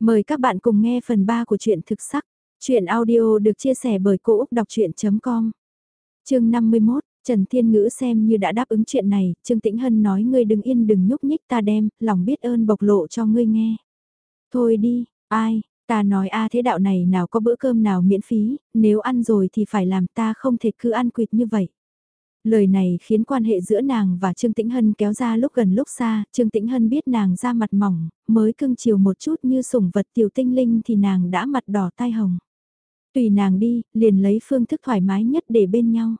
Mời các bạn cùng nghe phần 3 của truyện thực sắc. truyện audio được chia sẻ bởi Cô Úc Đọc Chuyện.com Chương 51, Trần Thiên Ngữ xem như đã đáp ứng chuyện này, Trương Tĩnh Hân nói ngươi đừng yên đừng nhúc nhích ta đem, lòng biết ơn bộc lộ cho ngươi nghe. Thôi đi, ai, ta nói a thế đạo này nào có bữa cơm nào miễn phí, nếu ăn rồi thì phải làm ta không thể cứ ăn quỵt như vậy. Lời này khiến quan hệ giữa nàng và Trương Tĩnh Hân kéo ra lúc gần lúc xa, Trương Tĩnh Hân biết nàng ra mặt mỏng, mới cưng chiều một chút như sủng vật tiểu tinh linh thì nàng đã mặt đỏ tai hồng. Tùy nàng đi, liền lấy phương thức thoải mái nhất để bên nhau.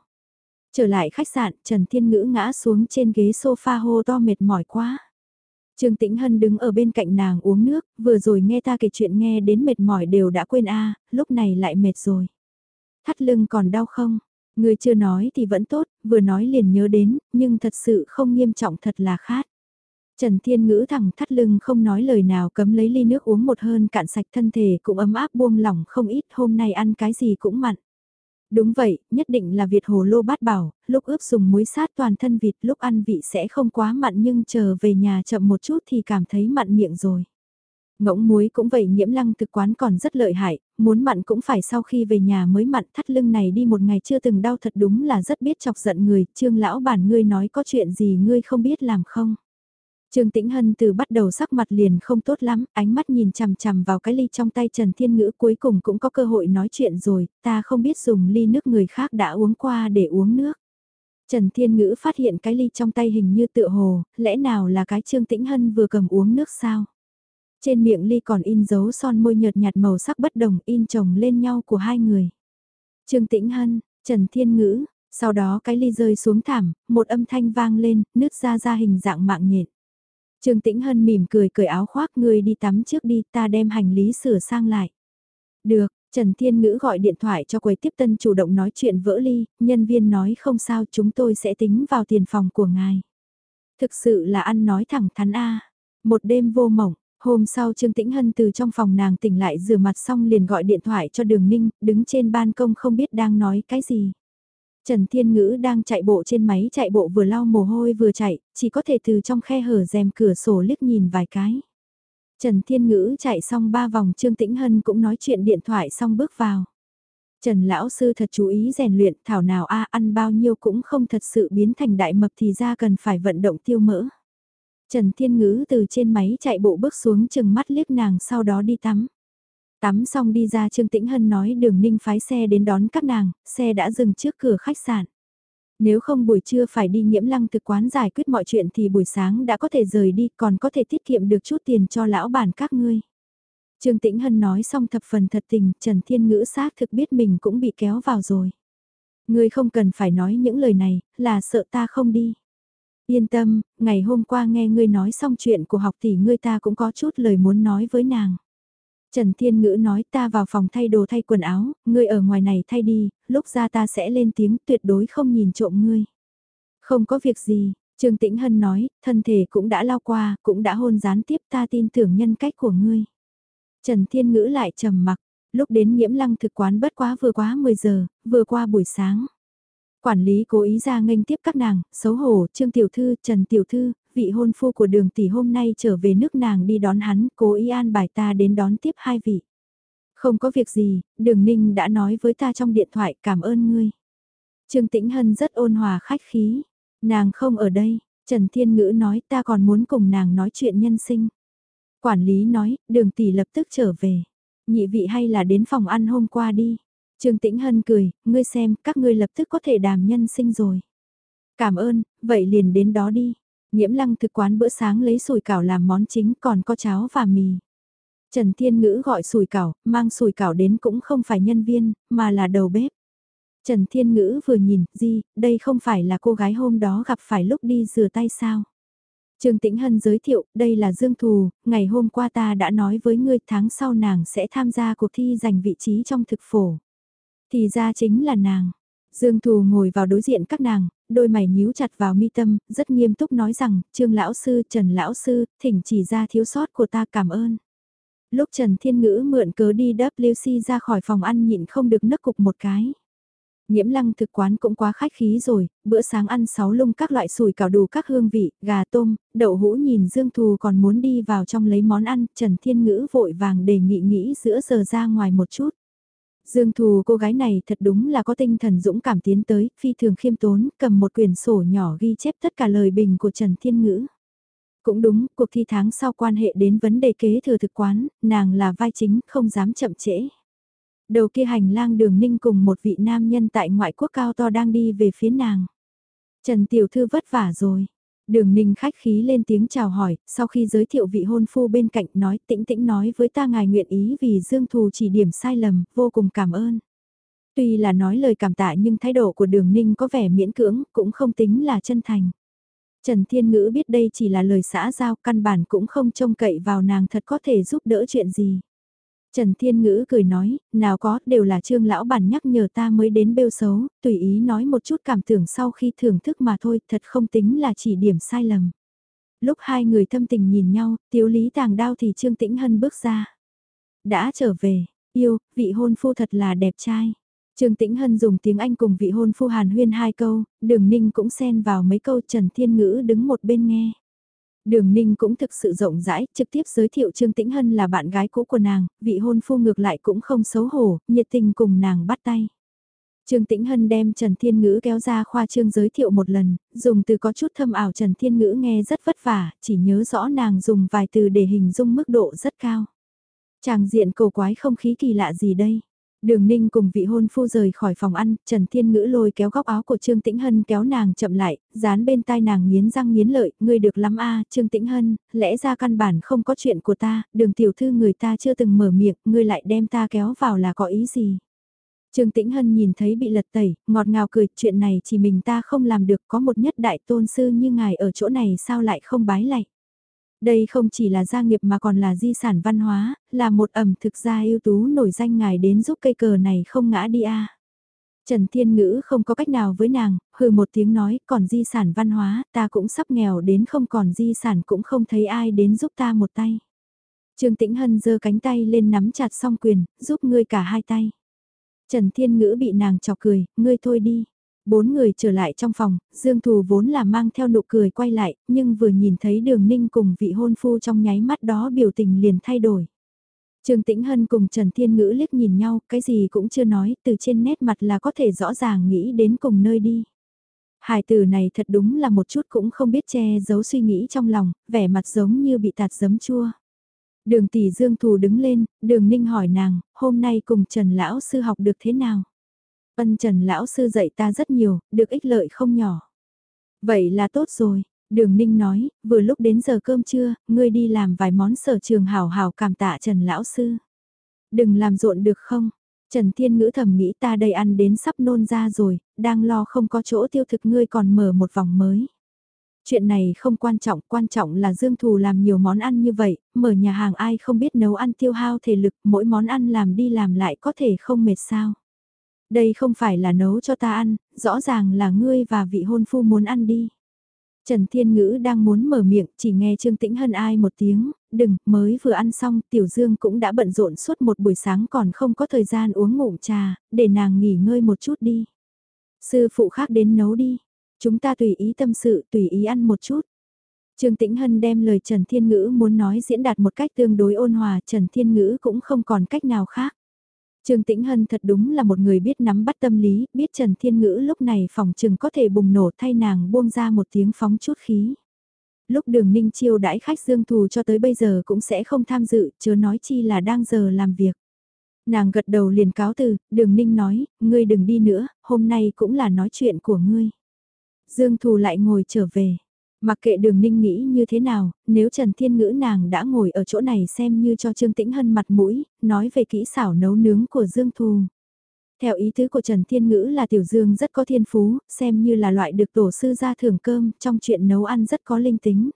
Trở lại khách sạn, Trần Thiên Ngữ ngã xuống trên ghế sofa hô to mệt mỏi quá. Trương Tĩnh Hân đứng ở bên cạnh nàng uống nước, vừa rồi nghe ta kể chuyện nghe đến mệt mỏi đều đã quên a, lúc này lại mệt rồi. Thắt lưng còn đau không? Người chưa nói thì vẫn tốt, vừa nói liền nhớ đến, nhưng thật sự không nghiêm trọng thật là khát. Trần Thiên Ngữ thẳng thắt lưng không nói lời nào cấm lấy ly nước uống một hơn cạn sạch thân thể cũng ấm áp buông lỏng không ít hôm nay ăn cái gì cũng mặn. Đúng vậy, nhất định là Việt hồ lô bát bảo, lúc ướp dùng muối sát toàn thân vịt lúc ăn vị sẽ không quá mặn nhưng chờ về nhà chậm một chút thì cảm thấy mặn miệng rồi. Ngỗng muối cũng vậy nhiễm lăng thực quán còn rất lợi hại, muốn mặn cũng phải sau khi về nhà mới mặn thắt lưng này đi một ngày chưa từng đau thật đúng là rất biết chọc giận người, trương lão bản ngươi nói có chuyện gì ngươi không biết làm không. Trương Tĩnh Hân từ bắt đầu sắc mặt liền không tốt lắm, ánh mắt nhìn chằm chằm vào cái ly trong tay Trần Thiên Ngữ cuối cùng cũng có cơ hội nói chuyện rồi, ta không biết dùng ly nước người khác đã uống qua để uống nước. Trần Thiên Ngữ phát hiện cái ly trong tay hình như tựa hồ, lẽ nào là cái Trương Tĩnh Hân vừa cầm uống nước sao? Trên miệng ly còn in dấu son môi nhợt nhạt màu sắc bất đồng in chồng lên nhau của hai người. Trương Tĩnh Hân, Trần Thiên Ngữ, sau đó cái ly rơi xuống thảm, một âm thanh vang lên, nứt ra ra hình dạng mạng nhện. Trương Tĩnh Hân mỉm cười cười áo khoác người đi tắm trước đi ta đem hành lý sửa sang lại. Được, Trần Thiên Ngữ gọi điện thoại cho quầy tiếp tân chủ động nói chuyện vỡ ly, nhân viên nói không sao chúng tôi sẽ tính vào tiền phòng của ngài. Thực sự là ăn nói thẳng thắn A. Một đêm vô mộng, Hôm sau Trương Tĩnh Hân từ trong phòng nàng tỉnh lại rửa mặt xong liền gọi điện thoại cho Đường Ninh, đứng trên ban công không biết đang nói cái gì. Trần Thiên Ngữ đang chạy bộ trên máy chạy bộ vừa lau mồ hôi vừa chạy, chỉ có thể từ trong khe hở rèm cửa sổ liếc nhìn vài cái. Trần Thiên Ngữ chạy xong ba vòng Trương Tĩnh Hân cũng nói chuyện điện thoại xong bước vào. Trần Lão Sư thật chú ý rèn luyện thảo nào a ăn bao nhiêu cũng không thật sự biến thành đại mập thì ra cần phải vận động tiêu mỡ. Trần Thiên Ngữ từ trên máy chạy bộ bước xuống chừng mắt liếc nàng sau đó đi tắm. Tắm xong đi ra Trương Tĩnh Hân nói đường ninh phái xe đến đón các nàng, xe đã dừng trước cửa khách sạn. Nếu không buổi trưa phải đi nhiễm lăng thực quán giải quyết mọi chuyện thì buổi sáng đã có thể rời đi còn có thể tiết kiệm được chút tiền cho lão bản các ngươi. Trương Tĩnh Hân nói xong thập phần thật tình, Trần Thiên Ngữ xác thực biết mình cũng bị kéo vào rồi. Ngươi không cần phải nói những lời này, là sợ ta không đi. Yên tâm, ngày hôm qua nghe ngươi nói xong chuyện của học tỷ ngươi ta cũng có chút lời muốn nói với nàng. Trần Thiên Ngữ nói ta vào phòng thay đồ thay quần áo, ngươi ở ngoài này thay đi, lúc ra ta sẽ lên tiếng tuyệt đối không nhìn trộm ngươi. Không có việc gì, Trương Tĩnh Hân nói, thân thể cũng đã lao qua, cũng đã hôn gián tiếp ta tin tưởng nhân cách của ngươi. Trần Thiên Ngữ lại trầm mặc, lúc đến nhiễm lăng thực quán bất quá vừa quá 10 giờ, vừa qua buổi sáng. Quản lý cố ý ra nghênh tiếp các nàng, xấu hổ, Trương Tiểu Thư, Trần Tiểu Thư, vị hôn phu của đường tỷ hôm nay trở về nước nàng đi đón hắn, cố ý an bài ta đến đón tiếp hai vị. Không có việc gì, đường ninh đã nói với ta trong điện thoại cảm ơn ngươi. Trương Tĩnh Hân rất ôn hòa khách khí, nàng không ở đây, Trần Thiên Ngữ nói ta còn muốn cùng nàng nói chuyện nhân sinh. Quản lý nói, đường tỷ lập tức trở về. Nhị vị hay là đến phòng ăn hôm qua đi. Trương Tĩnh Hân cười, ngươi xem, các ngươi lập tức có thể đàm nhân sinh rồi. Cảm ơn, vậy liền đến đó đi. Nhiễm lăng thực quán bữa sáng lấy sủi cảo làm món chính còn có cháo và mì. Trần Thiên Ngữ gọi sủi cảo, mang sủi cảo đến cũng không phải nhân viên, mà là đầu bếp. Trần Thiên Ngữ vừa nhìn, gì, đây không phải là cô gái hôm đó gặp phải lúc đi rửa tay sao? Trương Tĩnh Hân giới thiệu, đây là Dương Thù, ngày hôm qua ta đã nói với ngươi tháng sau nàng sẽ tham gia cuộc thi giành vị trí trong thực phổ. Thì ra chính là nàng. Dương Thù ngồi vào đối diện các nàng, đôi mày nhíu chặt vào mi tâm, rất nghiêm túc nói rằng, Trương Lão Sư, Trần Lão Sư, thỉnh chỉ ra thiếu sót của ta cảm ơn. Lúc Trần Thiên Ngữ mượn cớ đi WC ra khỏi phòng ăn nhịn không được nấc cục một cái. Nhiễm lăng thực quán cũng quá khách khí rồi, bữa sáng ăn sáu lung các loại sủi cảo đủ các hương vị, gà tôm, đậu hũ nhìn Dương Thù còn muốn đi vào trong lấy món ăn, Trần Thiên Ngữ vội vàng đề nghị nghĩ giữa giờ ra ngoài một chút. Dương Thù cô gái này thật đúng là có tinh thần dũng cảm tiến tới, phi thường khiêm tốn, cầm một quyển sổ nhỏ ghi chép tất cả lời bình của Trần Thiên Ngữ. Cũng đúng, cuộc thi tháng sau quan hệ đến vấn đề kế thừa thực quán, nàng là vai chính, không dám chậm trễ. Đầu kia hành lang đường ninh cùng một vị nam nhân tại ngoại quốc cao to đang đi về phía nàng. Trần Tiểu Thư vất vả rồi. Đường ninh khách khí lên tiếng chào hỏi, sau khi giới thiệu vị hôn phu bên cạnh nói tĩnh tĩnh nói với ta ngài nguyện ý vì Dương Thù chỉ điểm sai lầm, vô cùng cảm ơn. Tuy là nói lời cảm tạ nhưng thái độ của đường ninh có vẻ miễn cưỡng, cũng không tính là chân thành. Trần Thiên Ngữ biết đây chỉ là lời xã giao, căn bản cũng không trông cậy vào nàng thật có thể giúp đỡ chuyện gì. Trần Thiên Ngữ cười nói, nào có, đều là trương lão bản nhắc nhở ta mới đến bêu xấu, tùy ý nói một chút cảm tưởng sau khi thưởng thức mà thôi, thật không tính là chỉ điểm sai lầm. Lúc hai người thâm tình nhìn nhau, tiếu lý tàng đao thì Trương Tĩnh Hân bước ra. Đã trở về, yêu, vị hôn phu thật là đẹp trai. Trương Tĩnh Hân dùng tiếng Anh cùng vị hôn phu Hàn Huyên hai câu, đường ninh cũng xen vào mấy câu Trần Thiên Ngữ đứng một bên nghe. Đường Ninh cũng thực sự rộng rãi, trực tiếp giới thiệu Trương Tĩnh Hân là bạn gái cũ của nàng, vị hôn phu ngược lại cũng không xấu hổ, nhiệt tình cùng nàng bắt tay. Trương Tĩnh Hân đem Trần Thiên Ngữ kéo ra khoa trương giới thiệu một lần, dùng từ có chút thâm ảo Trần Thiên Ngữ nghe rất vất vả, chỉ nhớ rõ nàng dùng vài từ để hình dung mức độ rất cao. Chàng diện cầu quái không khí kỳ lạ gì đây? Đường Ninh cùng vị hôn phu rời khỏi phòng ăn, Trần Thiên Ngữ lôi kéo góc áo của Trương Tĩnh Hân kéo nàng chậm lại, dán bên tai nàng nghiến răng nghiến lợi, ngươi được lắm a Trương Tĩnh Hân, lẽ ra căn bản không có chuyện của ta, đường tiểu thư người ta chưa từng mở miệng, ngươi lại đem ta kéo vào là có ý gì? Trương Tĩnh Hân nhìn thấy bị lật tẩy, ngọt ngào cười, chuyện này chỉ mình ta không làm được, có một nhất đại tôn sư như ngài ở chỗ này sao lại không bái lạy? Đây không chỉ là gia nghiệp mà còn là di sản văn hóa, là một ẩm thực gia ưu tú nổi danh ngài đến giúp cây cờ này không ngã đi a. Trần Thiên Ngữ không có cách nào với nàng, hừ một tiếng nói, còn di sản văn hóa, ta cũng sắp nghèo đến không còn di sản cũng không thấy ai đến giúp ta một tay. Trương Tĩnh Hân giơ cánh tay lên nắm chặt song quyền, giúp ngươi cả hai tay. Trần Thiên Ngữ bị nàng chọc cười, ngươi thôi đi. Bốn người trở lại trong phòng, Dương Thù vốn là mang theo nụ cười quay lại, nhưng vừa nhìn thấy đường ninh cùng vị hôn phu trong nháy mắt đó biểu tình liền thay đổi. Trương Tĩnh Hân cùng Trần Thiên Ngữ liếc nhìn nhau, cái gì cũng chưa nói, từ trên nét mặt là có thể rõ ràng nghĩ đến cùng nơi đi. Hải tử này thật đúng là một chút cũng không biết che giấu suy nghĩ trong lòng, vẻ mặt giống như bị tạt giấm chua. Đường tỷ Dương Thù đứng lên, đường ninh hỏi nàng, hôm nay cùng Trần Lão Sư học được thế nào? Ân Trần lão sư dạy ta rất nhiều, được ích lợi không nhỏ. Vậy là tốt rồi, Đường Ninh nói, vừa lúc đến giờ cơm trưa, ngươi đi làm vài món sở trường hào hào cảm tạ Trần lão sư. Đừng làm rộn được không? Trần Thiên Ngữ thầm nghĩ ta đây ăn đến sắp nôn ra rồi, đang lo không có chỗ tiêu thực ngươi còn mở một vòng mới. Chuyện này không quan trọng, quan trọng là Dương Thù làm nhiều món ăn như vậy, mở nhà hàng ai không biết nấu ăn tiêu hao thể lực, mỗi món ăn làm đi làm lại có thể không mệt sao. Đây không phải là nấu cho ta ăn, rõ ràng là ngươi và vị hôn phu muốn ăn đi. Trần Thiên Ngữ đang muốn mở miệng, chỉ nghe Trương Tĩnh Hân ai một tiếng, đừng, mới vừa ăn xong, Tiểu Dương cũng đã bận rộn suốt một buổi sáng còn không có thời gian uống ngụm trà, để nàng nghỉ ngơi một chút đi. Sư phụ khác đến nấu đi, chúng ta tùy ý tâm sự, tùy ý ăn một chút. Trương Tĩnh Hân đem lời Trần Thiên Ngữ muốn nói diễn đạt một cách tương đối ôn hòa, Trần Thiên Ngữ cũng không còn cách nào khác. Trương Tĩnh Hân thật đúng là một người biết nắm bắt tâm lý, biết Trần Thiên Ngữ lúc này phòng trừng có thể bùng nổ thay nàng buông ra một tiếng phóng chút khí. Lúc đường ninh chiêu đãi khách dương thù cho tới bây giờ cũng sẽ không tham dự, chớ nói chi là đang giờ làm việc. Nàng gật đầu liền cáo từ, đường ninh nói, ngươi đừng đi nữa, hôm nay cũng là nói chuyện của ngươi. Dương thù lại ngồi trở về. Mặc kệ đường ninh nghĩ như thế nào, nếu Trần Thiên Ngữ nàng đã ngồi ở chỗ này xem như cho Trương Tĩnh Hân mặt mũi, nói về kỹ xảo nấu nướng của Dương Thù. Theo ý tứ của Trần Thiên Ngữ là Tiểu Dương rất có thiên phú, xem như là loại được tổ sư ra thưởng cơm, trong chuyện nấu ăn rất có linh tính.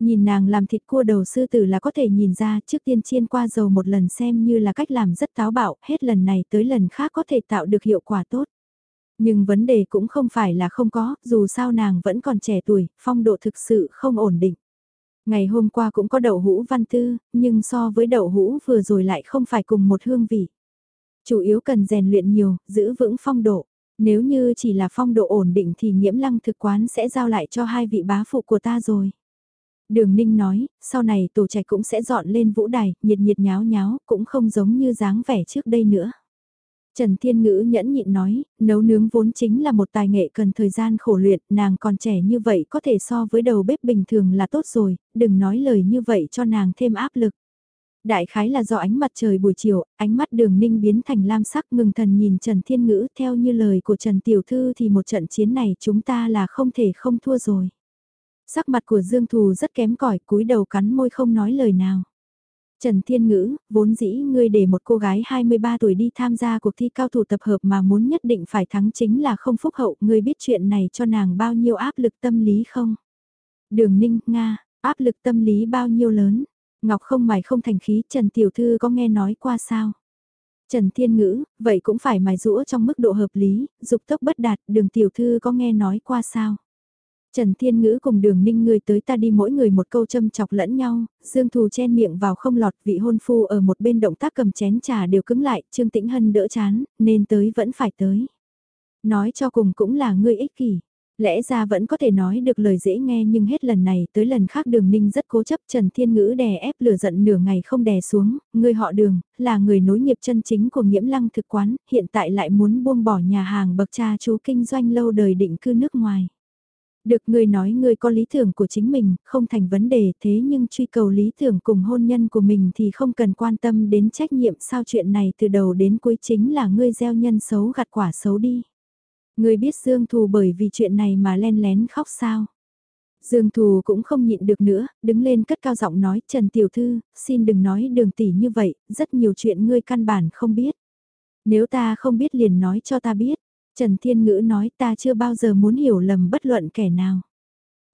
Nhìn nàng làm thịt cua đầu sư tử là có thể nhìn ra trước tiên chiên qua dầu một lần xem như là cách làm rất táo bạo, hết lần này tới lần khác có thể tạo được hiệu quả tốt. Nhưng vấn đề cũng không phải là không có, dù sao nàng vẫn còn trẻ tuổi, phong độ thực sự không ổn định. Ngày hôm qua cũng có đậu hũ văn tư, nhưng so với đậu hũ vừa rồi lại không phải cùng một hương vị. Chủ yếu cần rèn luyện nhiều, giữ vững phong độ. Nếu như chỉ là phong độ ổn định thì nhiễm lăng thực quán sẽ giao lại cho hai vị bá phụ của ta rồi. Đường Ninh nói, sau này tổ trạch cũng sẽ dọn lên vũ đài, nhiệt nhiệt nháo nháo, cũng không giống như dáng vẻ trước đây nữa. Trần Thiên Ngữ nhẫn nhịn nói, nấu nướng vốn chính là một tài nghệ cần thời gian khổ luyện, nàng còn trẻ như vậy có thể so với đầu bếp bình thường là tốt rồi, đừng nói lời như vậy cho nàng thêm áp lực. Đại khái là do ánh mặt trời buổi chiều, ánh mắt đường ninh biến thành lam sắc ngừng thần nhìn Trần Thiên Ngữ theo như lời của Trần Tiểu Thư thì một trận chiến này chúng ta là không thể không thua rồi. Sắc mặt của Dương Thù rất kém cỏi cúi đầu cắn môi không nói lời nào. Trần Thiên Ngữ, vốn dĩ ngươi để một cô gái 23 tuổi đi tham gia cuộc thi cao thủ tập hợp mà muốn nhất định phải thắng chính là không phúc hậu, ngươi biết chuyện này cho nàng bao nhiêu áp lực tâm lý không? Đường Ninh, Nga, áp lực tâm lý bao nhiêu lớn? Ngọc không mài không thành khí, Trần Tiểu Thư có nghe nói qua sao? Trần Thiên Ngữ, vậy cũng phải mài rũa trong mức độ hợp lý, dục tốc bất đạt, đường Tiểu Thư có nghe nói qua sao? Trần Thiên Ngữ cùng đường ninh người tới ta đi mỗi người một câu châm chọc lẫn nhau, Dương Thù chen miệng vào không lọt vị hôn phu ở một bên động tác cầm chén trà đều cứng lại, Trương Tĩnh Hân đỡ chán, nên tới vẫn phải tới. Nói cho cùng cũng là ngươi ích kỷ. Lẽ ra vẫn có thể nói được lời dễ nghe nhưng hết lần này tới lần khác đường ninh rất cố chấp Trần Thiên Ngữ đè ép lửa giận nửa ngày không đè xuống, người họ đường, là người nối nghiệp chân chính của nghiễm lăng thực quán, hiện tại lại muốn buông bỏ nhà hàng bậc cha chú kinh doanh lâu đời định cư nước ngoài. Được người nói người có lý tưởng của chính mình, không thành vấn đề thế nhưng truy cầu lý tưởng cùng hôn nhân của mình thì không cần quan tâm đến trách nhiệm sao chuyện này từ đầu đến cuối chính là ngươi gieo nhân xấu gặt quả xấu đi. Ngươi biết Dương Thù bởi vì chuyện này mà len lén khóc sao. Dương Thù cũng không nhịn được nữa, đứng lên cất cao giọng nói Trần Tiểu Thư, xin đừng nói đường tỷ như vậy, rất nhiều chuyện ngươi căn bản không biết. Nếu ta không biết liền nói cho ta biết. Trần Thiên Ngữ nói ta chưa bao giờ muốn hiểu lầm bất luận kẻ nào.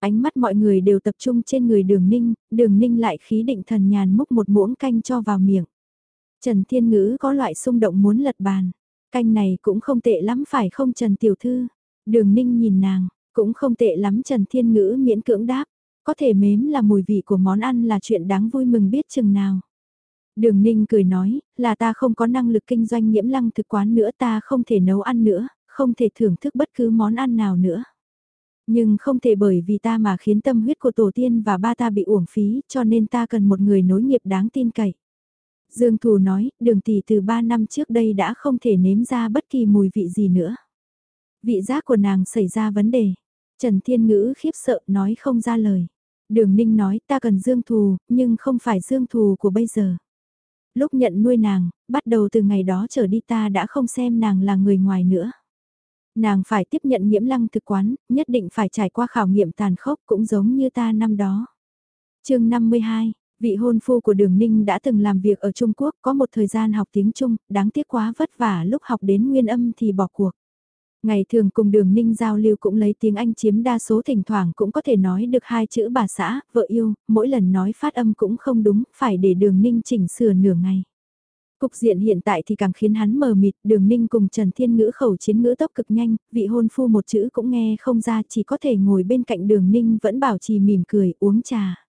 Ánh mắt mọi người đều tập trung trên người đường ninh, đường ninh lại khí định thần nhàn múc một muỗng canh cho vào miệng. Trần Thiên Ngữ có loại xung động muốn lật bàn. Canh này cũng không tệ lắm phải không Trần Tiểu Thư? Đường ninh nhìn nàng, cũng không tệ lắm Trần Thiên Ngữ miễn cưỡng đáp. Có thể mếm là mùi vị của món ăn là chuyện đáng vui mừng biết chừng nào. Đường ninh cười nói, là ta không có năng lực kinh doanh nhiễm lăng thực quán nữa ta không thể nấu ăn nữa, không thể thưởng thức bất cứ món ăn nào nữa. Nhưng không thể bởi vì ta mà khiến tâm huyết của tổ tiên và ba ta bị uổng phí cho nên ta cần một người nối nghiệp đáng tin cậy. Dương Thù nói, đường tỷ từ ba năm trước đây đã không thể nếm ra bất kỳ mùi vị gì nữa. Vị giác của nàng xảy ra vấn đề. Trần Thiên Ngữ khiếp sợ nói không ra lời. Đường Ninh nói ta cần Dương Thù, nhưng không phải Dương Thù của bây giờ. Lúc nhận nuôi nàng, bắt đầu từ ngày đó trở đi ta đã không xem nàng là người ngoài nữa. Nàng phải tiếp nhận nhiễm lăng thực quán, nhất định phải trải qua khảo nghiệm tàn khốc cũng giống như ta năm đó. chương 52, vị hôn phu của Đường Ninh đã từng làm việc ở Trung Quốc có một thời gian học tiếng Trung, đáng tiếc quá vất vả lúc học đến nguyên âm thì bỏ cuộc. Ngày thường cùng đường ninh giao lưu cũng lấy tiếng Anh chiếm đa số thỉnh thoảng cũng có thể nói được hai chữ bà xã, vợ yêu, mỗi lần nói phát âm cũng không đúng, phải để đường ninh chỉnh sửa nửa ngày. Cục diện hiện tại thì càng khiến hắn mờ mịt, đường ninh cùng Trần Thiên Ngữ khẩu chiến ngữ tốc cực nhanh, vị hôn phu một chữ cũng nghe không ra chỉ có thể ngồi bên cạnh đường ninh vẫn bảo trì mỉm cười uống trà.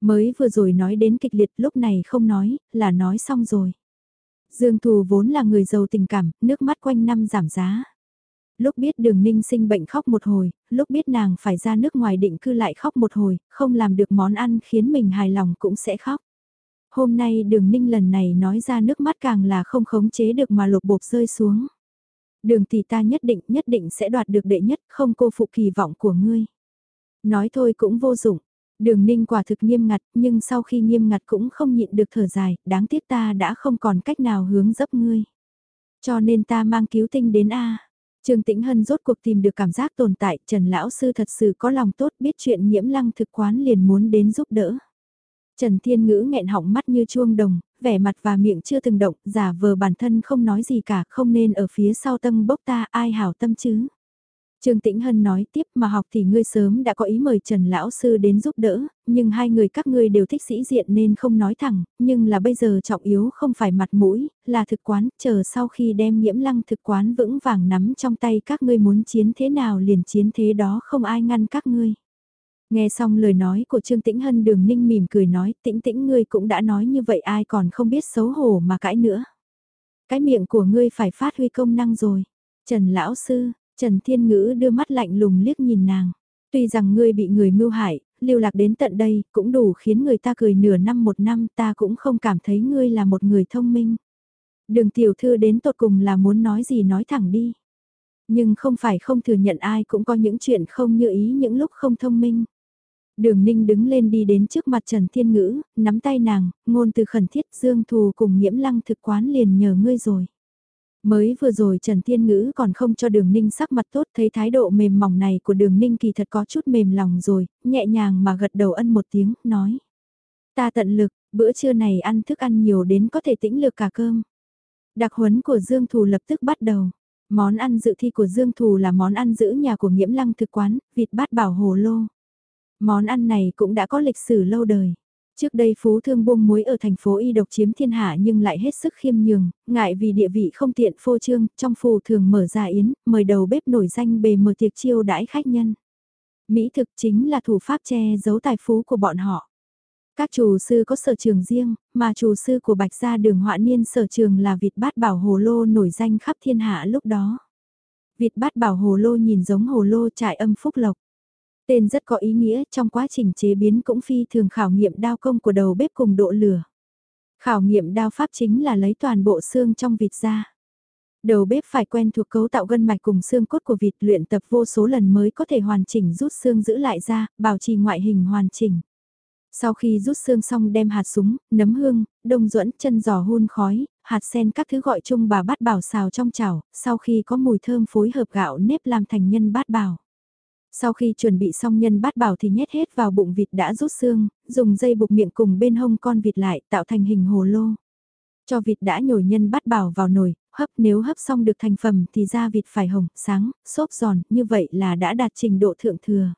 Mới vừa rồi nói đến kịch liệt lúc này không nói, là nói xong rồi. Dương Thù vốn là người giàu tình cảm, nước mắt quanh năm giảm giá. Lúc biết đường ninh sinh bệnh khóc một hồi, lúc biết nàng phải ra nước ngoài định cư lại khóc một hồi, không làm được món ăn khiến mình hài lòng cũng sẽ khóc. Hôm nay đường ninh lần này nói ra nước mắt càng là không khống chế được mà lột bột rơi xuống. Đường tỷ ta nhất định nhất định sẽ đoạt được đệ nhất không cô phụ kỳ vọng của ngươi. Nói thôi cũng vô dụng. Đường ninh quả thực nghiêm ngặt nhưng sau khi nghiêm ngặt cũng không nhịn được thở dài, đáng tiếc ta đã không còn cách nào hướng dấp ngươi. Cho nên ta mang cứu tinh đến A. Trương Tĩnh Hân rốt cuộc tìm được cảm giác tồn tại, Trần Lão Sư thật sự có lòng tốt biết chuyện nhiễm lăng thực quán liền muốn đến giúp đỡ. Trần Thiên Ngữ nghẹn họng mắt như chuông đồng, vẻ mặt và miệng chưa từng động, giả vờ bản thân không nói gì cả, không nên ở phía sau tâm bốc ta ai hảo tâm chứ. Trương Tĩnh Hân nói tiếp mà học thì ngươi sớm đã có ý mời Trần Lão Sư đến giúp đỡ, nhưng hai người các ngươi đều thích sĩ diện nên không nói thẳng, nhưng là bây giờ trọng yếu không phải mặt mũi, là thực quán, chờ sau khi đem nhiễm lăng thực quán vững vàng nắm trong tay các ngươi muốn chiến thế nào liền chiến thế đó không ai ngăn các ngươi. Nghe xong lời nói của Trương Tĩnh Hân đường ninh mỉm cười nói tĩnh tĩnh ngươi cũng đã nói như vậy ai còn không biết xấu hổ mà cãi nữa. Cái miệng của ngươi phải phát huy công năng rồi. Trần Lão Sư, Trần Thiên Ngữ đưa mắt lạnh lùng liếc nhìn nàng. Tuy rằng ngươi bị người mưu hại, lưu lạc đến tận đây cũng đủ khiến người ta cười nửa năm một năm ta cũng không cảm thấy ngươi là một người thông minh. Đường tiểu thư đến tột cùng là muốn nói gì nói thẳng đi. Nhưng không phải không thừa nhận ai cũng có những chuyện không như ý những lúc không thông minh. Đường ninh đứng lên đi đến trước mặt Trần Thiên Ngữ, nắm tay nàng, ngôn từ khẩn thiết dương thù cùng nghiễm lăng thực quán liền nhờ ngươi rồi. Mới vừa rồi Trần Thiên Ngữ còn không cho đường ninh sắc mặt tốt thấy thái độ mềm mỏng này của đường ninh kỳ thật có chút mềm lòng rồi, nhẹ nhàng mà gật đầu ân một tiếng, nói. Ta tận lực, bữa trưa này ăn thức ăn nhiều đến có thể tĩnh lược cả cơm. Đặc huấn của Dương Thù lập tức bắt đầu. Món ăn dự thi của Dương Thù là món ăn giữ nhà của Nghiễm Lăng thực quán, vịt bát bảo hồ lô. Món ăn này cũng đã có lịch sử lâu đời. Trước đây phú thương buông muối ở thành phố Y độc chiếm thiên hạ nhưng lại hết sức khiêm nhường, ngại vì địa vị không tiện phô trương, trong phù thường mở ra yến, mời đầu bếp nổi danh bề mở tiệc chiêu đãi khách nhân. Mỹ thực chính là thủ pháp che giấu tài phú của bọn họ. Các chủ sư có sở trường riêng, mà chủ sư của Bạch Gia đường họa niên sở trường là vịt bát bảo hồ lô nổi danh khắp thiên hạ lúc đó. Vịt bát bảo hồ lô nhìn giống hồ lô trại âm phúc lộc. Tên rất có ý nghĩa trong quá trình chế biến cũng phi thường khảo nghiệm đao công của đầu bếp cùng độ lửa. Khảo nghiệm đao pháp chính là lấy toàn bộ xương trong vịt ra. Đầu bếp phải quen thuộc cấu tạo gân mạch cùng xương cốt của vịt luyện tập vô số lần mới có thể hoàn chỉnh rút xương giữ lại ra, bảo trì ngoại hình hoàn chỉnh. Sau khi rút xương xong đem hạt súng, nấm hương, đông duẫn chân giò hun khói, hạt sen các thứ gọi chung bà bát bảo xào trong chảo, sau khi có mùi thơm phối hợp gạo nếp làm thành nhân bát bảo. Sau khi chuẩn bị xong nhân bát bảo thì nhét hết vào bụng vịt đã rút xương, dùng dây buộc miệng cùng bên hông con vịt lại tạo thành hình hồ lô. Cho vịt đã nhồi nhân bát bảo vào nồi, hấp nếu hấp xong được thành phẩm thì da vịt phải hồng, sáng, xốp giòn, như vậy là đã đạt trình độ thượng thừa.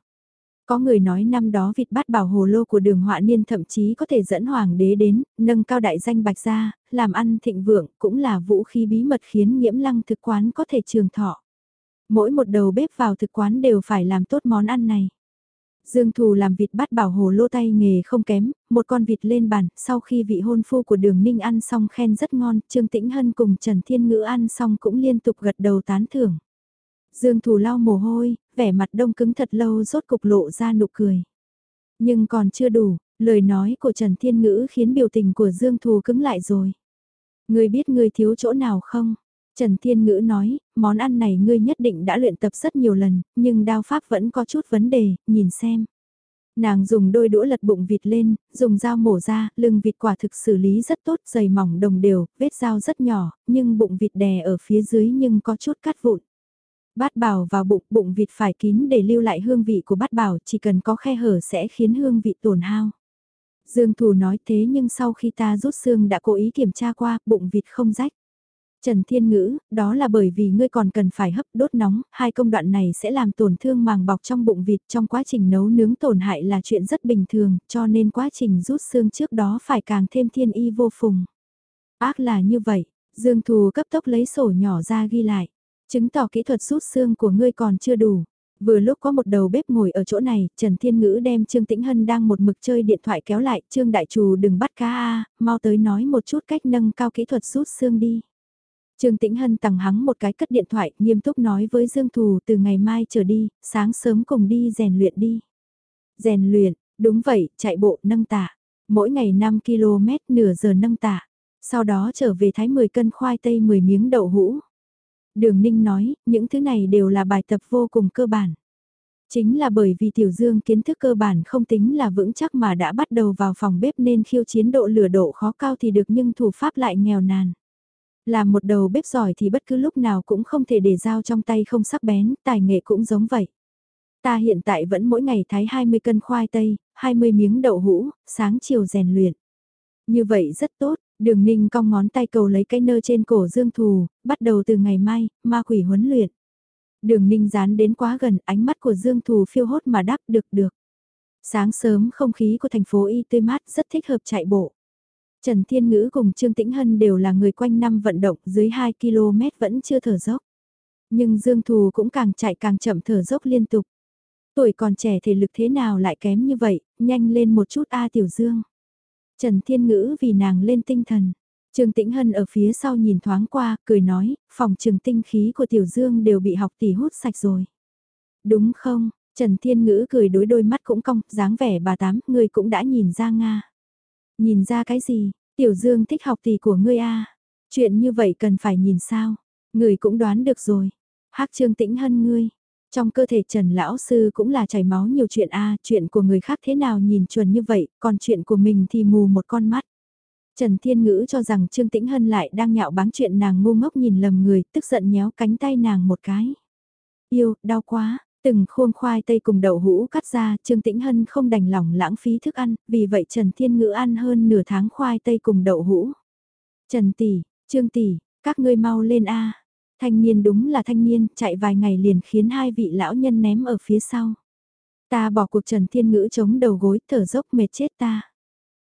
Có người nói năm đó vịt bát bảo hồ lô của đường họa niên thậm chí có thể dẫn hoàng đế đến, nâng cao đại danh bạch gia, làm ăn thịnh vượng, cũng là vũ khí bí mật khiến nhiễm lăng thực quán có thể trường thọ. Mỗi một đầu bếp vào thực quán đều phải làm tốt món ăn này. Dương Thù làm vịt bát bảo hồ lô tay nghề không kém, một con vịt lên bàn, sau khi vị hôn phu của đường ninh ăn xong khen rất ngon, Trương Tĩnh Hân cùng Trần Thiên Ngữ ăn xong cũng liên tục gật đầu tán thưởng. Dương Thù lau mồ hôi, vẻ mặt đông cứng thật lâu rốt cục lộ ra nụ cười. Nhưng còn chưa đủ, lời nói của Trần Thiên Ngữ khiến biểu tình của Dương Thù cứng lại rồi. Ngươi biết người thiếu chỗ nào không? Trần Thiên Ngữ nói, món ăn này ngươi nhất định đã luyện tập rất nhiều lần, nhưng đao pháp vẫn có chút vấn đề, nhìn xem. Nàng dùng đôi đũa lật bụng vịt lên, dùng dao mổ ra, lưng vịt quả thực xử lý rất tốt, dày mỏng đồng đều, vết dao rất nhỏ, nhưng bụng vịt đè ở phía dưới nhưng có chút cắt vụn. Bát bảo vào bụng, bụng vịt phải kín để lưu lại hương vị của bát bảo, chỉ cần có khe hở sẽ khiến hương vị tổn hao. Dương Thù nói thế nhưng sau khi ta rút xương đã cố ý kiểm tra qua, bụng vịt không rách. Trần Thiên Ngữ, đó là bởi vì ngươi còn cần phải hấp đốt nóng, hai công đoạn này sẽ làm tổn thương màng bọc trong bụng vịt trong quá trình nấu nướng tổn hại là chuyện rất bình thường, cho nên quá trình rút xương trước đó phải càng thêm thiên y vô phùng. Ác là như vậy, Dương Thù cấp tốc lấy sổ nhỏ ra ghi lại, chứng tỏ kỹ thuật rút xương của ngươi còn chưa đủ. Vừa lúc có một đầu bếp ngồi ở chỗ này, Trần Thiên Ngữ đem Trương Tĩnh Hân đang một mực chơi điện thoại kéo lại, Trương Đại Trù đừng bắt cá a mau tới nói một chút cách nâng cao kỹ thuật rút xương đi. Trương Tĩnh Hân tặng hắng một cái cất điện thoại, nghiêm túc nói với Dương Thù từ ngày mai trở đi, sáng sớm cùng đi rèn luyện đi. Rèn luyện, đúng vậy, chạy bộ nâng tạ. Mỗi ngày 5 km nửa giờ nâng tạ. Sau đó trở về thái 10 cân khoai tây 10 miếng đậu hũ. Đường Ninh nói, những thứ này đều là bài tập vô cùng cơ bản. Chính là bởi vì Tiểu Dương kiến thức cơ bản không tính là vững chắc mà đã bắt đầu vào phòng bếp nên khiêu chiến độ lửa độ khó cao thì được nhưng thủ pháp lại nghèo nàn. Làm một đầu bếp giỏi thì bất cứ lúc nào cũng không thể để dao trong tay không sắc bén, tài nghệ cũng giống vậy. Ta hiện tại vẫn mỗi ngày thái 20 cân khoai tây, 20 miếng đậu hũ, sáng chiều rèn luyện. Như vậy rất tốt, đường ninh cong ngón tay cầu lấy cái nơ trên cổ dương thù, bắt đầu từ ngày mai, ma quỷ huấn luyện. Đường ninh dán đến quá gần, ánh mắt của dương thù phiêu hốt mà đáp được được. Sáng sớm không khí của thành phố Y tươi mát rất thích hợp chạy bộ. Trần Thiên Ngữ cùng Trương Tĩnh Hân đều là người quanh năm vận động dưới 2 km vẫn chưa thở dốc. Nhưng Dương Thù cũng càng chạy càng chậm thở dốc liên tục. Tuổi còn trẻ thể lực thế nào lại kém như vậy, nhanh lên một chút A Tiểu Dương. Trần Thiên Ngữ vì nàng lên tinh thần. Trương Tĩnh Hân ở phía sau nhìn thoáng qua, cười nói, phòng trường tinh khí của Tiểu Dương đều bị học tỷ hút sạch rồi. Đúng không? Trần Thiên Ngữ cười đối đôi mắt cũng cong, dáng vẻ bà tám, người cũng đã nhìn ra Nga. Nhìn ra cái gì? Tiểu Dương thích học tỷ của ngươi a Chuyện như vậy cần phải nhìn sao? Người cũng đoán được rồi. hắc Trương Tĩnh Hân ngươi. Trong cơ thể Trần Lão Sư cũng là chảy máu nhiều chuyện a chuyện của người khác thế nào nhìn chuẩn như vậy, còn chuyện của mình thì mù một con mắt. Trần Thiên Ngữ cho rằng Trương Tĩnh Hân lại đang nhạo báng chuyện nàng ngu ngốc nhìn lầm người, tức giận nhéo cánh tay nàng một cái. Yêu, đau quá, từng khuôn khoai tây cùng đậu hũ cắt ra, Trương Tĩnh Hân không đành lòng lãng phí thức ăn, vì vậy Trần Thiên Ngữ ăn hơn nửa tháng khoai tây cùng đậu hũ. Trần Tỷ, Trương Tỷ, các ngươi mau lên A. Thanh niên đúng là thanh niên, chạy vài ngày liền khiến hai vị lão nhân ném ở phía sau. Ta bỏ cuộc Trần Thiên Ngữ chống đầu gối, thở dốc mệt chết ta.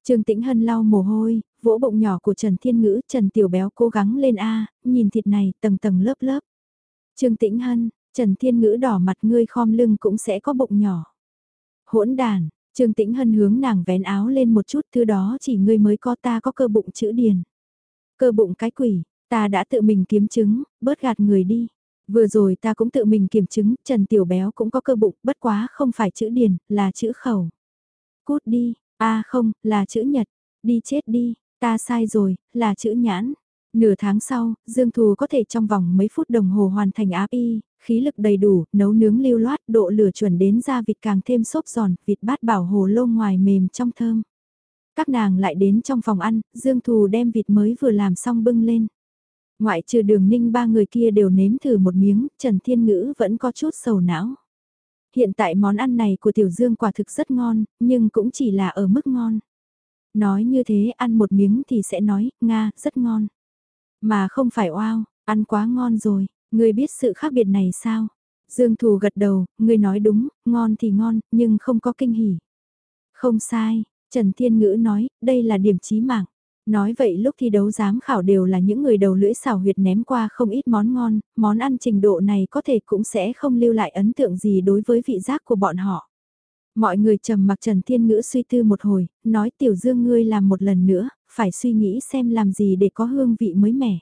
Trương Tĩnh Hân lau mồ hôi, vỗ bụng nhỏ của Trần Thiên Ngữ, Trần Tiểu Béo cố gắng lên A, nhìn thịt này tầng tầng lớp lớp. Trương Tĩnh Hân, Trần Thiên Ngữ đỏ mặt ngươi khom lưng cũng sẽ có bụng nhỏ. Hỗn đàn, Trương Tĩnh Hân hướng nàng vén áo lên một chút, thứ đó chỉ ngươi mới có ta có cơ bụng chữ điền. Cơ bụng cái quỷ, ta đã tự mình kiếm chứng, bớt gạt người đi. Vừa rồi ta cũng tự mình kiểm chứng, Trần Tiểu Béo cũng có cơ bụng, bất quá không phải chữ điền, là chữ khẩu. Cút đi, a không, là chữ nhật, đi chết đi, ta sai rồi, là chữ nhãn. Nửa tháng sau, Dương Thù có thể trong vòng mấy phút đồng hồ hoàn thành áp y, khí lực đầy đủ, nấu nướng lưu loát, độ lửa chuẩn đến ra vịt càng thêm xốp giòn, vịt bát bảo hồ lô ngoài mềm trong thơm. Các nàng lại đến trong phòng ăn, Dương Thù đem vịt mới vừa làm xong bưng lên. Ngoại trừ đường ninh ba người kia đều nếm thử một miếng, Trần Thiên Ngữ vẫn có chút sầu não. Hiện tại món ăn này của Tiểu Dương quả thực rất ngon, nhưng cũng chỉ là ở mức ngon. Nói như thế ăn một miếng thì sẽ nói, Nga, rất ngon. Mà không phải oao, ăn quá ngon rồi, ngươi biết sự khác biệt này sao? Dương Thù gật đầu, ngươi nói đúng, ngon thì ngon, nhưng không có kinh hỉ. Không sai, Trần Thiên Ngữ nói, đây là điểm chí mạng. Nói vậy lúc thi đấu giám khảo đều là những người đầu lưỡi xào huyệt ném qua không ít món ngon, món ăn trình độ này có thể cũng sẽ không lưu lại ấn tượng gì đối với vị giác của bọn họ. Mọi người trầm mặc Trần Thiên Ngữ suy tư một hồi, nói Tiểu Dương ngươi làm một lần nữa, phải suy nghĩ xem làm gì để có hương vị mới mẻ.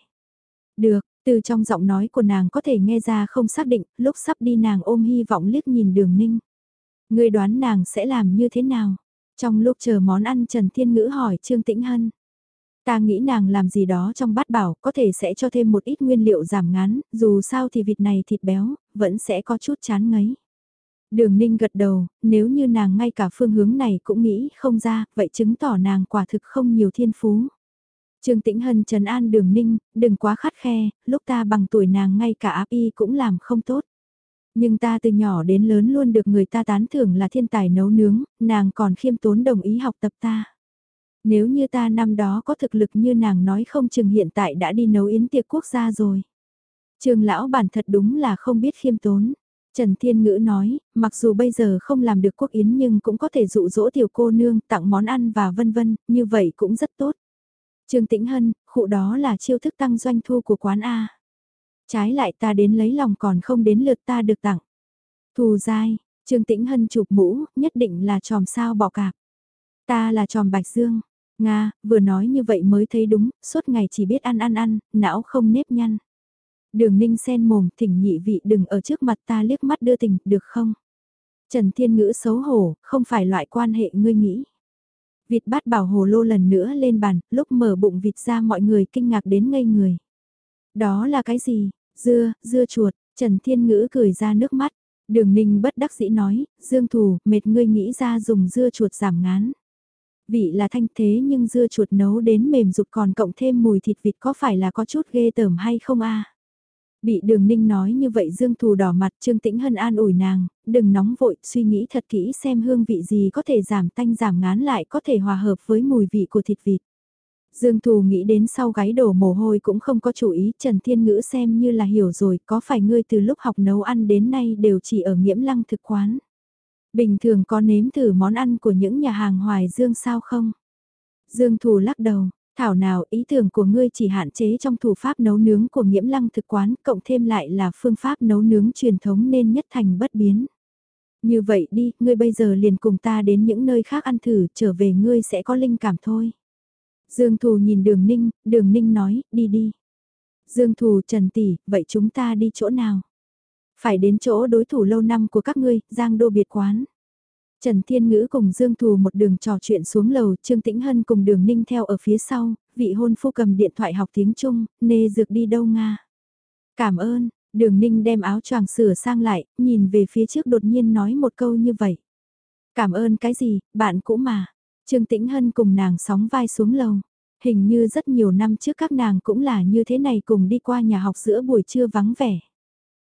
Được, từ trong giọng nói của nàng có thể nghe ra không xác định, lúc sắp đi nàng ôm hy vọng liếc nhìn đường ninh. Ngươi đoán nàng sẽ làm như thế nào? Trong lúc chờ món ăn Trần Thiên Ngữ hỏi Trương Tĩnh Hân. Ta nghĩ nàng làm gì đó trong bát bảo có thể sẽ cho thêm một ít nguyên liệu giảm ngán, dù sao thì vịt này thịt béo, vẫn sẽ có chút chán ngấy. Đường ninh gật đầu, nếu như nàng ngay cả phương hướng này cũng nghĩ không ra, vậy chứng tỏ nàng quả thực không nhiều thiên phú. Trương Tĩnh Hân trấn an đường ninh, đừng quá khắt khe, lúc ta bằng tuổi nàng ngay cả áp y cũng làm không tốt. Nhưng ta từ nhỏ đến lớn luôn được người ta tán thưởng là thiên tài nấu nướng, nàng còn khiêm tốn đồng ý học tập ta. Nếu như ta năm đó có thực lực như nàng nói không chừng hiện tại đã đi nấu yến tiệc quốc gia rồi. Trường lão bản thật đúng là không biết khiêm tốn. Trần Thiên Ngữ nói, mặc dù bây giờ không làm được quốc yến nhưng cũng có thể dụ dỗ tiểu cô nương tặng món ăn và vân vân, như vậy cũng rất tốt. Trương Tĩnh Hân, khụ đó là chiêu thức tăng doanh thu của quán A. Trái lại ta đến lấy lòng còn không đến lượt ta được tặng. Thù dai, Trương Tĩnh Hân chụp mũ, nhất định là tròm sao bỏ cạp. Ta là tròm bạch dương. Nga, vừa nói như vậy mới thấy đúng, suốt ngày chỉ biết ăn ăn ăn, não không nếp nhăn. Đường ninh sen mồm, thỉnh nhị vị đừng ở trước mặt ta liếc mắt đưa tình, được không? Trần Thiên Ngữ xấu hổ, không phải loại quan hệ ngươi nghĩ. Vịt bát bảo hồ lô lần nữa lên bàn, lúc mở bụng vịt ra mọi người kinh ngạc đến ngây người. Đó là cái gì? Dưa, dưa chuột, Trần Thiên Ngữ cười ra nước mắt. Đường ninh bất đắc dĩ nói, Dương Thù, mệt ngươi nghĩ ra dùng dưa chuột giảm ngán. Vị là thanh thế nhưng dưa chuột nấu đến mềm rụt còn cộng thêm mùi thịt vịt có phải là có chút ghê tởm hay không a Bị đường ninh nói như vậy Dương Thù đỏ mặt Trương Tĩnh Hân an ủi nàng, đừng nóng vội, suy nghĩ thật kỹ xem hương vị gì có thể giảm tanh giảm ngán lại có thể hòa hợp với mùi vị của thịt vịt. Dương Thù nghĩ đến sau gáy đổ mồ hôi cũng không có chủ ý, Trần Thiên Ngữ xem như là hiểu rồi, có phải ngươi từ lúc học nấu ăn đến nay đều chỉ ở nghiễm lăng thực quán. Bình thường có nếm thử món ăn của những nhà hàng Hoài Dương sao không? Dương Thù lắc đầu, thảo nào ý tưởng của ngươi chỉ hạn chế trong thủ pháp nấu nướng của nghiễm lăng thực quán, cộng thêm lại là phương pháp nấu nướng truyền thống nên nhất thành bất biến. Như vậy đi, ngươi bây giờ liền cùng ta đến những nơi khác ăn thử, trở về ngươi sẽ có linh cảm thôi. Dương Thù nhìn đường ninh, đường ninh nói, đi đi. Dương Thù Trần Tỷ, vậy chúng ta đi chỗ nào? Phải đến chỗ đối thủ lâu năm của các ngươi, Giang Đô Biệt Quán. Trần Thiên Ngữ cùng Dương Thù một đường trò chuyện xuống lầu, Trương Tĩnh Hân cùng đường ninh theo ở phía sau, vị hôn phu cầm điện thoại học tiếng Trung, nê dược đi đâu Nga. Cảm ơn, đường ninh đem áo choàng sửa sang lại, nhìn về phía trước đột nhiên nói một câu như vậy. Cảm ơn cái gì, bạn cũ mà. Trương Tĩnh Hân cùng nàng sóng vai xuống lầu. Hình như rất nhiều năm trước các nàng cũng là như thế này cùng đi qua nhà học giữa buổi trưa vắng vẻ.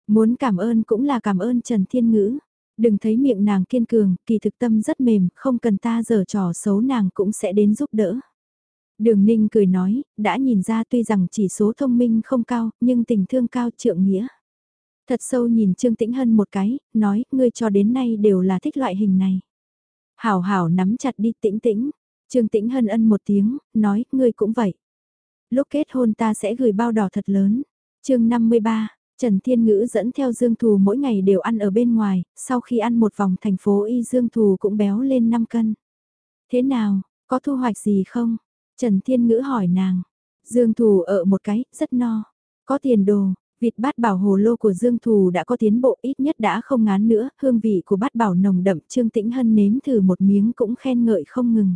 Muốn cảm ơn cũng là cảm ơn Trần Thiên Ngữ. Đừng thấy miệng nàng kiên cường, kỳ thực tâm rất mềm, không cần ta giở trò xấu nàng cũng sẽ đến giúp đỡ. Đường Ninh cười nói, đã nhìn ra tuy rằng chỉ số thông minh không cao, nhưng tình thương cao trượng nghĩa. Thật sâu nhìn Trương Tĩnh Hân một cái, nói, ngươi cho đến nay đều là thích loại hình này. Hảo hảo nắm chặt đi tĩnh tĩnh. Trương Tĩnh Hân ân một tiếng, nói, ngươi cũng vậy. Lúc kết hôn ta sẽ gửi bao đỏ thật lớn. chương 53, Trần Thiên Ngữ dẫn theo Dương Thù mỗi ngày đều ăn ở bên ngoài, sau khi ăn một vòng thành phố Y Dương Thù cũng béo lên 5 cân. Thế nào, có thu hoạch gì không? Trần Thiên Ngữ hỏi nàng. Dương Thù ở một cái, rất no. Có tiền đồ, vịt bát bảo hồ lô của Dương Thù đã có tiến bộ ít nhất đã không ngán nữa, hương vị của bát bảo nồng đậm Trương Tĩnh Hân nếm thử một miếng cũng khen ngợi không ngừng.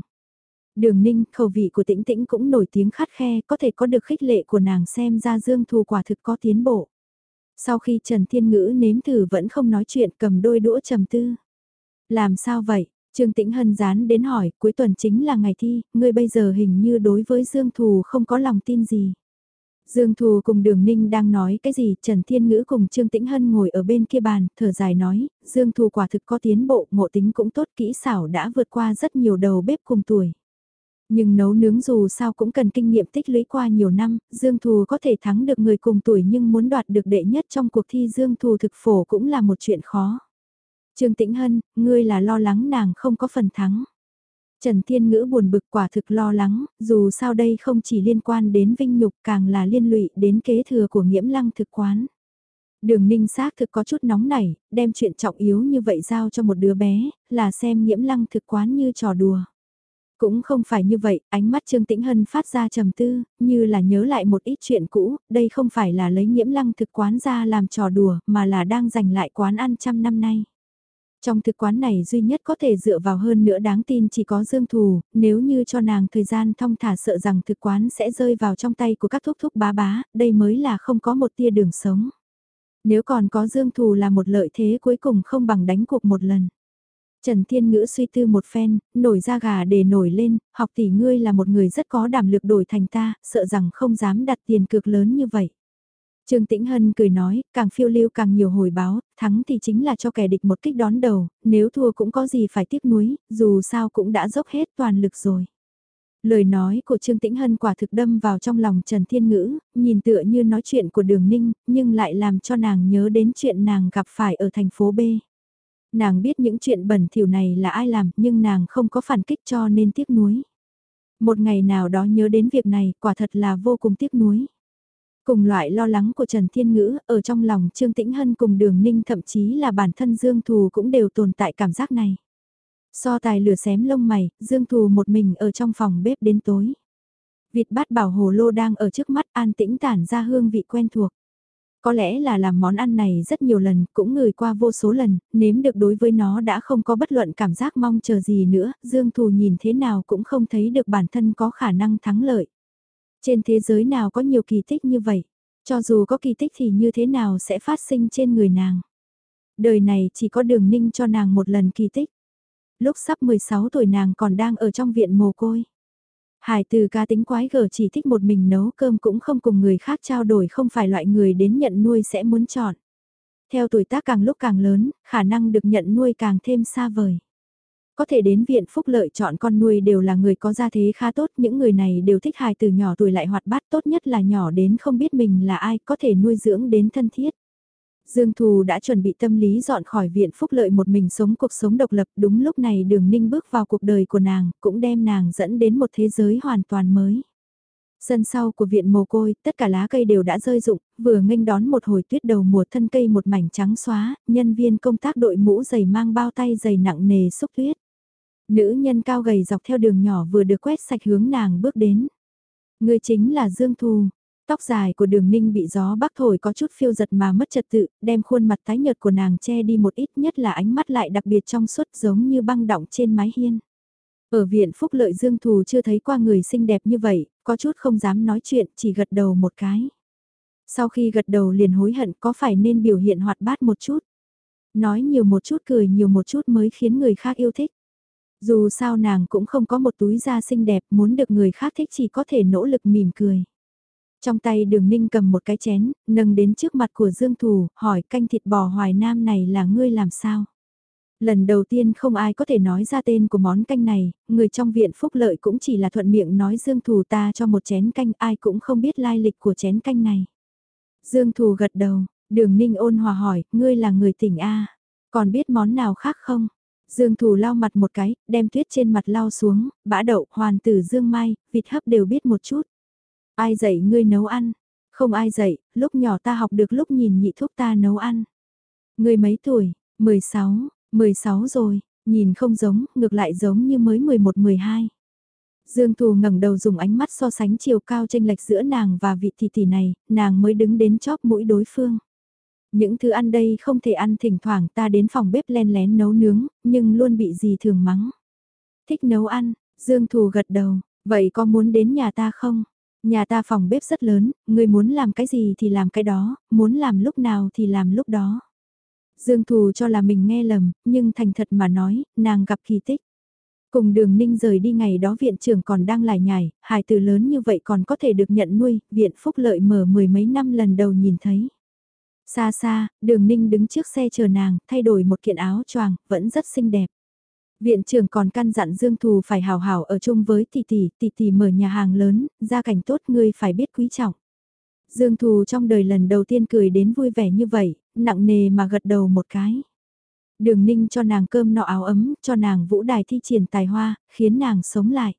Đường ninh, khẩu vị của tĩnh tĩnh cũng nổi tiếng khát khe, có thể có được khích lệ của nàng xem ra Dương Thù quả thực có tiến bộ. Sau khi Trần Thiên Ngữ nếm thử vẫn không nói chuyện cầm đôi đũa trầm tư. Làm sao vậy? Trương Tĩnh Hân dán đến hỏi, cuối tuần chính là ngày thi, ngươi bây giờ hình như đối với Dương Thù không có lòng tin gì. Dương Thù cùng Đường Ninh đang nói cái gì, Trần Thiên Ngữ cùng Trương Tĩnh Hân ngồi ở bên kia bàn, thở dài nói, Dương Thù quả thực có tiến bộ, ngộ tính cũng tốt, kỹ xảo đã vượt qua rất nhiều đầu bếp cùng tuổi. Nhưng nấu nướng dù sao cũng cần kinh nghiệm tích lũy qua nhiều năm, Dương Thù có thể thắng được người cùng tuổi nhưng muốn đoạt được đệ nhất trong cuộc thi Dương Thù thực phổ cũng là một chuyện khó. Trương Tĩnh Hân, ngươi là lo lắng nàng không có phần thắng. Trần Thiên Ngữ buồn bực quả thực lo lắng, dù sao đây không chỉ liên quan đến vinh nhục càng là liên lụy đến kế thừa của nghiễm lăng thực quán. Đường ninh xác thực có chút nóng nảy, đem chuyện trọng yếu như vậy giao cho một đứa bé, là xem nghiễm lăng thực quán như trò đùa. Cũng không phải như vậy, ánh mắt Trương Tĩnh Hân phát ra trầm tư, như là nhớ lại một ít chuyện cũ, đây không phải là lấy nhiễm lăng thực quán ra làm trò đùa, mà là đang giành lại quán ăn trăm năm nay. Trong thực quán này duy nhất có thể dựa vào hơn nữa đáng tin chỉ có Dương Thù, nếu như cho nàng thời gian thong thả sợ rằng thực quán sẽ rơi vào trong tay của các thúc thúc bá bá, đây mới là không có một tia đường sống. Nếu còn có Dương Thù là một lợi thế cuối cùng không bằng đánh cuộc một lần. Trần Thiên Ngữ suy tư một phen, nổi ra gà để nổi lên, học tỷ ngươi là một người rất có đảm lực đổi thành ta, sợ rằng không dám đặt tiền cược lớn như vậy. Trương Tĩnh Hân cười nói, càng phiêu lưu càng nhiều hồi báo, thắng thì chính là cho kẻ địch một kích đón đầu, nếu thua cũng có gì phải tiếc nuối, dù sao cũng đã dốc hết toàn lực rồi. Lời nói của Trương Tĩnh Hân quả thực đâm vào trong lòng Trần Thiên Ngữ, nhìn tựa như nói chuyện của Đường Ninh, nhưng lại làm cho nàng nhớ đến chuyện nàng gặp phải ở thành phố B. Nàng biết những chuyện bẩn thỉu này là ai làm nhưng nàng không có phản kích cho nên tiếc nuối. Một ngày nào đó nhớ đến việc này quả thật là vô cùng tiếc nuối. Cùng loại lo lắng của Trần Thiên Ngữ ở trong lòng Trương Tĩnh Hân cùng Đường Ninh thậm chí là bản thân Dương Thù cũng đều tồn tại cảm giác này. So tài lửa xém lông mày, Dương Thù một mình ở trong phòng bếp đến tối. Vịt bát bảo hồ lô đang ở trước mắt an tĩnh tản ra hương vị quen thuộc. Có lẽ là làm món ăn này rất nhiều lần, cũng ngửi qua vô số lần, nếm được đối với nó đã không có bất luận cảm giác mong chờ gì nữa, Dương Thù nhìn thế nào cũng không thấy được bản thân có khả năng thắng lợi. Trên thế giới nào có nhiều kỳ tích như vậy, cho dù có kỳ tích thì như thế nào sẽ phát sinh trên người nàng. Đời này chỉ có đường ninh cho nàng một lần kỳ tích. Lúc sắp 16 tuổi nàng còn đang ở trong viện mồ côi. Hải từ ca tính quái gở chỉ thích một mình nấu cơm cũng không cùng người khác trao đổi không phải loại người đến nhận nuôi sẽ muốn chọn. Theo tuổi tác càng lúc càng lớn, khả năng được nhận nuôi càng thêm xa vời. Có thể đến viện phúc lợi chọn con nuôi đều là người có gia thế khá tốt, những người này đều thích hài từ nhỏ tuổi lại hoạt bát tốt nhất là nhỏ đến không biết mình là ai có thể nuôi dưỡng đến thân thiết. Dương Thù đã chuẩn bị tâm lý dọn khỏi viện phúc lợi một mình sống cuộc sống độc lập đúng lúc này đường ninh bước vào cuộc đời của nàng, cũng đem nàng dẫn đến một thế giới hoàn toàn mới. Sân sau của viện mồ côi, tất cả lá cây đều đã rơi rụng, vừa nghênh đón một hồi tuyết đầu mùa thân cây một mảnh trắng xóa, nhân viên công tác đội mũ giày mang bao tay giày nặng nề xúc tuyết. Nữ nhân cao gầy dọc theo đường nhỏ vừa được quét sạch hướng nàng bước đến. Người chính là Dương Thù. Tóc dài của đường ninh bị gió bắc thổi có chút phiêu giật mà mất trật tự, đem khuôn mặt tái nhợt của nàng che đi một ít nhất là ánh mắt lại đặc biệt trong suốt giống như băng động trên mái hiên. Ở viện Phúc Lợi Dương Thù chưa thấy qua người xinh đẹp như vậy, có chút không dám nói chuyện, chỉ gật đầu một cái. Sau khi gật đầu liền hối hận có phải nên biểu hiện hoạt bát một chút. Nói nhiều một chút cười nhiều một chút mới khiến người khác yêu thích. Dù sao nàng cũng không có một túi da xinh đẹp muốn được người khác thích chỉ có thể nỗ lực mỉm cười. Trong tay đường ninh cầm một cái chén, nâng đến trước mặt của Dương Thù, hỏi canh thịt bò hoài nam này là ngươi làm sao? Lần đầu tiên không ai có thể nói ra tên của món canh này, người trong viện phúc lợi cũng chỉ là thuận miệng nói Dương Thù ta cho một chén canh ai cũng không biết lai lịch của chén canh này. Dương Thù gật đầu, đường ninh ôn hòa hỏi, ngươi là người tỉnh A, còn biết món nào khác không? Dương Thù lau mặt một cái, đem tuyết trên mặt lau xuống, bã đậu, hoàn tử Dương Mai, vịt hấp đều biết một chút. Ai dạy ngươi nấu ăn? Không ai dạy, lúc nhỏ ta học được lúc nhìn nhị thúc ta nấu ăn. Ngươi mấy tuổi? 16, 16 rồi, nhìn không giống, ngược lại giống như mới 11-12. Dương Thù ngẩng đầu dùng ánh mắt so sánh chiều cao tranh lệch giữa nàng và vị tỷ tỷ này, nàng mới đứng đến chóp mũi đối phương. Những thứ ăn đây không thể ăn thỉnh thoảng ta đến phòng bếp len lén nấu nướng, nhưng luôn bị gì thường mắng. Thích nấu ăn, Dương Thù gật đầu, vậy có muốn đến nhà ta không? Nhà ta phòng bếp rất lớn, người muốn làm cái gì thì làm cái đó, muốn làm lúc nào thì làm lúc đó. Dương Thù cho là mình nghe lầm, nhưng thành thật mà nói, nàng gặp kỳ tích. Cùng đường ninh rời đi ngày đó viện trưởng còn đang lải nhải, hài từ lớn như vậy còn có thể được nhận nuôi, viện phúc lợi mở mười mấy năm lần đầu nhìn thấy. Xa xa, đường ninh đứng trước xe chờ nàng, thay đổi một kiện áo choàng, vẫn rất xinh đẹp. Viện trưởng còn căn dặn Dương Thù phải hào hào ở chung với tỷ tỷ, tỷ tỷ mở nhà hàng lớn, gia cảnh tốt ngươi phải biết quý trọng. Dương Thù trong đời lần đầu tiên cười đến vui vẻ như vậy, nặng nề mà gật đầu một cái. Đường ninh cho nàng cơm nọ áo ấm, cho nàng vũ đài thi triển tài hoa, khiến nàng sống lại.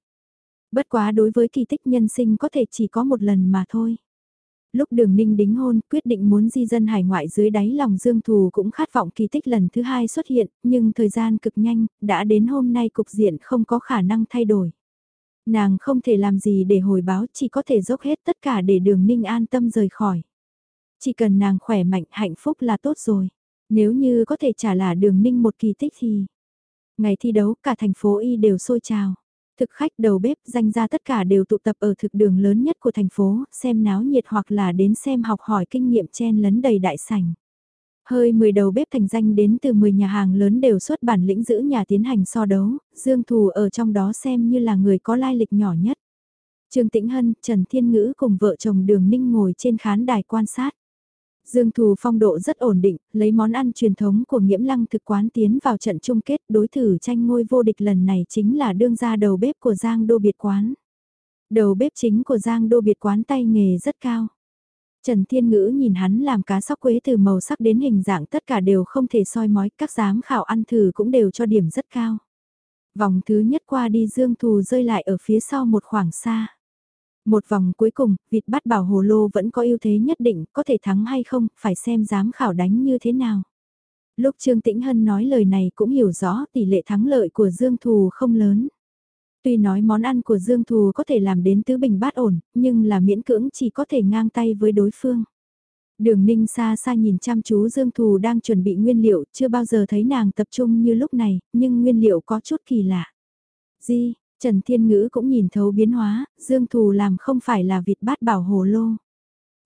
Bất quá đối với kỳ tích nhân sinh có thể chỉ có một lần mà thôi. Lúc đường ninh đính hôn, quyết định muốn di dân hải ngoại dưới đáy lòng Dương Thù cũng khát vọng kỳ tích lần thứ hai xuất hiện, nhưng thời gian cực nhanh, đã đến hôm nay cục diện không có khả năng thay đổi. Nàng không thể làm gì để hồi báo, chỉ có thể dốc hết tất cả để đường ninh an tâm rời khỏi. Chỉ cần nàng khỏe mạnh hạnh phúc là tốt rồi. Nếu như có thể trả là đường ninh một kỳ tích thì... Ngày thi đấu cả thành phố Y đều sôi trào. Thực khách đầu bếp danh ra tất cả đều tụ tập ở thực đường lớn nhất của thành phố, xem náo nhiệt hoặc là đến xem học hỏi kinh nghiệm chen lấn đầy đại sảnh. Hơi 10 đầu bếp thành danh đến từ 10 nhà hàng lớn đều xuất bản lĩnh giữ nhà tiến hành so đấu, Dương Thù ở trong đó xem như là người có lai lịch nhỏ nhất. Trương Tĩnh Hân, Trần Thiên Ngữ cùng vợ chồng Đường Ninh ngồi trên khán đài quan sát. Dương Thù phong độ rất ổn định, lấy món ăn truyền thống của nghiễm lăng thực quán tiến vào trận chung kết đối thử tranh ngôi vô địch lần này chính là đương gia đầu bếp của Giang Đô Biệt Quán. Đầu bếp chính của Giang Đô Biệt Quán tay nghề rất cao. Trần Thiên Ngữ nhìn hắn làm cá sóc quế từ màu sắc đến hình dạng tất cả đều không thể soi mói, các giám khảo ăn thử cũng đều cho điểm rất cao. Vòng thứ nhất qua đi Dương Thù rơi lại ở phía sau một khoảng xa. Một vòng cuối cùng, vịt bắt bảo hồ lô vẫn có ưu thế nhất định, có thể thắng hay không, phải xem giám khảo đánh như thế nào. Lúc Trương Tĩnh Hân nói lời này cũng hiểu rõ tỷ lệ thắng lợi của Dương Thù không lớn. Tuy nói món ăn của Dương Thù có thể làm đến tứ bình bát ổn, nhưng là miễn cưỡng chỉ có thể ngang tay với đối phương. Đường ninh xa xa nhìn chăm chú Dương Thù đang chuẩn bị nguyên liệu, chưa bao giờ thấy nàng tập trung như lúc này, nhưng nguyên liệu có chút kỳ lạ. Di, Trần Thiên Ngữ cũng nhìn thấu biến hóa, Dương Thù làm không phải là vịt bát bảo hồ lô.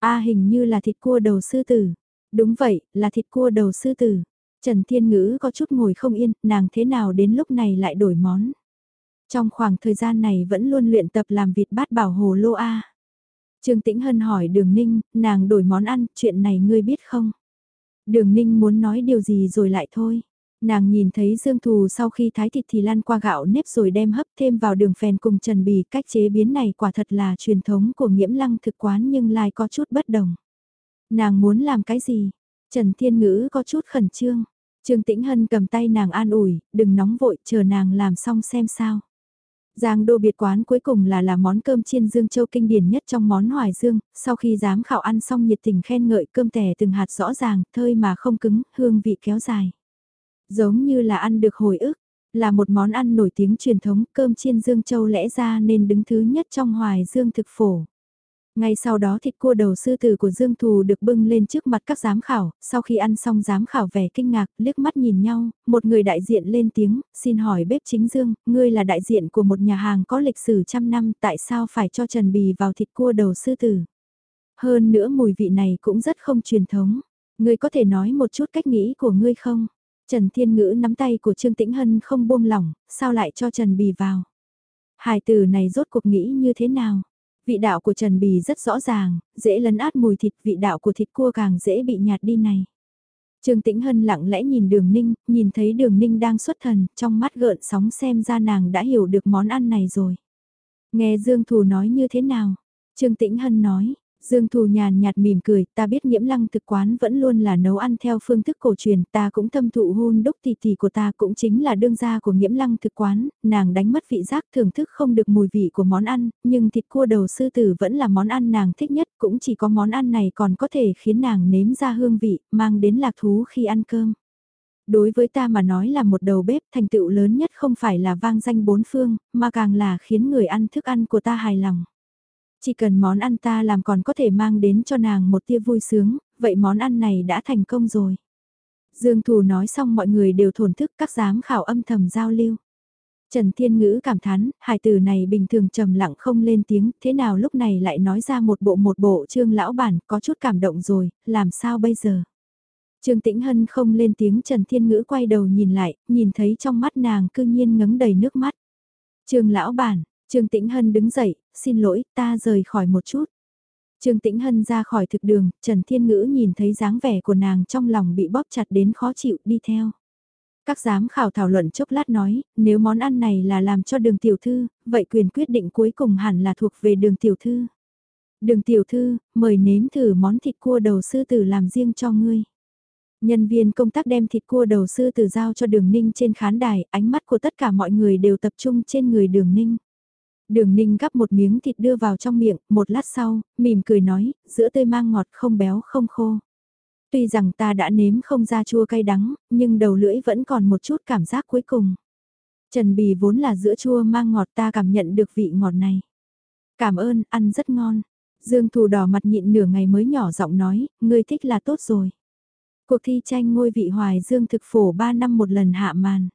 A à, hình như là thịt cua đầu sư tử. Đúng vậy, là thịt cua đầu sư tử. Trần Thiên Ngữ có chút ngồi không yên, nàng thế nào đến lúc này lại đổi món. Trong khoảng thời gian này vẫn luôn luyện tập làm vịt bát bảo hồ lô A. Trương Tĩnh Hân hỏi Đường Ninh, nàng đổi món ăn, chuyện này ngươi biết không? Đường Ninh muốn nói điều gì rồi lại thôi. Nàng nhìn thấy Dương Thù sau khi thái thịt thì lăn qua gạo nếp rồi đem hấp thêm vào đường phèn cùng trần bì. Cách chế biến này quả thật là truyền thống của nghiễm lăng thực quán nhưng lại có chút bất đồng. Nàng muốn làm cái gì? Trần Thiên Ngữ có chút khẩn trương. Trương Tĩnh Hân cầm tay nàng an ủi, đừng nóng vội, chờ nàng làm xong xem sao. Giang đô biệt quán cuối cùng là là món cơm chiên Dương Châu kinh điển nhất trong món hoài dương, sau khi giám khảo ăn xong nhiệt tình khen ngợi cơm tẻ từng hạt rõ ràng, thơi mà không cứng, hương vị kéo dài. Giống như là ăn được hồi ức, Là một món ăn nổi tiếng truyền thống, cơm chiên Dương Châu lẽ ra nên đứng thứ nhất trong hoài Dương thực phổ. Ngay sau đó thịt cua đầu sư tử của Dương Thù được bưng lên trước mặt các giám khảo, sau khi ăn xong giám khảo vẻ kinh ngạc, liếc mắt nhìn nhau, một người đại diện lên tiếng, xin hỏi bếp chính Dương, ngươi là đại diện của một nhà hàng có lịch sử trăm năm, tại sao phải cho Trần Bì vào thịt cua đầu sư tử? Hơn nữa mùi vị này cũng rất không truyền thống, ngươi có thể nói một chút cách nghĩ của ngươi không? Trần Thiên Ngữ nắm tay của Trương Tĩnh Hân không buông lỏng, sao lại cho Trần Bì vào? Hài tử này rốt cuộc nghĩ như thế nào? Vị đạo của Trần Bì rất rõ ràng, dễ lấn át mùi thịt, vị đạo của thịt cua càng dễ bị nhạt đi này. Trương Tĩnh Hân lặng lẽ nhìn đường ninh, nhìn thấy đường ninh đang xuất thần, trong mắt gợn sóng xem ra nàng đã hiểu được món ăn này rồi. Nghe Dương Thù nói như thế nào? Trương Tĩnh Hân nói, Dương Thù nhàn nhạt mỉm cười, ta biết nhiễm lăng thực quán vẫn luôn là nấu ăn theo phương thức cổ truyền, ta cũng thâm thụ hôn đúc tỷ tỷ của ta cũng chính là đương gia của nhiễm lăng thực quán, nàng đánh mất vị giác thưởng thức không được mùi vị của món ăn, nhưng thịt cua đầu sư tử vẫn là món ăn nàng thích nhất, cũng chỉ có món ăn này còn có thể khiến nàng nếm ra hương vị, mang đến lạc thú khi ăn cơm. Đối với ta mà nói là một đầu bếp thành tựu lớn nhất không phải là vang danh bốn phương, mà càng là khiến người ăn thức ăn của ta hài lòng. Chỉ cần món ăn ta làm còn có thể mang đến cho nàng một tia vui sướng, vậy món ăn này đã thành công rồi. Dương Thù nói xong mọi người đều thổn thức các giám khảo âm thầm giao lưu. Trần Thiên Ngữ cảm thán, hài tử này bình thường trầm lặng không lên tiếng, thế nào lúc này lại nói ra một bộ một bộ trương lão bản, có chút cảm động rồi, làm sao bây giờ? Trương Tĩnh Hân không lên tiếng Trần Thiên Ngữ quay đầu nhìn lại, nhìn thấy trong mắt nàng cư nhiên ngấn đầy nước mắt. Trương lão bản, Trương Tĩnh Hân đứng dậy, xin lỗi, ta rời khỏi một chút. Trương Tĩnh Hân ra khỏi thực đường, Trần Thiên Ngữ nhìn thấy dáng vẻ của nàng trong lòng bị bóp chặt đến khó chịu đi theo. Các giám khảo thảo luận chốc lát nói, nếu món ăn này là làm cho đường tiểu thư, vậy quyền quyết định cuối cùng hẳn là thuộc về đường tiểu thư. Đường tiểu thư, mời nếm thử món thịt cua đầu sư tử làm riêng cho ngươi. Nhân viên công tác đem thịt cua đầu sư tử giao cho đường ninh trên khán đài, ánh mắt của tất cả mọi người đều tập trung trên người đường ninh. Đường ninh gắp một miếng thịt đưa vào trong miệng, một lát sau, mỉm cười nói, giữa tươi mang ngọt không béo không khô. Tuy rằng ta đã nếm không ra chua cay đắng, nhưng đầu lưỡi vẫn còn một chút cảm giác cuối cùng. Trần bì vốn là giữa chua mang ngọt ta cảm nhận được vị ngọt này. Cảm ơn, ăn rất ngon. Dương Thù đỏ mặt nhịn nửa ngày mới nhỏ giọng nói, ngươi thích là tốt rồi. Cuộc thi tranh ngôi vị hoài Dương thực phổ 3 năm một lần hạ màn.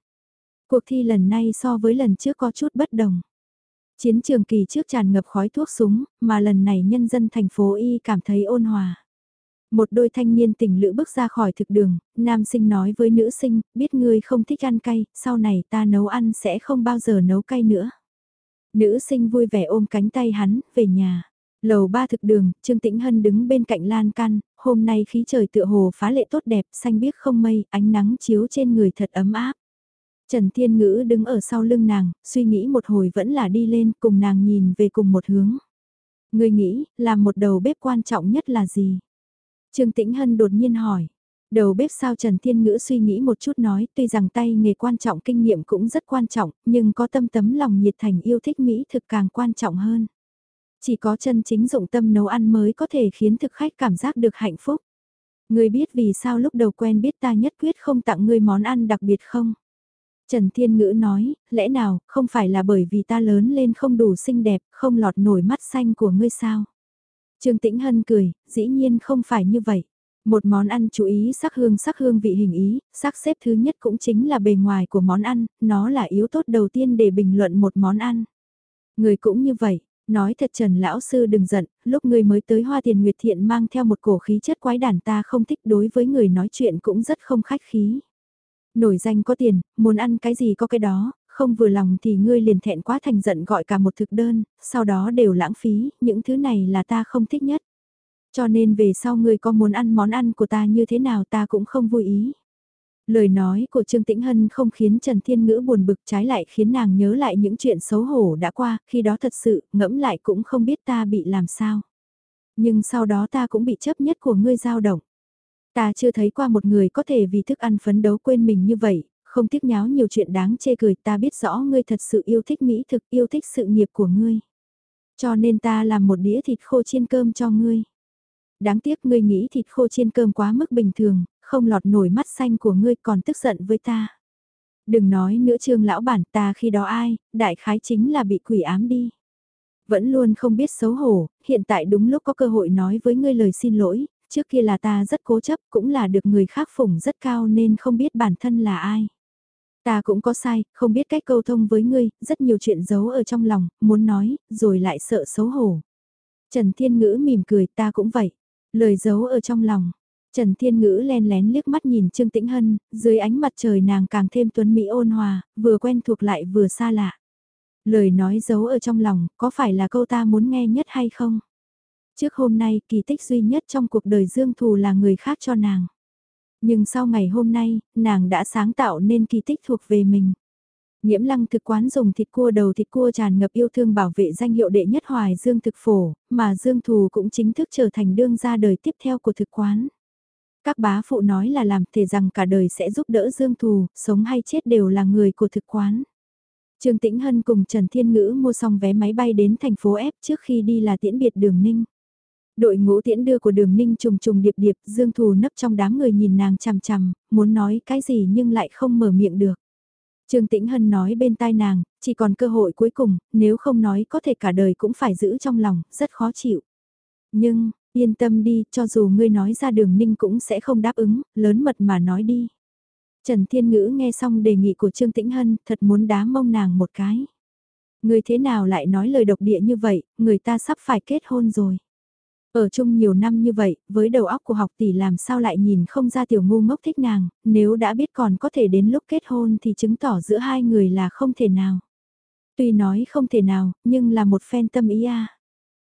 Cuộc thi lần này so với lần trước có chút bất đồng. Chiến trường kỳ trước tràn ngập khói thuốc súng, mà lần này nhân dân thành phố Y cảm thấy ôn hòa. Một đôi thanh niên tình lữ bước ra khỏi thực đường, nam sinh nói với nữ sinh, biết ngươi không thích ăn cay, sau này ta nấu ăn sẽ không bao giờ nấu cay nữa. Nữ sinh vui vẻ ôm cánh tay hắn, về nhà. Lầu ba thực đường, Trương Tĩnh Hân đứng bên cạnh lan can, hôm nay khí trời tựa hồ phá lệ tốt đẹp, xanh biếc không mây, ánh nắng chiếu trên người thật ấm áp. Trần Thiên Ngữ đứng ở sau lưng nàng, suy nghĩ một hồi vẫn là đi lên cùng nàng nhìn về cùng một hướng. Người nghĩ, làm một đầu bếp quan trọng nhất là gì? Trương Tĩnh Hân đột nhiên hỏi. Đầu bếp sao Trần Thiên Ngữ suy nghĩ một chút nói tuy rằng tay nghề quan trọng kinh nghiệm cũng rất quan trọng, nhưng có tâm tấm lòng nhiệt thành yêu thích Mỹ thực càng quan trọng hơn. Chỉ có chân chính dụng tâm nấu ăn mới có thể khiến thực khách cảm giác được hạnh phúc. Người biết vì sao lúc đầu quen biết ta nhất quyết không tặng ngươi món ăn đặc biệt không? Trần Thiên Ngữ nói, lẽ nào, không phải là bởi vì ta lớn lên không đủ xinh đẹp, không lọt nổi mắt xanh của ngươi sao? Trương Tĩnh Hân cười, dĩ nhiên không phải như vậy. Một món ăn chú ý sắc hương sắc hương vị hình ý, sắc xếp thứ nhất cũng chính là bề ngoài của món ăn, nó là yếu tốt đầu tiên để bình luận một món ăn. Người cũng như vậy, nói thật Trần Lão Sư đừng giận, lúc người mới tới Hoa Tiền Nguyệt Thiện mang theo một cổ khí chất quái đản ta không thích đối với người nói chuyện cũng rất không khách khí. Nổi danh có tiền, muốn ăn cái gì có cái đó, không vừa lòng thì ngươi liền thẹn quá thành giận gọi cả một thực đơn, sau đó đều lãng phí, những thứ này là ta không thích nhất. Cho nên về sau ngươi có muốn ăn món ăn của ta như thế nào ta cũng không vui ý. Lời nói của Trương Tĩnh Hân không khiến Trần Thiên Ngữ buồn bực trái lại khiến nàng nhớ lại những chuyện xấu hổ đã qua, khi đó thật sự, ngẫm lại cũng không biết ta bị làm sao. Nhưng sau đó ta cũng bị chấp nhất của ngươi dao động. Ta chưa thấy qua một người có thể vì thức ăn phấn đấu quên mình như vậy, không tiếc nháo nhiều chuyện đáng chê cười ta biết rõ ngươi thật sự yêu thích mỹ thực, yêu thích sự nghiệp của ngươi. Cho nên ta làm một đĩa thịt khô chiên cơm cho ngươi. Đáng tiếc ngươi nghĩ thịt khô chiên cơm quá mức bình thường, không lọt nổi mắt xanh của ngươi còn tức giận với ta. Đừng nói nữa trương lão bản ta khi đó ai, đại khái chính là bị quỷ ám đi. Vẫn luôn không biết xấu hổ, hiện tại đúng lúc có cơ hội nói với ngươi lời xin lỗi, trước kia là ta rất cố chấp cũng là được người khác phủng rất cao nên không biết bản thân là ai. Ta cũng có sai, không biết cách câu thông với ngươi, rất nhiều chuyện giấu ở trong lòng, muốn nói, rồi lại sợ xấu hổ. Trần Thiên Ngữ mỉm cười ta cũng vậy. Lời giấu ở trong lòng. Trần Thiên Ngữ len lén liếc mắt nhìn Trương Tĩnh Hân, dưới ánh mặt trời nàng càng thêm tuấn mỹ ôn hòa, vừa quen thuộc lại vừa xa lạ. Lời nói giấu ở trong lòng, có phải là câu ta muốn nghe nhất hay không? Trước hôm nay, kỳ tích duy nhất trong cuộc đời Dương Thù là người khác cho nàng. Nhưng sau ngày hôm nay, nàng đã sáng tạo nên kỳ tích thuộc về mình. Nhiễm lăng thực quán dùng thịt cua đầu thịt cua tràn ngập yêu thương bảo vệ danh hiệu đệ nhất hoài Dương thực phổ, mà Dương Thù cũng chính thức trở thành đương gia đời tiếp theo của thực quán. Các bá phụ nói là làm thể rằng cả đời sẽ giúp đỡ Dương Thù, sống hay chết đều là người của thực quán. Trương Tĩnh Hân cùng Trần Thiên Ngữ mua xong vé máy bay đến thành phố F trước khi đi là tiễn biệt đường Ninh. Đội ngũ tiễn đưa của đường Ninh trùng trùng điệp điệp, Dương Thù nấp trong đám người nhìn nàng chằm chằm, muốn nói cái gì nhưng lại không mở miệng được. Trương Tĩnh Hân nói bên tai nàng, chỉ còn cơ hội cuối cùng, nếu không nói có thể cả đời cũng phải giữ trong lòng, rất khó chịu. Nhưng, yên tâm đi, cho dù ngươi nói ra đường ninh cũng sẽ không đáp ứng, lớn mật mà nói đi. Trần Thiên Ngữ nghe xong đề nghị của Trương Tĩnh Hân, thật muốn đá mông nàng một cái. Người thế nào lại nói lời độc địa như vậy, người ta sắp phải kết hôn rồi. Ở chung nhiều năm như vậy, với đầu óc của học tỷ làm sao lại nhìn không ra tiểu ngu ngốc thích nàng, nếu đã biết còn có thể đến lúc kết hôn thì chứng tỏ giữa hai người là không thể nào. Tuy nói không thể nào, nhưng là một phen tâm ý a.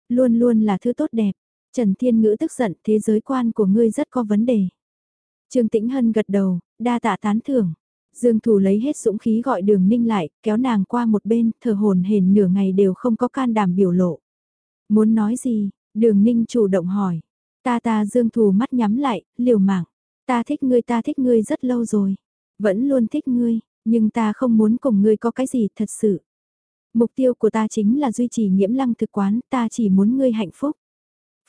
Luôn luôn là thứ tốt đẹp. Trần Thiên Ngữ tức giận thế giới quan của ngươi rất có vấn đề. Trương Tĩnh Hân gật đầu, đa tạ tán thưởng. Dương Thủ lấy hết dũng khí gọi đường ninh lại, kéo nàng qua một bên, thở hồn hển nửa ngày đều không có can đảm biểu lộ. Muốn nói gì, đường ninh chủ động hỏi. Ta ta Dương Thù mắt nhắm lại, liều mạng. Ta thích ngươi ta thích ngươi rất lâu rồi. Vẫn luôn thích ngươi, nhưng ta không muốn cùng ngươi có cái gì thật sự. Mục tiêu của ta chính là duy trì nhiễm lăng thực quán, ta chỉ muốn ngươi hạnh phúc.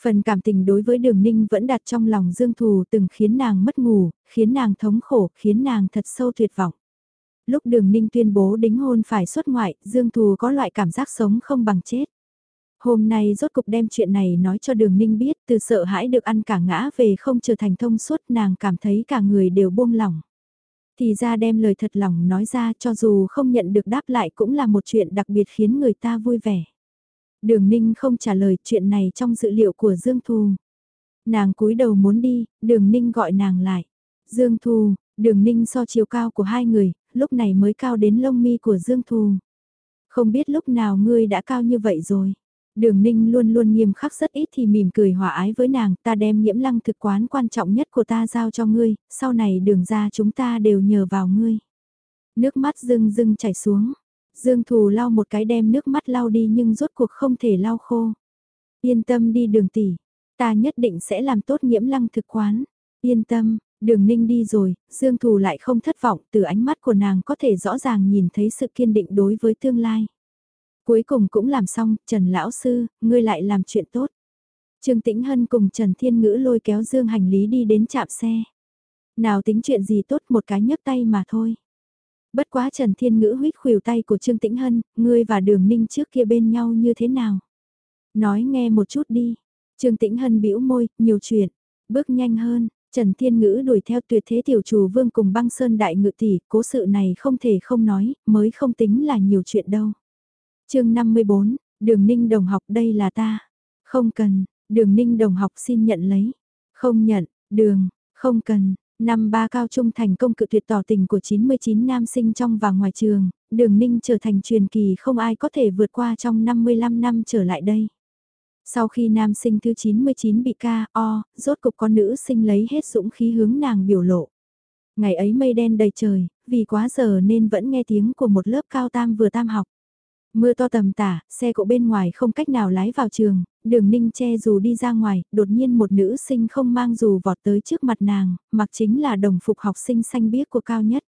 Phần cảm tình đối với đường ninh vẫn đặt trong lòng Dương Thù từng khiến nàng mất ngủ, khiến nàng thống khổ, khiến nàng thật sâu tuyệt vọng. Lúc đường ninh tuyên bố đính hôn phải xuất ngoại, Dương Thù có loại cảm giác sống không bằng chết. Hôm nay rốt cục đem chuyện này nói cho đường ninh biết từ sợ hãi được ăn cả ngã về không trở thành thông suốt nàng cảm thấy cả người đều buông lỏng. Thì ra đem lời thật lòng nói ra cho dù không nhận được đáp lại cũng là một chuyện đặc biệt khiến người ta vui vẻ. Đường Ninh không trả lời chuyện này trong dự liệu của Dương Thu. Nàng cúi đầu muốn đi, đường Ninh gọi nàng lại. Dương Thu, đường Ninh so chiều cao của hai người, lúc này mới cao đến lông mi của Dương Thu. Không biết lúc nào ngươi đã cao như vậy rồi. Đường Ninh luôn luôn nghiêm khắc rất ít thì mỉm cười hòa ái với nàng, ta đem nhiễm lăng thực quán quan trọng nhất của ta giao cho ngươi, sau này đường ra chúng ta đều nhờ vào ngươi. Nước mắt dưng dưng chảy xuống, Dương Thù lau một cái đem nước mắt lau đi nhưng rốt cuộc không thể lau khô. Yên tâm đi đường tỷ, ta nhất định sẽ làm tốt nhiễm lăng thực quán. Yên tâm, đường ninh đi rồi, Dương Thù lại không thất vọng từ ánh mắt của nàng có thể rõ ràng nhìn thấy sự kiên định đối với tương lai. Cuối cùng cũng làm xong, Trần Lão Sư, ngươi lại làm chuyện tốt. Trương Tĩnh Hân cùng Trần Thiên Ngữ lôi kéo Dương hành lý đi đến trạm xe. Nào tính chuyện gì tốt một cái nhấc tay mà thôi. Bất quá Trần Thiên Ngữ huyết khuỷu tay của Trương Tĩnh Hân, ngươi và Đường Ninh trước kia bên nhau như thế nào? Nói nghe một chút đi. Trương Tĩnh Hân bĩu môi, nhiều chuyện. Bước nhanh hơn, Trần Thiên Ngữ đuổi theo tuyệt thế tiểu chủ vương cùng băng sơn đại ngự tỷ, cố sự này không thể không nói, mới không tính là nhiều chuyện đâu chương 54, đường ninh đồng học đây là ta. Không cần, đường ninh đồng học xin nhận lấy. Không nhận, đường, không cần, Năm ba cao trung thành công cự tuyệt tỏ tình của 99 nam sinh trong và ngoài trường, đường ninh trở thành truyền kỳ không ai có thể vượt qua trong 55 năm trở lại đây. Sau khi nam sinh thứ 99 bị ca, o, rốt cục có nữ sinh lấy hết dũng khí hướng nàng biểu lộ. Ngày ấy mây đen đầy trời, vì quá giờ nên vẫn nghe tiếng của một lớp cao tam vừa tam học. Mưa to tầm tả, xe cộ bên ngoài không cách nào lái vào trường, đường ninh che dù đi ra ngoài, đột nhiên một nữ sinh không mang dù vọt tới trước mặt nàng, mặc chính là đồng phục học sinh xanh biếc của cao nhất.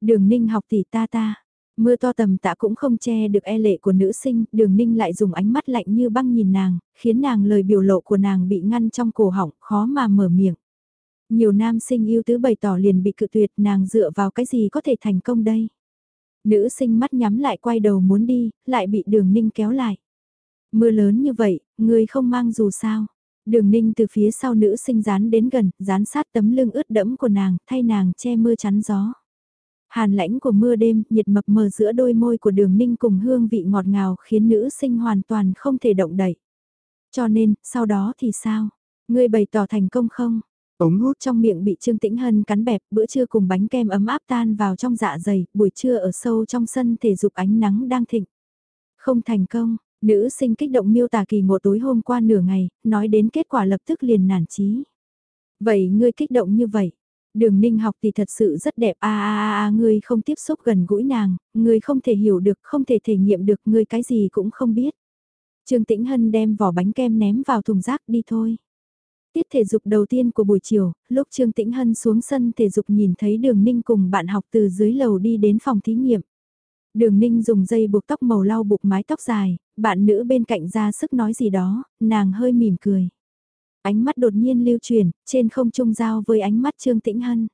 Đường ninh học tỷ ta ta, mưa to tầm tạ cũng không che được e lệ của nữ sinh, đường ninh lại dùng ánh mắt lạnh như băng nhìn nàng, khiến nàng lời biểu lộ của nàng bị ngăn trong cổ họng, khó mà mở miệng. Nhiều nam sinh yêu tứ bày tỏ liền bị cự tuyệt nàng dựa vào cái gì có thể thành công đây. Nữ sinh mắt nhắm lại quay đầu muốn đi, lại bị đường ninh kéo lại. Mưa lớn như vậy, người không mang dù sao. Đường ninh từ phía sau nữ sinh dán đến gần, dán sát tấm lưng ướt đẫm của nàng, thay nàng che mưa chắn gió. Hàn lãnh của mưa đêm, nhiệt mập mờ giữa đôi môi của đường ninh cùng hương vị ngọt ngào khiến nữ sinh hoàn toàn không thể động đậy. Cho nên, sau đó thì sao? Ngươi bày tỏ thành công không? Ống hút trong miệng bị Trương Tĩnh Hân cắn bẹp, bữa trưa cùng bánh kem ấm áp tan vào trong dạ dày, buổi trưa ở sâu trong sân thể dục ánh nắng đang thịnh. Không thành công, nữ sinh kích động miêu tả kỳ ngộ tối hôm qua nửa ngày, nói đến kết quả lập tức liền nản chí. Vậy ngươi kích động như vậy, Đường ninh học thì thật sự rất đẹp a a a ngươi không tiếp xúc gần gũi nàng, ngươi không thể hiểu được, không thể thể nghiệm được, ngươi cái gì cũng không biết. Trương Tĩnh Hân đem vỏ bánh kem ném vào thùng rác đi thôi. Tiết thể dục đầu tiên của buổi chiều, lúc Trương Tĩnh Hân xuống sân thể dục nhìn thấy đường ninh cùng bạn học từ dưới lầu đi đến phòng thí nghiệm. Đường ninh dùng dây buộc tóc màu lau buộc mái tóc dài, bạn nữ bên cạnh ra sức nói gì đó, nàng hơi mỉm cười. Ánh mắt đột nhiên lưu truyền, trên không trung giao với ánh mắt Trương Tĩnh Hân.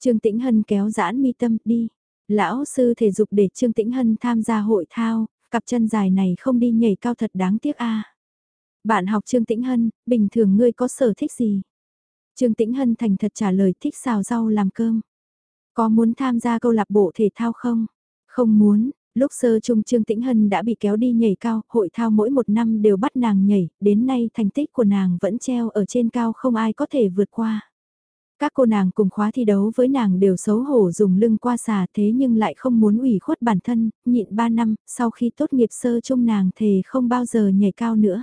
Trương Tĩnh Hân kéo giãn mi tâm đi. Lão sư thể dục để Trương Tĩnh Hân tham gia hội thao, cặp chân dài này không đi nhảy cao thật đáng tiếc a. Bạn học Trương Tĩnh Hân, bình thường ngươi có sở thích gì? Trương Tĩnh Hân thành thật trả lời thích xào rau làm cơm. Có muốn tham gia câu lạc bộ thể thao không? Không muốn, Lúc sơ trung Trương Tĩnh Hân đã bị kéo đi nhảy cao, hội thao mỗi một năm đều bắt nàng nhảy, đến nay thành tích của nàng vẫn treo ở trên cao không ai có thể vượt qua. Các cô nàng cùng khóa thi đấu với nàng đều xấu hổ dùng lưng qua xà thế nhưng lại không muốn ủy khuất bản thân, nhịn 3 năm, sau khi tốt nghiệp sơ trung nàng thề không bao giờ nhảy cao nữa.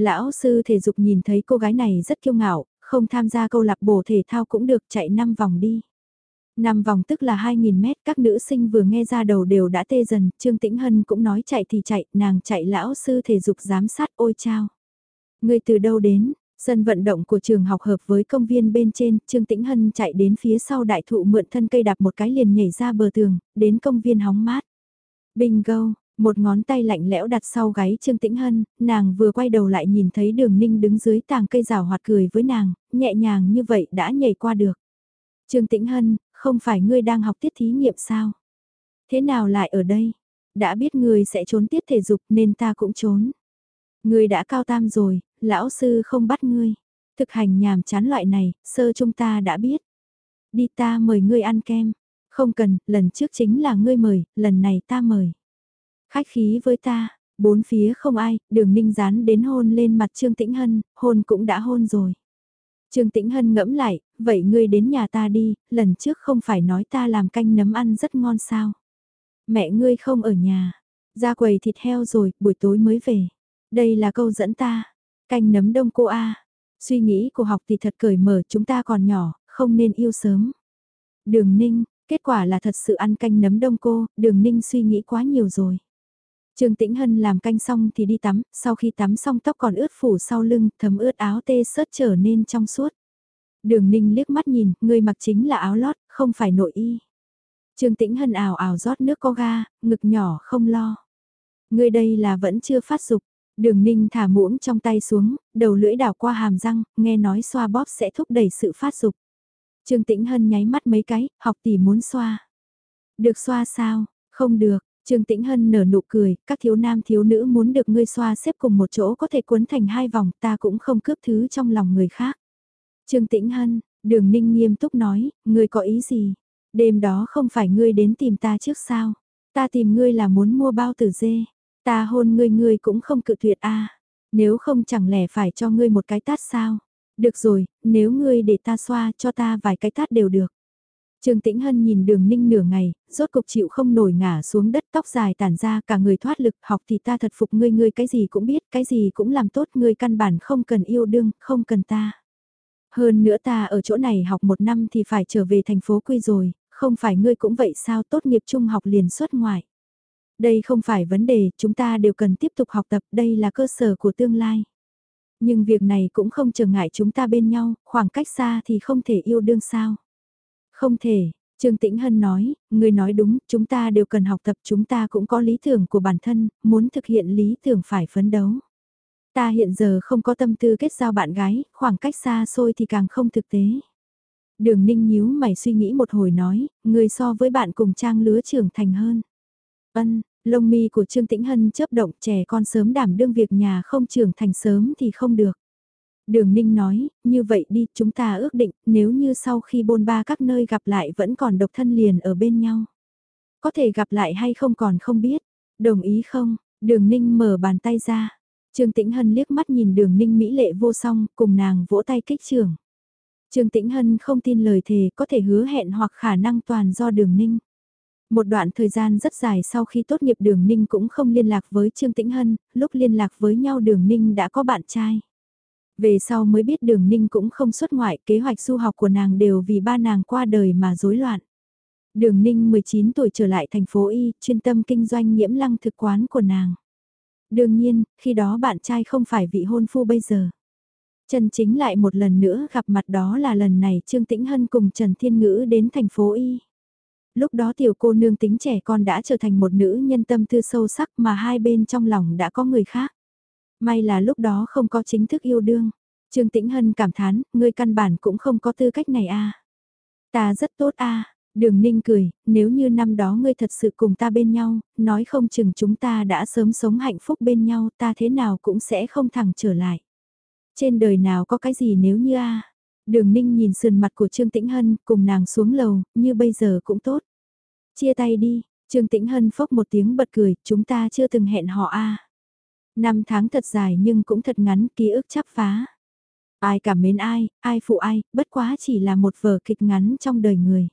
Lão sư thể dục nhìn thấy cô gái này rất kiêu ngạo, không tham gia câu lạc bộ thể thao cũng được chạy 5 vòng đi. Năm vòng tức là 2.000 mét, các nữ sinh vừa nghe ra đầu đều đã tê dần, Trương Tĩnh Hân cũng nói chạy thì chạy, nàng chạy lão sư thể dục giám sát ôi chao. Người từ đâu đến, sân vận động của trường học hợp với công viên bên trên, Trương Tĩnh Hân chạy đến phía sau đại thụ mượn thân cây đạp một cái liền nhảy ra bờ tường, đến công viên hóng mát. Bingo, một ngón tay lạnh lẽo đặt sau gáy Trương Tĩnh Hân, nàng vừa quay đầu lại nhìn thấy đường ninh đứng dưới tàng cây rào hoạt cười với nàng, nhẹ nhàng như vậy đã nhảy qua được. Trương Tĩnh Hân, không phải ngươi đang học tiết thí nghiệm sao? Thế nào lại ở đây? Đã biết ngươi sẽ trốn tiết thể dục nên ta cũng trốn. Ngươi đã cao tam rồi, lão sư không bắt ngươi. Thực hành nhàm chán loại này, sơ chúng ta đã biết. Đi ta mời ngươi ăn kem. Không cần, lần trước chính là ngươi mời, lần này ta mời. Khách khí với ta, bốn phía không ai, đường ninh dán đến hôn lên mặt Trương Tĩnh Hân, hôn cũng đã hôn rồi. Trương Tĩnh Hân ngẫm lại, vậy ngươi đến nhà ta đi, lần trước không phải nói ta làm canh nấm ăn rất ngon sao. Mẹ ngươi không ở nhà, ra quầy thịt heo rồi, buổi tối mới về. Đây là câu dẫn ta, canh nấm đông cô A. Suy nghĩ của học thì thật cởi mở chúng ta còn nhỏ, không nên yêu sớm. Đường ninh, kết quả là thật sự ăn canh nấm đông cô, đường ninh suy nghĩ quá nhiều rồi. Trương Tĩnh Hân làm canh xong thì đi tắm, sau khi tắm xong tóc còn ướt phủ sau lưng, thấm ướt áo tê sớt trở nên trong suốt. Đường Ninh liếc mắt nhìn, người mặc chính là áo lót, không phải nội y. Trương Tĩnh Hân ảo ảo rót nước có ga, ngực nhỏ không lo. Người đây là vẫn chưa phát dục. Đường Ninh thả muỗng trong tay xuống, đầu lưỡi đảo qua hàm răng, nghe nói xoa bóp sẽ thúc đẩy sự phát dục. Trương Tĩnh Hân nháy mắt mấy cái, học tỷ muốn xoa. Được xoa sao? Không được, Trương Tĩnh Hân nở nụ cười, các thiếu nam thiếu nữ muốn được ngươi xoa xếp cùng một chỗ có thể cuốn thành hai vòng, ta cũng không cướp thứ trong lòng người khác. Trương Tĩnh Hân, đường ninh nghiêm túc nói, ngươi có ý gì? Đêm đó không phải ngươi đến tìm ta trước sao? Ta tìm ngươi là muốn mua bao tử dê. Ta hôn ngươi ngươi cũng không cự tuyệt a Nếu không chẳng lẽ phải cho ngươi một cái tát sao? Được rồi, nếu ngươi để ta xoa cho ta vài cái tát đều được. Trương Tĩnh Hân nhìn đường ninh nửa ngày, rốt cục chịu không nổi ngả xuống đất tóc dài tản ra cả người thoát lực học thì ta thật phục ngươi ngươi cái gì cũng biết, cái gì cũng làm tốt ngươi căn bản không cần yêu đương, không cần ta. Hơn nữa ta ở chỗ này học một năm thì phải trở về thành phố quy rồi, không phải ngươi cũng vậy sao tốt nghiệp trung học liền xuất ngoại. Đây không phải vấn đề, chúng ta đều cần tiếp tục học tập, đây là cơ sở của tương lai. Nhưng việc này cũng không trở ngại chúng ta bên nhau, khoảng cách xa thì không thể yêu đương sao. Không thể, Trương Tĩnh Hân nói, người nói đúng, chúng ta đều cần học tập, chúng ta cũng có lý tưởng của bản thân, muốn thực hiện lý tưởng phải phấn đấu. Ta hiện giờ không có tâm tư kết giao bạn gái, khoảng cách xa xôi thì càng không thực tế. Đường ninh nhíu mày suy nghĩ một hồi nói, người so với bạn cùng trang lứa trưởng thành hơn. Ân, lông mi của Trương Tĩnh Hân chớp động trẻ con sớm đảm đương việc nhà không trưởng thành sớm thì không được. Đường Ninh nói, như vậy đi, chúng ta ước định, nếu như sau khi bôn ba các nơi gặp lại vẫn còn độc thân liền ở bên nhau. Có thể gặp lại hay không còn không biết, đồng ý không, đường Ninh mở bàn tay ra. Trương Tĩnh Hân liếc mắt nhìn đường Ninh Mỹ lệ vô song, cùng nàng vỗ tay kích trường. Trương Tĩnh Hân không tin lời thề có thể hứa hẹn hoặc khả năng toàn do đường Ninh. Một đoạn thời gian rất dài sau khi tốt nghiệp đường Ninh cũng không liên lạc với Trương Tĩnh Hân, lúc liên lạc với nhau đường Ninh đã có bạn trai. Về sau mới biết đường Ninh cũng không xuất ngoại, kế hoạch du học của nàng đều vì ba nàng qua đời mà rối loạn. Đường Ninh 19 tuổi trở lại thành phố Y, chuyên tâm kinh doanh nhiễm lăng thực quán của nàng. Đương nhiên, khi đó bạn trai không phải vị hôn phu bây giờ. Trần chính lại một lần nữa gặp mặt đó là lần này Trương Tĩnh Hân cùng Trần Thiên Ngữ đến thành phố Y. Lúc đó tiểu cô nương tính trẻ con đã trở thành một nữ nhân tâm tư sâu sắc mà hai bên trong lòng đã có người khác. May là lúc đó không có chính thức yêu đương. Trương Tĩnh Hân cảm thán, ngươi căn bản cũng không có tư cách này a. Ta rất tốt a. Đường Ninh cười, nếu như năm đó ngươi thật sự cùng ta bên nhau, nói không chừng chúng ta đã sớm sống hạnh phúc bên nhau, ta thế nào cũng sẽ không thẳng trở lại. Trên đời nào có cái gì nếu như a? Đường Ninh nhìn sườn mặt của Trương Tĩnh Hân, cùng nàng xuống lầu, như bây giờ cũng tốt. Chia tay đi, Trương Tĩnh Hân phốc một tiếng bật cười, chúng ta chưa từng hẹn họ a. Năm tháng thật dài nhưng cũng thật ngắn, ký ức chắp phá. Ai cảm mến ai, ai phụ ai, bất quá chỉ là một vở kịch ngắn trong đời người.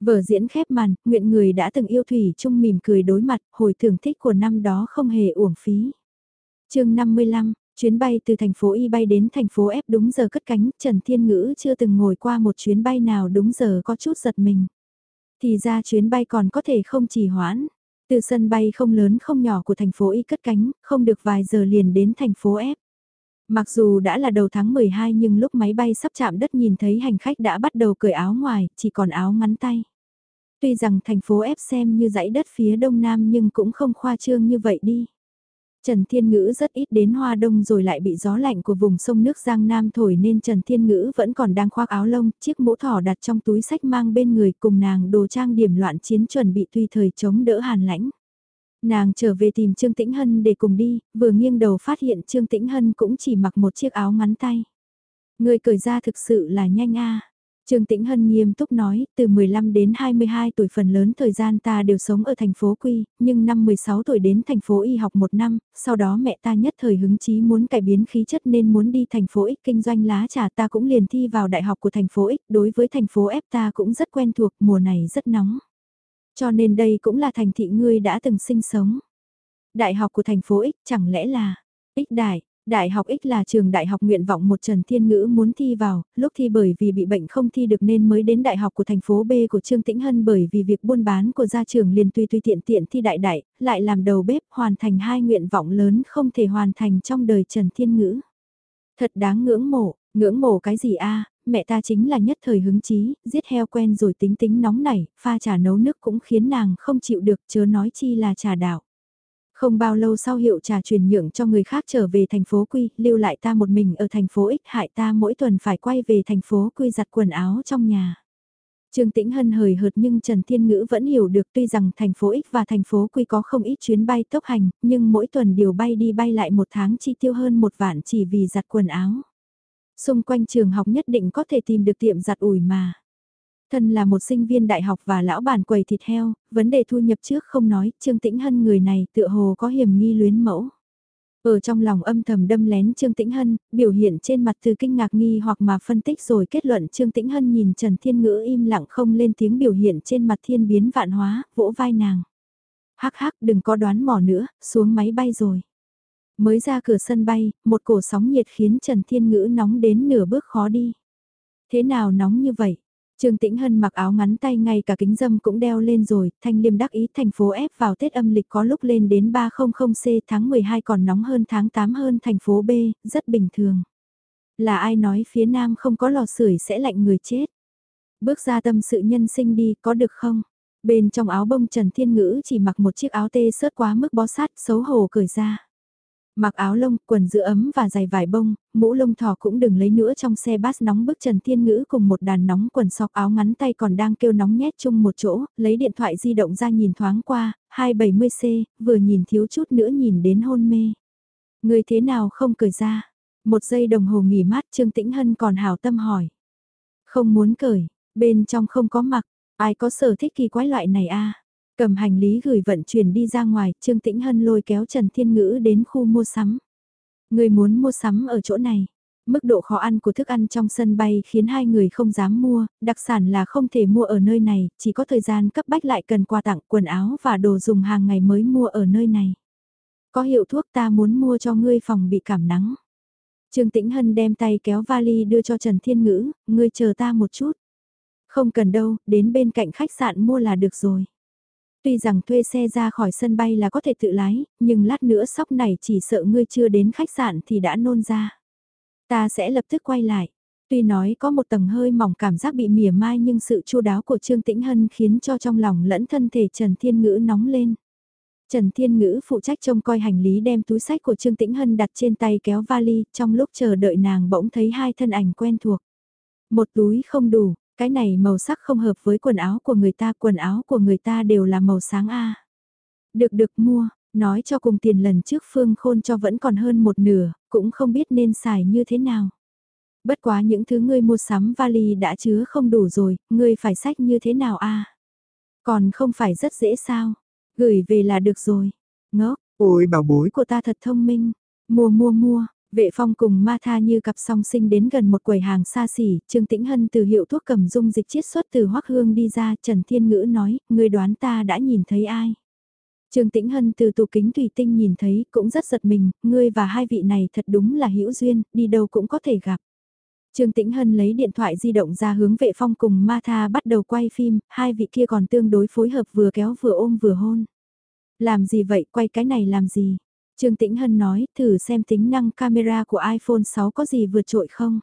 Vở diễn khép màn, nguyện người đã từng yêu Thủy chung mỉm cười đối mặt, hồi thưởng thích của năm đó không hề uổng phí. chương 55, chuyến bay từ thành phố Y bay đến thành phố F đúng giờ cất cánh, Trần Thiên Ngữ chưa từng ngồi qua một chuyến bay nào đúng giờ có chút giật mình. Thì ra chuyến bay còn có thể không chỉ hoãn. Từ sân bay không lớn không nhỏ của thành phố Y cất cánh, không được vài giờ liền đến thành phố F. Mặc dù đã là đầu tháng 12 nhưng lúc máy bay sắp chạm đất nhìn thấy hành khách đã bắt đầu cởi áo ngoài, chỉ còn áo ngắn tay. Tuy rằng thành phố F xem như dãy đất phía đông nam nhưng cũng không khoa trương như vậy đi. Trần Thiên Ngữ rất ít đến Hoa Đông rồi lại bị gió lạnh của vùng sông nước Giang Nam thổi nên Trần Thiên Ngữ vẫn còn đang khoác áo lông, chiếc mũ thỏ đặt trong túi sách mang bên người cùng nàng đồ trang điểm loạn chiến chuẩn bị tùy thời chống đỡ hàn lãnh. Nàng trở về tìm Trương Tĩnh Hân để cùng đi, vừa nghiêng đầu phát hiện Trương Tĩnh Hân cũng chỉ mặc một chiếc áo ngắn tay. Người cởi ra thực sự là nhanh a. Trương Tĩnh Hân nghiêm túc nói, từ 15 đến 22 tuổi phần lớn thời gian ta đều sống ở thành phố Quy, nhưng năm 16 tuổi đến thành phố Y học một năm, sau đó mẹ ta nhất thời hứng chí muốn cải biến khí chất nên muốn đi thành phố X kinh doanh lá trà ta cũng liền thi vào đại học của thành phố X, đối với thành phố F ta cũng rất quen thuộc, mùa này rất nóng. Cho nên đây cũng là thành thị ngươi đã từng sinh sống. Đại học của thành phố X chẳng lẽ là X đại, Đại học X là trường đại học nguyện vọng một Trần Thiên Ngữ muốn thi vào, lúc thi bởi vì bị bệnh không thi được nên mới đến đại học của thành phố B của Trương Tĩnh Hân bởi vì việc buôn bán của gia trường liền tùy tùy tiện tiện thi đại đại, lại làm đầu bếp hoàn thành hai nguyện vọng lớn không thể hoàn thành trong đời Trần Thiên Ngữ. Thật đáng ngưỡng mộ, ngưỡng mộ cái gì a mẹ ta chính là nhất thời hứng chí, giết heo quen rồi tính tính nóng nảy, pha trà nấu nước cũng khiến nàng không chịu được chớ nói chi là trà đạo. Không bao lâu sau hiệu trà truyền nhượng cho người khác trở về thành phố Quy, lưu lại ta một mình ở thành phố X hại ta mỗi tuần phải quay về thành phố Quy giặt quần áo trong nhà. Trương Tĩnh Hân hời hợt nhưng Trần Thiên Ngữ vẫn hiểu được tuy rằng thành phố X và thành phố Quy có không ít chuyến bay tốc hành, nhưng mỗi tuần điều bay đi bay lại một tháng chi tiêu hơn một vạn chỉ vì giặt quần áo. Xung quanh trường học nhất định có thể tìm được tiệm giặt ủi mà. Thân là một sinh viên đại học và lão bản quầy thịt heo, vấn đề thu nhập trước không nói, Trương Tĩnh Hân người này tựa hồ có hiểm nghi luyến mẫu. Ở trong lòng âm thầm đâm lén Trương Tĩnh Hân, biểu hiện trên mặt từ kinh ngạc nghi hoặc mà phân tích rồi kết luận Trương Tĩnh Hân nhìn Trần Thiên Ngữ im lặng không lên tiếng biểu hiện trên mặt thiên biến vạn hóa, vỗ vai nàng. Hắc hắc đừng có đoán mò nữa, xuống máy bay rồi. Mới ra cửa sân bay, một cổ sóng nhiệt khiến Trần Thiên Ngữ nóng đến nửa bước khó đi. Thế nào nóng như vậy? Trương Tĩnh Hân mặc áo ngắn tay ngay cả kính dâm cũng đeo lên rồi, thanh liêm đắc ý thành phố ép vào Tết âm lịch có lúc lên đến 300C tháng 12 còn nóng hơn tháng 8 hơn thành phố B, rất bình thường. Là ai nói phía Nam không có lò sưởi sẽ lạnh người chết? Bước ra tâm sự nhân sinh đi, có được không? Bên trong áo bông Trần Thiên Ngữ chỉ mặc một chiếc áo tê sớt quá mức bó sát, xấu hổ cởi ra. Mặc áo lông, quần giữ ấm và giày vải bông, mũ lông thỏ cũng đừng lấy nữa trong xe bus nóng bức Trần Thiên Ngữ cùng một đàn nóng quần sọc áo ngắn tay còn đang kêu nóng nhét chung một chỗ, lấy điện thoại di động ra nhìn thoáng qua, 270C, vừa nhìn thiếu chút nữa nhìn đến hôn mê. Người thế nào không cười ra? Một giây đồng hồ nghỉ mát Trương Tĩnh Hân còn hào tâm hỏi. Không muốn cởi, bên trong không có mặc, ai có sở thích kỳ quái loại này a Cầm hành lý gửi vận chuyển đi ra ngoài, Trương Tĩnh Hân lôi kéo Trần Thiên Ngữ đến khu mua sắm. Người muốn mua sắm ở chỗ này. Mức độ khó ăn của thức ăn trong sân bay khiến hai người không dám mua, đặc sản là không thể mua ở nơi này, chỉ có thời gian cấp bách lại cần quà tặng quần áo và đồ dùng hàng ngày mới mua ở nơi này. Có hiệu thuốc ta muốn mua cho ngươi phòng bị cảm nắng. Trương Tĩnh Hân đem tay kéo vali đưa cho Trần Thiên Ngữ, ngươi chờ ta một chút. Không cần đâu, đến bên cạnh khách sạn mua là được rồi. Tuy rằng thuê xe ra khỏi sân bay là có thể tự lái, nhưng lát nữa sóc này chỉ sợ ngươi chưa đến khách sạn thì đã nôn ra. Ta sẽ lập tức quay lại. Tuy nói có một tầng hơi mỏng cảm giác bị mỉa mai nhưng sự chu đáo của Trương Tĩnh Hân khiến cho trong lòng lẫn thân thể Trần Thiên Ngữ nóng lên. Trần Thiên Ngữ phụ trách trông coi hành lý đem túi sách của Trương Tĩnh Hân đặt trên tay kéo vali, trong lúc chờ đợi nàng bỗng thấy hai thân ảnh quen thuộc. Một túi không đủ, cái này màu sắc không hợp với quần áo của người ta, quần áo của người ta đều là màu sáng A. Được được mua, nói cho cùng tiền lần trước Phương Khôn cho vẫn còn hơn một nửa, cũng không biết nên xài như thế nào. Bất quá những thứ ngươi mua sắm vali đã chứa không đủ rồi, ngươi phải sách như thế nào a? Còn không phải rất dễ sao? Gửi về là được rồi. Ngốc, ôi bảo bối của ta thật thông minh. Mua mua mua, Vệ phong cùng ma tha như cặp song sinh đến gần một quầy hàng xa xỉ, Trương Tĩnh Hân từ hiệu thuốc cầm dung dịch chiết xuất từ hoắc hương đi ra, Trần Thiên Ngữ nói, người đoán ta đã nhìn thấy ai. Trương Tĩnh Hân từ tủ kính thủy tinh nhìn thấy, cũng rất giật mình, ngươi và hai vị này thật đúng là hữu duyên, đi đâu cũng có thể gặp. Trương Tĩnh Hân lấy điện thoại di động ra hướng vệ phong cùng ma tha bắt đầu quay phim, hai vị kia còn tương đối phối hợp vừa kéo vừa ôm vừa hôn. Làm gì vậy, quay cái này làm gì? Trương Tĩnh Hân nói, thử xem tính năng camera của iPhone 6 có gì vượt trội không?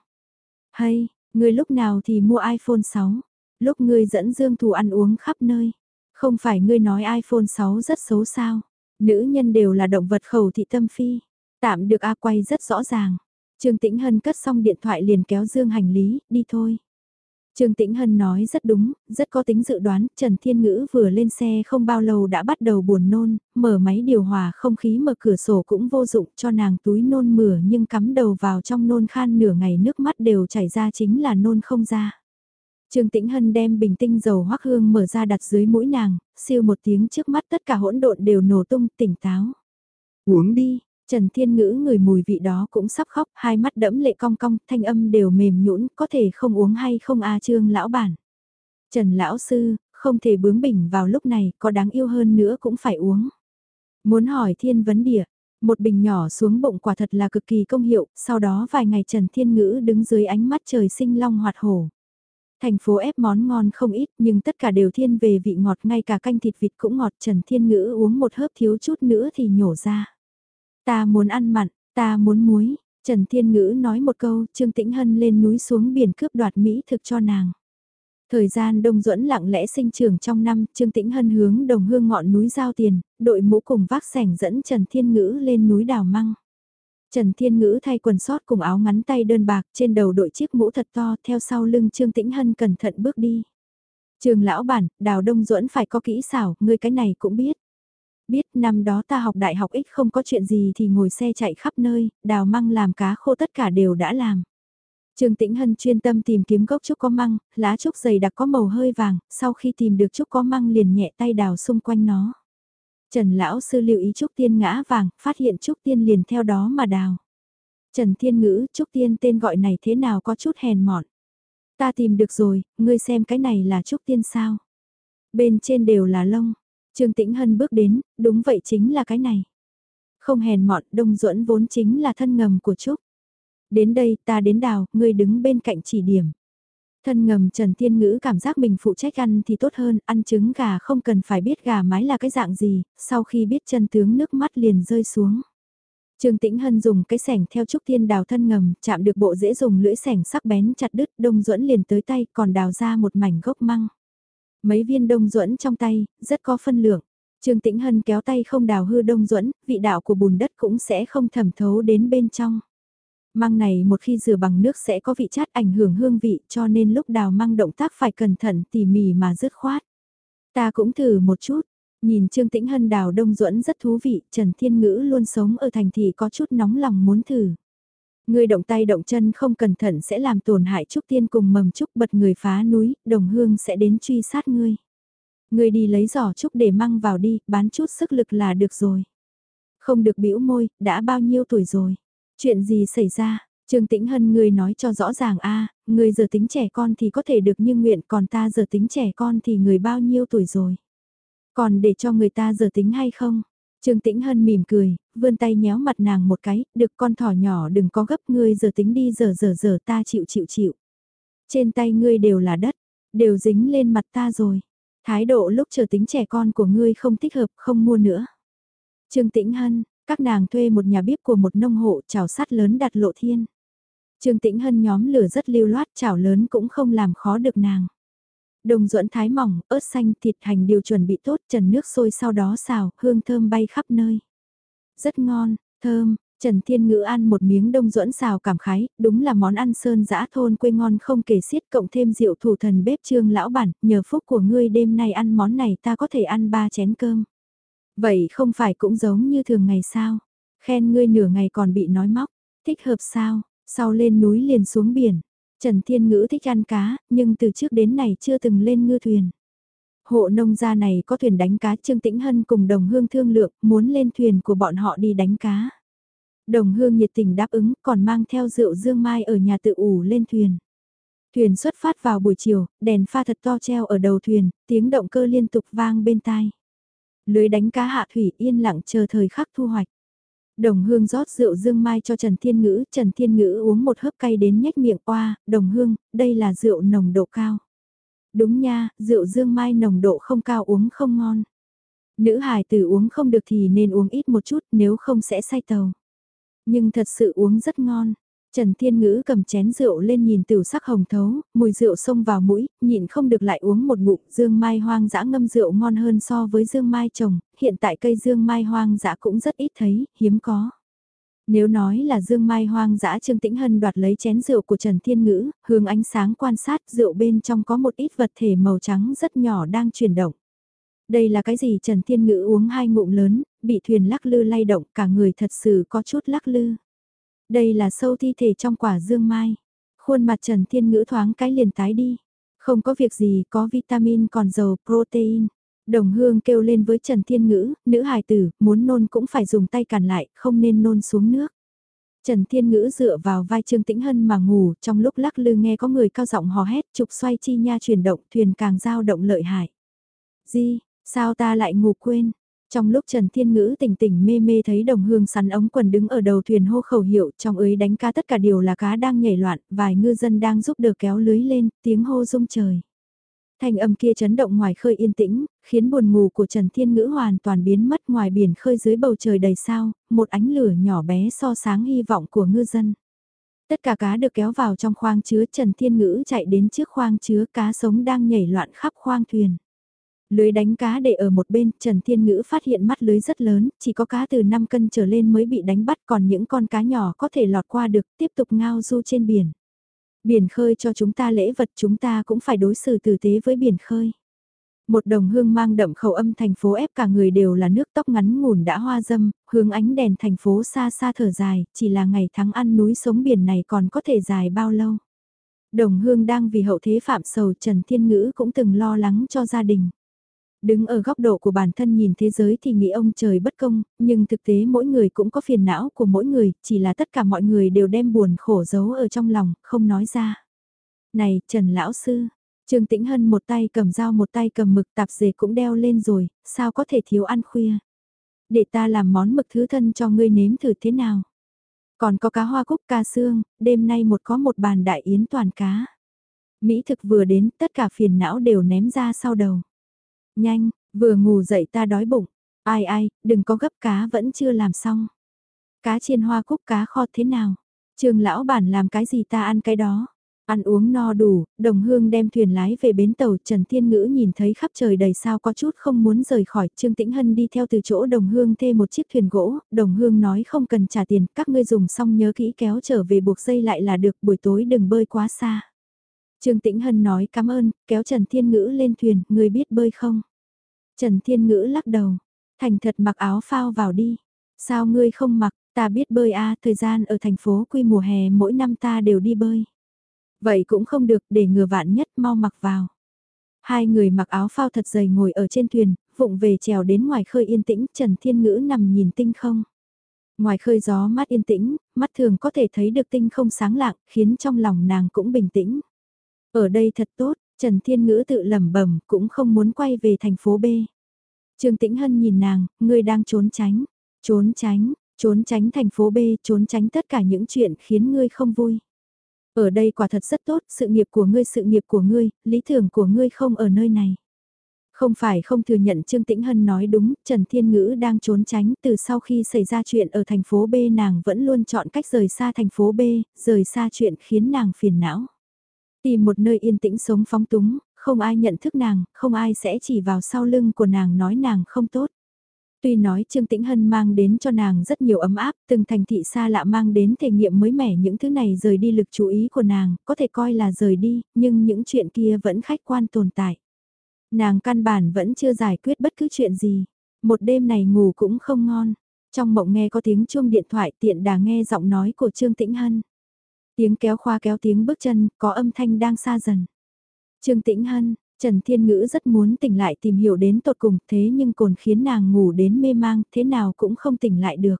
Hay, ngươi lúc nào thì mua iPhone 6? Lúc ngươi dẫn Dương Thù ăn uống khắp nơi. Không phải ngươi nói iPhone 6 rất xấu sao? Nữ nhân đều là động vật khẩu thị tâm phi. Tạm được A quay rất rõ ràng. Trương Tĩnh Hân cất xong điện thoại liền kéo Dương hành lý, đi thôi. Trương Tĩnh Hân nói rất đúng, rất có tính dự đoán, Trần Thiên Ngữ vừa lên xe không bao lâu đã bắt đầu buồn nôn, mở máy điều hòa không khí mở cửa sổ cũng vô dụng cho nàng túi nôn mửa nhưng cắm đầu vào trong nôn khan nửa ngày nước mắt đều chảy ra chính là nôn không ra. Trương Tĩnh Hân đem bình tinh dầu hoắc hương mở ra đặt dưới mũi nàng, siêu một tiếng trước mắt tất cả hỗn độn đều nổ tung tỉnh táo. Uống đi, Trần Thiên Ngữ người mùi vị đó cũng sắp khóc, hai mắt đẫm lệ cong cong, thanh âm đều mềm nhũn, có thể không uống hay không a à, trương lão bản. Trần lão sư, không thể bướng bỉnh vào lúc này, có đáng yêu hơn nữa cũng phải uống. Muốn hỏi thiên vấn địa, một bình nhỏ xuống bụng quả thật là cực kỳ công hiệu, sau đó vài ngày Trần Thiên Ngữ đứng dưới ánh mắt trời sinh long hoạt hổ. Thành phố ép món ngon không ít nhưng tất cả đều thiên về vị ngọt ngay cả canh thịt vịt cũng ngọt Trần Thiên Ngữ uống một hớp thiếu chút nữa thì nhổ ra. Ta muốn ăn mặn, ta muốn muối. Trần Thiên Ngữ nói một câu, Trương Tĩnh Hân lên núi xuống biển cướp đoạt Mỹ thực cho nàng. Thời gian đông duẫn lặng lẽ sinh trưởng trong năm, Trương Tĩnh Hân hướng đồng hương ngọn núi giao tiền, đội mũ cùng vác sẻng dẫn Trần Thiên Ngữ lên núi đào măng. Trần Thiên Ngữ thay quần sót cùng áo ngắn tay đơn bạc trên đầu đội chiếc mũ thật to theo sau lưng Trương Tĩnh Hân cẩn thận bước đi. Trường lão bản, đào đông duẫn phải có kỹ xảo, ngươi cái này cũng biết. Biết năm đó ta học đại học ít không có chuyện gì thì ngồi xe chạy khắp nơi, đào măng làm cá khô tất cả đều đã làm. Trương Tĩnh Hân chuyên tâm tìm kiếm gốc trúc có măng, lá trúc dày đặc có màu hơi vàng, sau khi tìm được trúc có măng liền nhẹ tay đào xung quanh nó. Trần Lão Sư lưu ý trúc tiên ngã vàng, phát hiện trúc tiên liền theo đó mà đào. Trần Thiên Ngữ, trúc tiên tên gọi này thế nào có chút hèn mọn. Ta tìm được rồi, ngươi xem cái này là trúc tiên sao. Bên trên đều là lông, Trương Tĩnh Hân bước đến, đúng vậy chính là cái này. Không hèn mọn, Đông Duẫn vốn chính là thân ngầm của Trúc. Đến đây ta đến đào, ngươi đứng bên cạnh chỉ điểm. Thân ngầm Trần Thiên Ngữ cảm giác mình phụ trách ăn thì tốt hơn, ăn trứng gà không cần phải biết gà mái là cái dạng gì, sau khi biết chân tướng nước mắt liền rơi xuống. Trương Tĩnh Hân dùng cái sẻng theo Trúc Thiên đào thân ngầm, chạm được bộ dễ dùng lưỡi sẻng sắc bén chặt đứt, Đông Duẫn liền tới tay, còn đào ra một mảnh gốc măng. Mấy viên đông duẫn trong tay, rất có phân lượng. Trương Tĩnh Hân kéo tay không đào hư đông duẫn vị đạo của bùn đất cũng sẽ không thẩm thấu đến bên trong. Măng này một khi rửa bằng nước sẽ có vị chát ảnh hưởng hương vị cho nên lúc đào măng động tác phải cẩn thận tỉ mỉ mà dứt khoát. Ta cũng thử một chút, nhìn Trương Tĩnh Hân đào đông duẫn rất thú vị, Trần Thiên Ngữ luôn sống ở thành thị có chút nóng lòng muốn thử. Người động tay động chân không cẩn thận sẽ làm tổn hại Trúc Tiên cùng mầm Trúc bật người phá núi, đồng hương sẽ đến truy sát ngươi. Ngươi đi lấy giỏ Trúc để mang vào đi, bán chút sức lực là được rồi. Không được bĩu môi, đã bao nhiêu tuổi rồi. Chuyện gì xảy ra, Trương Tĩnh Hân ngươi nói cho rõ ràng a, à, ngươi giờ tính trẻ con thì có thể được như nguyện, còn ta giờ tính trẻ con thì người bao nhiêu tuổi rồi. Còn để cho người ta giờ tính hay không? Trương Tĩnh Hân mỉm cười, vươn tay nhéo mặt nàng một cái, được con thỏ nhỏ đừng có gấp ngươi giờ tính đi giờ giờ giờ ta chịu chịu chịu. Trên tay ngươi đều là đất, đều dính lên mặt ta rồi. Thái độ lúc chờ tính trẻ con của ngươi không thích hợp không mua nữa. Trương Tĩnh Hân, các nàng thuê một nhà bếp của một nông hộ chảo sắt lớn đặt lộ thiên. Trương Tĩnh Hân nhóm lửa rất lưu loát chảo lớn cũng không làm khó được nàng. Đồng ruộn thái mỏng, ớt xanh, thịt hành đều chuẩn bị tốt, trần nước sôi sau đó xào, hương thơm bay khắp nơi. Rất ngon, thơm, Trần Thiên Ngữ ăn một miếng đông duẫn xào cảm khái, đúng là món ăn sơn dã thôn quê ngon không kể xiết cộng thêm rượu thủ thần bếp trương lão bản, nhờ phúc của ngươi đêm nay ăn món này ta có thể ăn ba chén cơm. Vậy không phải cũng giống như thường ngày sao? Khen ngươi nửa ngày còn bị nói móc, thích hợp sao? Sau lên núi liền xuống biển. Trần Thiên Ngữ thích ăn cá, nhưng từ trước đến nay chưa từng lên ngư thuyền. Hộ nông gia này có thuyền đánh cá Trương Tĩnh Hân cùng đồng hương thương lượng muốn lên thuyền của bọn họ đi đánh cá. Đồng hương nhiệt tình đáp ứng còn mang theo rượu dương mai ở nhà tự ủ lên thuyền. Thuyền xuất phát vào buổi chiều, đèn pha thật to treo ở đầu thuyền, tiếng động cơ liên tục vang bên tai. Lưới đánh cá hạ thủy yên lặng chờ thời khắc thu hoạch. Đồng hương rót rượu dương mai cho Trần Thiên Ngữ, Trần Thiên Ngữ uống một hớp cay đến nhếch miệng qua, đồng hương, đây là rượu nồng độ cao. Đúng nha, rượu dương mai nồng độ không cao uống không ngon. Nữ hài tử uống không được thì nên uống ít một chút nếu không sẽ say tàu. Nhưng thật sự uống rất ngon. Trần Thiên Ngữ cầm chén rượu lên nhìn tiểu sắc hồng thấu, mùi rượu xông vào mũi, nhịn không được lại uống một ngụm, dương mai hoang dã ngâm rượu ngon hơn so với dương mai trồng, hiện tại cây dương mai hoang dã cũng rất ít thấy, hiếm có. Nếu nói là dương mai hoang dã Trương Tĩnh Hân đoạt lấy chén rượu của Trần Thiên Ngữ, hướng ánh sáng quan sát rượu bên trong có một ít vật thể màu trắng rất nhỏ đang chuyển động. Đây là cái gì Trần Thiên Ngữ uống hai ngụm lớn, bị thuyền lắc lư lay động cả người thật sự có chút lắc lư. Đây là sâu thi thể trong quả dương mai. Khuôn mặt Trần Thiên Ngữ thoáng cái liền tái đi. Không có việc gì có vitamin còn dầu protein. Đồng hương kêu lên với Trần Thiên Ngữ, nữ hài tử, muốn nôn cũng phải dùng tay cản lại, không nên nôn xuống nước. Trần Thiên Ngữ dựa vào vai Trương Tĩnh Hân mà ngủ, trong lúc lắc lư nghe có người cao giọng hò hét, trục xoay chi nha chuyển động, thuyền càng dao động lợi hại. Di, sao ta lại ngủ quên? Trong lúc Trần Thiên Ngữ tỉnh tỉnh mê mê thấy đồng hương sắn ống quần đứng ở đầu thuyền hô khẩu hiệu trong ấy đánh cá tất cả đều là cá đang nhảy loạn, vài ngư dân đang giúp đỡ kéo lưới lên, tiếng hô rung trời. Thanh âm kia chấn động ngoài khơi yên tĩnh, khiến buồn ngủ của Trần Thiên Ngữ hoàn toàn biến mất ngoài biển khơi dưới bầu trời đầy sao, một ánh lửa nhỏ bé so sáng hy vọng của ngư dân. Tất cả cá được kéo vào trong khoang chứa Trần Thiên Ngữ chạy đến trước khoang chứa cá sống đang nhảy loạn khắp khoang thuyền. Lưới đánh cá để ở một bên, Trần Thiên Ngữ phát hiện mắt lưới rất lớn, chỉ có cá từ 5 cân trở lên mới bị đánh bắt còn những con cá nhỏ có thể lọt qua được tiếp tục ngao du trên biển. Biển khơi cho chúng ta lễ vật chúng ta cũng phải đối xử tử tế với biển khơi. Một đồng hương mang đậm khẩu âm thành phố ép cả người đều là nước tóc ngắn ngủn đã hoa dâm, hướng ánh đèn thành phố xa xa thở dài, chỉ là ngày tháng ăn núi sống biển này còn có thể dài bao lâu. Đồng hương đang vì hậu thế phạm sầu Trần Thiên Ngữ cũng từng lo lắng cho gia đình. Đứng ở góc độ của bản thân nhìn thế giới thì nghĩ ông trời bất công, nhưng thực tế mỗi người cũng có phiền não của mỗi người, chỉ là tất cả mọi người đều đem buồn khổ giấu ở trong lòng, không nói ra. Này, Trần Lão Sư, Trương Tĩnh Hân một tay cầm dao một tay cầm mực tạp dề cũng đeo lên rồi, sao có thể thiếu ăn khuya. Để ta làm món mực thứ thân cho ngươi nếm thử thế nào. Còn có cá hoa cúc ca xương, đêm nay một có một bàn đại yến toàn cá. Mỹ thực vừa đến, tất cả phiền não đều ném ra sau đầu. Nhanh, vừa ngủ dậy ta đói bụng. Ai ai, đừng có gấp cá vẫn chưa làm xong. Cá chiên hoa cúc cá kho thế nào? Trường lão bản làm cái gì ta ăn cái đó. Ăn uống no đủ, đồng hương đem thuyền lái về bến tàu, Trần Thiên Ngữ nhìn thấy khắp trời đầy sao có chút không muốn rời khỏi, Trương Tĩnh Hân đi theo từ chỗ đồng hương thê một chiếc thuyền gỗ, đồng hương nói không cần trả tiền, các ngươi dùng xong nhớ kỹ kéo trở về buộc dây lại là được, buổi tối đừng bơi quá xa. Trương Tĩnh Hân nói cảm ơn, kéo Trần Thiên Ngữ lên thuyền, người biết bơi không? Trần Thiên Ngữ lắc đầu, thành thật mặc áo phao vào đi. Sao ngươi không mặc, ta biết bơi a à, thời gian ở thành phố quy mùa hè mỗi năm ta đều đi bơi. Vậy cũng không được để ngừa vạn nhất mau mặc vào. Hai người mặc áo phao thật dày ngồi ở trên thuyền, vụng về trèo đến ngoài khơi yên tĩnh, Trần Thiên Ngữ nằm nhìn tinh không. Ngoài khơi gió mát yên tĩnh, mắt thường có thể thấy được tinh không sáng lạng, khiến trong lòng nàng cũng bình tĩnh. Ở đây thật tốt, Trần Thiên Ngữ tự lẩm bẩm cũng không muốn quay về thành phố B. Trương Tĩnh Hân nhìn nàng, ngươi đang trốn tránh, trốn tránh, trốn tránh thành phố B, trốn tránh tất cả những chuyện khiến ngươi không vui. Ở đây quả thật rất tốt, sự nghiệp của ngươi, sự nghiệp của ngươi, lý tưởng của ngươi không ở nơi này. Không phải không thừa nhận Trương Tĩnh Hân nói đúng, Trần Thiên Ngữ đang trốn tránh từ sau khi xảy ra chuyện ở thành phố B nàng vẫn luôn chọn cách rời xa thành phố B, rời xa chuyện khiến nàng phiền não. Tìm một nơi yên tĩnh sống phóng túng, không ai nhận thức nàng, không ai sẽ chỉ vào sau lưng của nàng nói nàng không tốt. Tuy nói Trương Tĩnh Hân mang đến cho nàng rất nhiều ấm áp, từng thành thị xa lạ mang đến thể nghiệm mới mẻ những thứ này rời đi lực chú ý của nàng, có thể coi là rời đi, nhưng những chuyện kia vẫn khách quan tồn tại. Nàng căn bản vẫn chưa giải quyết bất cứ chuyện gì, một đêm này ngủ cũng không ngon. Trong mộng nghe có tiếng chuông điện thoại tiện đà nghe giọng nói của Trương Tĩnh Hân. Tiếng kéo khoa kéo tiếng bước chân, có âm thanh đang xa dần. Trương Tĩnh Hân, Trần Thiên Ngữ rất muốn tỉnh lại tìm hiểu đến tột cùng thế nhưng cồn khiến nàng ngủ đến mê mang thế nào cũng không tỉnh lại được.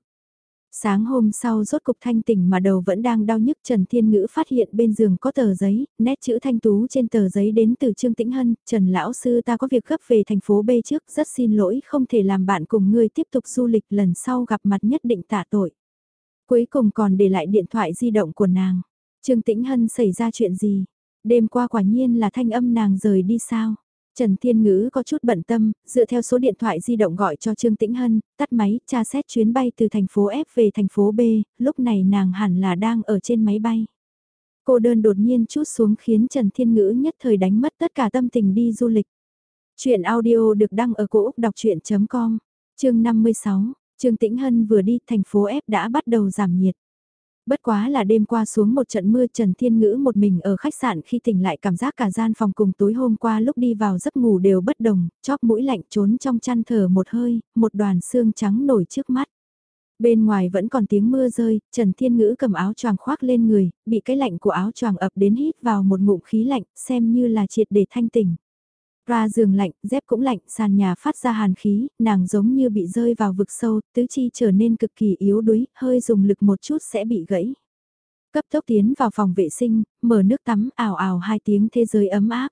Sáng hôm sau rốt cục thanh tỉnh mà đầu vẫn đang đau nhức Trần Thiên Ngữ phát hiện bên giường có tờ giấy, nét chữ thanh tú trên tờ giấy đến từ Trương Tĩnh Hân, Trần Lão Sư ta có việc gấp về thành phố B trước, rất xin lỗi không thể làm bạn cùng ngươi tiếp tục du lịch lần sau gặp mặt nhất định tạ tội. Cuối cùng còn để lại điện thoại di động của nàng. Trương Tĩnh Hân xảy ra chuyện gì? Đêm qua quả nhiên là thanh âm nàng rời đi sao? Trần Thiên Ngữ có chút bận tâm, dựa theo số điện thoại di động gọi cho Trương Tĩnh Hân, tắt máy, tra xét chuyến bay từ thành phố F về thành phố B, lúc này nàng hẳn là đang ở trên máy bay. Cô đơn đột nhiên chút xuống khiến Trần Thiên Ngữ nhất thời đánh mất tất cả tâm tình đi du lịch. Chuyện audio được đăng ở cổ Úc đọc chuyện.com, chương 56, Trương Tĩnh Hân vừa đi thành phố F đã bắt đầu giảm nhiệt. Bất quá là đêm qua xuống một trận mưa Trần Thiên Ngữ một mình ở khách sạn khi tỉnh lại cảm giác cả gian phòng cùng tối hôm qua lúc đi vào giấc ngủ đều bất đồng, chóp mũi lạnh trốn trong chăn thở một hơi, một đoàn xương trắng nổi trước mắt. Bên ngoài vẫn còn tiếng mưa rơi, Trần Thiên Ngữ cầm áo choàng khoác lên người, bị cái lạnh của áo choàng ập đến hít vào một ngụm khí lạnh, xem như là triệt để thanh tỉnh. Ra giường lạnh, dép cũng lạnh, sàn nhà phát ra hàn khí, nàng giống như bị rơi vào vực sâu, tứ chi trở nên cực kỳ yếu đuối, hơi dùng lực một chút sẽ bị gãy. Cấp tốc tiến vào phòng vệ sinh, mở nước tắm, ảo ảo hai tiếng thế giới ấm áp.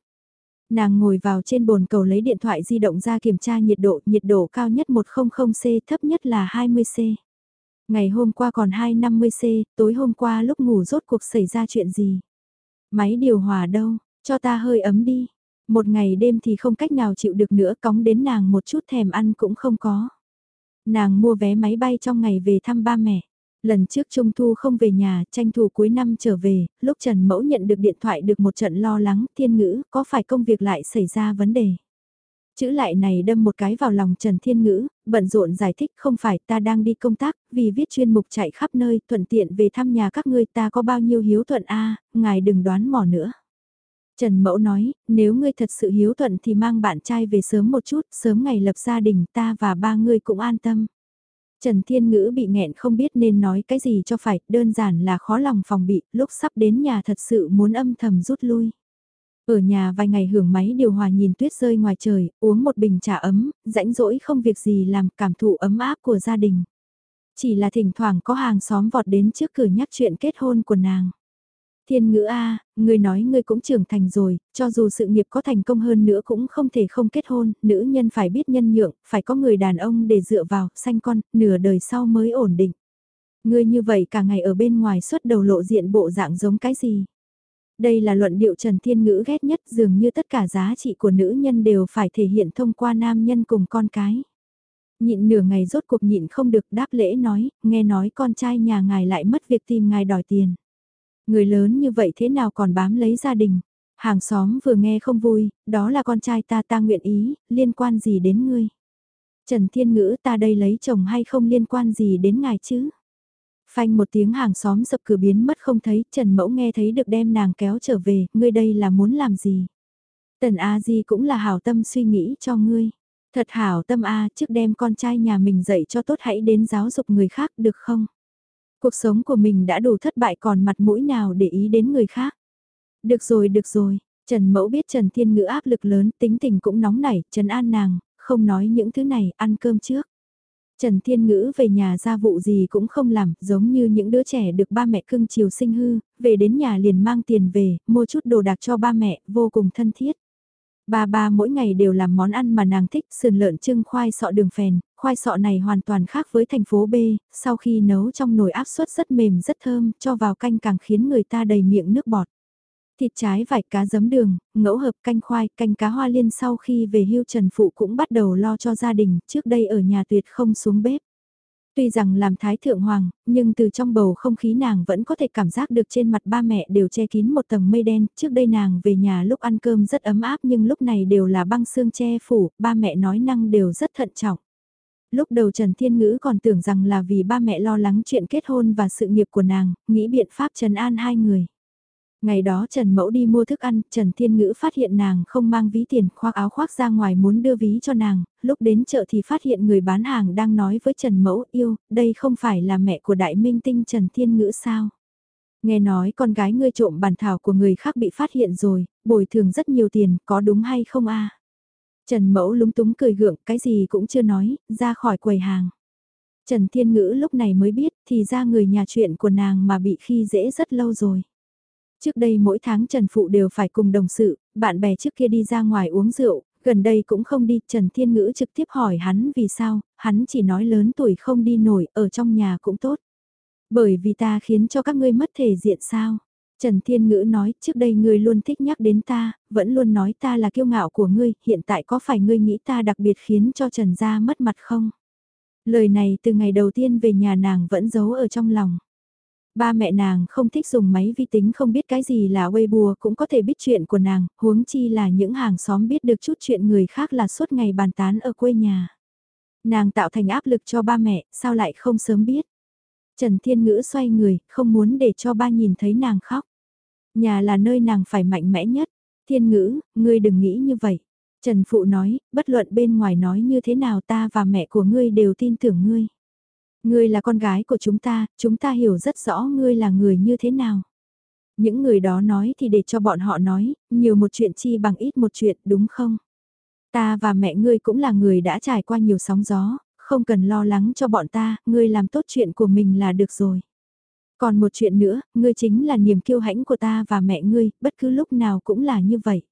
Nàng ngồi vào trên bồn cầu lấy điện thoại di động ra kiểm tra nhiệt độ, nhiệt độ cao nhất 100C, thấp nhất là 20C. Ngày hôm qua còn 250C, tối hôm qua lúc ngủ rốt cuộc xảy ra chuyện gì? Máy điều hòa đâu, cho ta hơi ấm đi. Một ngày đêm thì không cách nào chịu được nữa cóng đến nàng một chút thèm ăn cũng không có. Nàng mua vé máy bay trong ngày về thăm ba mẹ. Lần trước Trung Thu không về nhà, tranh thủ cuối năm trở về, lúc Trần Mẫu nhận được điện thoại được một trận lo lắng, thiên ngữ, có phải công việc lại xảy ra vấn đề? Chữ lại này đâm một cái vào lòng Trần Thiên Ngữ, bận rộn giải thích không phải ta đang đi công tác, vì viết chuyên mục chạy khắp nơi, thuận tiện về thăm nhà các ngươi ta có bao nhiêu hiếu thuận a ngài đừng đoán mò nữa. Trần Mẫu nói, nếu ngươi thật sự hiếu thuận thì mang bạn trai về sớm một chút, sớm ngày lập gia đình ta và ba ngươi cũng an tâm. Trần Thiên Ngữ bị nghẹn không biết nên nói cái gì cho phải, đơn giản là khó lòng phòng bị, lúc sắp đến nhà thật sự muốn âm thầm rút lui. Ở nhà vài ngày hưởng máy điều hòa nhìn tuyết rơi ngoài trời, uống một bình trà ấm, rãnh rỗi không việc gì làm cảm thụ ấm áp của gia đình. Chỉ là thỉnh thoảng có hàng xóm vọt đến trước cửa nhắc chuyện kết hôn của nàng. Thiên ngữ A, ngươi nói ngươi cũng trưởng thành rồi, cho dù sự nghiệp có thành công hơn nữa cũng không thể không kết hôn, nữ nhân phải biết nhân nhượng, phải có người đàn ông để dựa vào, sanh con, nửa đời sau mới ổn định. Ngươi như vậy cả ngày ở bên ngoài suốt đầu lộ diện bộ dạng giống cái gì? Đây là luận điệu Trần Thiên Ngữ ghét nhất dường như tất cả giá trị của nữ nhân đều phải thể hiện thông qua nam nhân cùng con cái. Nhịn nửa ngày rốt cuộc nhịn không được đáp lễ nói, nghe nói con trai nhà ngài lại mất việc tìm ngài đòi tiền. Người lớn như vậy thế nào còn bám lấy gia đình? Hàng xóm vừa nghe không vui, đó là con trai ta ta nguyện ý, liên quan gì đến ngươi? Trần Thiên Ngữ ta đây lấy chồng hay không liên quan gì đến ngài chứ? Phanh một tiếng hàng xóm sập cửa biến mất không thấy, Trần Mẫu nghe thấy được đem nàng kéo trở về, ngươi đây là muốn làm gì? Tần A Di cũng là hảo tâm suy nghĩ cho ngươi. Thật hảo tâm A trước đem con trai nhà mình dạy cho tốt hãy đến giáo dục người khác được không? Cuộc sống của mình đã đủ thất bại còn mặt mũi nào để ý đến người khác. Được rồi được rồi, Trần Mẫu biết Trần Thiên Ngữ áp lực lớn tính tình cũng nóng nảy, Trần An nàng, không nói những thứ này, ăn cơm trước. Trần Thiên Ngữ về nhà gia vụ gì cũng không làm, giống như những đứa trẻ được ba mẹ cưng chiều sinh hư, về đến nhà liền mang tiền về, mua chút đồ đạc cho ba mẹ, vô cùng thân thiết. Ba ba mỗi ngày đều làm món ăn mà nàng thích, sườn lợn trưng khoai sọ đường phèn, khoai sọ này hoàn toàn khác với thành phố B, sau khi nấu trong nồi áp suất rất mềm rất thơm, cho vào canh càng khiến người ta đầy miệng nước bọt. Thịt trái vải cá giấm đường, ngẫu hợp canh khoai, canh cá hoa liên sau khi về hưu Trần Phụ cũng bắt đầu lo cho gia đình, trước đây ở nhà tuyệt không xuống bếp. Tuy rằng làm thái thượng hoàng, nhưng từ trong bầu không khí nàng vẫn có thể cảm giác được trên mặt ba mẹ đều che kín một tầng mây đen, trước đây nàng về nhà lúc ăn cơm rất ấm áp nhưng lúc này đều là băng xương che phủ, ba mẹ nói năng đều rất thận trọng. Lúc đầu Trần Thiên Ngữ còn tưởng rằng là vì ba mẹ lo lắng chuyện kết hôn và sự nghiệp của nàng, nghĩ biện pháp trần an hai người. Ngày đó Trần Mẫu đi mua thức ăn, Trần Thiên Ngữ phát hiện nàng không mang ví tiền, khoác áo khoác ra ngoài muốn đưa ví cho nàng, lúc đến chợ thì phát hiện người bán hàng đang nói với Trần Mẫu yêu, đây không phải là mẹ của đại minh tinh Trần Thiên Ngữ sao? Nghe nói con gái ngươi trộm bàn thảo của người khác bị phát hiện rồi, bồi thường rất nhiều tiền, có đúng hay không a? Trần Mẫu lúng túng cười gượng, cái gì cũng chưa nói, ra khỏi quầy hàng. Trần Thiên Ngữ lúc này mới biết, thì ra người nhà chuyện của nàng mà bị khi dễ rất lâu rồi. Trước đây mỗi tháng Trần Phụ đều phải cùng đồng sự, bạn bè trước kia đi ra ngoài uống rượu, gần đây cũng không đi, Trần Thiên Ngữ trực tiếp hỏi hắn vì sao, hắn chỉ nói lớn tuổi không đi nổi, ở trong nhà cũng tốt. Bởi vì ta khiến cho các ngươi mất thể diện sao. Trần Thiên Ngữ nói, trước đây ngươi luôn thích nhắc đến ta, vẫn luôn nói ta là kiêu ngạo của ngươi, hiện tại có phải ngươi nghĩ ta đặc biệt khiến cho Trần gia mất mặt không? Lời này từ ngày đầu tiên về nhà nàng vẫn giấu ở trong lòng. Ba mẹ nàng không thích dùng máy vi tính không biết cái gì là Weibo cũng có thể biết chuyện của nàng, huống chi là những hàng xóm biết được chút chuyện người khác là suốt ngày bàn tán ở quê nhà. Nàng tạo thành áp lực cho ba mẹ, sao lại không sớm biết. Trần Thiên Ngữ xoay người, không muốn để cho ba nhìn thấy nàng khóc. Nhà là nơi nàng phải mạnh mẽ nhất. Thiên Ngữ, ngươi đừng nghĩ như vậy. Trần Phụ nói, bất luận bên ngoài nói như thế nào ta và mẹ của ngươi đều tin tưởng ngươi. Ngươi là con gái của chúng ta, chúng ta hiểu rất rõ ngươi là người như thế nào. Những người đó nói thì để cho bọn họ nói, nhiều một chuyện chi bằng ít một chuyện đúng không? Ta và mẹ ngươi cũng là người đã trải qua nhiều sóng gió, không cần lo lắng cho bọn ta, ngươi làm tốt chuyện của mình là được rồi. Còn một chuyện nữa, ngươi chính là niềm kiêu hãnh của ta và mẹ ngươi, bất cứ lúc nào cũng là như vậy.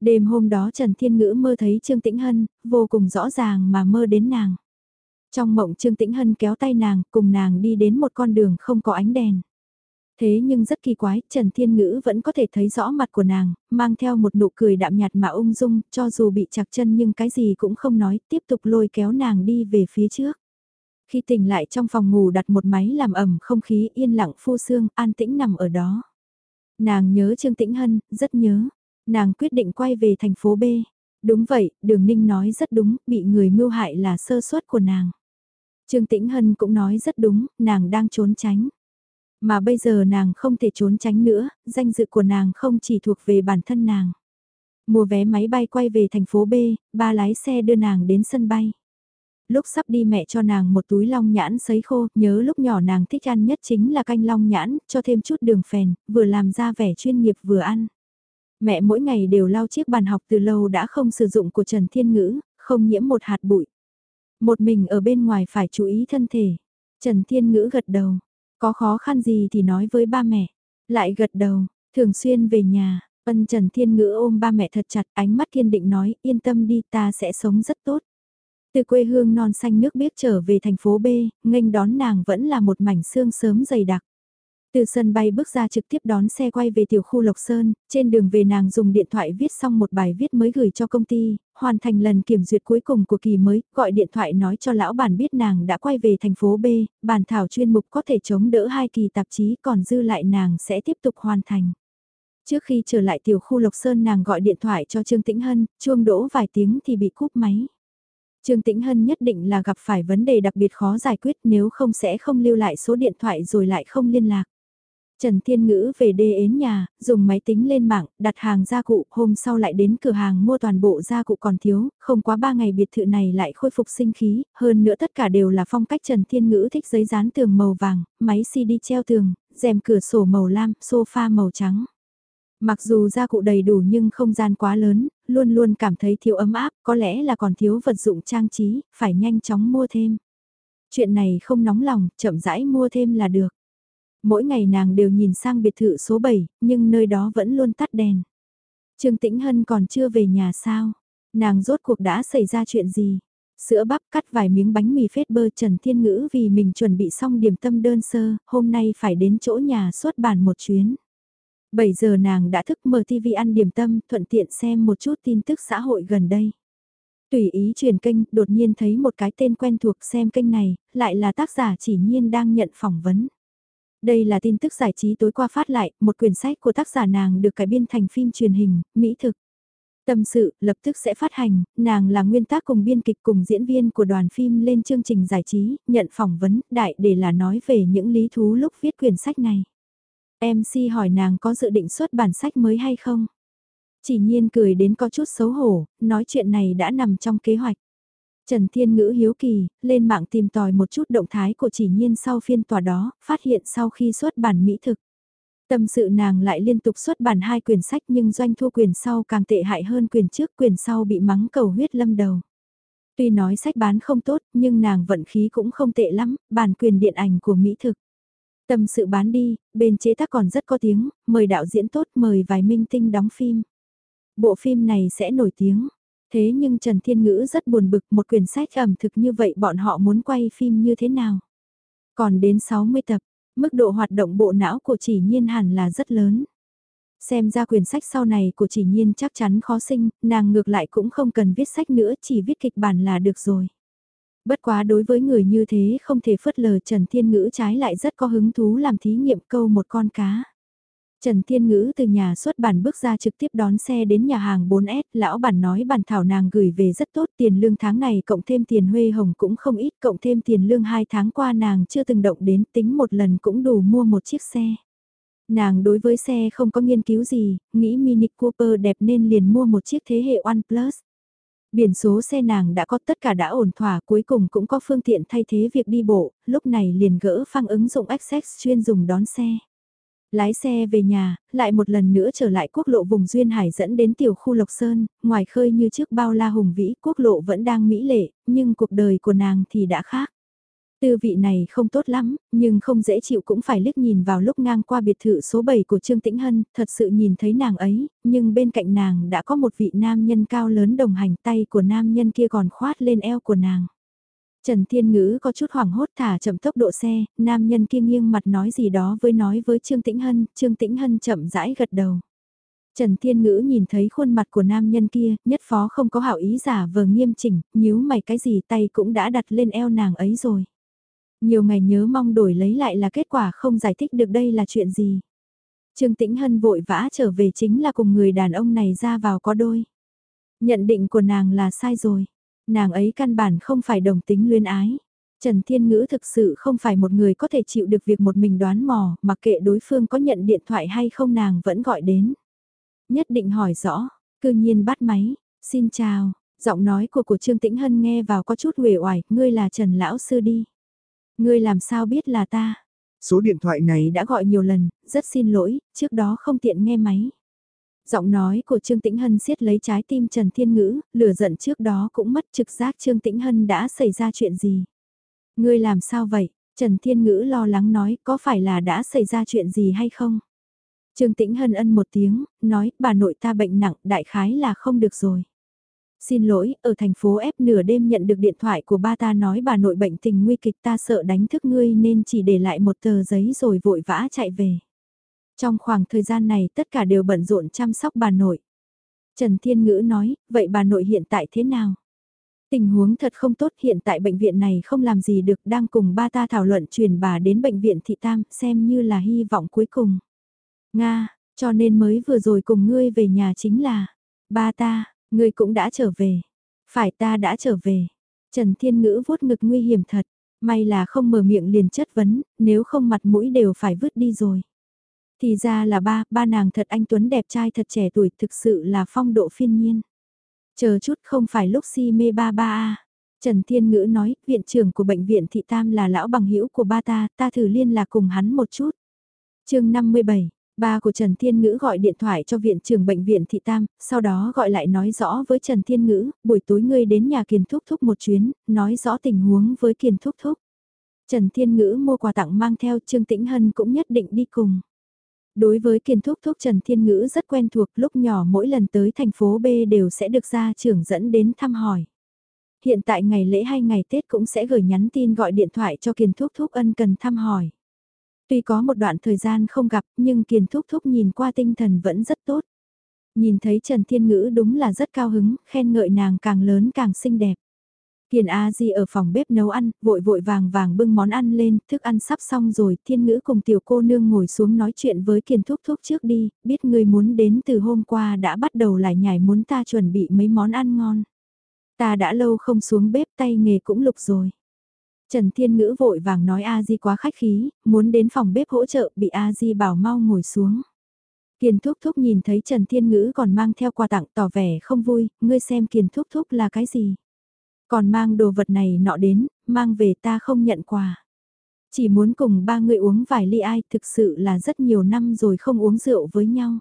Đêm hôm đó Trần Thiên Ngữ mơ thấy Trương Tĩnh Hân, vô cùng rõ ràng mà mơ đến nàng. Trong mộng Trương Tĩnh Hân kéo tay nàng, cùng nàng đi đến một con đường không có ánh đèn. Thế nhưng rất kỳ quái, Trần Thiên Ngữ vẫn có thể thấy rõ mặt của nàng, mang theo một nụ cười đạm nhạt mà ung dung, cho dù bị chặt chân nhưng cái gì cũng không nói, tiếp tục lôi kéo nàng đi về phía trước. Khi tỉnh lại trong phòng ngủ đặt một máy làm ẩm không khí yên lặng phu sương, an tĩnh nằm ở đó. Nàng nhớ Trương Tĩnh Hân, rất nhớ. Nàng quyết định quay về thành phố B. Đúng vậy, Đường Ninh nói rất đúng, bị người mưu hại là sơ suất của nàng. Trương Tĩnh Hân cũng nói rất đúng, nàng đang trốn tránh. Mà bây giờ nàng không thể trốn tránh nữa, danh dự của nàng không chỉ thuộc về bản thân nàng. Mua vé máy bay quay về thành phố B, ba lái xe đưa nàng đến sân bay. Lúc sắp đi mẹ cho nàng một túi long nhãn sấy khô, nhớ lúc nhỏ nàng thích ăn nhất chính là canh long nhãn, cho thêm chút đường phèn, vừa làm ra vẻ chuyên nghiệp vừa ăn. Mẹ mỗi ngày đều lau chiếc bàn học từ lâu đã không sử dụng của Trần Thiên Ngữ, không nhiễm một hạt bụi. Một mình ở bên ngoài phải chú ý thân thể. Trần Thiên Ngữ gật đầu. Có khó khăn gì thì nói với ba mẹ. Lại gật đầu, thường xuyên về nhà. Ân Trần Thiên Ngữ ôm ba mẹ thật chặt, ánh mắt kiên định nói, yên tâm đi ta sẽ sống rất tốt. Từ quê hương non xanh nước biếc trở về thành phố B, nghênh đón nàng vẫn là một mảnh xương sớm dày đặc. Từ sân bay bước ra trực tiếp đón xe quay về tiểu khu Lộc Sơn, trên đường về nàng dùng điện thoại viết xong một bài viết mới gửi cho công ty, hoàn thành lần kiểm duyệt cuối cùng của kỳ mới, gọi điện thoại nói cho lão bản biết nàng đã quay về thành phố B, bản thảo chuyên mục có thể chống đỡ hai kỳ tạp chí còn dư lại nàng sẽ tiếp tục hoàn thành. Trước khi trở lại tiểu khu Lộc Sơn nàng gọi điện thoại cho Trương Tĩnh Hân, chuông đỗ vài tiếng thì bị cúp máy. Trương Tĩnh Hân nhất định là gặp phải vấn đề đặc biệt khó giải quyết nếu không sẽ không lưu lại số điện thoại rồi lại không liên lạc. Trần Thiên Ngữ về đê ến nhà, dùng máy tính lên mạng, đặt hàng gia cụ, hôm sau lại đến cửa hàng mua toàn bộ gia cụ còn thiếu, không quá 3 ngày biệt thự này lại khôi phục sinh khí, hơn nữa tất cả đều là phong cách Trần Thiên Ngữ thích giấy dán tường màu vàng, máy CD treo tường, rèm cửa sổ màu lam, sofa màu trắng. Mặc dù gia cụ đầy đủ nhưng không gian quá lớn, luôn luôn cảm thấy thiếu ấm áp, có lẽ là còn thiếu vật dụng trang trí, phải nhanh chóng mua thêm. Chuyện này không nóng lòng, chậm rãi mua thêm là được. Mỗi ngày nàng đều nhìn sang biệt thự số 7, nhưng nơi đó vẫn luôn tắt đèn. Trương Tĩnh Hân còn chưa về nhà sao? Nàng rốt cuộc đã xảy ra chuyện gì? Sữa bắp cắt vài miếng bánh mì phết bơ Trần Thiên Ngữ vì mình chuẩn bị xong điểm tâm đơn sơ, hôm nay phải đến chỗ nhà xuất bản một chuyến. 7 giờ nàng đã thức mở TV ăn điểm tâm, thuận tiện xem một chút tin tức xã hội gần đây. Tùy ý truyền kênh, đột nhiên thấy một cái tên quen thuộc xem kênh này, lại là tác giả chỉ nhiên đang nhận phỏng vấn. Đây là tin tức giải trí tối qua phát lại, một quyển sách của tác giả nàng được cải biên thành phim truyền hình, mỹ thực. Tâm sự, lập tức sẽ phát hành, nàng là nguyên tác cùng biên kịch cùng diễn viên của đoàn phim lên chương trình giải trí, nhận phỏng vấn, đại để là nói về những lý thú lúc viết quyển sách này. MC hỏi nàng có dự định xuất bản sách mới hay không? Chỉ nhiên cười đến có chút xấu hổ, nói chuyện này đã nằm trong kế hoạch. Trần Thiên Ngữ hiếu kỳ, lên mạng tìm tòi một chút động thái của chỉ nhiên sau phiên tòa đó, phát hiện sau khi xuất bản mỹ thực. Tâm sự nàng lại liên tục xuất bản hai quyển sách nhưng doanh thu quyền sau càng tệ hại hơn quyền trước quyền sau bị mắng cầu huyết lâm đầu. Tuy nói sách bán không tốt nhưng nàng vận khí cũng không tệ lắm, bản quyền điện ảnh của mỹ thực. Tâm sự bán đi, bên chế tác còn rất có tiếng, mời đạo diễn tốt mời vài minh tinh đóng phim. Bộ phim này sẽ nổi tiếng. Thế nhưng Trần Thiên Ngữ rất buồn bực một quyển sách ẩm thực như vậy bọn họ muốn quay phim như thế nào. Còn đến 60 tập, mức độ hoạt động bộ não của chỉ nhiên hẳn là rất lớn. Xem ra quyển sách sau này của chỉ nhiên chắc chắn khó sinh, nàng ngược lại cũng không cần viết sách nữa chỉ viết kịch bản là được rồi. Bất quá đối với người như thế không thể phớt lờ Trần Thiên Ngữ trái lại rất có hứng thú làm thí nghiệm câu một con cá. Trần Thiên Ngữ từ nhà xuất bản bước ra trực tiếp đón xe đến nhà hàng 4S, lão bản nói bản thảo nàng gửi về rất tốt, tiền lương tháng này cộng thêm tiền huê hồng cũng không ít, cộng thêm tiền lương 2 tháng qua nàng chưa từng động đến tính một lần cũng đủ mua một chiếc xe. Nàng đối với xe không có nghiên cứu gì, nghĩ Mini Cooper đẹp nên liền mua một chiếc thế hệ OnePlus. Biển số xe nàng đã có tất cả đã ổn thỏa cuối cùng cũng có phương tiện thay thế việc đi bộ, lúc này liền gỡ phăng ứng dụng Access chuyên dùng đón xe. Lái xe về nhà, lại một lần nữa trở lại quốc lộ vùng Duyên Hải dẫn đến tiểu khu Lộc Sơn, ngoài khơi như trước bao la hùng vĩ, quốc lộ vẫn đang mỹ lệ, nhưng cuộc đời của nàng thì đã khác. Tư vị này không tốt lắm, nhưng không dễ chịu cũng phải liếc nhìn vào lúc ngang qua biệt thự số 7 của Trương Tĩnh Hân, thật sự nhìn thấy nàng ấy, nhưng bên cạnh nàng đã có một vị nam nhân cao lớn đồng hành tay của nam nhân kia còn khoát lên eo của nàng. Trần Thiên Ngữ có chút hoảng hốt thả chậm tốc độ xe, nam nhân kia nghiêng mặt nói gì đó với nói với Trương Tĩnh Hân, Trương Tĩnh Hân chậm rãi gật đầu. Trần Thiên Ngữ nhìn thấy khuôn mặt của nam nhân kia, nhất phó không có hảo ý giả vờ nghiêm chỉnh, nhíu mày cái gì tay cũng đã đặt lên eo nàng ấy rồi. Nhiều ngày nhớ mong đổi lấy lại là kết quả không giải thích được đây là chuyện gì. Trương Tĩnh Hân vội vã trở về chính là cùng người đàn ông này ra vào có đôi. Nhận định của nàng là sai rồi. Nàng ấy căn bản không phải đồng tính luyến ái. Trần Thiên Ngữ thực sự không phải một người có thể chịu được việc một mình đoán mò, mặc kệ đối phương có nhận điện thoại hay không nàng vẫn gọi đến. Nhất định hỏi rõ, cư nhiên bắt máy, xin chào, giọng nói của của Trương Tĩnh Hân nghe vào có chút uể oải, ngươi là Trần Lão Sư đi. Ngươi làm sao biết là ta? Số điện thoại này đã gọi nhiều lần, rất xin lỗi, trước đó không tiện nghe máy. Giọng nói của Trương Tĩnh Hân siết lấy trái tim Trần Thiên Ngữ, lửa giận trước đó cũng mất trực giác Trương Tĩnh Hân đã xảy ra chuyện gì. Ngươi làm sao vậy? Trần Thiên Ngữ lo lắng nói có phải là đã xảy ra chuyện gì hay không? Trương Tĩnh Hân ân một tiếng, nói bà nội ta bệnh nặng đại khái là không được rồi. Xin lỗi, ở thành phố F nửa đêm nhận được điện thoại của ba ta nói bà nội bệnh tình nguy kịch ta sợ đánh thức ngươi nên chỉ để lại một tờ giấy rồi vội vã chạy về. Trong khoảng thời gian này tất cả đều bận rộn chăm sóc bà nội. Trần Thiên Ngữ nói, vậy bà nội hiện tại thế nào? Tình huống thật không tốt hiện tại bệnh viện này không làm gì được đang cùng ba ta thảo luận truyền bà đến bệnh viện thị tam xem như là hy vọng cuối cùng. Nga, cho nên mới vừa rồi cùng ngươi về nhà chính là, ba ta, ngươi cũng đã trở về. Phải ta đã trở về. Trần Thiên Ngữ vuốt ngực nguy hiểm thật, may là không mở miệng liền chất vấn, nếu không mặt mũi đều phải vứt đi rồi. Thì ra là ba, ba nàng thật anh Tuấn đẹp trai thật trẻ tuổi thực sự là phong độ phiên nhiên. Chờ chút không phải lúc si mê ba ba à. Trần Thiên Ngữ nói, viện trưởng của bệnh viện Thị Tam là lão bằng hữu của ba ta, ta thử liên lạc cùng hắn một chút. chương 57, ba của Trần Thiên Ngữ gọi điện thoại cho viện trưởng bệnh viện Thị Tam, sau đó gọi lại nói rõ với Trần Thiên Ngữ, buổi tối ngươi đến nhà Kiền Thúc Thúc một chuyến, nói rõ tình huống với Kiền Thúc Thúc. Trần Thiên Ngữ mua quà tặng mang theo Trương Tĩnh Hân cũng nhất định đi cùng. Đối với kiên thúc thúc Trần Thiên Ngữ rất quen thuộc lúc nhỏ mỗi lần tới thành phố B đều sẽ được gia trưởng dẫn đến thăm hỏi. Hiện tại ngày lễ hay ngày Tết cũng sẽ gửi nhắn tin gọi điện thoại cho kiên thúc thúc ân cần thăm hỏi. Tuy có một đoạn thời gian không gặp nhưng kiên thúc thúc nhìn qua tinh thần vẫn rất tốt. Nhìn thấy Trần Thiên Ngữ đúng là rất cao hứng, khen ngợi nàng càng lớn càng xinh đẹp. Kiền A Di ở phòng bếp nấu ăn, vội vội vàng vàng bưng món ăn lên, thức ăn sắp xong rồi, thiên ngữ cùng tiểu cô nương ngồi xuống nói chuyện với Kiền Thúc Thúc trước đi, biết người muốn đến từ hôm qua đã bắt đầu lại nhảy muốn ta chuẩn bị mấy món ăn ngon. Ta đã lâu không xuống bếp tay nghề cũng lục rồi. Trần Thiên Ngữ vội vàng nói A Di quá khách khí, muốn đến phòng bếp hỗ trợ bị A Di bảo mau ngồi xuống. Kiền Thúc Thúc nhìn thấy Trần Thiên Ngữ còn mang theo quà tặng tỏ vẻ không vui, ngươi xem Kiền Thúc Thúc là cái gì. Còn mang đồ vật này nọ đến, mang về ta không nhận quà. Chỉ muốn cùng ba người uống vài ly ai thực sự là rất nhiều năm rồi không uống rượu với nhau.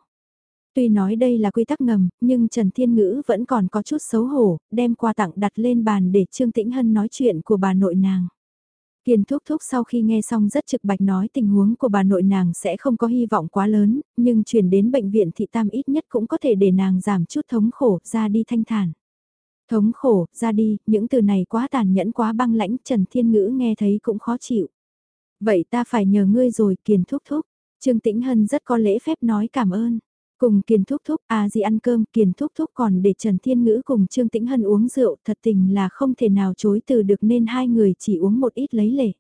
Tuy nói đây là quy tắc ngầm, nhưng Trần Thiên Ngữ vẫn còn có chút xấu hổ, đem quà tặng đặt lên bàn để Trương Tĩnh Hân nói chuyện của bà nội nàng. Kiên thúc thúc sau khi nghe xong rất trực bạch nói tình huống của bà nội nàng sẽ không có hy vọng quá lớn, nhưng chuyển đến bệnh viện thị tam ít nhất cũng có thể để nàng giảm chút thống khổ ra đi thanh thản. Thống khổ, ra đi, những từ này quá tàn nhẫn quá băng lãnh, Trần Thiên Ngữ nghe thấy cũng khó chịu. Vậy ta phải nhờ ngươi rồi, Kiền Thúc Thúc. Trương Tĩnh Hân rất có lễ phép nói cảm ơn. Cùng Kiền Thúc Thúc, à gì ăn cơm, Kiền Thúc Thúc còn để Trần Thiên Ngữ cùng Trương Tĩnh Hân uống rượu, thật tình là không thể nào chối từ được nên hai người chỉ uống một ít lấy lệ.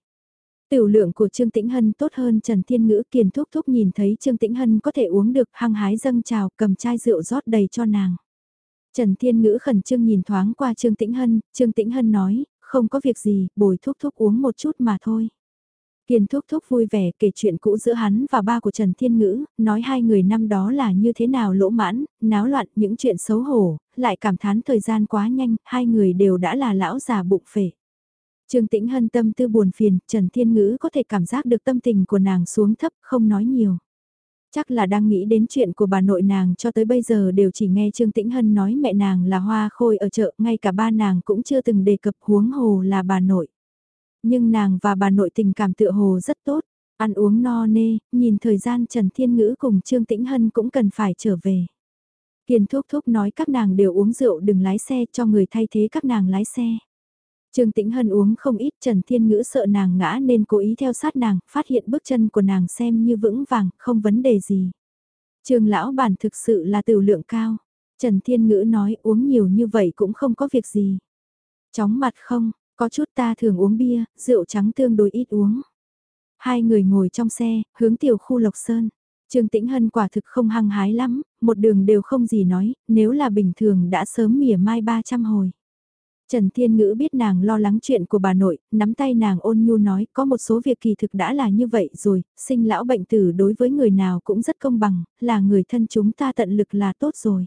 Tiểu lượng của Trương Tĩnh Hân tốt hơn Trần Thiên Ngữ Kiền Thúc Thúc nhìn thấy Trương Tĩnh Hân có thể uống được hăng hái dâng trào cầm chai rượu rót đầy cho nàng. Trần Thiên Ngữ khẩn trương nhìn thoáng qua Trương Tĩnh Hân, Trương Tĩnh Hân nói, không có việc gì, bồi thuốc thúc uống một chút mà thôi. Kiền thúc thúc vui vẻ kể chuyện cũ giữa hắn và ba của Trần Thiên Ngữ, nói hai người năm đó là như thế nào lỗ mãn, náo loạn những chuyện xấu hổ, lại cảm thán thời gian quá nhanh, hai người đều đã là lão già bụng phể. Trương Tĩnh Hân tâm tư buồn phiền, Trần Thiên Ngữ có thể cảm giác được tâm tình của nàng xuống thấp, không nói nhiều. Chắc là đang nghĩ đến chuyện của bà nội nàng cho tới bây giờ đều chỉ nghe Trương Tĩnh Hân nói mẹ nàng là hoa khôi ở chợ, ngay cả ba nàng cũng chưa từng đề cập huống hồ là bà nội. Nhưng nàng và bà nội tình cảm tựa hồ rất tốt, ăn uống no nê, nhìn thời gian Trần Thiên Ngữ cùng Trương Tĩnh Hân cũng cần phải trở về. Kiền Thúc Thúc nói các nàng đều uống rượu đừng lái xe cho người thay thế các nàng lái xe. Trương Tĩnh Hân uống không ít Trần Thiên Ngữ sợ nàng ngã nên cố ý theo sát nàng, phát hiện bước chân của nàng xem như vững vàng, không vấn đề gì. Trương lão bản thực sự là tiểu lượng cao. Trần Thiên Ngữ nói uống nhiều như vậy cũng không có việc gì. Chóng mặt không, có chút ta thường uống bia, rượu trắng tương đối ít uống. Hai người ngồi trong xe, hướng tiểu khu Lộc Sơn. Trương Tĩnh Hân quả thực không hăng hái lắm, một đường đều không gì nói, nếu là bình thường đã sớm mỉa mai 300 hồi. Trần Thiên Ngữ biết nàng lo lắng chuyện của bà nội, nắm tay nàng ôn nhu nói có một số việc kỳ thực đã là như vậy rồi, sinh lão bệnh tử đối với người nào cũng rất công bằng, là người thân chúng ta tận lực là tốt rồi.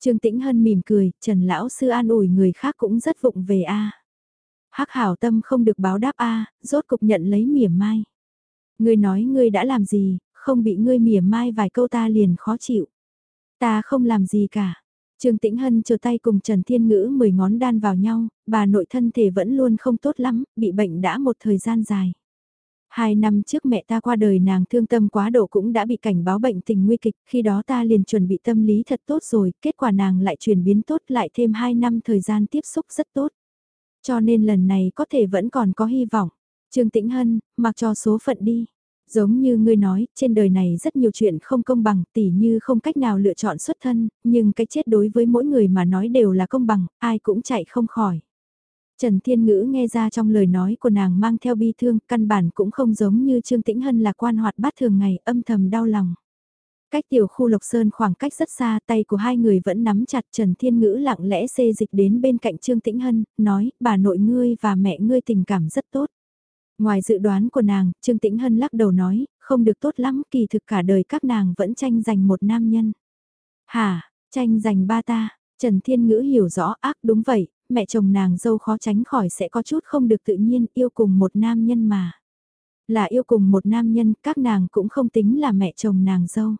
Trương Tĩnh Hân mỉm cười, Trần Lão Sư an ủi người khác cũng rất vụng về a Hắc hảo tâm không được báo đáp a rốt cục nhận lấy mỉa mai. Ngươi nói ngươi đã làm gì, không bị ngươi mỉa mai vài câu ta liền khó chịu. Ta không làm gì cả, Trương Tĩnh Hân chờ tay cùng Trần Thiên Ngữ mười ngón đan vào nhau, bà nội thân thể vẫn luôn không tốt lắm, bị bệnh đã một thời gian dài. Hai năm trước mẹ ta qua đời nàng thương tâm quá độ cũng đã bị cảnh báo bệnh tình nguy kịch, khi đó ta liền chuẩn bị tâm lý thật tốt rồi, kết quả nàng lại chuyển biến tốt lại thêm hai năm thời gian tiếp xúc rất tốt. Cho nên lần này có thể vẫn còn có hy vọng. Trương Tĩnh Hân, mặc cho số phận đi. Giống như ngươi nói, trên đời này rất nhiều chuyện không công bằng, tỉ như không cách nào lựa chọn xuất thân, nhưng cái chết đối với mỗi người mà nói đều là công bằng, ai cũng chạy không khỏi. Trần Thiên Ngữ nghe ra trong lời nói của nàng mang theo bi thương, căn bản cũng không giống như Trương Tĩnh Hân là quan hoạt bát thường ngày, âm thầm đau lòng. Cách tiểu khu Lộc Sơn khoảng cách rất xa, tay của hai người vẫn nắm chặt Trần Thiên Ngữ lặng lẽ xê dịch đến bên cạnh Trương Tĩnh Hân, nói, bà nội ngươi và mẹ ngươi tình cảm rất tốt. Ngoài dự đoán của nàng, Trương Tĩnh Hân lắc đầu nói, không được tốt lắm, kỳ thực cả đời các nàng vẫn tranh giành một nam nhân. Hả, tranh giành ba ta, Trần Thiên Ngữ hiểu rõ ác đúng vậy, mẹ chồng nàng dâu khó tránh khỏi sẽ có chút không được tự nhiên yêu cùng một nam nhân mà. Là yêu cùng một nam nhân, các nàng cũng không tính là mẹ chồng nàng dâu.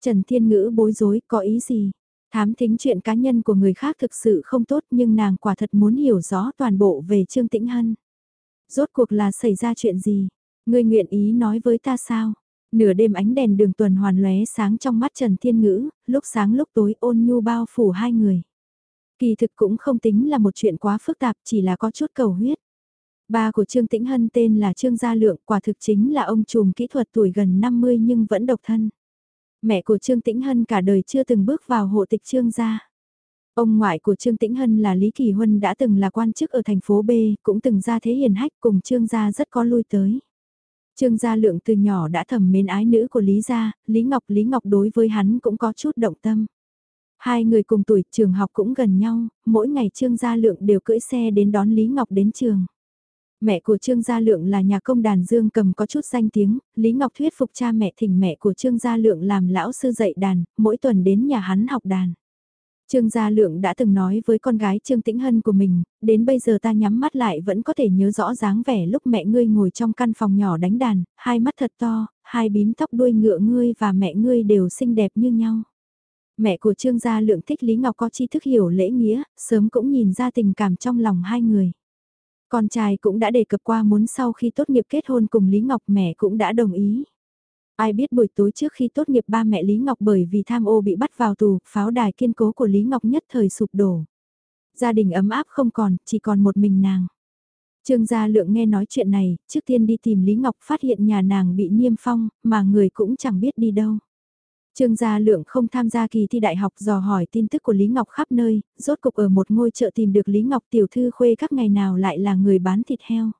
Trần Thiên Ngữ bối rối, có ý gì? Thám thính chuyện cá nhân của người khác thực sự không tốt nhưng nàng quả thật muốn hiểu rõ toàn bộ về Trương Tĩnh Hân. Rốt cuộc là xảy ra chuyện gì? Ngươi nguyện ý nói với ta sao? Nửa đêm ánh đèn đường tuần hoàn lóe sáng trong mắt Trần Thiên Ngữ, lúc sáng lúc tối ôn nhu bao phủ hai người. Kỳ thực cũng không tính là một chuyện quá phức tạp, chỉ là có chút cầu huyết. Ba của Trương Tĩnh Hân tên là Trương Gia Lượng, quả thực chính là ông trùm kỹ thuật tuổi gần 50 nhưng vẫn độc thân. Mẹ của Trương Tĩnh Hân cả đời chưa từng bước vào hộ tịch Trương gia. Ông ngoại của Trương Tĩnh Hân là Lý Kỳ Huân đã từng là quan chức ở thành phố B, cũng từng ra thế hiền hách cùng Trương gia rất có lui tới. Trương gia lượng từ nhỏ đã thầm mến ái nữ của Lý gia, Lý Ngọc Lý Ngọc đối với hắn cũng có chút động tâm. Hai người cùng tuổi trường học cũng gần nhau, mỗi ngày Trương gia lượng đều cưỡi xe đến đón Lý Ngọc đến trường. Mẹ của Trương Gia Lượng là nhà công đàn dương cầm có chút danh tiếng, Lý Ngọc thuyết phục cha mẹ thỉnh mẹ của Trương Gia Lượng làm lão sư dạy đàn, mỗi tuần đến nhà hắn học đàn. Trương Gia Lượng đã từng nói với con gái Trương Tĩnh Hân của mình, đến bây giờ ta nhắm mắt lại vẫn có thể nhớ rõ dáng vẻ lúc mẹ ngươi ngồi trong căn phòng nhỏ đánh đàn, hai mắt thật to, hai bím tóc đuôi ngựa ngươi và mẹ ngươi đều xinh đẹp như nhau. Mẹ của Trương Gia Lượng thích Lý Ngọc có tri thức hiểu lễ nghĩa, sớm cũng nhìn ra tình cảm trong lòng hai người. Con trai cũng đã đề cập qua muốn sau khi tốt nghiệp kết hôn cùng Lý Ngọc mẹ cũng đã đồng ý. Ai biết buổi tối trước khi tốt nghiệp ba mẹ Lý Ngọc bởi vì tham ô bị bắt vào tù, pháo đài kiên cố của Lý Ngọc nhất thời sụp đổ. Gia đình ấm áp không còn, chỉ còn một mình nàng. Trương Gia Lượng nghe nói chuyện này, trước tiên đi tìm Lý Ngọc phát hiện nhà nàng bị niêm phong, mà người cũng chẳng biết đi đâu. Trương Gia Lượng không tham gia kỳ thi đại học dò hỏi tin tức của Lý Ngọc khắp nơi, rốt cục ở một ngôi chợ tìm được Lý Ngọc tiểu thư khuê các ngày nào lại là người bán thịt heo.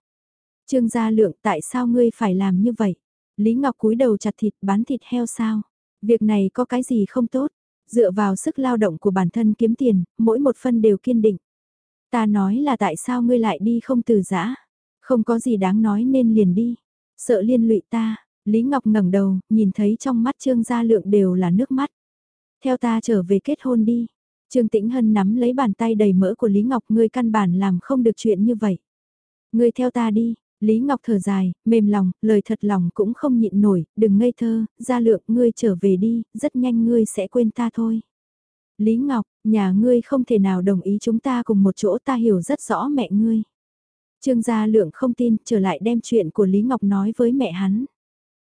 Trương Gia Lượng tại sao ngươi phải làm như vậy? Lý Ngọc cúi đầu chặt thịt bán thịt heo sao? Việc này có cái gì không tốt? Dựa vào sức lao động của bản thân kiếm tiền, mỗi một phân đều kiên định. Ta nói là tại sao ngươi lại đi không từ giã? Không có gì đáng nói nên liền đi. Sợ liên lụy ta, Lý Ngọc ngẩng đầu, nhìn thấy trong mắt Trương Gia Lượng đều là nước mắt. Theo ta trở về kết hôn đi. Trương Tĩnh Hân nắm lấy bàn tay đầy mỡ của Lý Ngọc ngươi căn bản làm không được chuyện như vậy. Ngươi theo ta đi, Lý Ngọc thở dài, mềm lòng, lời thật lòng cũng không nhịn nổi, đừng ngây thơ, Gia Lượng ngươi trở về đi, rất nhanh ngươi sẽ quên ta thôi. Lý Ngọc, nhà ngươi không thể nào đồng ý chúng ta cùng một chỗ ta hiểu rất rõ mẹ ngươi. Trương Gia Lượng không tin, trở lại đem chuyện của Lý Ngọc nói với mẹ hắn.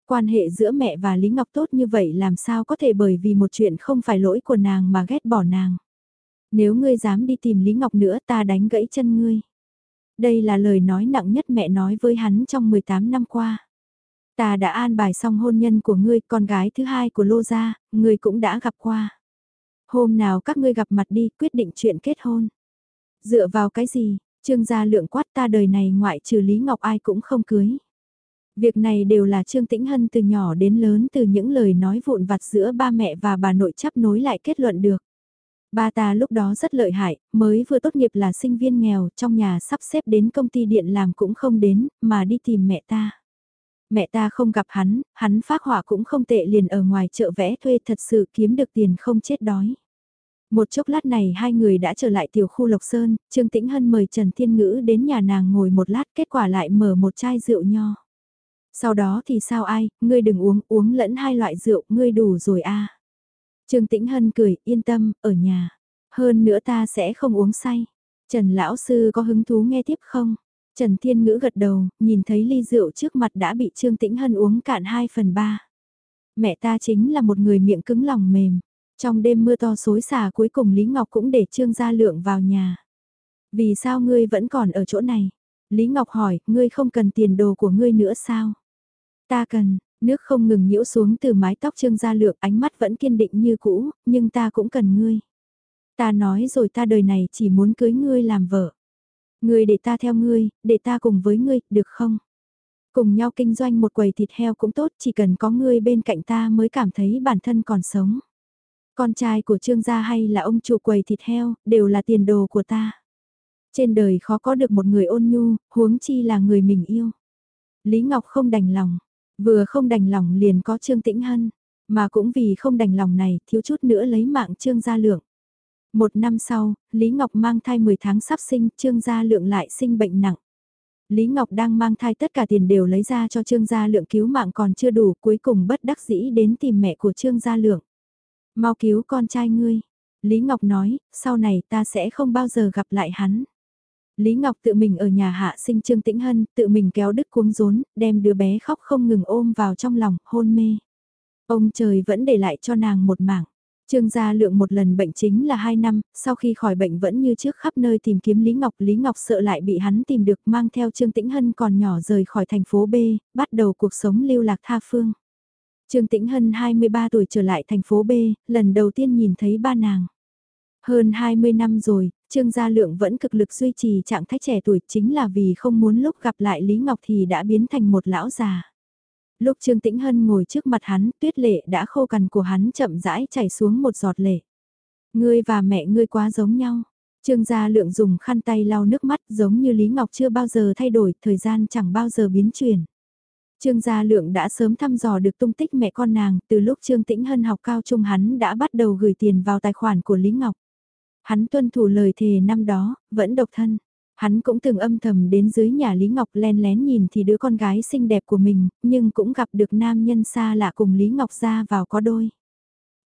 Quan hệ giữa mẹ và Lý Ngọc tốt như vậy làm sao có thể bởi vì một chuyện không phải lỗi của nàng mà ghét bỏ nàng. Nếu ngươi dám đi tìm Lý Ngọc nữa ta đánh gãy chân ngươi. Đây là lời nói nặng nhất mẹ nói với hắn trong 18 năm qua. Ta đã an bài xong hôn nhân của ngươi, con gái thứ hai của Lô Gia, ngươi cũng đã gặp qua. Hôm nào các ngươi gặp mặt đi, quyết định chuyện kết hôn. Dựa vào cái gì, trương gia lượng quát ta đời này ngoại trừ Lý Ngọc ai cũng không cưới. Việc này đều là Trương Tĩnh Hân từ nhỏ đến lớn từ những lời nói vụn vặt giữa ba mẹ và bà nội chấp nối lại kết luận được. Ba ta lúc đó rất lợi hại, mới vừa tốt nghiệp là sinh viên nghèo, trong nhà sắp xếp đến công ty điện làm cũng không đến, mà đi tìm mẹ ta. Mẹ ta không gặp hắn, hắn phát họa cũng không tệ liền ở ngoài chợ vẽ thuê thật sự kiếm được tiền không chết đói. Một chốc lát này hai người đã trở lại tiểu khu Lộc Sơn, Trương Tĩnh Hân mời Trần Thiên Ngữ đến nhà nàng ngồi một lát kết quả lại mở một chai rượu nho. Sau đó thì sao ai, ngươi đừng uống, uống lẫn hai loại rượu, ngươi đủ rồi a. Trương Tĩnh Hân cười, yên tâm, ở nhà. Hơn nữa ta sẽ không uống say. Trần Lão Sư có hứng thú nghe tiếp không? Trần Thiên Ngữ gật đầu, nhìn thấy ly rượu trước mặt đã bị Trương Tĩnh Hân uống cạn 2 phần 3. Mẹ ta chính là một người miệng cứng lòng mềm. Trong đêm mưa to xối xả cuối cùng Lý Ngọc cũng để Trương Gia Lượng vào nhà. Vì sao ngươi vẫn còn ở chỗ này? Lý Ngọc hỏi, ngươi không cần tiền đồ của ngươi nữa sao? Ta cần, nước không ngừng nhiễu xuống từ mái tóc Trương Gia Lược ánh mắt vẫn kiên định như cũ, nhưng ta cũng cần ngươi. Ta nói rồi ta đời này chỉ muốn cưới ngươi làm vợ. Ngươi để ta theo ngươi, để ta cùng với ngươi, được không? Cùng nhau kinh doanh một quầy thịt heo cũng tốt, chỉ cần có ngươi bên cạnh ta mới cảm thấy bản thân còn sống. Con trai của trương gia hay là ông chủ quầy thịt heo, đều là tiền đồ của ta. Trên đời khó có được một người ôn nhu, huống chi là người mình yêu. Lý Ngọc không đành lòng, vừa không đành lòng liền có Trương Tĩnh Hân, mà cũng vì không đành lòng này thiếu chút nữa lấy mạng Trương Gia Lượng. Một năm sau, Lý Ngọc mang thai 10 tháng sắp sinh, Trương Gia Lượng lại sinh bệnh nặng. Lý Ngọc đang mang thai tất cả tiền đều lấy ra cho Trương Gia Lượng cứu mạng còn chưa đủ, cuối cùng bất đắc dĩ đến tìm mẹ của Trương Gia Lượng. Mau cứu con trai ngươi. Lý Ngọc nói, sau này ta sẽ không bao giờ gặp lại hắn. Lý Ngọc tự mình ở nhà hạ sinh Trương Tĩnh Hân, tự mình kéo đứt cuống rốn, đem đứa bé khóc không ngừng ôm vào trong lòng, hôn mê. Ông trời vẫn để lại cho nàng một mảng. Trương Gia Lượng một lần bệnh chính là 2 năm, sau khi khỏi bệnh vẫn như trước khắp nơi tìm kiếm Lý Ngọc. Lý Ngọc sợ lại bị hắn tìm được mang theo Trương Tĩnh Hân còn nhỏ rời khỏi thành phố B, bắt đầu cuộc sống lưu lạc tha phương. Trương Tĩnh Hân 23 tuổi trở lại thành phố B, lần đầu tiên nhìn thấy ba nàng. Hơn 20 năm rồi, Trương Gia Lượng vẫn cực lực duy trì trạng thái trẻ tuổi chính là vì không muốn lúc gặp lại Lý Ngọc thì đã biến thành một lão già. Lúc Trương Tĩnh Hân ngồi trước mặt hắn, tuyết lệ đã khô cằn của hắn chậm rãi chảy xuống một giọt lệ. Ngươi và mẹ ngươi quá giống nhau. Trương Gia Lượng dùng khăn tay lau nước mắt giống như Lý Ngọc chưa bao giờ thay đổi, thời gian chẳng bao giờ biến chuyển. Trương Gia Lượng đã sớm thăm dò được tung tích mẹ con nàng, từ lúc Trương Tĩnh Hân học cao trung hắn đã bắt đầu gửi tiền vào tài khoản của Lý Ngọc. Hắn tuân thủ lời thề năm đó, vẫn độc thân. Hắn cũng từng âm thầm đến dưới nhà Lý Ngọc len lén nhìn thì đứa con gái xinh đẹp của mình, nhưng cũng gặp được nam nhân xa lạ cùng Lý Ngọc ra vào có đôi.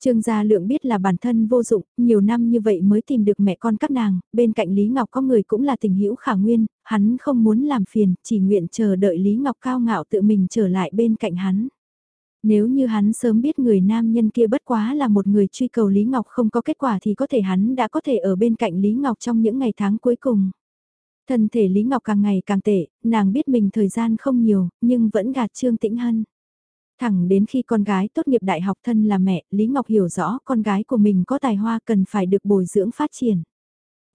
Trương Gia Lượng biết là bản thân vô dụng, nhiều năm như vậy mới tìm được mẹ con các nàng, bên cạnh Lý Ngọc có người cũng là tình hữu khả nguyên, hắn không muốn làm phiền, chỉ nguyện chờ đợi Lý Ngọc cao ngạo tự mình trở lại bên cạnh hắn. Nếu như hắn sớm biết người nam nhân kia bất quá là một người truy cầu Lý Ngọc không có kết quả thì có thể hắn đã có thể ở bên cạnh Lý Ngọc trong những ngày tháng cuối cùng. Thân thể Lý Ngọc càng ngày càng tệ, nàng biết mình thời gian không nhiều, nhưng vẫn gạt Trương Tĩnh Hân. Thẳng đến khi con gái tốt nghiệp đại học thân là mẹ, Lý Ngọc hiểu rõ con gái của mình có tài hoa cần phải được bồi dưỡng phát triển.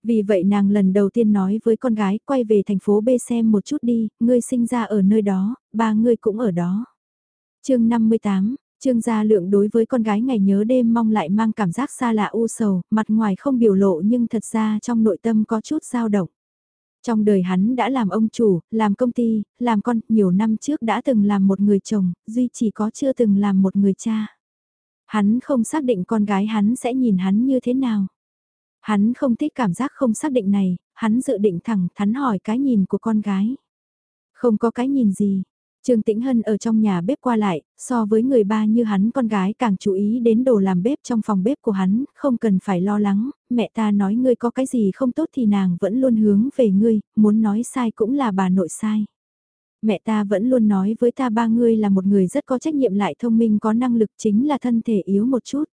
Vì vậy nàng lần đầu tiên nói với con gái quay về thành phố B xem một chút đi, ngươi sinh ra ở nơi đó, ba ngươi cũng ở đó chương 58, Trương Gia Lượng đối với con gái ngày nhớ đêm mong lại mang cảm giác xa lạ u sầu, mặt ngoài không biểu lộ nhưng thật ra trong nội tâm có chút dao động. Trong đời hắn đã làm ông chủ, làm công ty, làm con, nhiều năm trước đã từng làm một người chồng, duy chỉ có chưa từng làm một người cha. Hắn không xác định con gái hắn sẽ nhìn hắn như thế nào. Hắn không thích cảm giác không xác định này, hắn dự định thẳng thắn hỏi cái nhìn của con gái. Không có cái nhìn gì, Trương Tĩnh Hân ở trong nhà bếp qua lại, so với người ba như hắn con gái càng chú ý đến đồ làm bếp trong phòng bếp của hắn, không cần phải lo lắng, mẹ ta nói ngươi có cái gì không tốt thì nàng vẫn luôn hướng về ngươi, muốn nói sai cũng là bà nội sai. Mẹ ta vẫn luôn nói với ta ba ngươi là một người rất có trách nhiệm lại thông minh có năng lực chính là thân thể yếu một chút.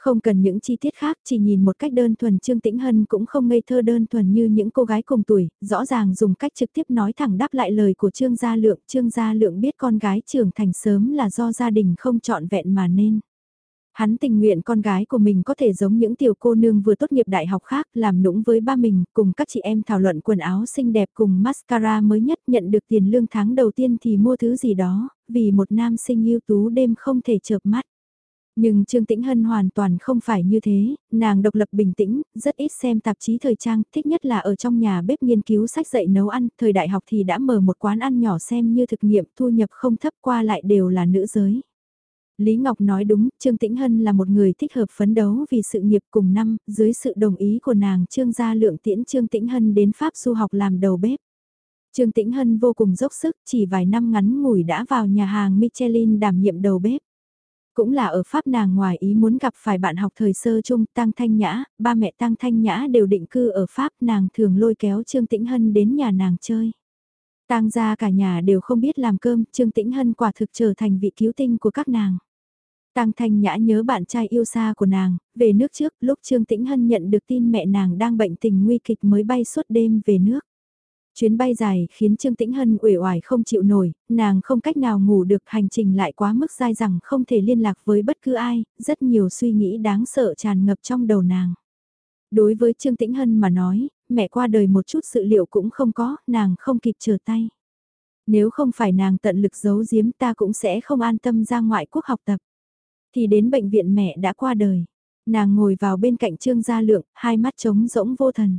Không cần những chi tiết khác, chỉ nhìn một cách đơn thuần Trương Tĩnh Hân cũng không ngây thơ đơn thuần như những cô gái cùng tuổi, rõ ràng dùng cách trực tiếp nói thẳng đáp lại lời của Trương Gia Lượng. Trương Gia Lượng biết con gái trưởng thành sớm là do gia đình không chọn vẹn mà nên. Hắn tình nguyện con gái của mình có thể giống những tiểu cô nương vừa tốt nghiệp đại học khác làm nũng với ba mình, cùng các chị em thảo luận quần áo xinh đẹp cùng mascara mới nhất nhận được tiền lương tháng đầu tiên thì mua thứ gì đó, vì một nam sinh ưu tú đêm không thể chợp mắt. Nhưng Trương Tĩnh Hân hoàn toàn không phải như thế, nàng độc lập bình tĩnh, rất ít xem tạp chí thời trang, thích nhất là ở trong nhà bếp nghiên cứu sách dạy nấu ăn, thời đại học thì đã mở một quán ăn nhỏ xem như thực nghiệm thu nhập không thấp qua lại đều là nữ giới. Lý Ngọc nói đúng, Trương Tĩnh Hân là một người thích hợp phấn đấu vì sự nghiệp cùng năm, dưới sự đồng ý của nàng Trương gia lượng tiễn Trương Tĩnh Hân đến Pháp du học làm đầu bếp. Trương Tĩnh Hân vô cùng dốc sức, chỉ vài năm ngắn ngủi đã vào nhà hàng Michelin đảm nhiệm đầu bếp. Cũng là ở Pháp nàng ngoài ý muốn gặp phải bạn học thời sơ chung Tăng Thanh Nhã, ba mẹ Tăng Thanh Nhã đều định cư ở Pháp nàng thường lôi kéo Trương Tĩnh Hân đến nhà nàng chơi. Tang gia cả nhà đều không biết làm cơm, Trương Tĩnh Hân quả thực trở thành vị cứu tinh của các nàng. Tang Thanh Nhã nhớ bạn trai yêu xa của nàng, về nước trước lúc Trương Tĩnh Hân nhận được tin mẹ nàng đang bệnh tình nguy kịch mới bay suốt đêm về nước. Chuyến bay dài khiến Trương Tĩnh Hân uể oải không chịu nổi, nàng không cách nào ngủ được hành trình lại quá mức dai rằng không thể liên lạc với bất cứ ai, rất nhiều suy nghĩ đáng sợ tràn ngập trong đầu nàng. Đối với Trương Tĩnh Hân mà nói, mẹ qua đời một chút sự liệu cũng không có, nàng không kịp trở tay. Nếu không phải nàng tận lực giấu giếm ta cũng sẽ không an tâm ra ngoại quốc học tập. Thì đến bệnh viện mẹ đã qua đời. Nàng ngồi vào bên cạnh Trương Gia Lượng, hai mắt trống rỗng vô thần.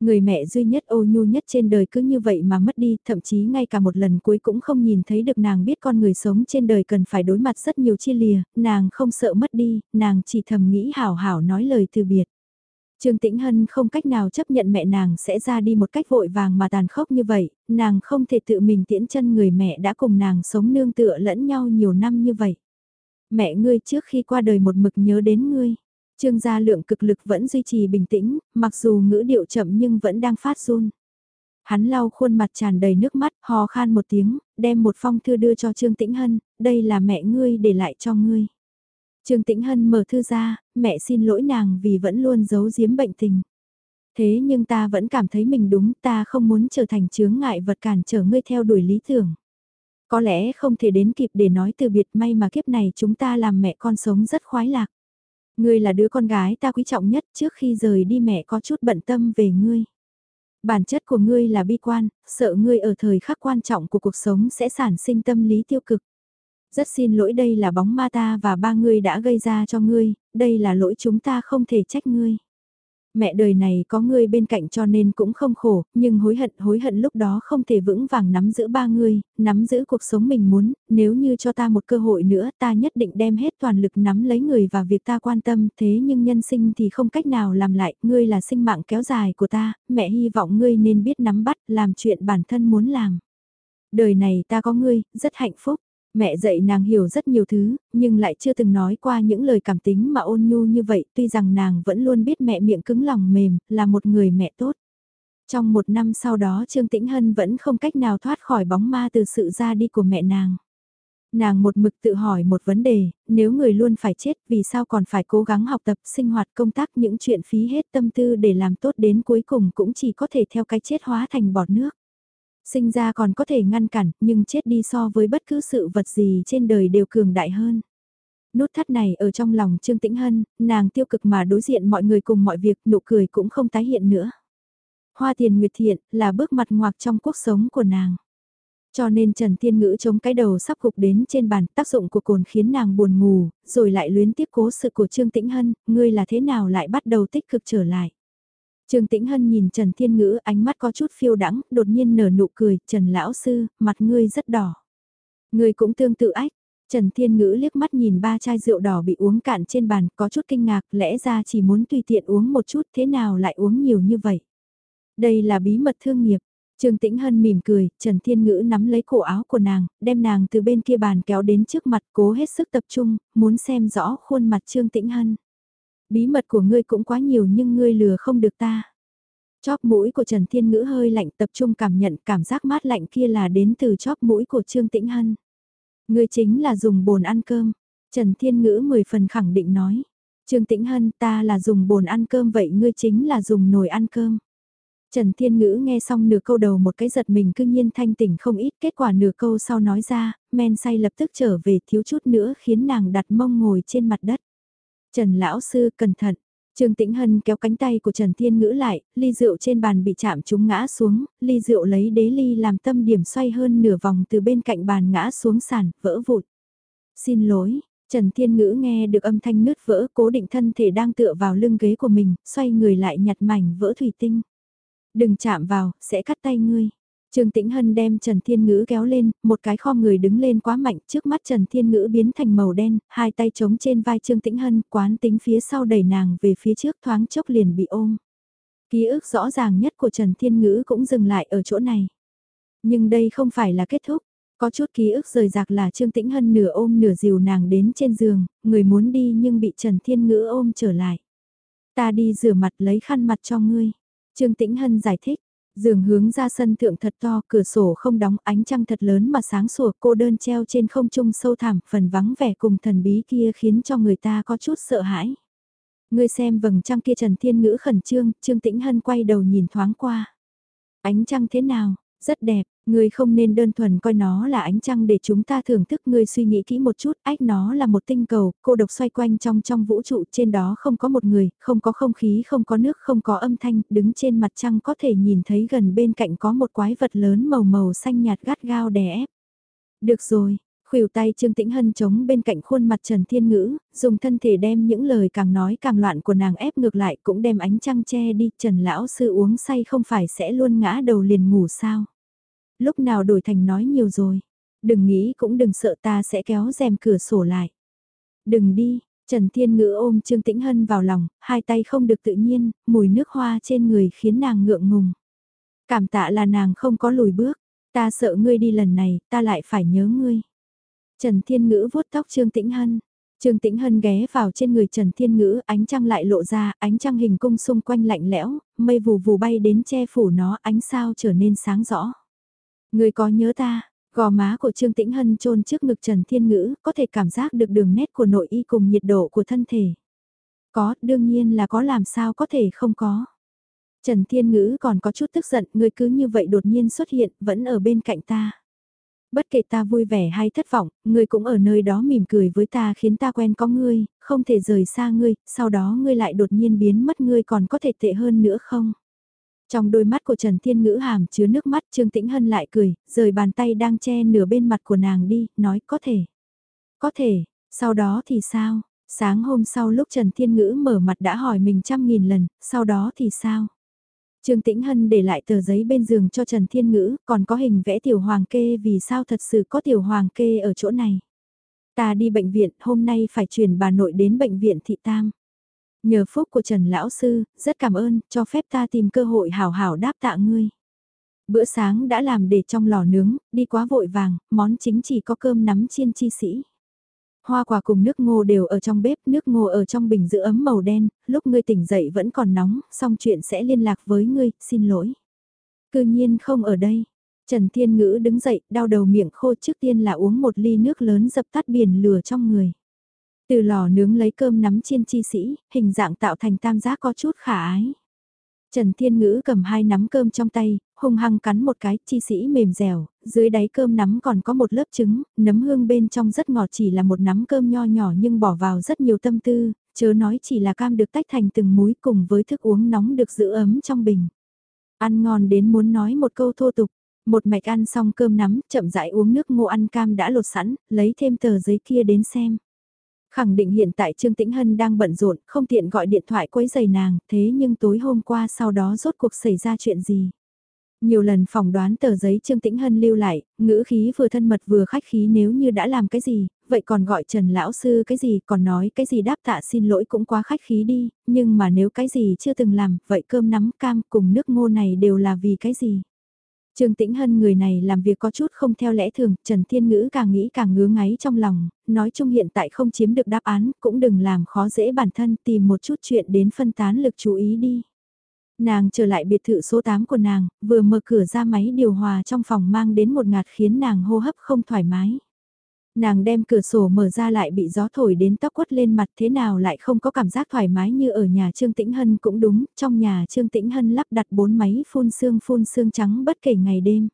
Người mẹ duy nhất ô nhu nhất trên đời cứ như vậy mà mất đi, thậm chí ngay cả một lần cuối cũng không nhìn thấy được nàng biết con người sống trên đời cần phải đối mặt rất nhiều chia lìa, nàng không sợ mất đi, nàng chỉ thầm nghĩ hảo hảo nói lời từ biệt. Trương Tĩnh Hân không cách nào chấp nhận mẹ nàng sẽ ra đi một cách vội vàng mà tàn khốc như vậy, nàng không thể tự mình tiễn chân người mẹ đã cùng nàng sống nương tựa lẫn nhau nhiều năm như vậy. Mẹ ngươi trước khi qua đời một mực nhớ đến ngươi. Trương gia lượng cực lực vẫn duy trì bình tĩnh, mặc dù ngữ điệu chậm nhưng vẫn đang phát run. Hắn lau khuôn mặt tràn đầy nước mắt, hò khan một tiếng, đem một phong thư đưa cho Trương Tĩnh Hân, đây là mẹ ngươi để lại cho ngươi. Trương Tĩnh Hân mở thư ra, mẹ xin lỗi nàng vì vẫn luôn giấu giếm bệnh tình. Thế nhưng ta vẫn cảm thấy mình đúng, ta không muốn trở thành chướng ngại vật cản trở ngươi theo đuổi lý tưởng. Có lẽ không thể đến kịp để nói từ biệt may mà kiếp này chúng ta làm mẹ con sống rất khoái lạc. Ngươi là đứa con gái ta quý trọng nhất trước khi rời đi mẹ có chút bận tâm về ngươi. Bản chất của ngươi là bi quan, sợ ngươi ở thời khắc quan trọng của cuộc sống sẽ sản sinh tâm lý tiêu cực. Rất xin lỗi đây là bóng ma ta và ba ngươi đã gây ra cho ngươi, đây là lỗi chúng ta không thể trách ngươi. Mẹ đời này có ngươi bên cạnh cho nên cũng không khổ, nhưng hối hận hối hận lúc đó không thể vững vàng nắm giữ ba ngươi, nắm giữ cuộc sống mình muốn, nếu như cho ta một cơ hội nữa ta nhất định đem hết toàn lực nắm lấy người và việc ta quan tâm thế nhưng nhân sinh thì không cách nào làm lại, ngươi là sinh mạng kéo dài của ta, mẹ hy vọng ngươi nên biết nắm bắt làm chuyện bản thân muốn làm. Đời này ta có ngươi, rất hạnh phúc. Mẹ dạy nàng hiểu rất nhiều thứ, nhưng lại chưa từng nói qua những lời cảm tính mà ôn nhu như vậy, tuy rằng nàng vẫn luôn biết mẹ miệng cứng lòng mềm, là một người mẹ tốt. Trong một năm sau đó Trương Tĩnh Hân vẫn không cách nào thoát khỏi bóng ma từ sự ra đi của mẹ nàng. Nàng một mực tự hỏi một vấn đề, nếu người luôn phải chết vì sao còn phải cố gắng học tập sinh hoạt công tác những chuyện phí hết tâm tư để làm tốt đến cuối cùng cũng chỉ có thể theo cái chết hóa thành bọt nước. Sinh ra còn có thể ngăn cản, nhưng chết đi so với bất cứ sự vật gì trên đời đều cường đại hơn. Nút thắt này ở trong lòng Trương Tĩnh Hân, nàng tiêu cực mà đối diện mọi người cùng mọi việc, nụ cười cũng không tái hiện nữa. Hoa tiền nguyệt thiện là bước mặt ngoạc trong cuộc sống của nàng. Cho nên Trần Thiên Ngữ chống cái đầu sắp gục đến trên bàn, tác dụng của cồn khiến nàng buồn ngủ, rồi lại luyến tiếc cố sự của Trương Tĩnh Hân, ngươi là thế nào lại bắt đầu tích cực trở lại. Trương Tĩnh Hân nhìn Trần Thiên Ngữ ánh mắt có chút phiêu đắng, đột nhiên nở nụ cười, Trần Lão Sư, mặt ngươi rất đỏ. Ngươi cũng tương tự ách. Trần Thiên Ngữ liếc mắt nhìn ba chai rượu đỏ bị uống cạn trên bàn, có chút kinh ngạc, lẽ ra chỉ muốn tùy tiện uống một chút, thế nào lại uống nhiều như vậy? Đây là bí mật thương nghiệp. Trương Tĩnh Hân mỉm cười, Trần Thiên Ngữ nắm lấy cổ áo của nàng, đem nàng từ bên kia bàn kéo đến trước mặt, cố hết sức tập trung, muốn xem rõ khuôn mặt Trương Tĩnh Hân bí mật của ngươi cũng quá nhiều nhưng ngươi lừa không được ta. Chóp mũi của Trần Thiên Ngữ hơi lạnh tập trung cảm nhận cảm giác mát lạnh kia là đến từ chóp mũi của Trương Tĩnh Hân. Ngươi chính là dùng bồn ăn cơm. Trần Thiên Ngữ mười phần khẳng định nói. Trương Tĩnh Hân ta là dùng bồn ăn cơm vậy ngươi chính là dùng nồi ăn cơm. Trần Thiên Ngữ nghe xong nửa câu đầu một cái giật mình cương nhiên thanh tỉnh không ít kết quả nửa câu sau nói ra, men say lập tức trở về thiếu chút nữa khiến nàng đặt mông ngồi trên mặt đất. Trần Lão Sư cẩn thận. Trương Tĩnh Hân kéo cánh tay của Trần Thiên Ngữ lại, ly rượu trên bàn bị chạm trúng ngã xuống, ly rượu lấy đế ly làm tâm điểm xoay hơn nửa vòng từ bên cạnh bàn ngã xuống sàn, vỡ vụt. Xin lỗi, Trần Thiên Ngữ nghe được âm thanh nứt vỡ cố định thân thể đang tựa vào lưng ghế của mình, xoay người lại nhặt mảnh vỡ thủy tinh. Đừng chạm vào, sẽ cắt tay ngươi. Trương Tĩnh Hân đem Trần Thiên Ngữ kéo lên, một cái kho người đứng lên quá mạnh trước mắt Trần Thiên Ngữ biến thành màu đen, hai tay chống trên vai Trương Tĩnh Hân, quán tính phía sau đẩy nàng về phía trước thoáng chốc liền bị ôm. Ký ức rõ ràng nhất của Trần Thiên Ngữ cũng dừng lại ở chỗ này. Nhưng đây không phải là kết thúc, có chút ký ức rời rạc là Trương Tĩnh Hân nửa ôm nửa dìu nàng đến trên giường, người muốn đi nhưng bị Trần Thiên Ngữ ôm trở lại. Ta đi rửa mặt lấy khăn mặt cho ngươi. Trương Tĩnh Hân giải thích, Giường hướng ra sân thượng thật to, cửa sổ không đóng, ánh trăng thật lớn mà sáng sủa, cô đơn treo trên không trung sâu thẳm, phần vắng vẻ cùng thần bí kia khiến cho người ta có chút sợ hãi. Ngươi xem vầng trăng kia Trần Thiên Ngữ khẩn trương, Trương Tĩnh Hân quay đầu nhìn thoáng qua. Ánh trăng thế nào? Rất đẹp, ngươi không nên đơn thuần coi nó là ánh trăng để chúng ta thưởng thức ngươi suy nghĩ kỹ một chút, ách nó là một tinh cầu, cô độc xoay quanh trong trong vũ trụ trên đó không có một người, không có không khí, không có nước, không có âm thanh, đứng trên mặt trăng có thể nhìn thấy gần bên cạnh có một quái vật lớn màu màu xanh nhạt gắt gao đè ép. Được rồi, khuỷu tay Trương Tĩnh Hân chống bên cạnh khuôn mặt Trần Thiên Ngữ, dùng thân thể đem những lời càng nói càng loạn của nàng ép ngược lại cũng đem ánh trăng che đi, Trần Lão Sư uống say không phải sẽ luôn ngã đầu liền ngủ sao. Lúc nào đổi thành nói nhiều rồi, đừng nghĩ cũng đừng sợ ta sẽ kéo rèm cửa sổ lại. Đừng đi, Trần Thiên Ngữ ôm Trương Tĩnh Hân vào lòng, hai tay không được tự nhiên, mùi nước hoa trên người khiến nàng ngượng ngùng. Cảm tạ là nàng không có lùi bước, ta sợ ngươi đi lần này, ta lại phải nhớ ngươi. Trần Thiên Ngữ vuốt tóc Trương Tĩnh Hân. Trương Tĩnh Hân ghé vào trên người Trần Thiên Ngữ, ánh trăng lại lộ ra, ánh trăng hình cung xung quanh lạnh lẽo, mây vù vù bay đến che phủ nó, ánh sao trở nên sáng rõ. Người có nhớ ta, gò má của Trương Tĩnh Hân trôn trước ngực Trần Thiên Ngữ, có thể cảm giác được đường nét của nội y cùng nhiệt độ của thân thể. Có, đương nhiên là có làm sao có thể không có. Trần Thiên Ngữ còn có chút tức giận, người cứ như vậy đột nhiên xuất hiện, vẫn ở bên cạnh ta. Bất kể ta vui vẻ hay thất vọng, ngươi cũng ở nơi đó mỉm cười với ta khiến ta quen có ngươi, không thể rời xa ngươi, sau đó ngươi lại đột nhiên biến mất ngươi còn có thể tệ hơn nữa không? Trong đôi mắt của Trần Thiên Ngữ hàm chứa nước mắt Trương Tĩnh Hân lại cười, rời bàn tay đang che nửa bên mặt của nàng đi, nói có thể. Có thể, sau đó thì sao? Sáng hôm sau lúc Trần Thiên Ngữ mở mặt đã hỏi mình trăm nghìn lần, sau đó thì sao? Trương Tĩnh Hân để lại tờ giấy bên giường cho Trần Thiên Ngữ, còn có hình vẽ tiểu hoàng kê vì sao thật sự có tiểu hoàng kê ở chỗ này. Ta đi bệnh viện, hôm nay phải chuyển bà nội đến bệnh viện thị tam. Nhờ phúc của Trần Lão Sư, rất cảm ơn, cho phép ta tìm cơ hội hảo hảo đáp tạ ngươi. Bữa sáng đã làm để trong lò nướng, đi quá vội vàng, món chính chỉ có cơm nắm chiên chi sĩ. Hoa quả cùng nước ngô đều ở trong bếp, nước ngô ở trong bình giữ ấm màu đen, lúc ngươi tỉnh dậy vẫn còn nóng, xong chuyện sẽ liên lạc với ngươi, xin lỗi. Cư nhiên không ở đây. Trần Thiên Ngữ đứng dậy, đau đầu miệng khô trước tiên là uống một ly nước lớn dập tắt biển lửa trong người. Từ lò nướng lấy cơm nắm chiên chi sĩ, hình dạng tạo thành tam giác có chút khả ái. Trần Thiên Ngữ cầm hai nắm cơm trong tay, hung hăng cắn một cái, chi sĩ mềm dẻo, dưới đáy cơm nắm còn có một lớp trứng, nấm hương bên trong rất ngọt chỉ là một nắm cơm nho nhỏ nhưng bỏ vào rất nhiều tâm tư, chớ nói chỉ là cam được tách thành từng múi cùng với thức uống nóng được giữ ấm trong bình. Ăn ngon đến muốn nói một câu thô tục, một mạch ăn xong cơm nắm, chậm rãi uống nước ngô ăn cam đã lột sẵn, lấy thêm tờ giấy kia đến xem. Khẳng định hiện tại Trương Tĩnh Hân đang bận rộn, không tiện gọi điện thoại quấy giày nàng, thế nhưng tối hôm qua sau đó rốt cuộc xảy ra chuyện gì. Nhiều lần phỏng đoán tờ giấy Trương Tĩnh Hân lưu lại, ngữ khí vừa thân mật vừa khách khí nếu như đã làm cái gì, vậy còn gọi Trần Lão Sư cái gì, còn nói cái gì đáp tạ xin lỗi cũng quá khách khí đi, nhưng mà nếu cái gì chưa từng làm, vậy cơm nắm cam cùng nước ngô này đều là vì cái gì. Trương Tĩnh Hân người này làm việc có chút không theo lẽ thường, Trần Thiên Ngữ càng nghĩ càng ngứa ngáy trong lòng, nói chung hiện tại không chiếm được đáp án, cũng đừng làm khó dễ bản thân tìm một chút chuyện đến phân tán lực chú ý đi. Nàng trở lại biệt thự số 8 của nàng, vừa mở cửa ra máy điều hòa trong phòng mang đến một ngạt khiến nàng hô hấp không thoải mái. Nàng đem cửa sổ mở ra lại bị gió thổi đến tóc quất lên mặt thế nào lại không có cảm giác thoải mái như ở nhà Trương Tĩnh Hân cũng đúng, trong nhà Trương Tĩnh Hân lắp đặt bốn máy phun xương phun xương trắng bất kể ngày đêm.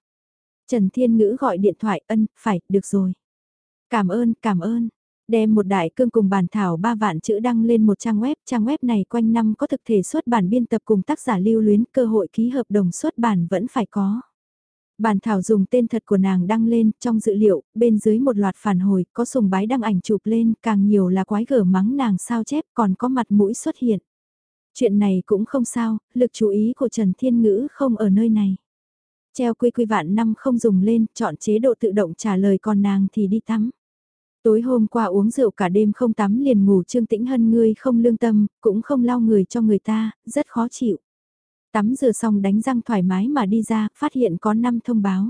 Trần Thiên Ngữ gọi điện thoại ân, phải, được rồi. Cảm ơn, cảm ơn. Đem một đại cương cùng bản thảo ba vạn chữ đăng lên một trang web, trang web này quanh năm có thực thể xuất bản biên tập cùng tác giả lưu luyến, cơ hội ký hợp đồng xuất bản vẫn phải có. Bản thảo dùng tên thật của nàng đăng lên, trong dữ liệu, bên dưới một loạt phản hồi, có sùng bái đăng ảnh chụp lên, càng nhiều là quái gở mắng nàng sao chép, còn có mặt mũi xuất hiện. Chuyện này cũng không sao, lực chú ý của Trần Thiên Ngữ không ở nơi này. Treo quy quy vạn năm không dùng lên, chọn chế độ tự động trả lời còn nàng thì đi tắm. Tối hôm qua uống rượu cả đêm không tắm liền ngủ Trương Tĩnh Hân ngươi không lương tâm, cũng không lau người cho người ta, rất khó chịu. Tắm rửa xong đánh răng thoải mái mà đi ra, phát hiện có 5 thông báo.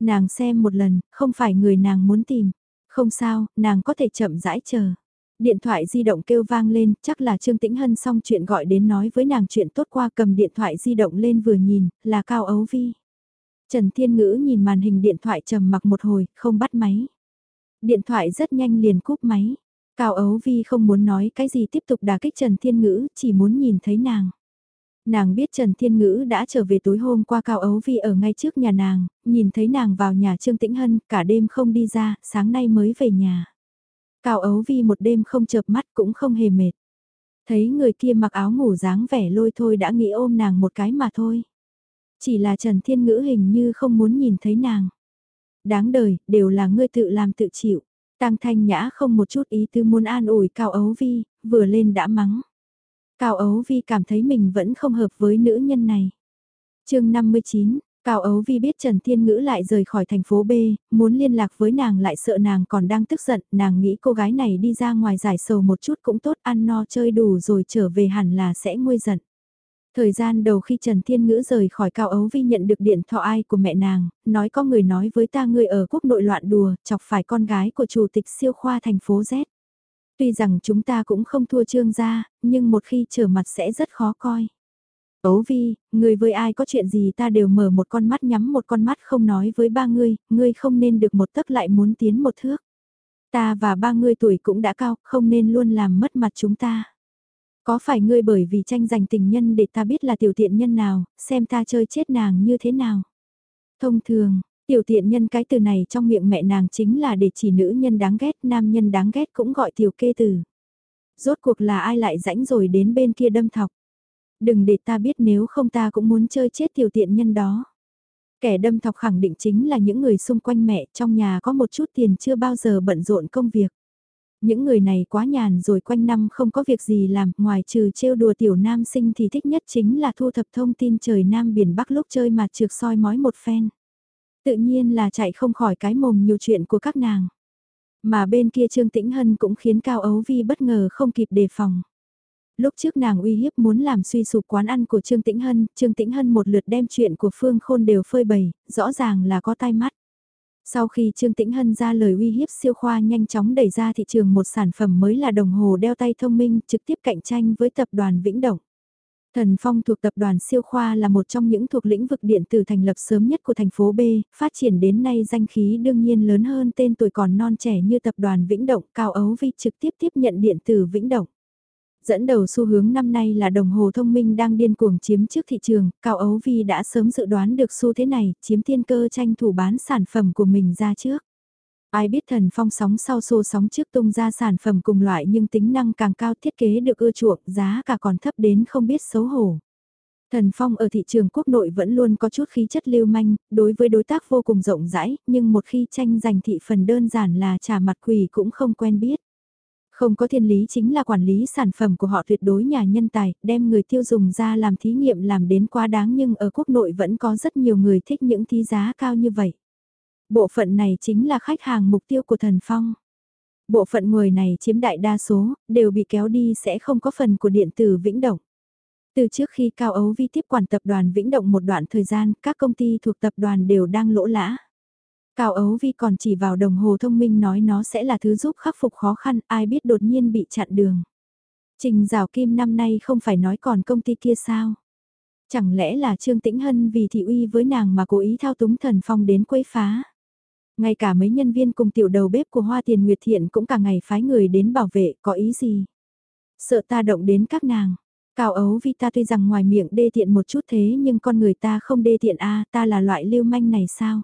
Nàng xem một lần, không phải người nàng muốn tìm. Không sao, nàng có thể chậm rãi chờ. Điện thoại di động kêu vang lên, chắc là Trương Tĩnh Hân xong chuyện gọi đến nói với nàng chuyện tốt qua cầm điện thoại di động lên vừa nhìn, là Cao Ấu Vi. Trần Thiên Ngữ nhìn màn hình điện thoại trầm mặc một hồi, không bắt máy. Điện thoại rất nhanh liền cúp máy. Cao Ấu Vi không muốn nói cái gì tiếp tục đả kích Trần Thiên Ngữ, chỉ muốn nhìn thấy nàng. Nàng biết Trần Thiên Ngữ đã trở về tối hôm qua Cao Ấu Vi ở ngay trước nhà nàng, nhìn thấy nàng vào nhà Trương Tĩnh Hân, cả đêm không đi ra, sáng nay mới về nhà. Cao Ấu Vi một đêm không chợp mắt cũng không hề mệt. Thấy người kia mặc áo ngủ dáng vẻ lôi thôi đã nghĩ ôm nàng một cái mà thôi. Chỉ là Trần Thiên Ngữ hình như không muốn nhìn thấy nàng. Đáng đời, đều là ngươi tự làm tự chịu. Tăng Thanh Nhã không một chút ý tư muốn an ủi Cao Ấu Vi, vừa lên đã mắng. Cao Ấu Vi cảm thấy mình vẫn không hợp với nữ nhân này. chương 59, Cao Ấu Vi biết Trần Thiên Ngữ lại rời khỏi thành phố B, muốn liên lạc với nàng lại sợ nàng còn đang tức giận, nàng nghĩ cô gái này đi ra ngoài giải sầu một chút cũng tốt ăn no chơi đủ rồi trở về hẳn là sẽ nguôi giận. Thời gian đầu khi Trần Thiên Ngữ rời khỏi Cao Ấu Vi nhận được điện thoại của mẹ nàng, nói có người nói với ta người ở quốc nội loạn đùa, chọc phải con gái của chủ tịch siêu khoa thành phố Z. Tuy rằng chúng ta cũng không thua trương gia, nhưng một khi trở mặt sẽ rất khó coi. Ấu Vi, người với ai có chuyện gì ta đều mở một con mắt nhắm một con mắt không nói với ba ngươi, ngươi không nên được một tấc lại muốn tiến một thước. Ta và ba ngươi tuổi cũng đã cao, không nên luôn làm mất mặt chúng ta. Có phải ngươi bởi vì tranh giành tình nhân để ta biết là tiểu tiện nhân nào, xem ta chơi chết nàng như thế nào. Thông thường, tiểu tiện nhân cái từ này trong miệng mẹ nàng chính là để chỉ nữ nhân đáng ghét, nam nhân đáng ghét cũng gọi tiểu kê từ. Rốt cuộc là ai lại rãnh rồi đến bên kia đâm thọc. Đừng để ta biết nếu không ta cũng muốn chơi chết tiểu tiện nhân đó. Kẻ đâm thọc khẳng định chính là những người xung quanh mẹ trong nhà có một chút tiền chưa bao giờ bận rộn công việc. Những người này quá nhàn rồi quanh năm không có việc gì làm, ngoài trừ trêu đùa tiểu nam sinh thì thích nhất chính là thu thập thông tin trời nam biển bắc lúc chơi mà trượt soi mói một phen. Tự nhiên là chạy không khỏi cái mồm nhiều chuyện của các nàng. Mà bên kia Trương Tĩnh Hân cũng khiến Cao Ấu Vi bất ngờ không kịp đề phòng. Lúc trước nàng uy hiếp muốn làm suy sụp quán ăn của Trương Tĩnh Hân, Trương Tĩnh Hân một lượt đem chuyện của Phương Khôn đều phơi bày, rõ ràng là có tai mắt. Sau khi Trương Tĩnh Hân ra lời uy hiếp siêu khoa nhanh chóng đẩy ra thị trường một sản phẩm mới là đồng hồ đeo tay thông minh trực tiếp cạnh tranh với tập đoàn Vĩnh Động. Thần Phong thuộc tập đoàn siêu khoa là một trong những thuộc lĩnh vực điện tử thành lập sớm nhất của thành phố B, phát triển đến nay danh khí đương nhiên lớn hơn tên tuổi còn non trẻ như tập đoàn Vĩnh Động, Cao Ấu Vi trực tiếp tiếp nhận điện tử Vĩnh Động. Dẫn đầu xu hướng năm nay là đồng hồ thông minh đang điên cuồng chiếm trước thị trường, Cao Ấu Vi đã sớm dự đoán được xu thế này, chiếm tiên cơ tranh thủ bán sản phẩm của mình ra trước. Ai biết thần phong sóng sau xô sóng trước tung ra sản phẩm cùng loại nhưng tính năng càng cao thiết kế được ưa chuộng, giá cả còn thấp đến không biết xấu hổ. Thần Phong ở thị trường quốc nội vẫn luôn có chút khí chất lưu manh, đối với đối tác vô cùng rộng rãi, nhưng một khi tranh giành thị phần đơn giản là trả mặt quỷ cũng không quen biết. Không có thiên lý chính là quản lý sản phẩm của họ tuyệt đối nhà nhân tài, đem người tiêu dùng ra làm thí nghiệm làm đến quá đáng nhưng ở quốc nội vẫn có rất nhiều người thích những thí giá cao như vậy. Bộ phận này chính là khách hàng mục tiêu của Thần Phong. Bộ phận người này chiếm đại đa số, đều bị kéo đi sẽ không có phần của điện tử Vĩnh Động. Từ trước khi Cao Ấu Vi tiếp quản tập đoàn Vĩnh Động một đoạn thời gian, các công ty thuộc tập đoàn đều đang lỗ lã. Cao Ấu Vi còn chỉ vào đồng hồ thông minh nói nó sẽ là thứ giúp khắc phục khó khăn, ai biết đột nhiên bị chặn đường. Trình Giảo Kim năm nay không phải nói còn công ty kia sao? Chẳng lẽ là Trương Tĩnh Hân vì thị uy với nàng mà cố ý thao túng thần phong đến quấy phá? Ngay cả mấy nhân viên cùng tiểu đầu bếp của Hoa Tiền Nguyệt Thiện cũng cả ngày phái người đến bảo vệ, có ý gì? Sợ ta động đến các nàng. Cao ấu vì ta tuy rằng ngoài miệng đê tiện một chút thế nhưng con người ta không đê tiện a ta là loại lưu manh này sao?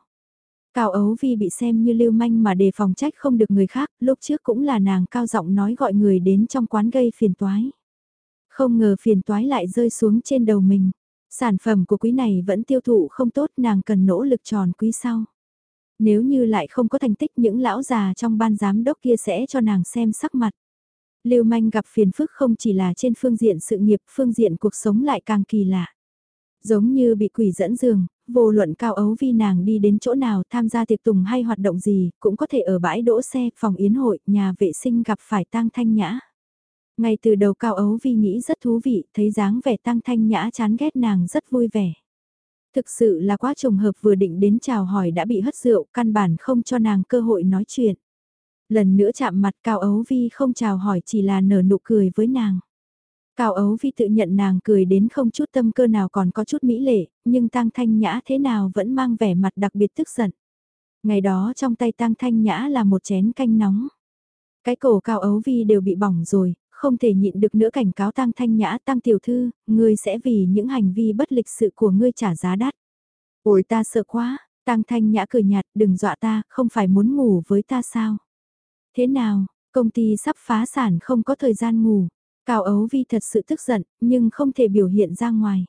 Cao ấu vì bị xem như lưu manh mà đề phòng trách không được người khác, lúc trước cũng là nàng cao giọng nói gọi người đến trong quán gây phiền toái. Không ngờ phiền toái lại rơi xuống trên đầu mình. Sản phẩm của quý này vẫn tiêu thụ không tốt nàng cần nỗ lực tròn quý sau. Nếu như lại không có thành tích những lão già trong ban giám đốc kia sẽ cho nàng xem sắc mặt. Lưu manh gặp phiền phức không chỉ là trên phương diện sự nghiệp, phương diện cuộc sống lại càng kỳ lạ. Giống như bị quỷ dẫn giường, vô luận cao ấu vi nàng đi đến chỗ nào tham gia tiệc tùng hay hoạt động gì, cũng có thể ở bãi đỗ xe, phòng yến hội, nhà vệ sinh gặp phải tang thanh nhã. Ngay từ đầu cao ấu vi nghĩ rất thú vị, thấy dáng vẻ tăng thanh nhã chán ghét nàng rất vui vẻ. Thực sự là quá trùng hợp vừa định đến chào hỏi đã bị hất rượu, căn bản không cho nàng cơ hội nói chuyện. Lần nữa chạm mặt Cao Ấu Vi không chào hỏi chỉ là nở nụ cười với nàng. Cao Ấu Vi tự nhận nàng cười đến không chút tâm cơ nào còn có chút mỹ lệ, nhưng Tăng Thanh Nhã thế nào vẫn mang vẻ mặt đặc biệt tức giận. Ngày đó trong tay Tăng Thanh Nhã là một chén canh nóng. Cái cổ Cao Ấu Vi đều bị bỏng rồi, không thể nhịn được nữa cảnh cáo Tăng Thanh Nhã Tăng Tiểu Thư, ngươi sẽ vì những hành vi bất lịch sự của ngươi trả giá đắt. Ôi ta sợ quá, Tăng Thanh Nhã cười nhạt, đừng dọa ta, không phải muốn ngủ với ta sao? Thế nào, công ty sắp phá sản không có thời gian ngủ. Cao Ấu Vi thật sự tức giận, nhưng không thể biểu hiện ra ngoài.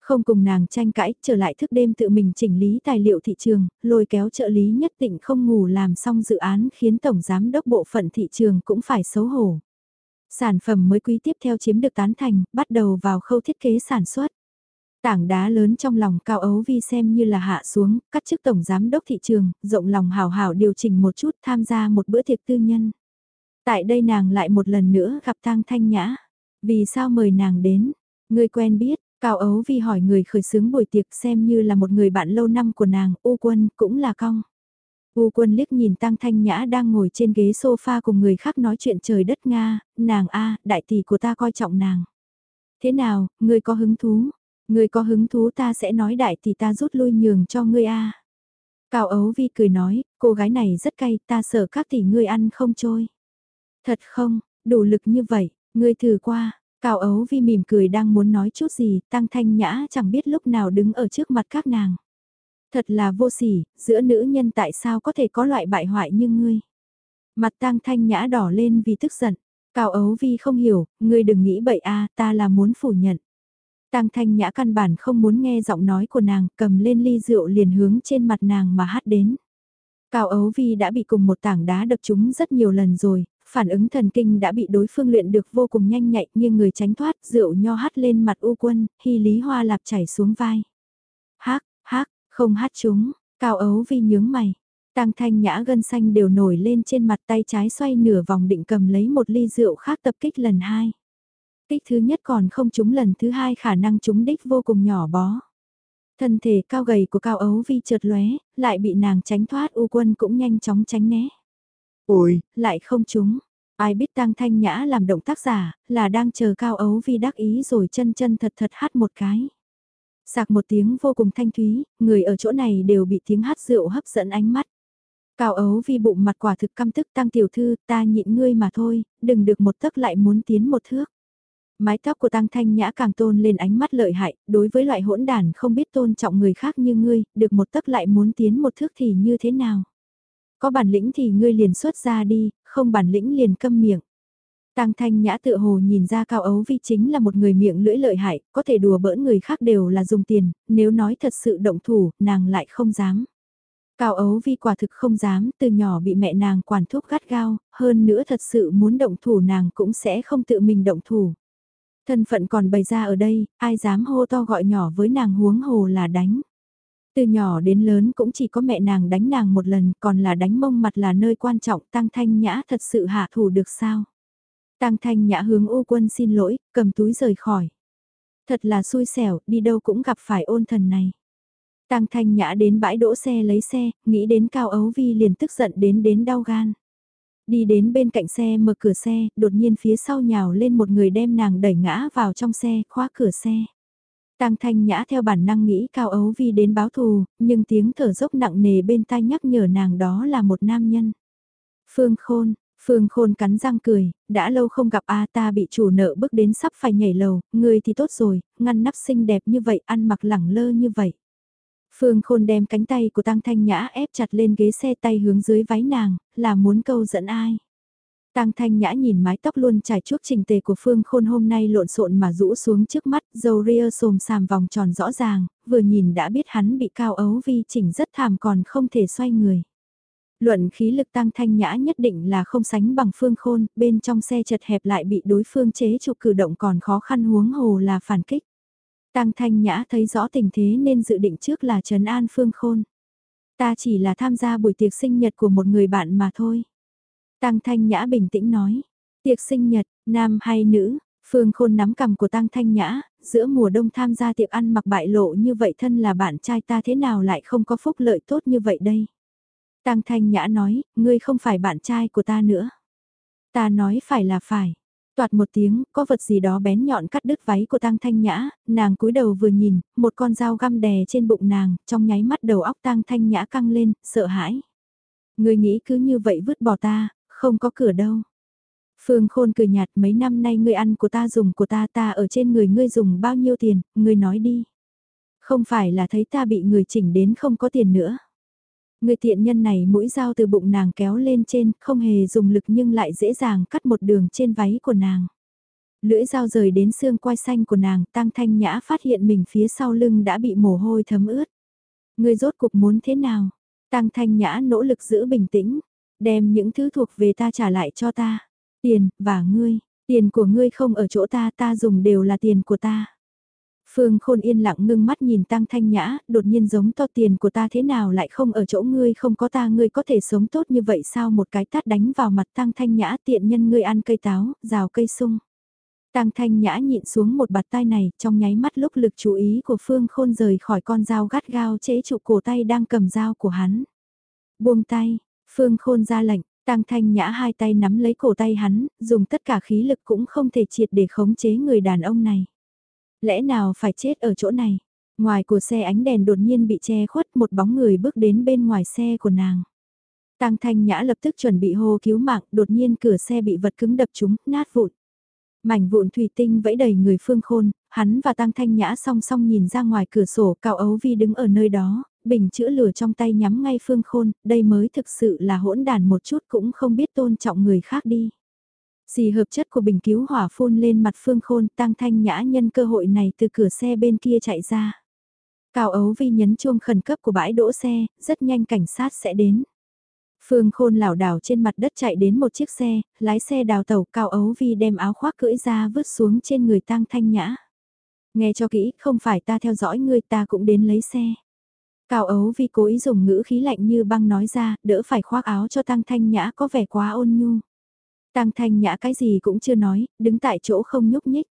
Không cùng nàng tranh cãi, trở lại thức đêm tự mình chỉnh lý tài liệu thị trường, lôi kéo trợ lý nhất định không ngủ làm xong dự án khiến Tổng Giám đốc Bộ phận thị trường cũng phải xấu hổ. Sản phẩm mới quý tiếp theo chiếm được tán thành, bắt đầu vào khâu thiết kế sản xuất. Tảng đá lớn trong lòng Cao Ấu Vi xem như là hạ xuống, cắt chức tổng giám đốc thị trường, rộng lòng hào hảo điều chỉnh một chút tham gia một bữa tiệc tư nhân. Tại đây nàng lại một lần nữa gặp Tang Thanh Nhã. Vì sao mời nàng đến? Người quen biết, Cao Ấu Vi hỏi người khởi xướng buổi tiệc xem như là một người bạn lâu năm của nàng, U Quân cũng là cong. U Quân liếc nhìn Tăng Thanh Nhã đang ngồi trên ghế sofa cùng người khác nói chuyện trời đất Nga, nàng A, đại tỷ của ta coi trọng nàng. Thế nào, người có hứng thú? Ngươi có hứng thú ta sẽ nói đại tỷ ta rút lui nhường cho ngươi a. Cao Ấu Vi cười nói, cô gái này rất cay, ta sợ các tỷ ngươi ăn không trôi. Thật không, đủ lực như vậy, ngươi thử qua. Cao Ấu Vi mỉm cười đang muốn nói chút gì, Tăng Thanh Nhã chẳng biết lúc nào đứng ở trước mặt các nàng. Thật là vô sỉ, giữa nữ nhân tại sao có thể có loại bại hoại như ngươi. Mặt Tăng Thanh Nhã đỏ lên vì tức giận. Cao Ấu Vi không hiểu, ngươi đừng nghĩ bậy a, ta là muốn phủ nhận. Tang Thanh Nhã căn bản không muốn nghe giọng nói của nàng, cầm lên ly rượu liền hướng trên mặt nàng mà hát đến. Cao Ấu Vi đã bị cùng một tảng đá đập trúng rất nhiều lần rồi, phản ứng thần kinh đã bị đối phương luyện được vô cùng nhanh nhạy nhưng người tránh thoát rượu nho hát lên mặt u quân, hy lý hoa lạp chảy xuống vai. Hát, hát, không hát chúng, Cao Ấu Vi nhướng mày. Tang Thanh Nhã gân xanh đều nổi lên trên mặt tay trái xoay nửa vòng định cầm lấy một ly rượu khác tập kích lần hai kích thứ nhất còn không trúng lần thứ hai khả năng trúng đích vô cùng nhỏ bó. Thân thể cao gầy của Cao Ấu Vi chợt lóe, lại bị nàng tránh thoát U Quân cũng nhanh chóng tránh né. Ôi, lại không trúng. Ai biết Tăng Thanh Nhã làm động tác giả, là đang chờ Cao Ấu Vi đắc ý rồi chân chân thật thật hát một cái. Sạc một tiếng vô cùng thanh thúy, người ở chỗ này đều bị tiếng hát rượu hấp dẫn ánh mắt. Cao Ấu Vi bụng mặt quả thực căm tức tăng tiểu thư, ta nhịn ngươi mà thôi, đừng được một tấc lại muốn tiến một thước. Mái tóc của Tăng Thanh Nhã càng tôn lên ánh mắt lợi hại, đối với loại hỗn đàn không biết tôn trọng người khác như ngươi, được một tấc lại muốn tiến một thước thì như thế nào? Có bản lĩnh thì ngươi liền xuất ra đi, không bản lĩnh liền câm miệng. Tăng Thanh Nhã tự hồ nhìn ra Cao Ấu Vi chính là một người miệng lưỡi lợi hại, có thể đùa bỡn người khác đều là dùng tiền, nếu nói thật sự động thủ, nàng lại không dám. Cao Ấu Vi quả thực không dám, từ nhỏ bị mẹ nàng quản thúc gắt gao, hơn nữa thật sự muốn động thủ nàng cũng sẽ không tự mình động thủ. Thân phận còn bày ra ở đây, ai dám hô to gọi nhỏ với nàng huống hồ là đánh. Từ nhỏ đến lớn cũng chỉ có mẹ nàng đánh nàng một lần, còn là đánh mông mặt là nơi quan trọng, Tăng Thanh Nhã thật sự hạ thủ được sao? Tăng Thanh Nhã hướng U Quân xin lỗi, cầm túi rời khỏi. Thật là xui xẻo, đi đâu cũng gặp phải ôn thần này. Tăng Thanh Nhã đến bãi đỗ xe lấy xe, nghĩ đến Cao Ấu Vi liền tức giận đến đến đau gan. Đi đến bên cạnh xe mở cửa xe, đột nhiên phía sau nhào lên một người đem nàng đẩy ngã vào trong xe, khóa cửa xe. Tăng Thanh Nhã theo bản năng nghĩ Cao Ấu Vi đến báo thù, nhưng tiếng thở dốc nặng nề bên tai nhắc nhở nàng đó là một nam nhân. Phương Khôn, Phương Khôn cắn răng cười, đã lâu không gặp a ta bị chủ nợ bước đến sắp phải nhảy lầu, người thì tốt rồi, ngăn nắp xinh đẹp như vậy, ăn mặc lẳng lơ như vậy. Phương Khôn đem cánh tay của Tăng Thanh Nhã ép chặt lên ghế xe tay hướng dưới váy nàng, là muốn câu dẫn ai. Tăng Thanh Nhã nhìn mái tóc luôn trải chuốc trình tề của Phương Khôn hôm nay lộn xộn mà rũ xuống trước mắt, dầu ria xồm xàm vòng tròn rõ ràng, vừa nhìn đã biết hắn bị cao ấu vi chỉnh rất thảm còn không thể xoay người. Luận khí lực Tăng Thanh Nhã nhất định là không sánh bằng Phương Khôn, bên trong xe chật hẹp lại bị đối phương chế trục cử động còn khó khăn huống hồ là phản kích. Tăng Thanh Nhã thấy rõ tình thế nên dự định trước là Trấn An Phương Khôn. Ta chỉ là tham gia buổi tiệc sinh nhật của một người bạn mà thôi. Tăng Thanh Nhã bình tĩnh nói. Tiệc sinh nhật, nam hay nữ, Phương Khôn nắm cầm của Tăng Thanh Nhã, giữa mùa đông tham gia tiệc ăn mặc bại lộ như vậy thân là bạn trai ta thế nào lại không có phúc lợi tốt như vậy đây. Tăng Thanh Nhã nói, ngươi không phải bạn trai của ta nữa. Ta nói phải là phải. Toạt một tiếng, có vật gì đó bén nhọn cắt đứt váy của Tăng Thanh Nhã, nàng cúi đầu vừa nhìn, một con dao găm đè trên bụng nàng, trong nháy mắt đầu óc Tăng Thanh Nhã căng lên, sợ hãi. Ngươi nghĩ cứ như vậy vứt bỏ ta, không có cửa đâu. Phương Khôn cười nhạt mấy năm nay ngươi ăn của ta dùng của ta ta ở trên người ngươi dùng bao nhiêu tiền, ngươi nói đi. Không phải là thấy ta bị người chỉnh đến không có tiền nữa. Người tiện nhân này mũi dao từ bụng nàng kéo lên trên, không hề dùng lực nhưng lại dễ dàng cắt một đường trên váy của nàng. Lưỡi dao rời đến xương quai xanh của nàng, tăng thanh nhã phát hiện mình phía sau lưng đã bị mồ hôi thấm ướt. Người rốt cuộc muốn thế nào? Tăng thanh nhã nỗ lực giữ bình tĩnh, đem những thứ thuộc về ta trả lại cho ta. Tiền, và ngươi, tiền của ngươi không ở chỗ ta, ta dùng đều là tiền của ta. Phương Khôn yên lặng ngưng mắt nhìn Tăng Thanh Nhã, đột nhiên giống to tiền của ta thế nào lại không ở chỗ ngươi không có ta ngươi có thể sống tốt như vậy sao một cái tát đánh vào mặt Tăng Thanh Nhã tiện nhân ngươi ăn cây táo, rào cây sung. Tăng Thanh Nhã nhịn xuống một bạt tay này trong nháy mắt lúc lực chú ý của Phương Khôn rời khỏi con dao gắt gao chế trụ cổ tay đang cầm dao của hắn. Buông tay, Phương Khôn ra lệnh, Tăng Thanh Nhã hai tay nắm lấy cổ tay hắn, dùng tất cả khí lực cũng không thể triệt để khống chế người đàn ông này. Lẽ nào phải chết ở chỗ này? Ngoài của xe ánh đèn đột nhiên bị che khuất một bóng người bước đến bên ngoài xe của nàng. Tăng Thanh Nhã lập tức chuẩn bị hô cứu mạng, đột nhiên cửa xe bị vật cứng đập trúng, nát vụn. Mảnh vụn thủy tinh vẫy đầy người phương khôn, hắn và Tăng Thanh Nhã song song nhìn ra ngoài cửa sổ, Cao Ấu Vi đứng ở nơi đó, bình chữa lửa trong tay nhắm ngay phương khôn, đây mới thực sự là hỗn đàn một chút cũng không biết tôn trọng người khác đi. Xì hợp chất của bình cứu hỏa phun lên mặt phương khôn tăng thanh nhã nhân cơ hội này từ cửa xe bên kia chạy ra. Cao ấu vi nhấn chuông khẩn cấp của bãi đỗ xe, rất nhanh cảnh sát sẽ đến. Phương khôn lảo đảo trên mặt đất chạy đến một chiếc xe, lái xe đào tàu cao ấu vi đem áo khoác cưỡi ra vứt xuống trên người tăng thanh nhã. Nghe cho kỹ, không phải ta theo dõi ngươi ta cũng đến lấy xe. Cao ấu vi cố ý dùng ngữ khí lạnh như băng nói ra, đỡ phải khoác áo cho tăng thanh nhã có vẻ quá ôn nhu. Tăng thanh nhã cái gì cũng chưa nói, đứng tại chỗ không nhúc nhích.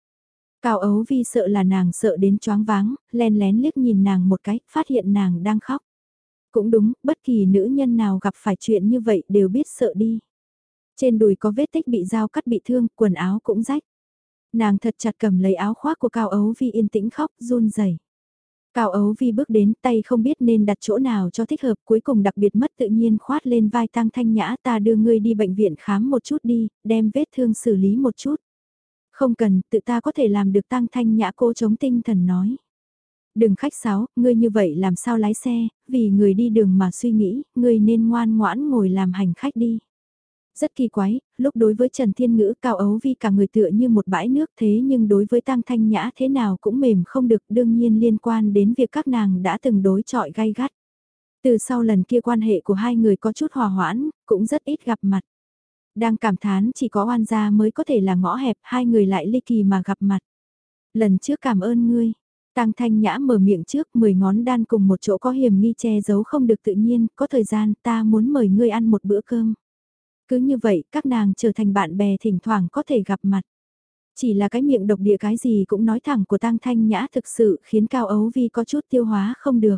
Cao ấu vi sợ là nàng sợ đến choáng váng, len lén liếc nhìn nàng một cái, phát hiện nàng đang khóc. Cũng đúng, bất kỳ nữ nhân nào gặp phải chuyện như vậy đều biết sợ đi. Trên đùi có vết tích bị dao cắt bị thương, quần áo cũng rách. Nàng thật chặt cầm lấy áo khoác của Cao Ấu Vi yên tĩnh khóc, run rẩy. Cao ấu vi bước đến tay không biết nên đặt chỗ nào cho thích hợp cuối cùng đặc biệt mất tự nhiên khoát lên vai tăng thanh nhã ta đưa ngươi đi bệnh viện khám một chút đi, đem vết thương xử lý một chút. Không cần, tự ta có thể làm được tăng thanh nhã cô chống tinh thần nói. Đừng khách sáo, ngươi như vậy làm sao lái xe, vì người đi đường mà suy nghĩ, ngươi nên ngoan ngoãn ngồi làm hành khách đi. Rất kỳ quái, lúc đối với Trần Thiên Ngữ cao ấu vi cả người tựa như một bãi nước thế nhưng đối với Tăng Thanh Nhã thế nào cũng mềm không được đương nhiên liên quan đến việc các nàng đã từng đối chọi gay gắt. Từ sau lần kia quan hệ của hai người có chút hòa hoãn, cũng rất ít gặp mặt. Đang cảm thán chỉ có oan gia mới có thể là ngõ hẹp hai người lại ly kỳ mà gặp mặt. Lần trước cảm ơn ngươi, Tăng Thanh Nhã mở miệng trước, mười ngón đan cùng một chỗ có hiểm nghi che giấu không được tự nhiên, có thời gian ta muốn mời ngươi ăn một bữa cơm. Cứ như vậy, các nàng trở thành bạn bè thỉnh thoảng có thể gặp mặt. Chỉ là cái miệng độc địa cái gì cũng nói thẳng của Tăng Thanh Nhã thực sự khiến Cao Ấu Vi có chút tiêu hóa không được.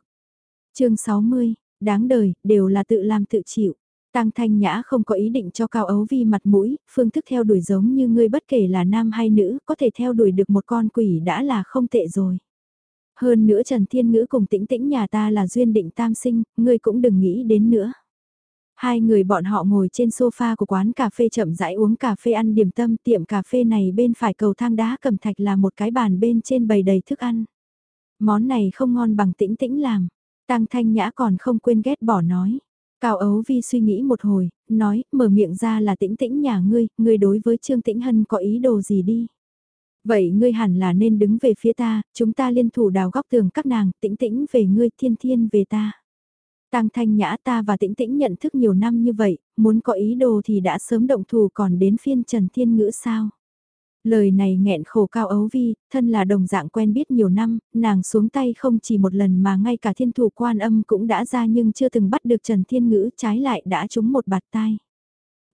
chương 60, đáng đời, đều là tự làm tự chịu. Tăng Thanh Nhã không có ý định cho Cao Ấu Vi mặt mũi, phương thức theo đuổi giống như ngươi bất kể là nam hay nữ, có thể theo đuổi được một con quỷ đã là không tệ rồi. Hơn nữa Trần Thiên Ngữ cùng tĩnh tĩnh nhà ta là duyên định tam sinh, ngươi cũng đừng nghĩ đến nữa. Hai người bọn họ ngồi trên sofa của quán cà phê chậm rãi uống cà phê ăn điểm tâm tiệm cà phê này bên phải cầu thang đá cầm thạch là một cái bàn bên trên bầy đầy thức ăn. Món này không ngon bằng tĩnh tĩnh làm. Tăng thanh nhã còn không quên ghét bỏ nói. Cao ấu vi suy nghĩ một hồi, nói, mở miệng ra là tĩnh tĩnh nhà ngươi, ngươi đối với Trương Tĩnh Hân có ý đồ gì đi. Vậy ngươi hẳn là nên đứng về phía ta, chúng ta liên thủ đào góc tường các nàng, tĩnh tĩnh về ngươi, thiên thiên về ta. Tăng thanh nhã ta và tĩnh tĩnh nhận thức nhiều năm như vậy, muốn có ý đồ thì đã sớm động thủ còn đến phiên Trần Thiên Ngữ sao. Lời này nghẹn khổ cao ấu vi, thân là đồng dạng quen biết nhiều năm, nàng xuống tay không chỉ một lần mà ngay cả thiên thủ quan âm cũng đã ra nhưng chưa từng bắt được Trần Thiên Ngữ trái lại đã trúng một bạt tai.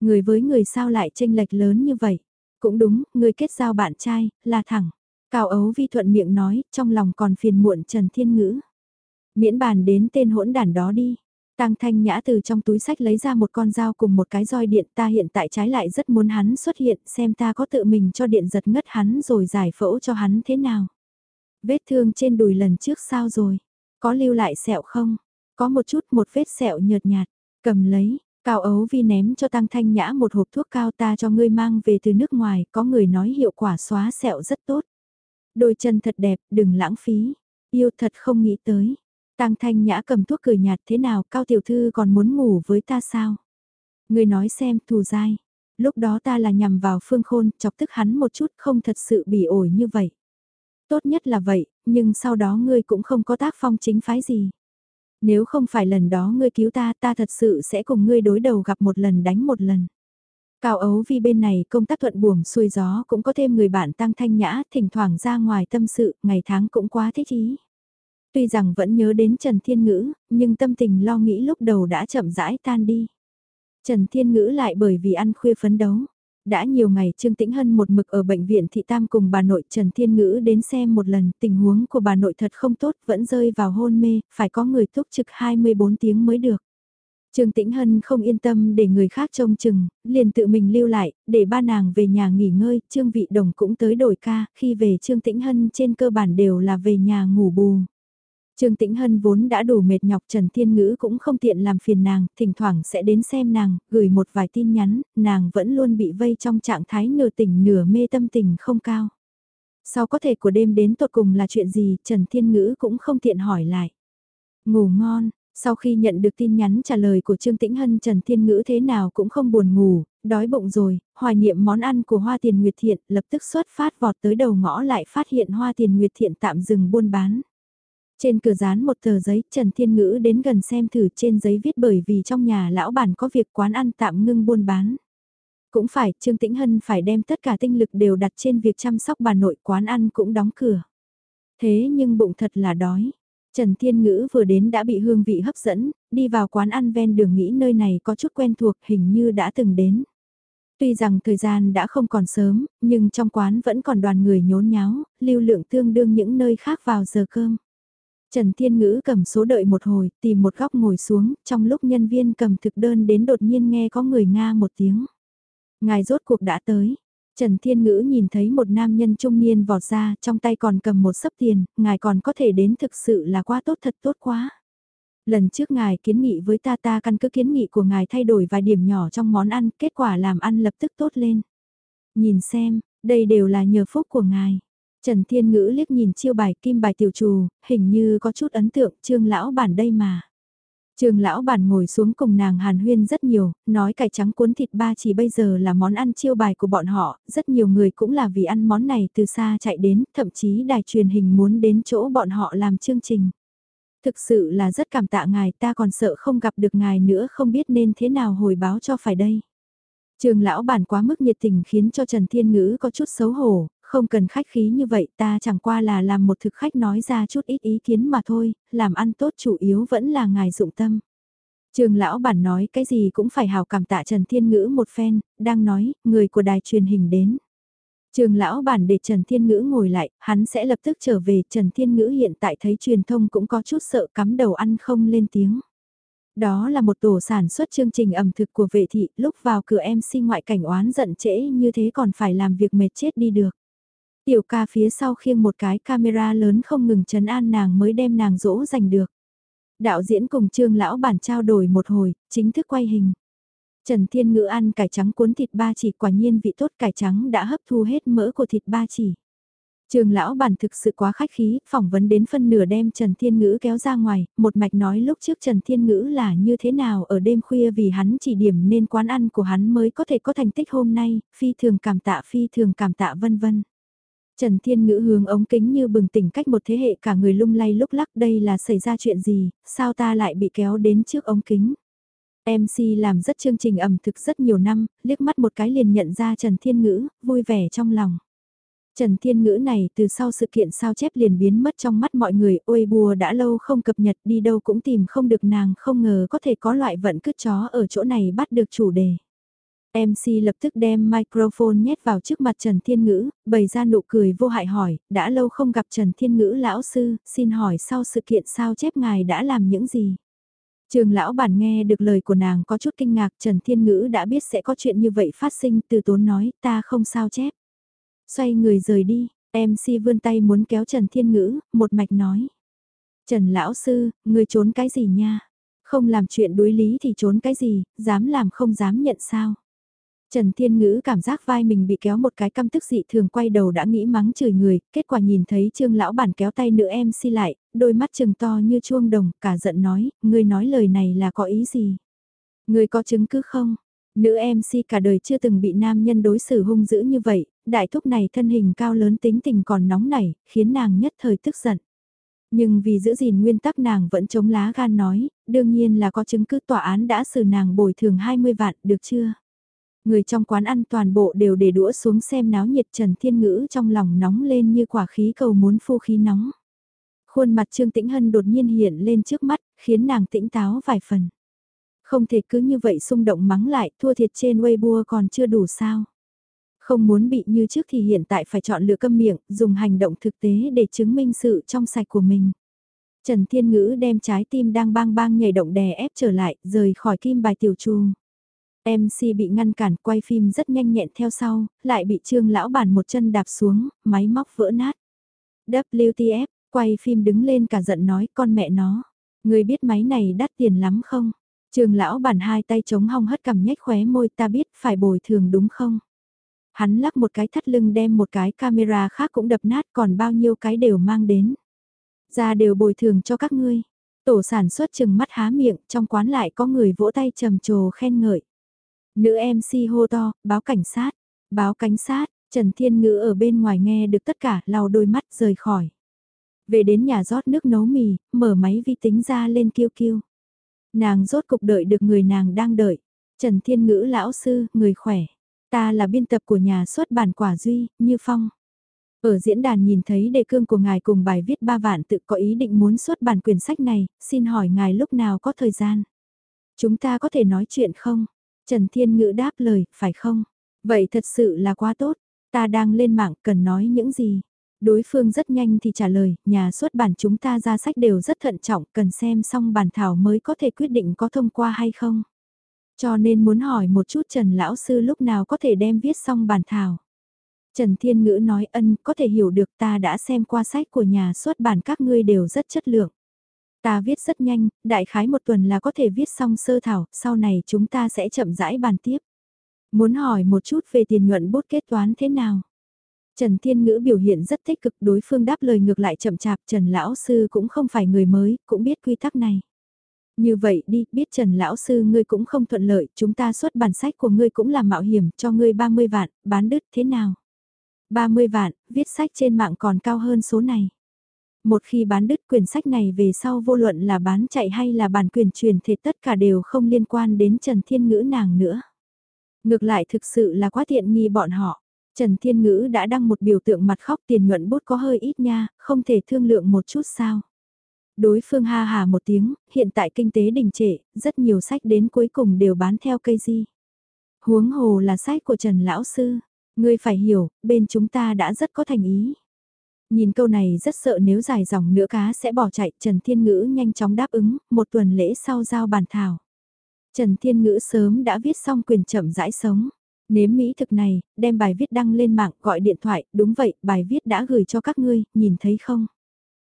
Người với người sao lại tranh lệch lớn như vậy? Cũng đúng, người kết giao bạn trai, là thẳng. Cao ấu vi thuận miệng nói, trong lòng còn phiền muộn Trần Thiên Ngữ. Miễn bàn đến tên hỗn đản đó đi. Tăng Thanh Nhã từ trong túi sách lấy ra một con dao cùng một cái roi điện ta hiện tại trái lại rất muốn hắn xuất hiện xem ta có tự mình cho điện giật ngất hắn rồi giải phẫu cho hắn thế nào. Vết thương trên đùi lần trước sao rồi? Có lưu lại sẹo không? Có một chút một vết sẹo nhợt nhạt, cầm lấy, Cao ấu vi ném cho Tăng Thanh Nhã một hộp thuốc cao ta cho ngươi mang về từ nước ngoài, có người nói hiệu quả xóa sẹo rất tốt. Đôi chân thật đẹp, đừng lãng phí. Yêu thật không nghĩ tới. Tăng Thanh Nhã cầm thuốc cười nhạt thế nào, Cao Tiểu Thư còn muốn ngủ với ta sao? Ngươi nói xem, thù dai. Lúc đó ta là nhằm vào phương khôn, chọc tức hắn một chút, không thật sự bị ổi như vậy. Tốt nhất là vậy, nhưng sau đó ngươi cũng không có tác phong chính phái gì. Nếu không phải lần đó ngươi cứu ta, ta thật sự sẽ cùng ngươi đối đầu gặp một lần đánh một lần. Cao ấu vì bên này công tác thuận buồm xuôi gió cũng có thêm người bạn tăng thanh nhã, thỉnh thoảng ra ngoài tâm sự, ngày tháng cũng quá thích ý. Tuy rằng vẫn nhớ đến Trần Thiên Ngữ, nhưng tâm tình lo nghĩ lúc đầu đã chậm rãi tan đi. Trần Thiên Ngữ lại bởi vì ăn khuya phấn đấu, đã nhiều ngày Trương Tĩnh Hân một mực ở bệnh viện Thị Tam cùng bà nội Trần Thiên Ngữ đến xem một lần, tình huống của bà nội thật không tốt, vẫn rơi vào hôn mê, phải có người túc trực 24 tiếng mới được. Trương Tĩnh Hân không yên tâm để người khác trông chừng, liền tự mình lưu lại, để ba nàng về nhà nghỉ ngơi, Trương Vị Đồng cũng tới đổi ca, khi về Trương Tĩnh Hân trên cơ bản đều là về nhà ngủ bù. Trương Tĩnh Hân vốn đã đủ mệt nhọc Trần Thiên Ngữ cũng không tiện làm phiền nàng, thỉnh thoảng sẽ đến xem nàng, gửi một vài tin nhắn, nàng vẫn luôn bị vây trong trạng thái nửa tỉnh nửa mê tâm tình không cao. Sau có thể của đêm đến tột cùng là chuyện gì, Trần Thiên Ngữ cũng không tiện hỏi lại. Ngủ ngon, sau khi nhận được tin nhắn trả lời của Trương Tĩnh Hân Trần Thiên Ngữ thế nào cũng không buồn ngủ, đói bụng rồi, hoài niệm món ăn của Hoa Tiền Nguyệt Thiện lập tức xuất phát vọt tới đầu ngõ lại phát hiện Hoa Tiền Nguyệt Thiện tạm dừng buôn bán. Trên cửa dán một tờ giấy, Trần Thiên Ngữ đến gần xem thử trên giấy viết bởi vì trong nhà lão bản có việc quán ăn tạm ngưng buôn bán. Cũng phải, Trương Tĩnh Hân phải đem tất cả tinh lực đều đặt trên việc chăm sóc bà nội quán ăn cũng đóng cửa. Thế nhưng bụng thật là đói. Trần Thiên Ngữ vừa đến đã bị hương vị hấp dẫn, đi vào quán ăn ven đường nghĩ nơi này có chút quen thuộc hình như đã từng đến. Tuy rằng thời gian đã không còn sớm, nhưng trong quán vẫn còn đoàn người nhốn nháo, lưu lượng tương đương những nơi khác vào giờ cơm. Trần Thiên Ngữ cầm số đợi một hồi, tìm một góc ngồi xuống, trong lúc nhân viên cầm thực đơn đến đột nhiên nghe có người Nga một tiếng. Ngài rốt cuộc đã tới. Trần Thiên Ngữ nhìn thấy một nam nhân trung niên vọt ra, trong tay còn cầm một sấp tiền, ngài còn có thể đến thực sự là quá tốt thật tốt quá. Lần trước ngài kiến nghị với ta ta căn cứ kiến nghị của ngài thay đổi vài điểm nhỏ trong món ăn, kết quả làm ăn lập tức tốt lên. Nhìn xem, đây đều là nhờ phúc của ngài. Trần Thiên Ngữ liếc nhìn chiêu bài kim bài tiểu trù, hình như có chút ấn tượng trương lão bản đây mà. trường lão bản ngồi xuống cùng nàng hàn huyên rất nhiều, nói cải trắng cuốn thịt ba chỉ bây giờ là món ăn chiêu bài của bọn họ, rất nhiều người cũng là vì ăn món này từ xa chạy đến, thậm chí đài truyền hình muốn đến chỗ bọn họ làm chương trình. Thực sự là rất cảm tạ ngài ta còn sợ không gặp được ngài nữa không biết nên thế nào hồi báo cho phải đây. Trường lão bản quá mức nhiệt tình khiến cho Trần Thiên Ngữ có chút xấu hổ, không cần khách khí như vậy ta chẳng qua là làm một thực khách nói ra chút ít ý kiến mà thôi, làm ăn tốt chủ yếu vẫn là ngài dụng tâm. Trường lão bản nói cái gì cũng phải hào cảm tạ Trần Thiên Ngữ một phen, đang nói, người của đài truyền hình đến. Trường lão bản để Trần Thiên Ngữ ngồi lại, hắn sẽ lập tức trở về, Trần Thiên Ngữ hiện tại thấy truyền thông cũng có chút sợ cắm đầu ăn không lên tiếng. Đó là một tổ sản xuất chương trình ẩm thực của vệ thị, lúc vào cửa MC ngoại cảnh oán giận trễ như thế còn phải làm việc mệt chết đi được. Tiểu ca phía sau khiêng một cái camera lớn không ngừng chấn an nàng mới đem nàng dỗ giành được. Đạo diễn cùng trương lão bản trao đổi một hồi, chính thức quay hình. Trần Thiên Ngữ ăn cải trắng cuốn thịt ba chỉ quả nhiên vị tốt cải trắng đã hấp thu hết mỡ của thịt ba chỉ. Trường lão bản thực sự quá khách khí, phỏng vấn đến phân nửa đêm Trần Thiên Ngữ kéo ra ngoài, một mạch nói lúc trước Trần Thiên Ngữ là như thế nào ở đêm khuya vì hắn chỉ điểm nên quán ăn của hắn mới có thể có thành tích hôm nay, phi thường cảm tạ phi thường cảm tạ vân vân. Trần Thiên Ngữ hướng ống kính như bừng tỉnh cách một thế hệ cả người lung lay lúc lắc đây là xảy ra chuyện gì, sao ta lại bị kéo đến trước ống kính. MC làm rất chương trình ẩm thực rất nhiều năm, liếc mắt một cái liền nhận ra Trần Thiên Ngữ, vui vẻ trong lòng. Trần Thiên Ngữ này từ sau sự kiện sao chép liền biến mất trong mắt mọi người, ôi bùa đã lâu không cập nhật đi đâu cũng tìm không được nàng, không ngờ có thể có loại vận cứt chó ở chỗ này bắt được chủ đề. MC lập tức đem microphone nhét vào trước mặt Trần Thiên Ngữ, bày ra nụ cười vô hại hỏi, đã lâu không gặp Trần Thiên Ngữ lão sư, xin hỏi sau sự kiện sao chép ngài đã làm những gì? Trường lão bản nghe được lời của nàng có chút kinh ngạc Trần Thiên Ngữ đã biết sẽ có chuyện như vậy phát sinh từ tốn nói ta không sao chép. Xoay người rời đi, MC vươn tay muốn kéo Trần Thiên Ngữ, một mạch nói. Trần Lão Sư, người trốn cái gì nha? Không làm chuyện đối lý thì trốn cái gì, dám làm không dám nhận sao? Trần Thiên Ngữ cảm giác vai mình bị kéo một cái căm tức dị thường quay đầu đã nghĩ mắng chửi người, kết quả nhìn thấy trương lão bản kéo tay nữ em si lại, đôi mắt trừng to như chuông đồng, cả giận nói, ngươi nói lời này là có ý gì? Ngươi có chứng cứ không? Nữ MC cả đời chưa từng bị nam nhân đối xử hung dữ như vậy, đại thúc này thân hình cao lớn tính tình còn nóng nảy, khiến nàng nhất thời tức giận. Nhưng vì giữ gìn nguyên tắc nàng vẫn chống lá gan nói, đương nhiên là có chứng cứ tòa án đã xử nàng bồi thường 20 vạn, được chưa? Người trong quán ăn toàn bộ đều để đũa xuống xem náo nhiệt Trần Thiên Ngữ trong lòng nóng lên như quả khí cầu muốn phu khí nóng. Khuôn mặt Trương Tĩnh Hân đột nhiên hiện lên trước mắt, khiến nàng tĩnh táo vài phần. Không thể cứ như vậy xung động mắng lại, thua thiệt trên Weibo còn chưa đủ sao. Không muốn bị như trước thì hiện tại phải chọn lựa câm miệng, dùng hành động thực tế để chứng minh sự trong sạch của mình. Trần Thiên Ngữ đem trái tim đang bang bang nhảy động đè ép trở lại, rời khỏi kim bài tiểu trù. MC bị ngăn cản quay phim rất nhanh nhẹn theo sau, lại bị trương lão bản một chân đạp xuống, máy móc vỡ nát. WTF, quay phim đứng lên cả giận nói con mẹ nó. Người biết máy này đắt tiền lắm không? Trương lão bản hai tay chống hong hất cầm nhếch khóe môi ta biết phải bồi thường đúng không? Hắn lắc một cái thắt lưng đem một cái camera khác cũng đập nát còn bao nhiêu cái đều mang đến. Ra đều bồi thường cho các ngươi. Tổ sản xuất chừng mắt há miệng, trong quán lại có người vỗ tay trầm trồ khen ngợi. Nữ MC hô to, báo cảnh sát, báo cảnh sát, Trần Thiên Ngữ ở bên ngoài nghe được tất cả, lau đôi mắt rời khỏi. Về đến nhà rót nước nấu mì, mở máy vi tính ra lên kêu kêu. Nàng rốt cục đợi được người nàng đang đợi. Trần Thiên Ngữ lão sư, người khỏe. Ta là biên tập của nhà xuất bản quả duy, Như Phong. Ở diễn đàn nhìn thấy đề cương của ngài cùng bài viết ba vạn tự có ý định muốn xuất bản quyển sách này, xin hỏi ngài lúc nào có thời gian. Chúng ta có thể nói chuyện không? Trần Thiên Ngữ đáp lời, phải không? Vậy thật sự là quá tốt, ta đang lên mạng cần nói những gì? Đối phương rất nhanh thì trả lời, nhà xuất bản chúng ta ra sách đều rất thận trọng, cần xem xong bản thảo mới có thể quyết định có thông qua hay không. Cho nên muốn hỏi một chút Trần Lão Sư lúc nào có thể đem viết xong bản thảo. Trần Thiên Ngữ nói ân có thể hiểu được ta đã xem qua sách của nhà xuất bản các ngươi đều rất chất lượng. Ta viết rất nhanh, đại khái một tuần là có thể viết xong sơ thảo, sau này chúng ta sẽ chậm rãi bàn tiếp. Muốn hỏi một chút về tiền nhuận bút kết toán thế nào? Trần Thiên Ngữ biểu hiện rất tích cực đối phương đáp lời ngược lại chậm chạp Trần Lão Sư cũng không phải người mới, cũng biết quy tắc này. Như vậy đi, biết Trần Lão Sư ngươi cũng không thuận lợi, chúng ta xuất bản sách của ngươi cũng là mạo hiểm, cho ngươi 30 vạn, bán đứt thế nào? 30 vạn, viết sách trên mạng còn cao hơn số này. Một khi bán đứt quyển sách này về sau vô luận là bán chạy hay là bản quyền truyền thì tất cả đều không liên quan đến Trần Thiên Ngữ nàng nữa. Ngược lại thực sự là quá tiện nghi bọn họ. Trần Thiên Ngữ đã đăng một biểu tượng mặt khóc tiền nhuận bút có hơi ít nha, không thể thương lượng một chút sao. Đối phương ha hà một tiếng, hiện tại kinh tế đình trệ, rất nhiều sách đến cuối cùng đều bán theo cây di. Huống hồ là sách của Trần Lão Sư, ngươi phải hiểu, bên chúng ta đã rất có thành ý. Nhìn câu này rất sợ nếu dài dòng nữa cá sẽ bỏ chạy, Trần Thiên Ngữ nhanh chóng đáp ứng, một tuần lễ sau giao bàn thảo. Trần Thiên Ngữ sớm đã viết xong quyền chậm rãi sống. Nếm mỹ thực này, đem bài viết đăng lên mạng, gọi điện thoại, đúng vậy, bài viết đã gửi cho các ngươi, nhìn thấy không?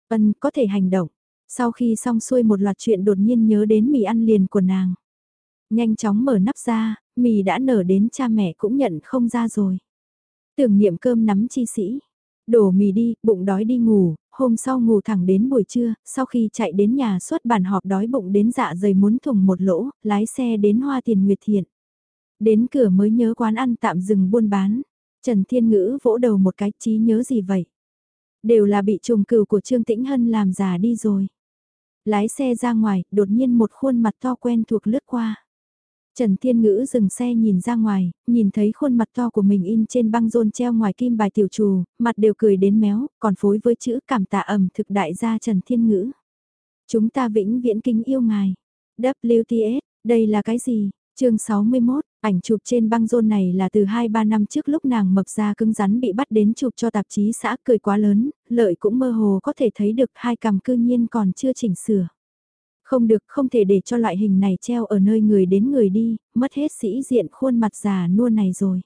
Ân, có thể hành động. Sau khi xong xuôi một loạt chuyện đột nhiên nhớ đến mì ăn liền của nàng. Nhanh chóng mở nắp ra, mì đã nở đến cha mẹ cũng nhận không ra rồi. Tưởng niệm cơm nắm chi sĩ. Đổ mì đi, bụng đói đi ngủ, hôm sau ngủ thẳng đến buổi trưa, sau khi chạy đến nhà xuất bản họp đói bụng đến dạ dày muốn thùng một lỗ, lái xe đến Hoa Tiền Nguyệt Thiện. Đến cửa mới nhớ quán ăn tạm dừng buôn bán. Trần Thiên Ngữ vỗ đầu một cái trí nhớ gì vậy? Đều là bị trùng cừu của Trương Tĩnh Hân làm già đi rồi. Lái xe ra ngoài, đột nhiên một khuôn mặt to quen thuộc lướt qua. Trần Thiên Ngữ dừng xe nhìn ra ngoài, nhìn thấy khuôn mặt to của mình in trên băng rôn treo ngoài kim bài tiểu trù, mặt đều cười đến méo, còn phối với chữ cảm tạ ẩm thực đại gia Trần Thiên Ngữ. Chúng ta vĩnh viễn kính yêu ngài. WTS, đây là cái gì? chương 61, ảnh chụp trên băng rôn này là từ 2-3 năm trước lúc nàng mập ra cứng rắn bị bắt đến chụp cho tạp chí xã cười quá lớn, lợi cũng mơ hồ có thể thấy được hai cằm cư nhiên còn chưa chỉnh sửa. Không được, không thể để cho loại hình này treo ở nơi người đến người đi, mất hết sĩ diện khuôn mặt già nua này rồi.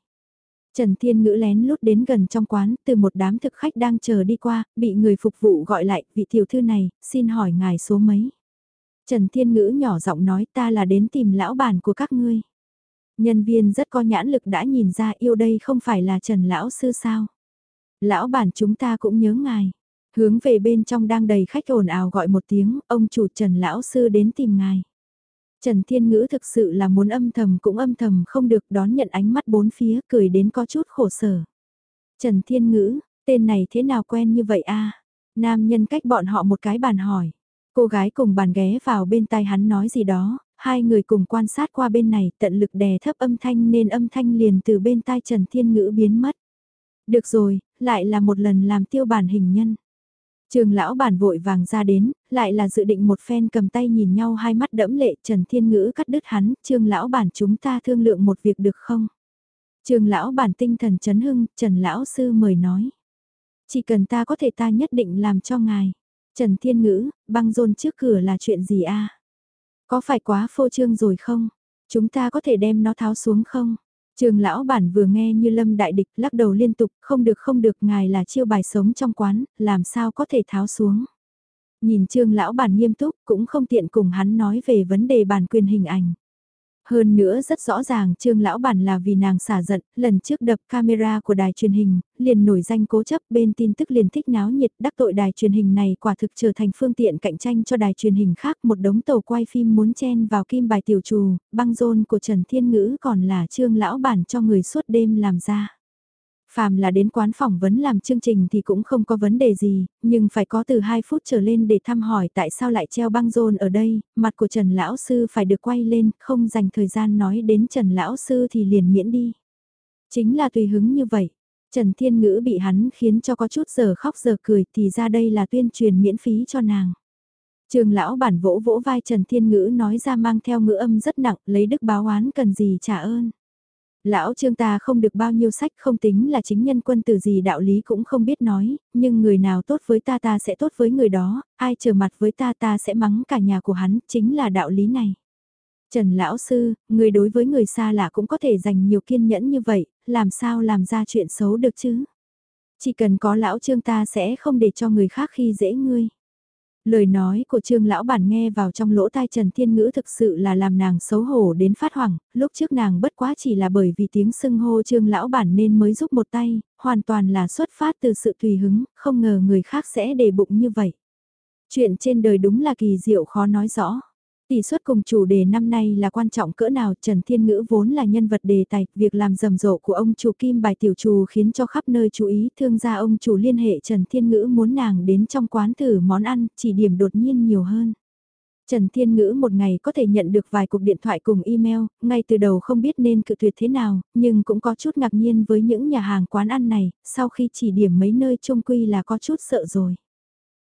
Trần Thiên Ngữ lén lút đến gần trong quán, từ một đám thực khách đang chờ đi qua, bị người phục vụ gọi lại, vị tiểu thư này, xin hỏi ngài số mấy. Trần Thiên Ngữ nhỏ giọng nói ta là đến tìm lão bản của các ngươi. Nhân viên rất có nhãn lực đã nhìn ra yêu đây không phải là Trần Lão Sư sao. Lão bản chúng ta cũng nhớ ngài. Hướng về bên trong đang đầy khách ồn ào gọi một tiếng, ông chủ Trần Lão Sư đến tìm ngài. Trần Thiên Ngữ thực sự là muốn âm thầm cũng âm thầm không được đón nhận ánh mắt bốn phía cười đến có chút khổ sở. Trần Thiên Ngữ, tên này thế nào quen như vậy a? Nam nhân cách bọn họ một cái bàn hỏi. Cô gái cùng bàn ghé vào bên tai hắn nói gì đó, hai người cùng quan sát qua bên này tận lực đè thấp âm thanh nên âm thanh liền từ bên tai Trần Thiên Ngữ biến mất. Được rồi, lại là một lần làm tiêu bản hình nhân. Trường lão bản vội vàng ra đến, lại là dự định một phen cầm tay nhìn nhau hai mắt đẫm lệ Trần Thiên Ngữ cắt đứt hắn, trường lão bản chúng ta thương lượng một việc được không? Trường lão bản tinh thần chấn hưng, Trần lão sư mời nói. Chỉ cần ta có thể ta nhất định làm cho ngài. Trần Thiên Ngữ, băng rôn trước cửa là chuyện gì a? Có phải quá phô trương rồi không? Chúng ta có thể đem nó tháo xuống không? Trường lão bản vừa nghe như lâm đại địch lắc đầu liên tục, không được không được, ngài là chiêu bài sống trong quán, làm sao có thể tháo xuống. Nhìn trương lão bản nghiêm túc, cũng không tiện cùng hắn nói về vấn đề bản quyền hình ảnh. Hơn nữa rất rõ ràng trương lão bản là vì nàng xả giận, lần trước đập camera của đài truyền hình, liền nổi danh cố chấp bên tin tức liền thích náo nhiệt đắc tội đài truyền hình này quả thực trở thành phương tiện cạnh tranh cho đài truyền hình khác một đống tàu quay phim muốn chen vào kim bài tiểu trù, băng rôn của Trần Thiên Ngữ còn là trương lão bản cho người suốt đêm làm ra. Phàm là đến quán phỏng vấn làm chương trình thì cũng không có vấn đề gì, nhưng phải có từ 2 phút trở lên để thăm hỏi tại sao lại treo băng rôn ở đây, mặt của Trần Lão Sư phải được quay lên, không dành thời gian nói đến Trần Lão Sư thì liền miễn đi. Chính là tùy hứng như vậy. Trần Thiên Ngữ bị hắn khiến cho có chút giờ khóc giờ cười thì ra đây là tuyên truyền miễn phí cho nàng. Trường lão bản vỗ vỗ vai Trần Thiên Ngữ nói ra mang theo ngữ âm rất nặng, lấy đức báo oán cần gì trả ơn. Lão trương ta không được bao nhiêu sách không tính là chính nhân quân từ gì đạo lý cũng không biết nói, nhưng người nào tốt với ta ta sẽ tốt với người đó, ai trở mặt với ta ta sẽ mắng cả nhà của hắn, chính là đạo lý này. Trần Lão Sư, người đối với người xa lạ cũng có thể dành nhiều kiên nhẫn như vậy, làm sao làm ra chuyện xấu được chứ? Chỉ cần có Lão Trương ta sẽ không để cho người khác khi dễ ngươi. Lời nói của trương lão bản nghe vào trong lỗ tai Trần Thiên Ngữ thực sự là làm nàng xấu hổ đến phát hoảng, lúc trước nàng bất quá chỉ là bởi vì tiếng sưng hô trương lão bản nên mới giúp một tay, hoàn toàn là xuất phát từ sự tùy hứng, không ngờ người khác sẽ để bụng như vậy. Chuyện trên đời đúng là kỳ diệu khó nói rõ. Tỷ suất cùng chủ đề năm nay là quan trọng cỡ nào Trần Thiên Ngữ vốn là nhân vật đề tài, việc làm rầm rộ của ông chủ Kim bài tiểu chủ khiến cho khắp nơi chú ý thương gia ông chủ liên hệ Trần Thiên Ngữ muốn nàng đến trong quán thử món ăn, chỉ điểm đột nhiên nhiều hơn. Trần Thiên Ngữ một ngày có thể nhận được vài cuộc điện thoại cùng email, ngay từ đầu không biết nên cự tuyệt thế nào, nhưng cũng có chút ngạc nhiên với những nhà hàng quán ăn này, sau khi chỉ điểm mấy nơi trung quy là có chút sợ rồi.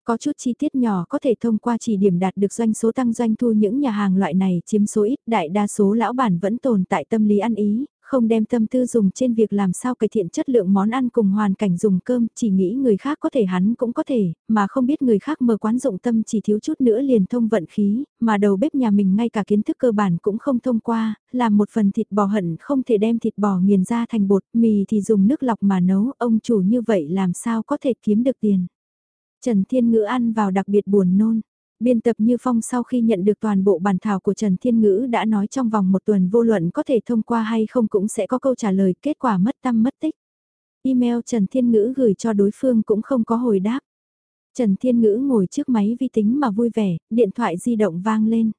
Có chút chi tiết nhỏ có thể thông qua chỉ điểm đạt được doanh số tăng doanh thu những nhà hàng loại này chiếm số ít, đại đa số lão bản vẫn tồn tại tâm lý ăn ý, không đem tâm tư dùng trên việc làm sao cải thiện chất lượng món ăn cùng hoàn cảnh dùng cơm, chỉ nghĩ người khác có thể hắn cũng có thể, mà không biết người khác mở quán dụng tâm chỉ thiếu chút nữa liền thông vận khí, mà đầu bếp nhà mình ngay cả kiến thức cơ bản cũng không thông qua, làm một phần thịt bò hận không thể đem thịt bò nghiền ra thành bột, mì thì dùng nước lọc mà nấu, ông chủ như vậy làm sao có thể kiếm được tiền. Trần Thiên Ngữ ăn vào đặc biệt buồn nôn. Biên tập Như Phong sau khi nhận được toàn bộ bản thảo của Trần Thiên Ngữ đã nói trong vòng một tuần vô luận có thể thông qua hay không cũng sẽ có câu trả lời kết quả mất tâm mất tích. Email Trần Thiên Ngữ gửi cho đối phương cũng không có hồi đáp. Trần Thiên Ngữ ngồi trước máy vi tính mà vui vẻ, điện thoại di động vang lên.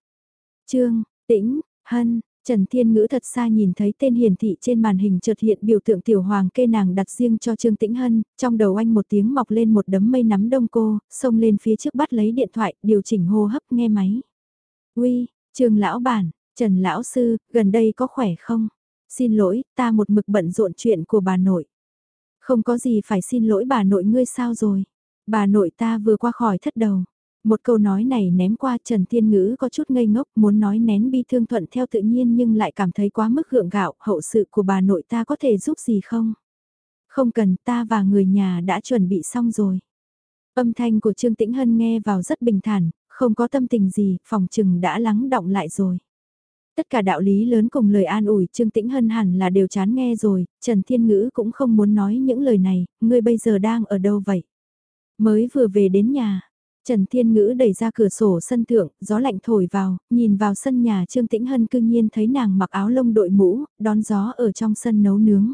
Trương, Tĩnh, Hân, Trần Thiên Ngữ thật xa nhìn thấy tên hiển thị trên màn hình chợt hiện biểu tượng tiểu hoàng kê nàng đặt riêng cho Trương Tĩnh Hân, trong đầu anh một tiếng mọc lên một đấm mây nắm đông cô, xông lên phía trước bắt lấy điện thoại, điều chỉnh hô hấp nghe máy. Uy, Trương Lão Bản, Trần Lão Sư, gần đây có khỏe không? Xin lỗi, ta một mực bận rộn chuyện của bà nội. Không có gì phải xin lỗi bà nội ngươi sao rồi? Bà nội ta vừa qua khỏi thất đầu. Một câu nói này ném qua Trần Thiên Ngữ có chút ngây ngốc muốn nói nén bi thương thuận theo tự nhiên nhưng lại cảm thấy quá mức gượng gạo hậu sự của bà nội ta có thể giúp gì không? Không cần ta và người nhà đã chuẩn bị xong rồi. Âm thanh của Trương Tĩnh Hân nghe vào rất bình thản, Không có tâm tình gì, phòng trừng đã lắng động lại rồi. Tất cả đạo lý lớn cùng lời an ủi Trương Tĩnh Hân hẳn là đều chán nghe rồi, Trần Thiên Ngữ cũng không muốn nói những lời này, ngươi bây giờ đang ở đâu vậy? Mới vừa về đến nhà, Trần Thiên Ngữ đẩy ra cửa sổ sân thượng, gió lạnh thổi vào, nhìn vào sân nhà Trương Tĩnh Hân cương nhiên thấy nàng mặc áo lông đội mũ, đón gió ở trong sân nấu nướng.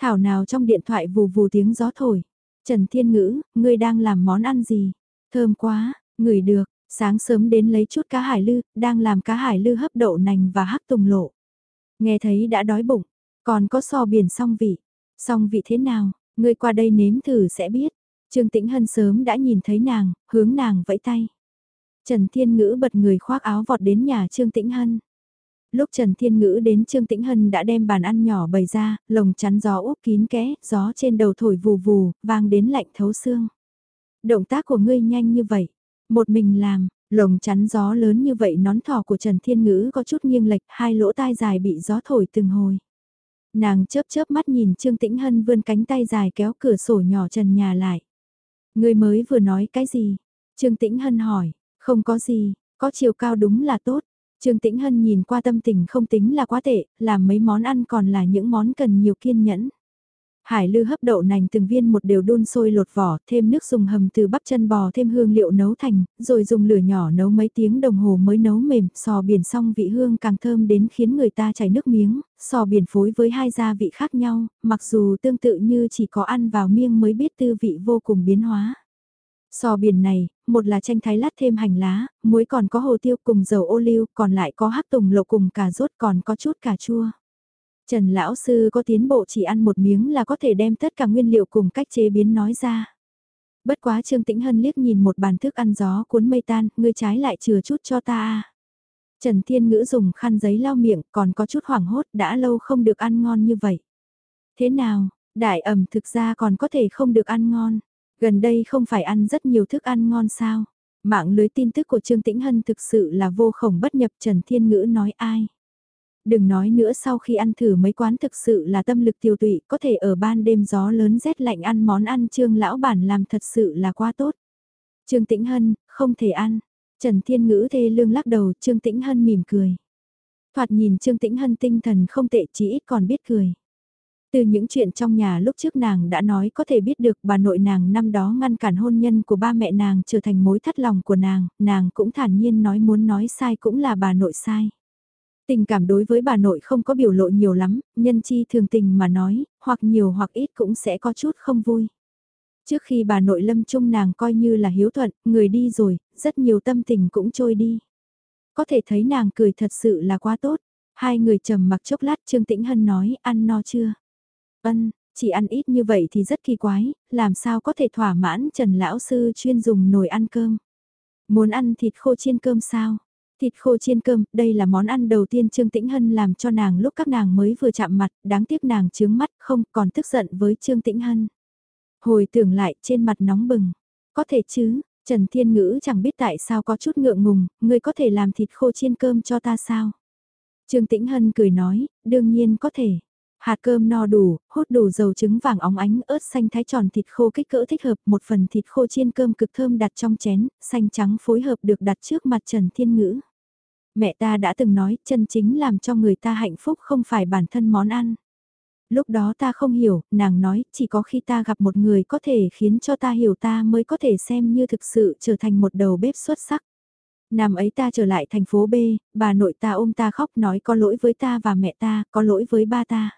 Thảo nào trong điện thoại vù vù tiếng gió thổi. Trần Thiên Ngữ, ngươi đang làm món ăn gì? Thơm quá, ngửi được, sáng sớm đến lấy chút cá hải lư, đang làm cá hải lư hấp đậu nành và hắc tùng lộ. Nghe thấy đã đói bụng, còn có so biển song vị. Song vị thế nào, ngươi qua đây nếm thử sẽ biết. Trương Tĩnh Hân sớm đã nhìn thấy nàng, hướng nàng vẫy tay. Trần Thiên Ngữ bật người khoác áo vọt đến nhà Trương Tĩnh Hân. Lúc Trần Thiên Ngữ đến Trương Tĩnh Hân đã đem bàn ăn nhỏ bày ra, lồng chắn gió úp kín kẽ, gió trên đầu thổi vù vù, vang đến lạnh thấu xương. Động tác của ngươi nhanh như vậy, một mình làm, lồng chắn gió lớn như vậy nón thỏ của Trần Thiên Ngữ có chút nghiêng lệch, hai lỗ tai dài bị gió thổi từng hồi. Nàng chớp chớp mắt nhìn Trương Tĩnh Hân vươn cánh tay dài kéo cửa sổ nhỏ trần nhà lại. Người mới vừa nói cái gì? Trương Tĩnh Hân hỏi, không có gì, có chiều cao đúng là tốt. Trương Tĩnh Hân nhìn qua tâm tình không tính là quá tệ, làm mấy món ăn còn là những món cần nhiều kiên nhẫn. Hải lư hấp đậu nành từng viên một đều đun sôi lột vỏ, thêm nước dùng hầm từ bắp chân bò thêm hương liệu nấu thành, rồi dùng lửa nhỏ nấu mấy tiếng đồng hồ mới nấu mềm, sò biển xong vị hương càng thơm đến khiến người ta chảy nước miếng, sò biển phối với hai gia vị khác nhau, mặc dù tương tự như chỉ có ăn vào miêng mới biết tư vị vô cùng biến hóa. Sò biển này, một là chanh thái lát thêm hành lá, muối còn có hồ tiêu cùng dầu ô liu, còn lại có hắc tùng lộ cùng cà rốt còn có chút cà chua. Trần Lão Sư có tiến bộ chỉ ăn một miếng là có thể đem tất cả nguyên liệu cùng cách chế biến nói ra. Bất quá Trương Tĩnh Hân liếc nhìn một bàn thức ăn gió cuốn mây tan, ngươi trái lại chừa chút cho ta Trần Thiên Ngữ dùng khăn giấy lau miệng, còn có chút hoảng hốt, đã lâu không được ăn ngon như vậy. Thế nào, đại ẩm thực ra còn có thể không được ăn ngon. Gần đây không phải ăn rất nhiều thức ăn ngon sao. Mạng lưới tin tức của Trương Tĩnh Hân thực sự là vô khổng bất nhập Trần Thiên Ngữ nói ai. Đừng nói nữa sau khi ăn thử mấy quán thực sự là tâm lực tiêu tụy, có thể ở ban đêm gió lớn rét lạnh ăn món ăn Trương Lão Bản làm thật sự là quá tốt. Trương Tĩnh Hân, không thể ăn. Trần Thiên Ngữ thê lương lắc đầu, Trương Tĩnh Hân mỉm cười. Thoạt nhìn Trương Tĩnh Hân tinh thần không tệ chỉ ít còn biết cười. Từ những chuyện trong nhà lúc trước nàng đã nói có thể biết được bà nội nàng năm đó ngăn cản hôn nhân của ba mẹ nàng trở thành mối thất lòng của nàng, nàng cũng thản nhiên nói muốn nói sai cũng là bà nội sai. Tình cảm đối với bà nội không có biểu lộ nhiều lắm, nhân chi thường tình mà nói, hoặc nhiều hoặc ít cũng sẽ có chút không vui. Trước khi bà nội lâm chung nàng coi như là hiếu thuận, người đi rồi, rất nhiều tâm tình cũng trôi đi. Có thể thấy nàng cười thật sự là quá tốt. Hai người trầm mặc chốc lát Trương Tĩnh Hân nói, ăn no chưa? Ân, chỉ ăn ít như vậy thì rất kỳ quái, làm sao có thể thỏa mãn Trần Lão Sư chuyên dùng nồi ăn cơm. Muốn ăn thịt khô chiên cơm sao? Thịt khô chiên cơm, đây là món ăn đầu tiên Trương Tĩnh Hân làm cho nàng lúc các nàng mới vừa chạm mặt, đáng tiếc nàng chướng mắt không còn tức giận với Trương Tĩnh Hân. Hồi tưởng lại trên mặt nóng bừng, có thể chứ, Trần Thiên Ngữ chẳng biết tại sao có chút ngượng ngùng, ngươi có thể làm thịt khô chiên cơm cho ta sao? Trương Tĩnh Hân cười nói, đương nhiên có thể. Hạt cơm no đủ, hút đủ dầu trứng vàng óng ánh, ớt xanh thái tròn thịt khô kích cỡ thích hợp, một phần thịt khô chiên cơm cực thơm đặt trong chén, xanh trắng phối hợp được đặt trước mặt Trần Thiên Ngữ. Mẹ ta đã từng nói, chân chính làm cho người ta hạnh phúc không phải bản thân món ăn. Lúc đó ta không hiểu, nàng nói, chỉ có khi ta gặp một người có thể khiến cho ta hiểu ta mới có thể xem như thực sự trở thành một đầu bếp xuất sắc. Năm ấy ta trở lại thành phố B, bà nội ta ôm ta khóc nói có lỗi với ta và mẹ ta, có lỗi với ba ta.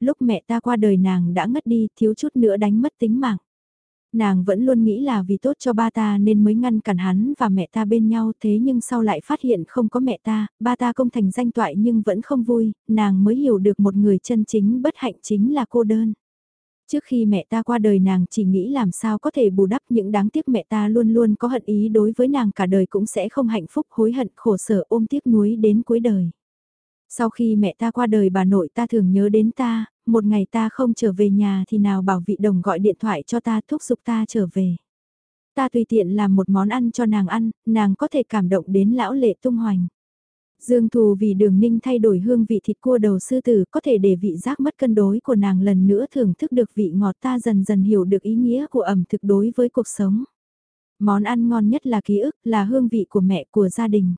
Lúc mẹ ta qua đời nàng đã ngất đi, thiếu chút nữa đánh mất tính mạng. Nàng vẫn luôn nghĩ là vì tốt cho ba ta nên mới ngăn cản hắn và mẹ ta bên nhau thế nhưng sau lại phát hiện không có mẹ ta, ba ta công thành danh toại nhưng vẫn không vui, nàng mới hiểu được một người chân chính bất hạnh chính là cô đơn. Trước khi mẹ ta qua đời nàng chỉ nghĩ làm sao có thể bù đắp những đáng tiếc mẹ ta luôn luôn có hận ý đối với nàng cả đời cũng sẽ không hạnh phúc hối hận khổ sở ôm tiếc nuối đến cuối đời. Sau khi mẹ ta qua đời bà nội ta thường nhớ đến ta, một ngày ta không trở về nhà thì nào bảo vị đồng gọi điện thoại cho ta thúc giục ta trở về. Ta tùy tiện làm một món ăn cho nàng ăn, nàng có thể cảm động đến lão lệ tung hoành. Dương thù vì đường ninh thay đổi hương vị thịt cua đầu sư tử có thể để vị giác mất cân đối của nàng lần nữa thưởng thức được vị ngọt ta dần dần hiểu được ý nghĩa của ẩm thực đối với cuộc sống. Món ăn ngon nhất là ký ức, là hương vị của mẹ của gia đình.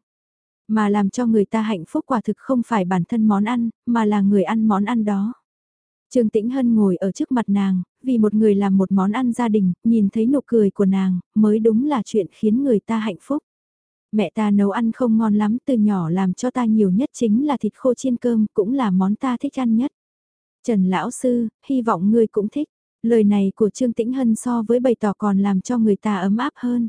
Mà làm cho người ta hạnh phúc quả thực không phải bản thân món ăn, mà là người ăn món ăn đó. Trương Tĩnh Hân ngồi ở trước mặt nàng, vì một người làm một món ăn gia đình, nhìn thấy nụ cười của nàng, mới đúng là chuyện khiến người ta hạnh phúc. Mẹ ta nấu ăn không ngon lắm, từ nhỏ làm cho ta nhiều nhất chính là thịt khô chiên cơm, cũng là món ta thích ăn nhất. Trần Lão Sư, hy vọng ngươi cũng thích. Lời này của Trương Tĩnh Hân so với bày tỏ còn làm cho người ta ấm áp hơn.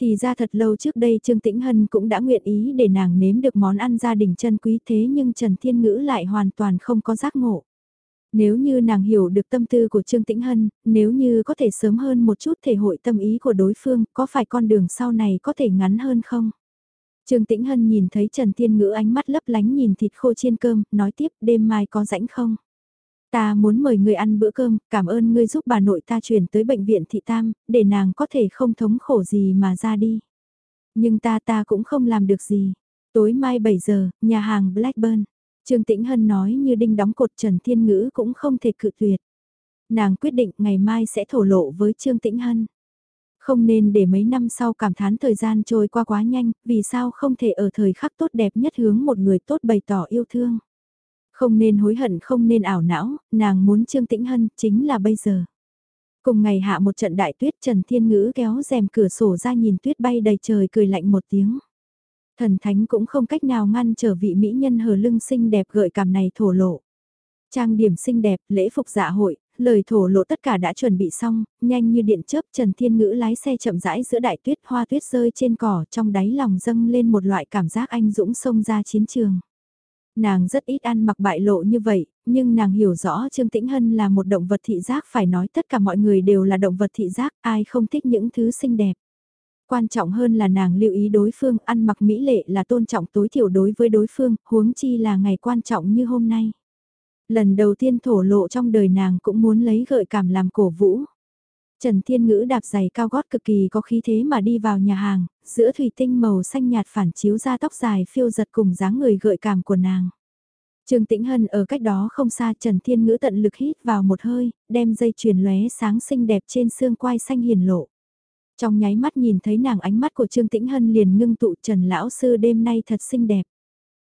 Thì ra thật lâu trước đây Trương Tĩnh Hân cũng đã nguyện ý để nàng nếm được món ăn gia đình chân quý thế nhưng Trần Thiên Ngữ lại hoàn toàn không có giác ngộ. Nếu như nàng hiểu được tâm tư của Trương Tĩnh Hân, nếu như có thể sớm hơn một chút thể hội tâm ý của đối phương, có phải con đường sau này có thể ngắn hơn không? Trương Tĩnh Hân nhìn thấy Trần Thiên Ngữ ánh mắt lấp lánh nhìn thịt khô chiên cơm, nói tiếp đêm mai có rãnh không? Ta muốn mời người ăn bữa cơm, cảm ơn ngươi giúp bà nội ta chuyển tới bệnh viện thị tam, để nàng có thể không thống khổ gì mà ra đi. Nhưng ta ta cũng không làm được gì. Tối mai 7 giờ, nhà hàng Blackburn. Trương Tĩnh Hân nói như đinh đóng cột Trần Thiên Ngữ cũng không thể cự tuyệt. Nàng quyết định ngày mai sẽ thổ lộ với Trương Tĩnh Hân. Không nên để mấy năm sau cảm thán thời gian trôi qua quá nhanh, vì sao không thể ở thời khắc tốt đẹp nhất hướng một người tốt bày tỏ yêu thương. Không nên hối hận không nên ảo não, nàng muốn Trương Tĩnh Hân chính là bây giờ. Cùng ngày hạ một trận đại tuyết Trần Thiên Ngữ kéo rèm cửa sổ ra nhìn tuyết bay đầy trời cười lạnh một tiếng. Thần thánh cũng không cách nào ngăn trở vị mỹ nhân hờ lưng xinh đẹp gợi cảm này thổ lộ. Trang điểm xinh đẹp, lễ phục dạ hội, lời thổ lộ tất cả đã chuẩn bị xong, nhanh như điện chớp Trần Thiên Ngữ lái xe chậm rãi giữa đại tuyết hoa tuyết rơi trên cỏ trong đáy lòng dâng lên một loại cảm giác anh dũng xông ra chiến trường. Nàng rất ít ăn mặc bại lộ như vậy, nhưng nàng hiểu rõ Trương Tĩnh Hân là một động vật thị giác phải nói tất cả mọi người đều là động vật thị giác, ai không thích những thứ xinh đẹp. Quan trọng hơn là nàng lưu ý đối phương ăn mặc mỹ lệ là tôn trọng tối thiểu đối với đối phương, huống chi là ngày quan trọng như hôm nay. Lần đầu tiên thổ lộ trong đời nàng cũng muốn lấy gợi cảm làm cổ vũ. Trần Thiên Ngữ đạp giày cao gót cực kỳ có khí thế mà đi vào nhà hàng, giữa thủy tinh màu xanh nhạt phản chiếu ra tóc dài phiêu giật cùng dáng người gợi cảm của nàng. Trương Tĩnh Hân ở cách đó không xa Trần Thiên Ngữ tận lực hít vào một hơi, đem dây chuyền lóe sáng xinh đẹp trên xương quai xanh hiền lộ. Trong nháy mắt nhìn thấy nàng ánh mắt của Trương Tĩnh Hân liền ngưng tụ Trần Lão Sư đêm nay thật xinh đẹp.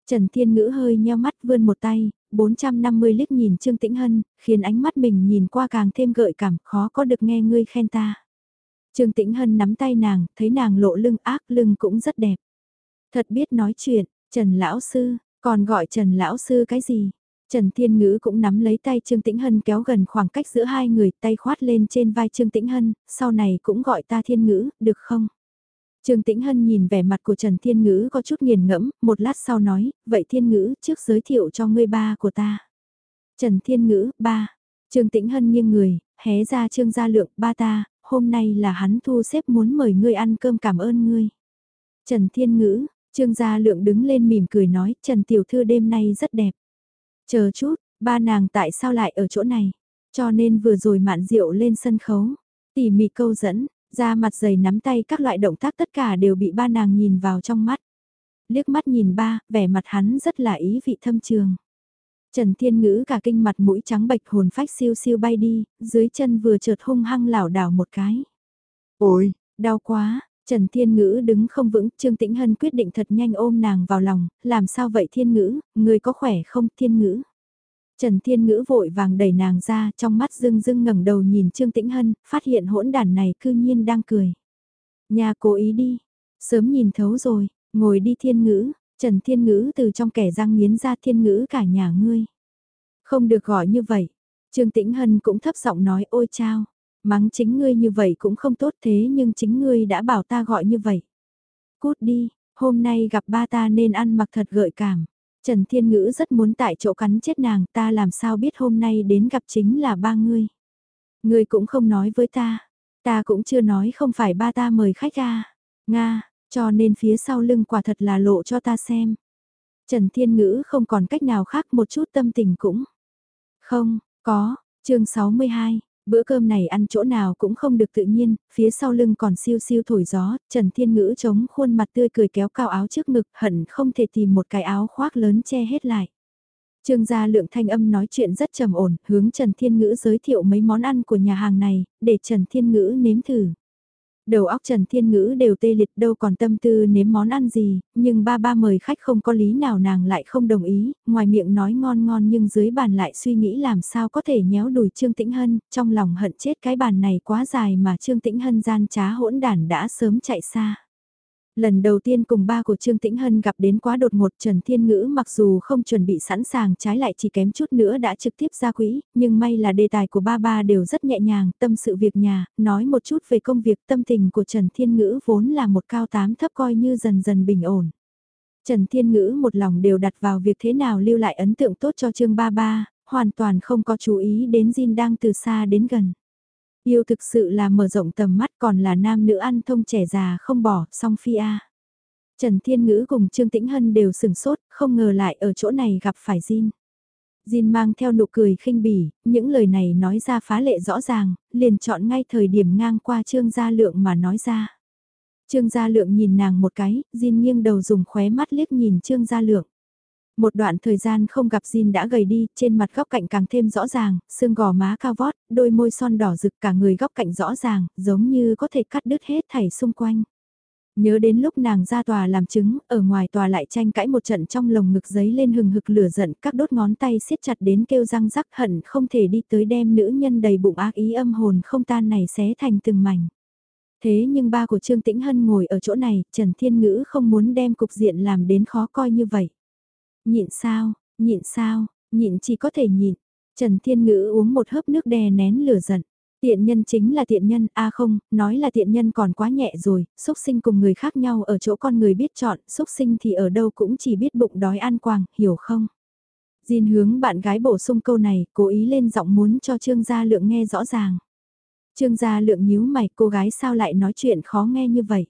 Trần Thiên Ngữ hơi nheo mắt vươn một tay, 450 liếc nhìn Trương Tĩnh Hân, khiến ánh mắt mình nhìn qua càng thêm gợi cảm, khó có được nghe ngươi khen ta. Trương Tĩnh Hân nắm tay nàng, thấy nàng lộ lưng ác lưng cũng rất đẹp. Thật biết nói chuyện, Trần Lão Sư, còn gọi Trần Lão Sư cái gì? Trần Thiên Ngữ cũng nắm lấy tay Trương Tĩnh Hân kéo gần khoảng cách giữa hai người, tay khoát lên trên vai Trương Tĩnh Hân, sau này cũng gọi ta Thiên Ngữ, được không? Trương Tĩnh Hân nhìn vẻ mặt của Trần Thiên Ngữ có chút nghiền ngẫm, một lát sau nói, vậy Thiên Ngữ trước giới thiệu cho ngươi ba của ta. Trần Thiên Ngữ, ba. Trương Tĩnh Hân nghiêng người, hé ra Trương Gia Lượng, ba ta, hôm nay là hắn thu xếp muốn mời ngươi ăn cơm cảm ơn ngươi. Trần Thiên Ngữ, Trương Gia Lượng đứng lên mỉm cười nói, Trần Tiểu Thư đêm nay rất đẹp. Chờ chút, ba nàng tại sao lại ở chỗ này? Cho nên vừa rồi mạn rượu lên sân khấu, tỉ mỉ câu dẫn, ra mặt dày nắm tay các loại động tác tất cả đều bị ba nàng nhìn vào trong mắt. Liếc mắt nhìn ba, vẻ mặt hắn rất là ý vị thâm trường. Trần Thiên Ngữ cả kinh mặt mũi trắng bạch hồn phách siêu siêu bay đi, dưới chân vừa chợt hung hăng lảo đảo một cái. Ôi, đau quá, Trần Thiên Ngữ đứng không vững, Trương Tĩnh Hân quyết định thật nhanh ôm nàng vào lòng, làm sao vậy Thiên Ngữ, người có khỏe không Thiên Ngữ? Trần Thiên Ngữ vội vàng đẩy nàng ra, trong mắt dưng dưng ngẩng đầu nhìn Trương Tĩnh Hân, phát hiện hỗn đàn này cư nhiên đang cười. Nhà cố ý đi, sớm nhìn thấu rồi, ngồi đi Thiên Ngữ, Trần Thiên Ngữ từ trong kẻ răng nghiến ra Thiên Ngữ cả nhà ngươi. Không được gọi như vậy. Trương Tĩnh Hân cũng thấp giọng nói ôi chao, mắng chính ngươi như vậy cũng không tốt thế nhưng chính ngươi đã bảo ta gọi như vậy. Cút đi, hôm nay gặp ba ta nên ăn mặc thật gợi cảm. Trần Thiên Ngữ rất muốn tại chỗ cắn chết nàng ta làm sao biết hôm nay đến gặp chính là ba ngươi. Ngươi cũng không nói với ta, ta cũng chưa nói không phải ba ta mời khách ra. Nga, cho nên phía sau lưng quả thật là lộ cho ta xem. Trần Thiên Ngữ không còn cách nào khác một chút tâm tình cũng. Không, có, chương 62, Bữa cơm này ăn chỗ nào cũng không được tự nhiên, phía sau lưng còn siêu siêu thổi gió, Trần Thiên Ngữ chống khuôn mặt tươi cười kéo cao áo trước ngực, hận không thể tìm một cái áo khoác lớn che hết lại. Trương gia lượng thanh âm nói chuyện rất trầm ổn, hướng Trần Thiên Ngữ giới thiệu mấy món ăn của nhà hàng này, để Trần Thiên Ngữ nếm thử. Đầu óc Trần Thiên Ngữ đều tê liệt đâu còn tâm tư nếm món ăn gì, nhưng ba ba mời khách không có lý nào nàng lại không đồng ý, ngoài miệng nói ngon ngon nhưng dưới bàn lại suy nghĩ làm sao có thể nhéo đùi Trương Tĩnh Hân, trong lòng hận chết cái bàn này quá dài mà Trương Tĩnh Hân gian trá hỗn đản đã sớm chạy xa. Lần đầu tiên cùng ba của Trương Tĩnh Hân gặp đến quá đột ngột Trần Thiên Ngữ mặc dù không chuẩn bị sẵn sàng trái lại chỉ kém chút nữa đã trực tiếp ra quỹ, nhưng may là đề tài của ba ba đều rất nhẹ nhàng, tâm sự việc nhà, nói một chút về công việc tâm tình của Trần Thiên Ngữ vốn là một cao tám thấp coi như dần dần bình ổn. Trần Thiên Ngữ một lòng đều đặt vào việc thế nào lưu lại ấn tượng tốt cho Trương Ba Ba, hoàn toàn không có chú ý đến Jin đang từ xa đến gần. Yêu thực sự là mở rộng tầm mắt còn là nam nữ ăn thông trẻ già không bỏ, song phi a. Trần Thiên Ngữ cùng Trương Tĩnh Hân đều sừng sốt, không ngờ lại ở chỗ này gặp phải Jin. Jin mang theo nụ cười khinh bỉ, những lời này nói ra phá lệ rõ ràng, liền chọn ngay thời điểm ngang qua Trương Gia Lượng mà nói ra. Trương Gia Lượng nhìn nàng một cái, Jin nghiêng đầu dùng khóe mắt liếc nhìn Trương Gia Lượng. Một đoạn thời gian không gặp Jin đã gầy đi, trên mặt góc cạnh càng thêm rõ ràng, xương gò má cao vót, đôi môi son đỏ rực cả người góc cạnh rõ ràng, giống như có thể cắt đứt hết thảy xung quanh. Nhớ đến lúc nàng ra tòa làm chứng, ở ngoài tòa lại tranh cãi một trận trong lồng ngực giấy lên hừng hực lửa giận, các đốt ngón tay siết chặt đến kêu răng rắc hận không thể đi tới đem nữ nhân đầy bụng ác ý âm hồn không tan này xé thành từng mảnh. Thế nhưng ba của Trương Tĩnh Hân ngồi ở chỗ này, Trần Thiên Ngữ không muốn đem cục diện làm đến khó coi như vậy. Nhịn sao, nhịn sao, nhịn chỉ có thể nhịn. Trần Thiên Ngữ uống một hớp nước đè nén lửa giận. Tiện nhân chính là tiện nhân, a không, nói là tiện nhân còn quá nhẹ rồi, xúc sinh cùng người khác nhau ở chỗ con người biết chọn, xúc sinh thì ở đâu cũng chỉ biết bụng đói ăn quàng, hiểu không? Jin hướng bạn gái bổ sung câu này, cố ý lên giọng muốn cho Trương Gia Lượng nghe rõ ràng. Trương Gia Lượng nhíu mày, cô gái sao lại nói chuyện khó nghe như vậy?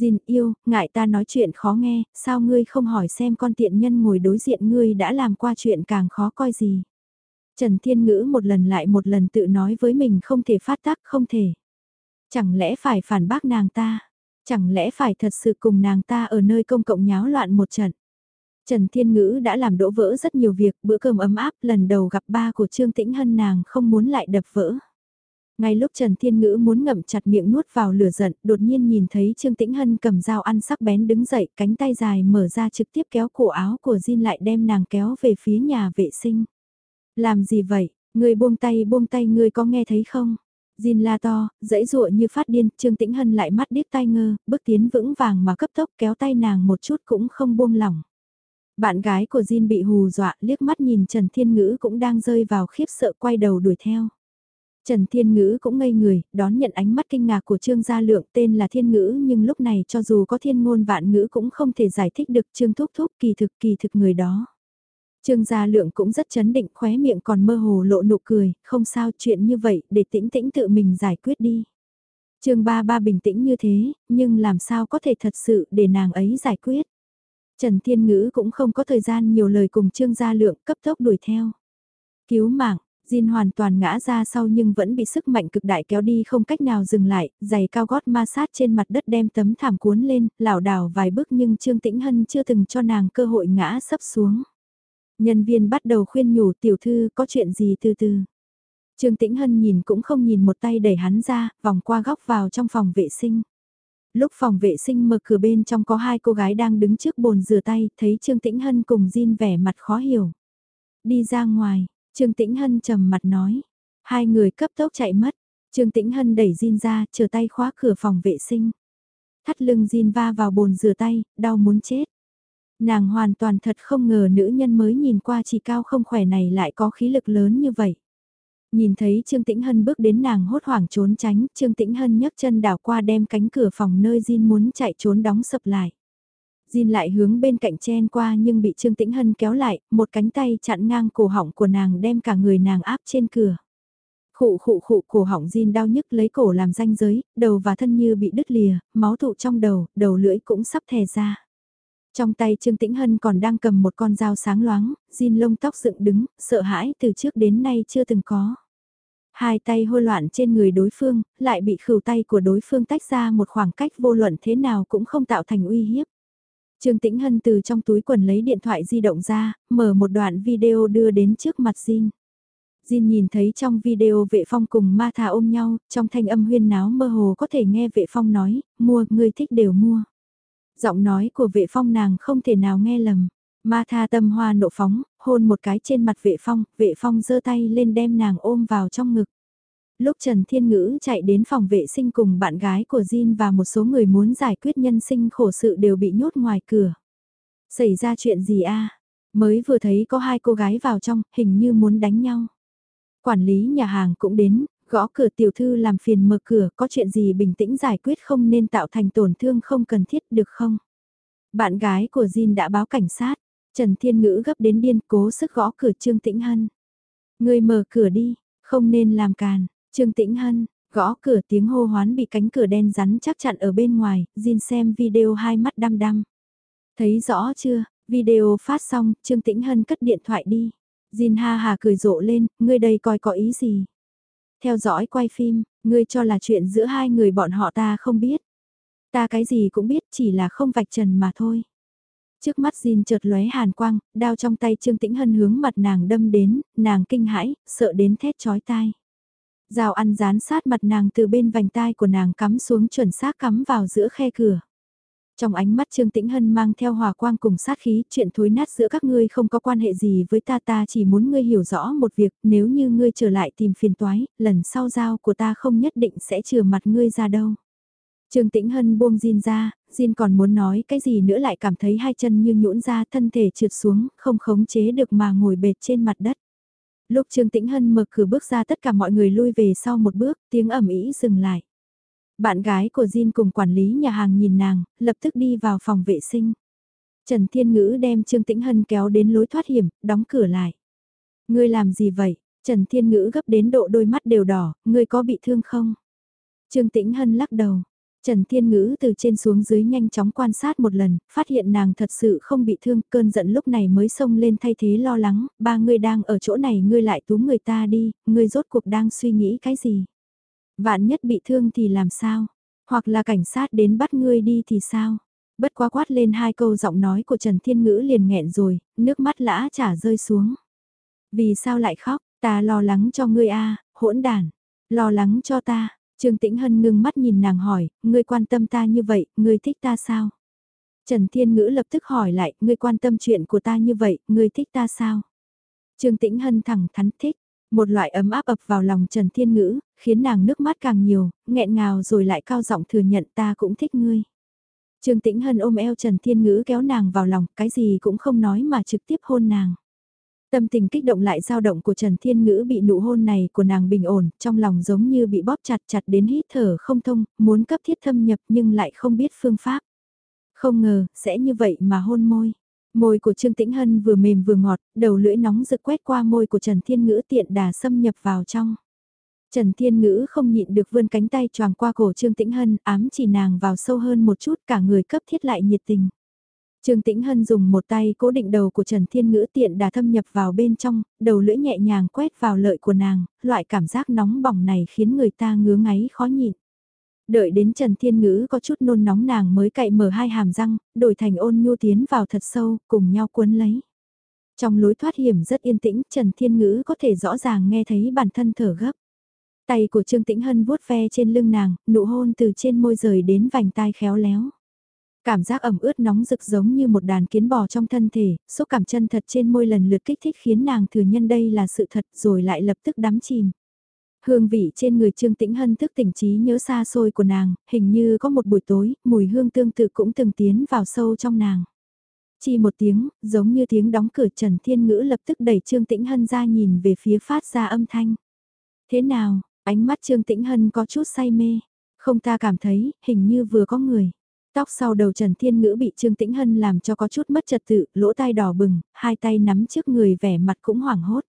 Jin yêu, ngại ta nói chuyện khó nghe, sao ngươi không hỏi xem con tiện nhân ngồi đối diện ngươi đã làm qua chuyện càng khó coi gì? Trần Thiên Ngữ một lần lại một lần tự nói với mình không thể phát tác không thể. Chẳng lẽ phải phản bác nàng ta? Chẳng lẽ phải thật sự cùng nàng ta ở nơi công cộng nháo loạn một trận? Trần Thiên Ngữ đã làm đổ vỡ rất nhiều việc, bữa cơm ấm áp lần đầu gặp ba của Trương Tĩnh Hân nàng không muốn lại đập vỡ. Ngay lúc Trần Thiên Ngữ muốn ngậm chặt miệng nuốt vào lửa giận, đột nhiên nhìn thấy Trương Tĩnh Hân cầm dao ăn sắc bén đứng dậy, cánh tay dài mở ra trực tiếp kéo cổ áo của Jin lại đem nàng kéo về phía nhà vệ sinh. Làm gì vậy, người buông tay buông tay người có nghe thấy không? Jin la to, dãy dụa như phát điên, Trương Tĩnh Hân lại mắt điếc tai ngơ, bước tiến vững vàng mà cấp tốc kéo tay nàng một chút cũng không buông lỏng. Bạn gái của Jin bị hù dọa, liếc mắt nhìn Trần Thiên Ngữ cũng đang rơi vào khiếp sợ quay đầu đuổi theo. Trần Thiên Ngữ cũng ngây người, đón nhận ánh mắt kinh ngạc của Trương Gia Lượng tên là Thiên Ngữ nhưng lúc này cho dù có thiên ngôn vạn ngữ cũng không thể giải thích được Trương Thúc Thúc kỳ thực kỳ thực người đó. Trương Gia Lượng cũng rất chấn định khóe miệng còn mơ hồ lộ nụ cười, không sao chuyện như vậy để tĩnh tĩnh tự mình giải quyết đi. Trương Ba Ba bình tĩnh như thế, nhưng làm sao có thể thật sự để nàng ấy giải quyết. Trần Thiên Ngữ cũng không có thời gian nhiều lời cùng Trương Gia Lượng cấp tốc đuổi theo. Cứu mạng, Jin hoàn toàn ngã ra sau nhưng vẫn bị sức mạnh cực đại kéo đi không cách nào dừng lại, giày cao gót ma sát trên mặt đất đem tấm thảm cuốn lên, lảo đảo vài bước nhưng Trương Tĩnh Hân chưa từng cho nàng cơ hội ngã sấp xuống. Nhân viên bắt đầu khuyên nhủ tiểu thư có chuyện gì từ từ. Trương Tĩnh Hân nhìn cũng không nhìn một tay đẩy hắn ra, vòng qua góc vào trong phòng vệ sinh. Lúc phòng vệ sinh mở cửa bên trong có hai cô gái đang đứng trước bồn rửa tay, thấy Trương Tĩnh Hân cùng Jin vẻ mặt khó hiểu. Đi ra ngoài, Trương Tĩnh Hân trầm mặt nói. Hai người cấp tốc chạy mất. Trương Tĩnh Hân đẩy Jin ra, chờ tay khóa cửa phòng vệ sinh. Thắt lưng Jin va vào bồn rửa tay, đau muốn chết. Nàng hoàn toàn thật không ngờ nữ nhân mới nhìn qua chỉ cao không khỏe này lại có khí lực lớn như vậy. Nhìn thấy Trương Tĩnh Hân bước đến nàng hốt hoảng trốn tránh, Trương Tĩnh Hân nhấc chân đảo qua đem cánh cửa phòng nơi Jin muốn chạy trốn đóng sập lại. Jin lại hướng bên cạnh chen qua nhưng bị Trương Tĩnh Hân kéo lại, một cánh tay chặn ngang cổ họng của nàng đem cả người nàng áp trên cửa. Khụ khụ khụ cổ họng Jin đau nhức lấy cổ làm ranh giới, đầu và thân như bị đứt lìa, máu tụ trong đầu, đầu lưỡi cũng sắp thè ra. Trong tay Trương Tĩnh Hân còn đang cầm một con dao sáng loáng, Jin lông tóc dựng đứng, sợ hãi từ trước đến nay chưa từng có. Hai tay hôi loạn trên người đối phương, lại bị khửu tay của đối phương tách ra một khoảng cách vô luận thế nào cũng không tạo thành uy hiếp. Trương Tĩnh Hân từ trong túi quần lấy điện thoại di động ra, mở một đoạn video đưa đến trước mặt Jin. Jin nhìn thấy trong video vệ phong cùng ma thà ôm nhau, trong thanh âm huyên náo mơ hồ có thể nghe vệ phong nói, mua, người thích đều mua. Giọng nói của vệ phong nàng không thể nào nghe lầm. Ma tha tâm hoa nộ phóng, hôn một cái trên mặt vệ phong, vệ phong giơ tay lên đem nàng ôm vào trong ngực. Lúc Trần Thiên Ngữ chạy đến phòng vệ sinh cùng bạn gái của Jin và một số người muốn giải quyết nhân sinh khổ sự đều bị nhốt ngoài cửa. Xảy ra chuyện gì a? Mới vừa thấy có hai cô gái vào trong, hình như muốn đánh nhau. Quản lý nhà hàng cũng đến, gõ cửa tiểu thư làm phiền mở cửa, có chuyện gì bình tĩnh giải quyết không nên tạo thành tổn thương không cần thiết được không? Bạn gái của Jin đã báo cảnh sát, Trần Thiên Ngữ gấp đến điên cố sức gõ cửa Trương Tĩnh Hân. Người mở cửa đi, không nên làm càn, Trương Tĩnh Hân, gõ cửa tiếng hô hoán bị cánh cửa đen rắn chắc chặn ở bên ngoài, Jin xem video hai mắt đăm đăm. Thấy rõ chưa, video phát xong, Trương Tĩnh Hân cất điện thoại đi. Jin ha hà cười rộ lên, ngươi đây coi có ý gì. Theo dõi quay phim, ngươi cho là chuyện giữa hai người bọn họ ta không biết. Ta cái gì cũng biết chỉ là không vạch trần mà thôi. Trước mắt Jin chợt lóe hàn quang, đao trong tay Trương Tĩnh Hân hướng mặt nàng đâm đến, nàng kinh hãi, sợ đến thét chói tai. Dao ăn dán sát mặt nàng từ bên vành tai của nàng cắm xuống chuẩn xác cắm vào giữa khe cửa. Trong ánh mắt Trương Tĩnh Hân mang theo hòa quang cùng sát khí, chuyện thối nát giữa các ngươi không có quan hệ gì với ta ta chỉ muốn ngươi hiểu rõ một việc, nếu như ngươi trở lại tìm phiền toái, lần sau giao của ta không nhất định sẽ chừa mặt ngươi ra đâu. Trương Tĩnh Hân buông Jin ra, Jin còn muốn nói cái gì nữa lại cảm thấy hai chân như nhũn ra thân thể trượt xuống, không khống chế được mà ngồi bệt trên mặt đất. Lúc Trương Tĩnh Hân mở cửa bước ra tất cả mọi người lui về sau một bước, tiếng ẩm ý dừng lại. Bạn gái của Jin cùng quản lý nhà hàng nhìn nàng, lập tức đi vào phòng vệ sinh. Trần Thiên Ngữ đem Trương Tĩnh Hân kéo đến lối thoát hiểm, đóng cửa lại. Ngươi làm gì vậy? Trần Thiên Ngữ gấp đến độ đôi mắt đều đỏ, ngươi có bị thương không? Trương Tĩnh Hân lắc đầu. Trần Thiên Ngữ từ trên xuống dưới nhanh chóng quan sát một lần, phát hiện nàng thật sự không bị thương, cơn giận lúc này mới xông lên thay thế lo lắng, ba người đang ở chỗ này ngươi lại túm người ta đi, ngươi rốt cuộc đang suy nghĩ cái gì? Vạn nhất bị thương thì làm sao? Hoặc là cảnh sát đến bắt ngươi đi thì sao? Bất quá quát lên hai câu giọng nói của Trần Thiên Ngữ liền nghẹn rồi, nước mắt lã chả rơi xuống. Vì sao lại khóc, ta lo lắng cho ngươi a hỗn đàn, lo lắng cho ta, Trương Tĩnh Hân ngưng mắt nhìn nàng hỏi, ngươi quan tâm ta như vậy, ngươi thích ta sao? Trần Thiên Ngữ lập tức hỏi lại, ngươi quan tâm chuyện của ta như vậy, ngươi thích ta sao? Trương Tĩnh Hân thẳng thắn thích, một loại ấm áp ập vào lòng Trần Thiên Ngữ, khiến nàng nước mắt càng nhiều, nghẹn ngào rồi lại cao giọng thừa nhận ta cũng thích ngươi. Trương Tĩnh Hân ôm eo Trần Thiên Ngữ kéo nàng vào lòng, cái gì cũng không nói mà trực tiếp hôn nàng. Tâm tình kích động lại dao động của Trần Thiên Ngữ bị nụ hôn này của nàng bình ổn, trong lòng giống như bị bóp chặt chặt đến hít thở không thông, muốn cấp thiết thâm nhập nhưng lại không biết phương pháp. Không ngờ, sẽ như vậy mà hôn môi. Môi của Trương Tĩnh Hân vừa mềm vừa ngọt, đầu lưỡi nóng rực quét qua môi của Trần Thiên Ngữ tiện đà xâm nhập vào trong. Trần Thiên Ngữ không nhịn được vươn cánh tay choàng qua cổ Trương Tĩnh Hân ám chỉ nàng vào sâu hơn một chút cả người cấp thiết lại nhiệt tình. Trương Tĩnh Hân dùng một tay cố định đầu của Trần Thiên Ngữ tiện đã thâm nhập vào bên trong, đầu lưỡi nhẹ nhàng quét vào lợi của nàng, loại cảm giác nóng bỏng này khiến người ta ngứa ngáy khó nhịn. Đợi đến Trần Thiên Ngữ có chút nôn nóng nàng mới cậy mở hai hàm răng, đổi thành ôn nhu tiến vào thật sâu, cùng nhau cuốn lấy. Trong lối thoát hiểm rất yên tĩnh, Trần Thiên Ngữ có thể rõ ràng nghe thấy bản thân thở gấp. Tay của Trương Tĩnh Hân vuốt ve trên lưng nàng, nụ hôn từ trên môi rời đến vành tai khéo léo. Cảm giác ẩm ướt nóng rực giống như một đàn kiến bò trong thân thể, xúc cảm chân thật trên môi lần lượt kích thích khiến nàng thừa nhân đây là sự thật rồi lại lập tức đắm chìm. Hương vị trên người Trương Tĩnh Hân thức tỉnh trí nhớ xa xôi của nàng, hình như có một buổi tối, mùi hương tương tự cũng từng tiến vào sâu trong nàng. Chỉ một tiếng, giống như tiếng đóng cửa Trần Thiên Ngữ lập tức đẩy Trương Tĩnh Hân ra nhìn về phía phát ra âm thanh. Thế nào, ánh mắt Trương Tĩnh Hân có chút say mê, không ta cảm thấy, hình như vừa có người. Tóc sau đầu Trần Thiên Ngữ bị Trương Tĩnh Hân làm cho có chút mất trật tự, lỗ tai đỏ bừng, hai tay nắm trước người vẻ mặt cũng hoảng hốt.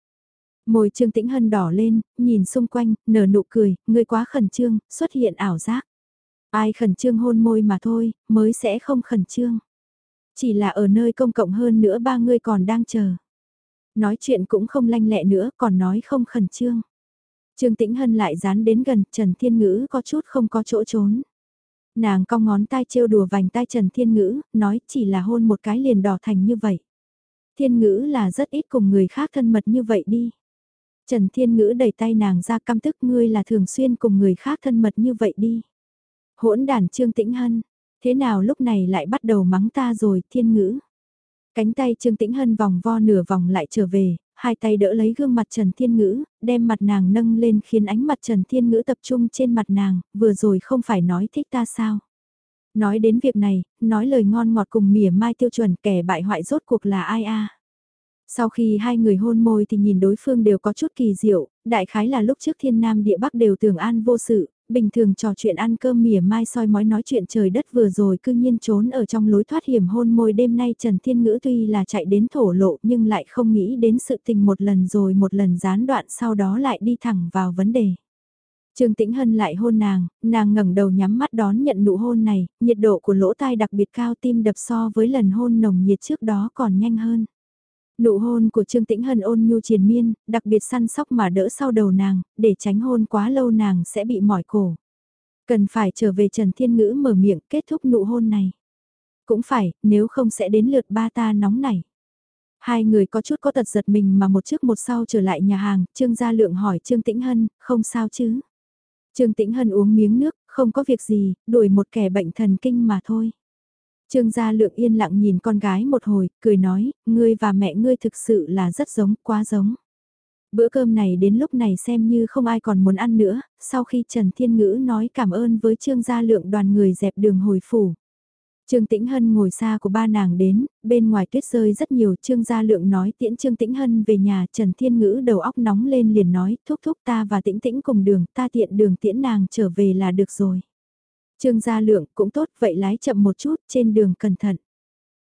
Môi Trương Tĩnh Hân đỏ lên, nhìn xung quanh, nở nụ cười, người quá khẩn trương, xuất hiện ảo giác. Ai khẩn trương hôn môi mà thôi, mới sẽ không khẩn trương. Chỉ là ở nơi công cộng hơn nữa ba người còn đang chờ. Nói chuyện cũng không lanh lẹ nữa, còn nói không khẩn trương. Trương Tĩnh Hân lại dán đến gần, Trần Thiên Ngữ có chút không có chỗ trốn. Nàng cong ngón tay trêu đùa vành tay Trần Thiên Ngữ, nói chỉ là hôn một cái liền đỏ thành như vậy. Thiên Ngữ là rất ít cùng người khác thân mật như vậy đi. Trần Thiên Ngữ đẩy tay nàng ra căm tức ngươi là thường xuyên cùng người khác thân mật như vậy đi. Hỗn đàn Trương Tĩnh Hân, thế nào lúc này lại bắt đầu mắng ta rồi, Thiên Ngữ. Cánh tay Trương Tĩnh Hân vòng vo nửa vòng lại trở về, hai tay đỡ lấy gương mặt Trần Thiên Ngữ, đem mặt nàng nâng lên khiến ánh mặt Trần Thiên Ngữ tập trung trên mặt nàng, vừa rồi không phải nói thích ta sao. Nói đến việc này, nói lời ngon ngọt cùng mỉa mai tiêu chuẩn kẻ bại hoại rốt cuộc là ai a Sau khi hai người hôn môi thì nhìn đối phương đều có chút kỳ diệu, đại khái là lúc trước thiên nam địa bắc đều tưởng an vô sự, bình thường trò chuyện ăn cơm mỉa mai soi mói nói chuyện trời đất vừa rồi cư nhiên trốn ở trong lối thoát hiểm hôn môi đêm nay Trần Thiên Ngữ tuy là chạy đến thổ lộ nhưng lại không nghĩ đến sự tình một lần rồi một lần gián đoạn sau đó lại đi thẳng vào vấn đề. Trương Tĩnh Hân lại hôn nàng, nàng ngẩng đầu nhắm mắt đón nhận nụ hôn này, nhiệt độ của lỗ tai đặc biệt cao tim đập so với lần hôn nồng nhiệt trước đó còn nhanh hơn. Nụ hôn của Trương Tĩnh Hân ôn nhu triền miên, đặc biệt săn sóc mà đỡ sau đầu nàng, để tránh hôn quá lâu nàng sẽ bị mỏi cổ. Cần phải trở về Trần Thiên Ngữ mở miệng kết thúc nụ hôn này. Cũng phải, nếu không sẽ đến lượt ba ta nóng này. Hai người có chút có tật giật mình mà một trước một sau trở lại nhà hàng, Trương Gia Lượng hỏi Trương Tĩnh Hân, không sao chứ? Trương Tĩnh Hân uống miếng nước, không có việc gì, đuổi một kẻ bệnh thần kinh mà thôi. Trương Gia Lượng yên lặng nhìn con gái một hồi, cười nói, ngươi và mẹ ngươi thực sự là rất giống, quá giống. Bữa cơm này đến lúc này xem như không ai còn muốn ăn nữa, sau khi Trần Thiên Ngữ nói cảm ơn với Trương Gia Lượng đoàn người dẹp đường hồi phủ. Trương Tĩnh Hân ngồi xa của ba nàng đến, bên ngoài tuyết rơi rất nhiều, Trương Gia Lượng nói tiễn Trương Tĩnh Hân về nhà, Trần Thiên Ngữ đầu óc nóng lên liền nói, thúc thúc ta và Tĩnh Tĩnh cùng đường, ta tiện đường tiễn nàng trở về là được rồi. Trương Gia Lượng cũng tốt, vậy lái chậm một chút, trên đường cẩn thận.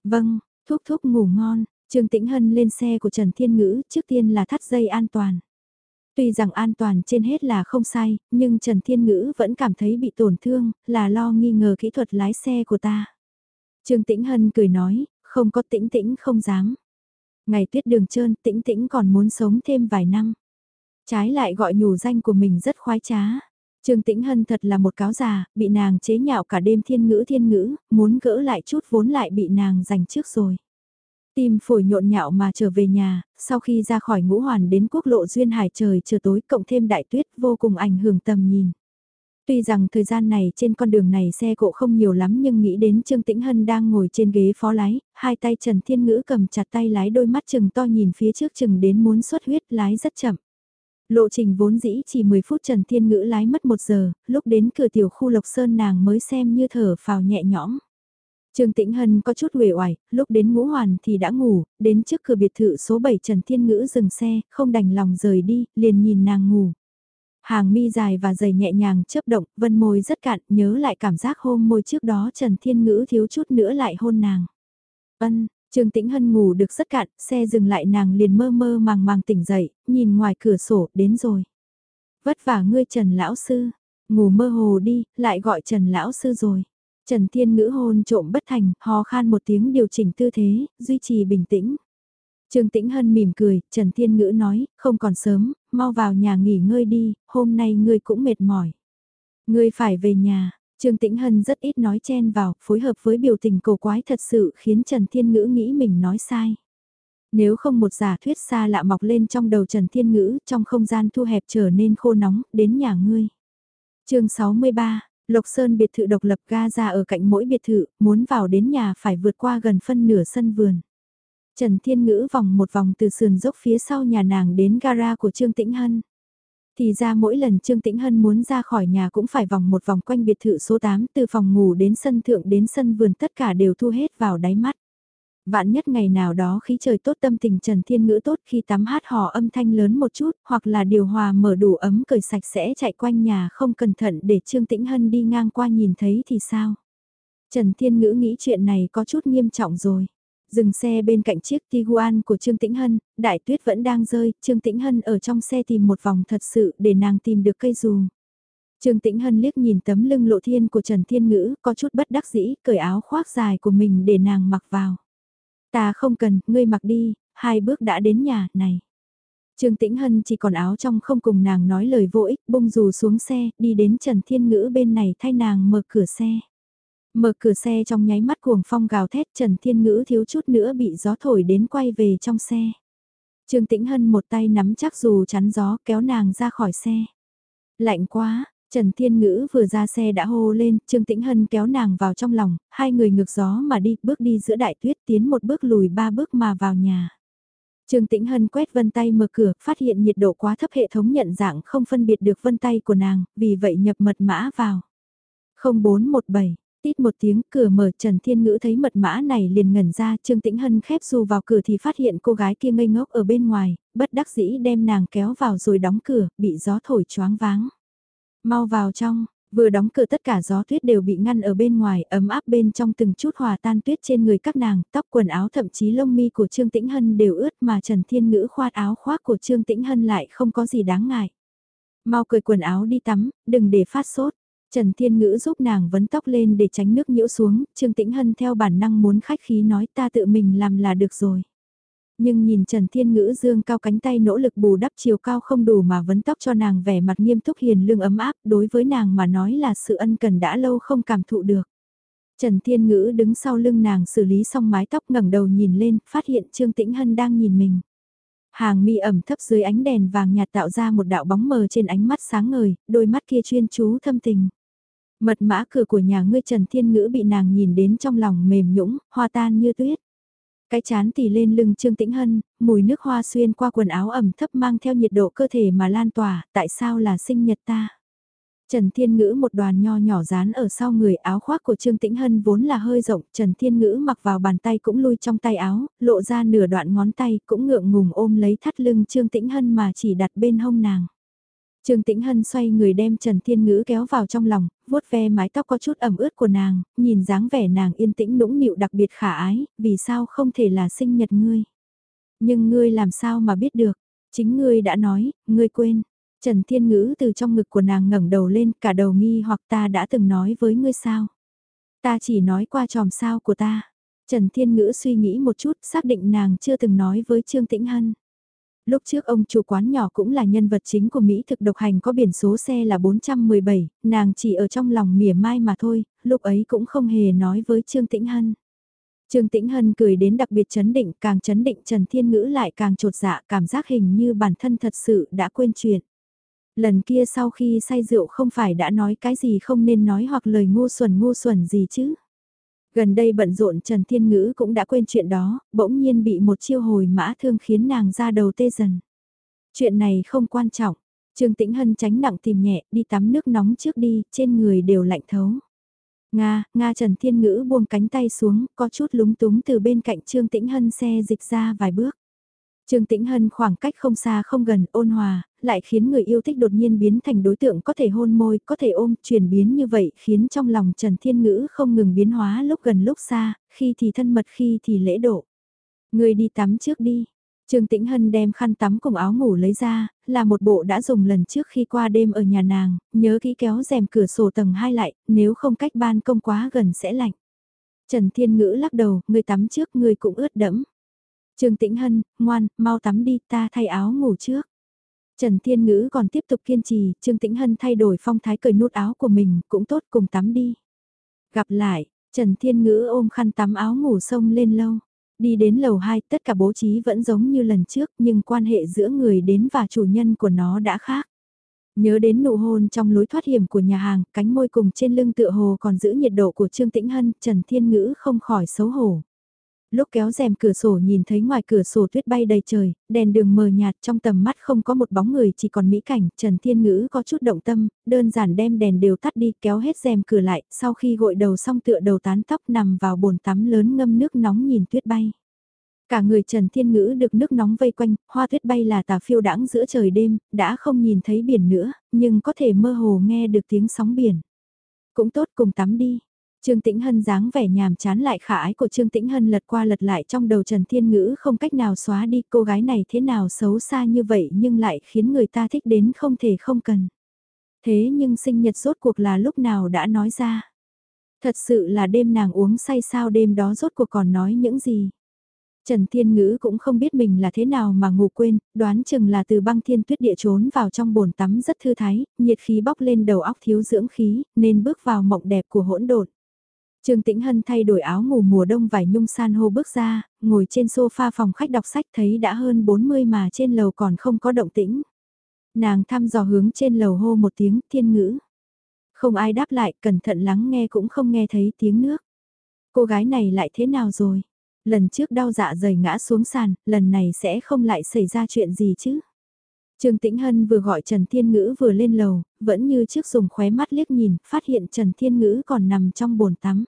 Vâng, thúc thúc ngủ ngon, Trương Tĩnh Hân lên xe của Trần Thiên Ngữ, trước tiên là thắt dây an toàn. Tuy rằng an toàn trên hết là không sai, nhưng Trần Thiên Ngữ vẫn cảm thấy bị tổn thương, là lo nghi ngờ kỹ thuật lái xe của ta. Trương Tĩnh Hân cười nói, không có tĩnh tĩnh không dám. Ngày tuyết đường trơn tĩnh tĩnh còn muốn sống thêm vài năm. Trái lại gọi nhủ danh của mình rất khoái trá. Trương Tĩnh Hân thật là một cáo già, bị nàng chế nhạo cả đêm thiên ngữ thiên ngữ, muốn gỡ lại chút vốn lại bị nàng giành trước rồi. Tim phổi nhộn nhạo mà trở về nhà, sau khi ra khỏi ngũ hoàn đến quốc lộ duyên hải trời chờ tối cộng thêm đại tuyết vô cùng ảnh hưởng tầm nhìn. Tuy rằng thời gian này trên con đường này xe cộ không nhiều lắm nhưng nghĩ đến Trương Tĩnh Hân đang ngồi trên ghế phó lái, hai tay Trần Thiên Ngữ cầm chặt tay lái đôi mắt chừng to nhìn phía trước chừng đến muốn xuất huyết lái rất chậm. Lộ trình vốn dĩ chỉ 10 phút Trần Thiên Ngữ lái mất 1 giờ, lúc đến cửa tiểu khu Lộc Sơn nàng mới xem như thở phào nhẹ nhõm. Trương Tĩnh Hân có chút uể oải, lúc đến ngũ hoàn thì đã ngủ, đến trước cửa biệt thự số 7 Trần Thiên Ngữ dừng xe, không đành lòng rời đi, liền nhìn nàng ngủ. Hàng mi dài và dày nhẹ nhàng chớp động, vân môi rất cạn, nhớ lại cảm giác hôm môi trước đó Trần Thiên Ngữ thiếu chút nữa lại hôn nàng. Ân, Trương Tĩnh Hân ngủ được rất cạn, xe dừng lại nàng liền mơ mơ màng màng tỉnh dậy, nhìn ngoài cửa sổ, đến rồi. Vất vả ngươi Trần Lão Sư, ngủ mơ hồ đi, lại gọi Trần Lão Sư rồi. Trần Thiên Ngữ hôn trộm bất thành, hò khan một tiếng điều chỉnh tư thế, duy trì bình tĩnh. Trương Tĩnh Hân mỉm cười, Trần Thiên Ngữ nói, không còn sớm, mau vào nhà nghỉ ngơi đi, hôm nay ngươi cũng mệt mỏi. Ngươi phải về nhà, Trương Tĩnh Hân rất ít nói chen vào, phối hợp với biểu tình cổ quái thật sự khiến Trần Thiên Ngữ nghĩ mình nói sai. Nếu không một giả thuyết xa lạ mọc lên trong đầu Trần Thiên Ngữ, trong không gian thu hẹp trở nên khô nóng, đến nhà ngươi. chương 63, Lộc Sơn biệt thự độc lập ga ra ở cạnh mỗi biệt thự, muốn vào đến nhà phải vượt qua gần phân nửa sân vườn. Trần Thiên Ngữ vòng một vòng từ sườn dốc phía sau nhà nàng đến gara của Trương Tĩnh Hân. Thì ra mỗi lần Trương Tĩnh Hân muốn ra khỏi nhà cũng phải vòng một vòng quanh biệt thự số 8 từ phòng ngủ đến sân thượng đến sân vườn tất cả đều thu hết vào đáy mắt. Vạn nhất ngày nào đó khí trời tốt tâm tình Trần Thiên Ngữ tốt khi tắm hát hò âm thanh lớn một chút, hoặc là điều hòa mở đủ ấm cởi sạch sẽ chạy quanh nhà không cẩn thận để Trương Tĩnh Hân đi ngang qua nhìn thấy thì sao? Trần Thiên Ngữ nghĩ chuyện này có chút nghiêm trọng rồi. Dừng xe bên cạnh chiếc Tiguan của Trương Tĩnh Hân, đại tuyết vẫn đang rơi, Trương Tĩnh Hân ở trong xe tìm một vòng thật sự để nàng tìm được cây dù. Trương Tĩnh Hân liếc nhìn tấm lưng lộ thiên của Trần Thiên Ngữ, có chút bất đắc dĩ, cởi áo khoác dài của mình để nàng mặc vào. Ta không cần, ngươi mặc đi, hai bước đã đến nhà, này. Trương Tĩnh Hân chỉ còn áo trong không cùng nàng nói lời vô ích, bung dù xuống xe, đi đến Trần Thiên Ngữ bên này thay nàng mở cửa xe. Mở cửa xe trong nháy mắt cuồng phong gào thét Trần Thiên Ngữ thiếu chút nữa bị gió thổi đến quay về trong xe. Trương Tĩnh Hân một tay nắm chắc dù chắn gió kéo nàng ra khỏi xe. Lạnh quá, Trần Thiên Ngữ vừa ra xe đã hô lên, Trương Tĩnh Hân kéo nàng vào trong lòng, hai người ngược gió mà đi, bước đi giữa đại tuyết tiến một bước lùi ba bước mà vào nhà. Trương Tĩnh Hân quét vân tay mở cửa, phát hiện nhiệt độ quá thấp hệ thống nhận dạng không phân biệt được vân tay của nàng, vì vậy nhập mật mã vào. 0417, tít một tiếng cửa mở Trần Thiên Ngữ thấy mật mã này liền ngẩn ra Trương Tĩnh Hân khép dù vào cửa thì phát hiện cô gái kia ngây ngốc ở bên ngoài, bất đắc dĩ đem nàng kéo vào rồi đóng cửa, bị gió thổi choáng váng. Mau vào trong, vừa đóng cửa tất cả gió tuyết đều bị ngăn ở bên ngoài, ấm áp bên trong từng chút hòa tan tuyết trên người các nàng, tóc quần áo thậm chí lông mi của Trương Tĩnh Hân đều ướt mà Trần Thiên Ngữ khoát áo khoác của Trương Tĩnh Hân lại không có gì đáng ngại. Mau cởi quần áo đi tắm, đừng để phát sốt. Trần Thiên Ngữ giúp nàng vấn tóc lên để tránh nước nhiễu xuống, Trương Tĩnh Hân theo bản năng muốn khách khí nói ta tự mình làm là được rồi. Nhưng nhìn Trần Thiên Ngữ dương cao cánh tay nỗ lực bù đắp chiều cao không đủ mà vấn tóc cho nàng vẻ mặt nghiêm túc hiền lương ấm áp đối với nàng mà nói là sự ân cần đã lâu không cảm thụ được. Trần Thiên Ngữ đứng sau lưng nàng xử lý xong mái tóc ngẩng đầu nhìn lên, phát hiện Trương Tĩnh Hân đang nhìn mình. Hàng mi ẩm thấp dưới ánh đèn vàng nhạt tạo ra một đạo bóng mờ trên ánh mắt sáng ngời, đôi mắt kia chuyên chú thâm tình. Mật mã cửa của nhà ngươi Trần Thiên Ngữ bị nàng nhìn đến trong lòng mềm nhũng, hoa tan như tuyết. Cái chán tỉ lên lưng Trương Tĩnh Hân, mùi nước hoa xuyên qua quần áo ẩm thấp mang theo nhiệt độ cơ thể mà lan tỏa, tại sao là sinh nhật ta? Trần Thiên Ngữ một đoàn nho nhỏ dán ở sau người áo khoác của Trương Tĩnh Hân vốn là hơi rộng, Trần Thiên Ngữ mặc vào bàn tay cũng lui trong tay áo, lộ ra nửa đoạn ngón tay cũng ngượng ngùng ôm lấy thắt lưng Trương Tĩnh Hân mà chỉ đặt bên hông nàng. Trương Tĩnh Hân xoay người đem Trần Thiên Ngữ kéo vào trong lòng, vuốt ve mái tóc có chút ẩm ướt của nàng, nhìn dáng vẻ nàng yên tĩnh nũng nịu đặc biệt khả ái, vì sao không thể là sinh nhật ngươi. Nhưng ngươi làm sao mà biết được, chính ngươi đã nói, ngươi quên. Trần Thiên Ngữ từ trong ngực của nàng ngẩng đầu lên cả đầu nghi hoặc ta đã từng nói với ngươi sao. Ta chỉ nói qua tròm sao của ta. Trần Thiên Ngữ suy nghĩ một chút xác định nàng chưa từng nói với Trương Tĩnh Hân. Lúc trước ông chủ quán nhỏ cũng là nhân vật chính của Mỹ thực độc hành có biển số xe là 417, nàng chỉ ở trong lòng mỉa mai mà thôi, lúc ấy cũng không hề nói với Trương Tĩnh Hân. Trương Tĩnh Hân cười đến đặc biệt chấn định, càng chấn định Trần Thiên Ngữ lại càng trột dạ, cảm giác hình như bản thân thật sự đã quên chuyện. Lần kia sau khi say rượu không phải đã nói cái gì không nên nói hoặc lời ngu xuẩn ngu xuẩn gì chứ. Gần đây bận rộn Trần Thiên Ngữ cũng đã quên chuyện đó, bỗng nhiên bị một chiêu hồi mã thương khiến nàng ra đầu tê dần. Chuyện này không quan trọng, Trương Tĩnh Hân tránh nặng tìm nhẹ, đi tắm nước nóng trước đi, trên người đều lạnh thấu. Nga, Nga Trần Thiên Ngữ buông cánh tay xuống, có chút lúng túng từ bên cạnh Trương Tĩnh Hân xe dịch ra vài bước. Trương Tĩnh Hân khoảng cách không xa không gần, ôn hòa, lại khiến người yêu thích đột nhiên biến thành đối tượng có thể hôn môi, có thể ôm, chuyển biến như vậy khiến trong lòng Trần Thiên Ngữ không ngừng biến hóa lúc gần lúc xa, khi thì thân mật khi thì lễ độ. Người đi tắm trước đi. Trương Tĩnh Hân đem khăn tắm cùng áo ngủ lấy ra, là một bộ đã dùng lần trước khi qua đêm ở nhà nàng, nhớ kỹ kéo rèm cửa sổ tầng 2 lại, nếu không cách ban công quá gần sẽ lạnh. Trần Thiên Ngữ lắc đầu, người tắm trước người cũng ướt đẫm. Trương Tĩnh Hân, ngoan, mau tắm đi ta thay áo ngủ trước. Trần Thiên Ngữ còn tiếp tục kiên trì, Trương Tĩnh Hân thay đổi phong thái cởi nút áo của mình, cũng tốt cùng tắm đi. Gặp lại, Trần Thiên Ngữ ôm khăn tắm áo ngủ sông lên lâu. Đi đến lầu 2 tất cả bố trí vẫn giống như lần trước nhưng quan hệ giữa người đến và chủ nhân của nó đã khác. Nhớ đến nụ hôn trong lối thoát hiểm của nhà hàng, cánh môi cùng trên lưng tựa hồ còn giữ nhiệt độ của Trương Tĩnh Hân, Trần Thiên Ngữ không khỏi xấu hổ lúc kéo rèm cửa sổ nhìn thấy ngoài cửa sổ tuyết bay đầy trời, đèn đường mờ nhạt trong tầm mắt không có một bóng người chỉ còn mỹ cảnh, Trần Thiên Ngữ có chút động tâm, đơn giản đem đèn đều tắt đi kéo hết rèm cửa lại, sau khi gội đầu xong tựa đầu tán tóc nằm vào bồn tắm lớn ngâm nước nóng nhìn tuyết bay. Cả người Trần Thiên Ngữ được nước nóng vây quanh, hoa tuyết bay là tà phiêu đãng giữa trời đêm, đã không nhìn thấy biển nữa, nhưng có thể mơ hồ nghe được tiếng sóng biển. Cũng tốt cùng tắm đi, Trương Tĩnh Hân dáng vẻ nhàm chán lại khả ái của Trương Tĩnh Hân lật qua lật lại trong đầu Trần Thiên Ngữ không cách nào xóa đi cô gái này thế nào xấu xa như vậy nhưng lại khiến người ta thích đến không thể không cần. Thế nhưng sinh nhật rốt cuộc là lúc nào đã nói ra. Thật sự là đêm nàng uống say sao đêm đó rốt cuộc còn nói những gì. Trần Thiên Ngữ cũng không biết mình là thế nào mà ngủ quên, đoán chừng là từ băng thiên tuyết địa trốn vào trong bồn tắm rất thư thái, nhiệt khí bốc lên đầu óc thiếu dưỡng khí, nên bước vào mộng đẹp của hỗn độn. Trương Tĩnh Hân thay đổi áo ngủ mùa đông vải nhung san hô bước ra, ngồi trên sofa phòng khách đọc sách thấy đã hơn 40 mà trên lầu còn không có động tĩnh. Nàng thăm dò hướng trên lầu hô một tiếng thiên ngữ. Không ai đáp lại, cẩn thận lắng nghe cũng không nghe thấy tiếng nước. Cô gái này lại thế nào rồi? Lần trước đau dạ dày ngã xuống sàn, lần này sẽ không lại xảy ra chuyện gì chứ? Trương Tĩnh Hân vừa gọi Trần Thiên Ngữ vừa lên lầu, vẫn như trước dùng khóe mắt liếc nhìn, phát hiện Trần Thiên Ngữ còn nằm trong bồn tắm.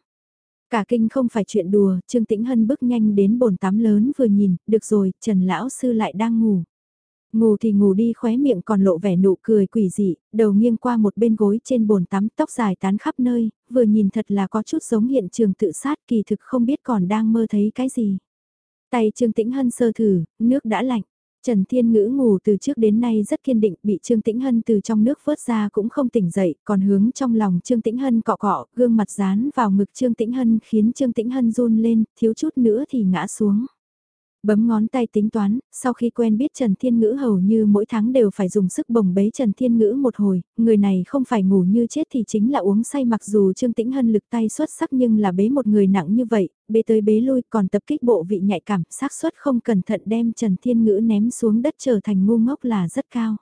Cả kinh không phải chuyện đùa, Trương Tĩnh Hân bước nhanh đến bồn tắm lớn vừa nhìn, được rồi, Trần Lão Sư lại đang ngủ. Ngủ thì ngủ đi khóe miệng còn lộ vẻ nụ cười quỷ dị, đầu nghiêng qua một bên gối trên bồn tắm tóc dài tán khắp nơi, vừa nhìn thật là có chút giống hiện trường tự sát kỳ thực không biết còn đang mơ thấy cái gì. Tay Trương Tĩnh Hân sơ thử, nước đã lạnh. Trần Thiên Ngữ ngủ từ trước đến nay rất kiên định, bị Trương Tĩnh Hân từ trong nước vớt ra cũng không tỉnh dậy, còn hướng trong lòng Trương Tĩnh Hân cọ cọ, gương mặt dán vào ngực Trương Tĩnh Hân khiến Trương Tĩnh Hân run lên, thiếu chút nữa thì ngã xuống. Bấm ngón tay tính toán, sau khi quen biết Trần Thiên Ngữ hầu như mỗi tháng đều phải dùng sức bồng bế Trần Thiên Ngữ một hồi, người này không phải ngủ như chết thì chính là uống say mặc dù Trương Tĩnh Hân lực tay xuất sắc nhưng là bế một người nặng như vậy, bế tới bế lui còn tập kích bộ vị nhạy cảm, xác suất không cẩn thận đem Trần Thiên Ngữ ném xuống đất trở thành ngu ngốc là rất cao.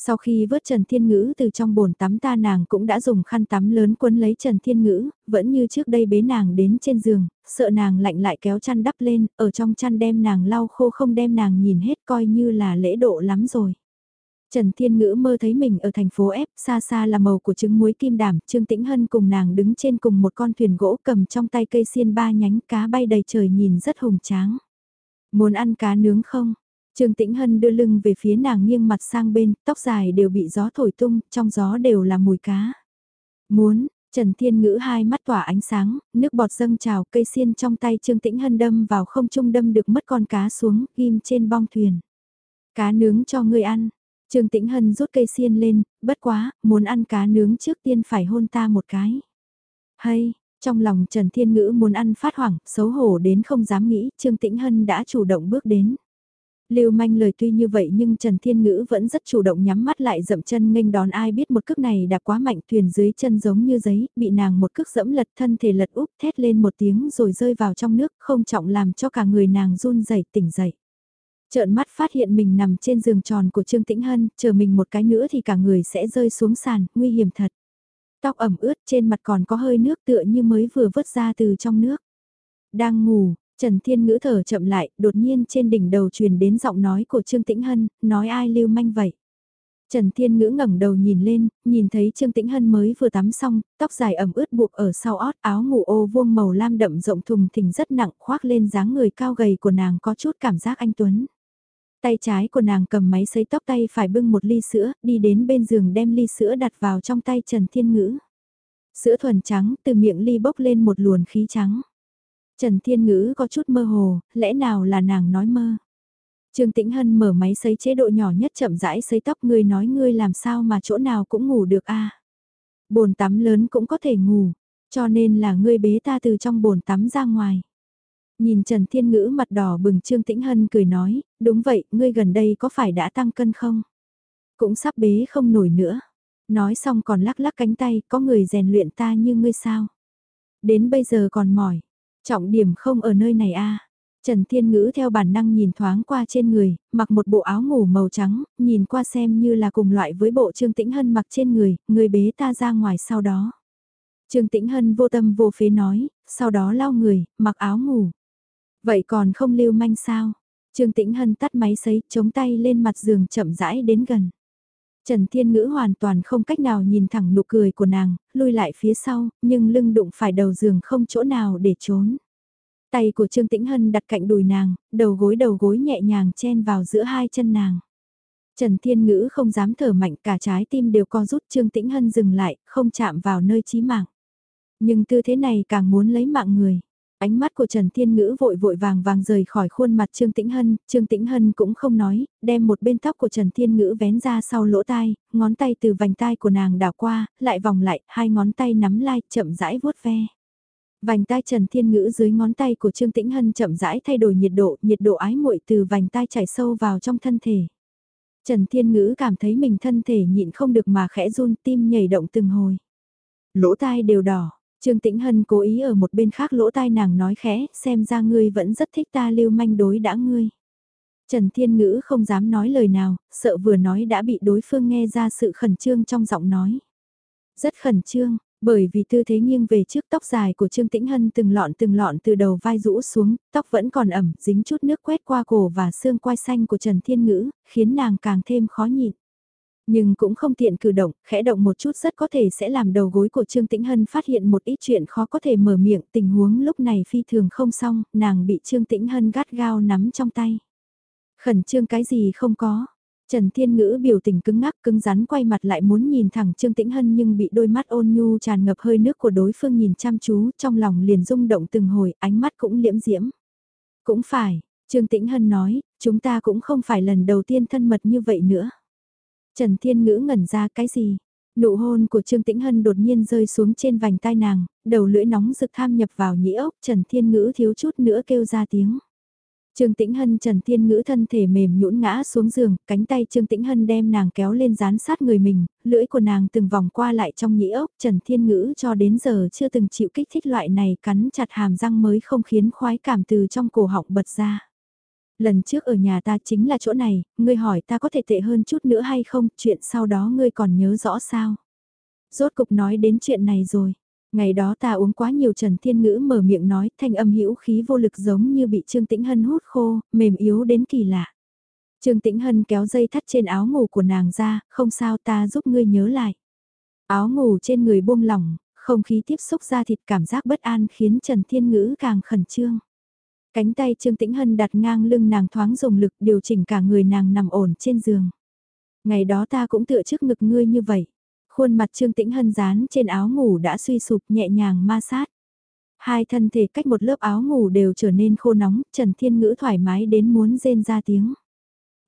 Sau khi vớt Trần Thiên Ngữ từ trong bồn tắm ta nàng cũng đã dùng khăn tắm lớn quấn lấy Trần Thiên Ngữ, vẫn như trước đây bế nàng đến trên giường, sợ nàng lạnh lại kéo chăn đắp lên, ở trong chăn đem nàng lau khô không đem nàng nhìn hết coi như là lễ độ lắm rồi. Trần Thiên Ngữ mơ thấy mình ở thành phố F, xa xa là màu của trứng muối kim đảm, Trương Tĩnh Hân cùng nàng đứng trên cùng một con thuyền gỗ cầm trong tay cây xiên ba nhánh cá bay đầy trời nhìn rất hùng tráng. Muốn ăn cá nướng không? Trương Tĩnh Hân đưa lưng về phía nàng nghiêng mặt sang bên, tóc dài đều bị gió thổi tung, trong gió đều là mùi cá. Muốn, Trần Thiên Ngữ hai mắt tỏa ánh sáng, nước bọt dâng trào, cây xiên trong tay Trương Tĩnh Hân đâm vào không trung đâm được mất con cá xuống, ghim trên bong thuyền. Cá nướng cho ngươi ăn. Trương Tĩnh Hân rút cây xiên lên, bất quá, muốn ăn cá nướng trước tiên phải hôn ta một cái. Hay, trong lòng Trần Thiên Ngữ muốn ăn phát hoảng, xấu hổ đến không dám nghĩ, Trương Tĩnh Hân đã chủ động bước đến. Lưu manh lời tuy như vậy nhưng Trần Thiên Ngữ vẫn rất chủ động nhắm mắt lại dậm chân nghênh đón ai biết một cước này đạp quá mạnh thuyền dưới chân giống như giấy, bị nàng một cước dẫm lật thân thể lật úp thét lên một tiếng rồi rơi vào trong nước không trọng làm cho cả người nàng run rẩy tỉnh dậy. Trợn mắt phát hiện mình nằm trên giường tròn của Trương Tĩnh Hân, chờ mình một cái nữa thì cả người sẽ rơi xuống sàn, nguy hiểm thật. Tóc ẩm ướt trên mặt còn có hơi nước tựa như mới vừa vớt ra từ trong nước. Đang ngủ, Trần Thiên Ngữ thở chậm lại, đột nhiên trên đỉnh đầu truyền đến giọng nói của Trương Tĩnh Hân, nói ai lưu manh vậy. Trần Thiên Ngữ ngẩng đầu nhìn lên, nhìn thấy Trương Tĩnh Hân mới vừa tắm xong, tóc dài ẩm ướt buộc ở sau ót áo ngủ ô vuông màu lam đậm rộng thùng thình rất nặng khoác lên dáng người cao gầy của nàng có chút cảm giác anh Tuấn. Tay trái của nàng cầm máy sấy tóc tay phải bưng một ly sữa, đi đến bên giường đem ly sữa đặt vào trong tay Trần Thiên Ngữ. Sữa thuần trắng từ miệng ly bốc lên một luồn khí trắng. Trần Thiên Ngữ có chút mơ hồ, lẽ nào là nàng nói mơ. Trương Tĩnh Hân mở máy sấy chế độ nhỏ nhất chậm rãi sấy tóc ngươi nói ngươi làm sao mà chỗ nào cũng ngủ được a Bồn tắm lớn cũng có thể ngủ, cho nên là ngươi bế ta từ trong bồn tắm ra ngoài. Nhìn Trần Thiên Ngữ mặt đỏ bừng Trương Tĩnh Hân cười nói, đúng vậy, ngươi gần đây có phải đã tăng cân không? Cũng sắp bế không nổi nữa. Nói xong còn lắc lắc cánh tay, có người rèn luyện ta như ngươi sao? Đến bây giờ còn mỏi, Trọng điểm không ở nơi này a. Trần Thiên Ngữ theo bản năng nhìn thoáng qua trên người, mặc một bộ áo ngủ màu trắng, nhìn qua xem như là cùng loại với bộ Trương Tĩnh Hân mặc trên người, người bế ta ra ngoài sau đó. Trương Tĩnh Hân vô tâm vô phế nói, sau đó lau người, mặc áo ngủ. Vậy còn không lưu manh sao? Trương Tĩnh Hân tắt máy sấy, chống tay lên mặt giường chậm rãi đến gần. Trần Thiên Ngữ hoàn toàn không cách nào nhìn thẳng nụ cười của nàng, lui lại phía sau, nhưng lưng đụng phải đầu giường không chỗ nào để trốn. Tay của Trương Tĩnh Hân đặt cạnh đùi nàng, đầu gối đầu gối nhẹ nhàng chen vào giữa hai chân nàng. Trần Thiên Ngữ không dám thở mạnh cả trái tim đều co rút Trương Tĩnh Hân dừng lại, không chạm vào nơi chí mạng. Nhưng tư thế này càng muốn lấy mạng người. Ánh mắt của Trần Thiên Ngữ vội vội vàng vàng rời khỏi khuôn mặt Trương Tĩnh Hân, Trương Tĩnh Hân cũng không nói, đem một bên tóc của Trần Thiên Ngữ vén ra sau lỗ tai, ngón tay từ vành tai của nàng đảo qua, lại vòng lại, hai ngón tay nắm lai, chậm rãi vuốt ve. Vành tai Trần Thiên Ngữ dưới ngón tay của Trương Tĩnh Hân chậm rãi thay đổi nhiệt độ, nhiệt độ ái muội từ vành tai chảy sâu vào trong thân thể. Trần Thiên Ngữ cảm thấy mình thân thể nhịn không được mà khẽ run tim nhảy động từng hồi. Lỗ tai đều đỏ, Trương Tĩnh Hân cố ý ở một bên khác lỗ tai nàng nói khẽ, xem ra ngươi vẫn rất thích ta lưu manh đối đã ngươi. Trần Thiên Ngữ không dám nói lời nào, sợ vừa nói đã bị đối phương nghe ra sự khẩn trương trong giọng nói. Rất khẩn trương, bởi vì tư thế nghiêng về trước tóc dài của Trương Tĩnh Hân từng lọn từng lọn từ đầu vai rũ xuống, tóc vẫn còn ẩm, dính chút nước quét qua cổ và xương quai xanh của Trần Thiên Ngữ, khiến nàng càng thêm khó nhịn. Nhưng cũng không tiện cử động, khẽ động một chút rất có thể sẽ làm đầu gối của Trương Tĩnh Hân phát hiện một ít chuyện khó có thể mở miệng, tình huống lúc này phi thường không xong, nàng bị Trương Tĩnh Hân gắt gao nắm trong tay. Khẩn trương cái gì không có. Trần Thiên Ngữ biểu tình cứng ngắc cứng rắn quay mặt lại muốn nhìn thẳng Trương Tĩnh Hân nhưng bị đôi mắt ôn nhu tràn ngập hơi nước của đối phương nhìn chăm chú trong lòng liền rung động từng hồi ánh mắt cũng liễm diễm. Cũng phải, Trương Tĩnh Hân nói, chúng ta cũng không phải lần đầu tiên thân mật như vậy nữa. Trần Thiên Ngữ ngẩn ra cái gì? Nụ hôn của Trương Tĩnh Hân đột nhiên rơi xuống trên vành tai nàng, đầu lưỡi nóng rực tham nhập vào nhĩ ốc, Trần Thiên Ngữ thiếu chút nữa kêu ra tiếng. Trương Tĩnh Hân Trần Thiên Ngữ thân thể mềm nhũn ngã xuống giường, cánh tay Trương Tĩnh Hân đem nàng kéo lên dán sát người mình, lưỡi của nàng từng vòng qua lại trong nhĩ ốc, Trần Thiên Ngữ cho đến giờ chưa từng chịu kích thích loại này cắn chặt hàm răng mới không khiến khoái cảm từ trong cổ họng bật ra. Lần trước ở nhà ta chính là chỗ này, ngươi hỏi ta có thể tệ hơn chút nữa hay không, chuyện sau đó ngươi còn nhớ rõ sao? Rốt cục nói đến chuyện này rồi. Ngày đó ta uống quá nhiều Trần Thiên Ngữ mở miệng nói, thanh âm hữu khí vô lực giống như bị Trương Tĩnh Hân hút khô, mềm yếu đến kỳ lạ. Trương Tĩnh Hân kéo dây thắt trên áo ngủ của nàng ra, không sao ta giúp ngươi nhớ lại. Áo ngủ trên người buông lỏng, không khí tiếp xúc ra thịt cảm giác bất an khiến Trần Thiên Ngữ càng khẩn trương. Cánh tay Trương Tĩnh Hân đặt ngang lưng nàng thoáng dùng lực điều chỉnh cả người nàng nằm ổn trên giường. Ngày đó ta cũng tựa trước ngực ngươi như vậy. Khuôn mặt Trương Tĩnh Hân dán trên áo ngủ đã suy sụp nhẹ nhàng ma sát. Hai thân thể cách một lớp áo ngủ đều trở nên khô nóng, Trần Thiên Ngữ thoải mái đến muốn rên ra tiếng.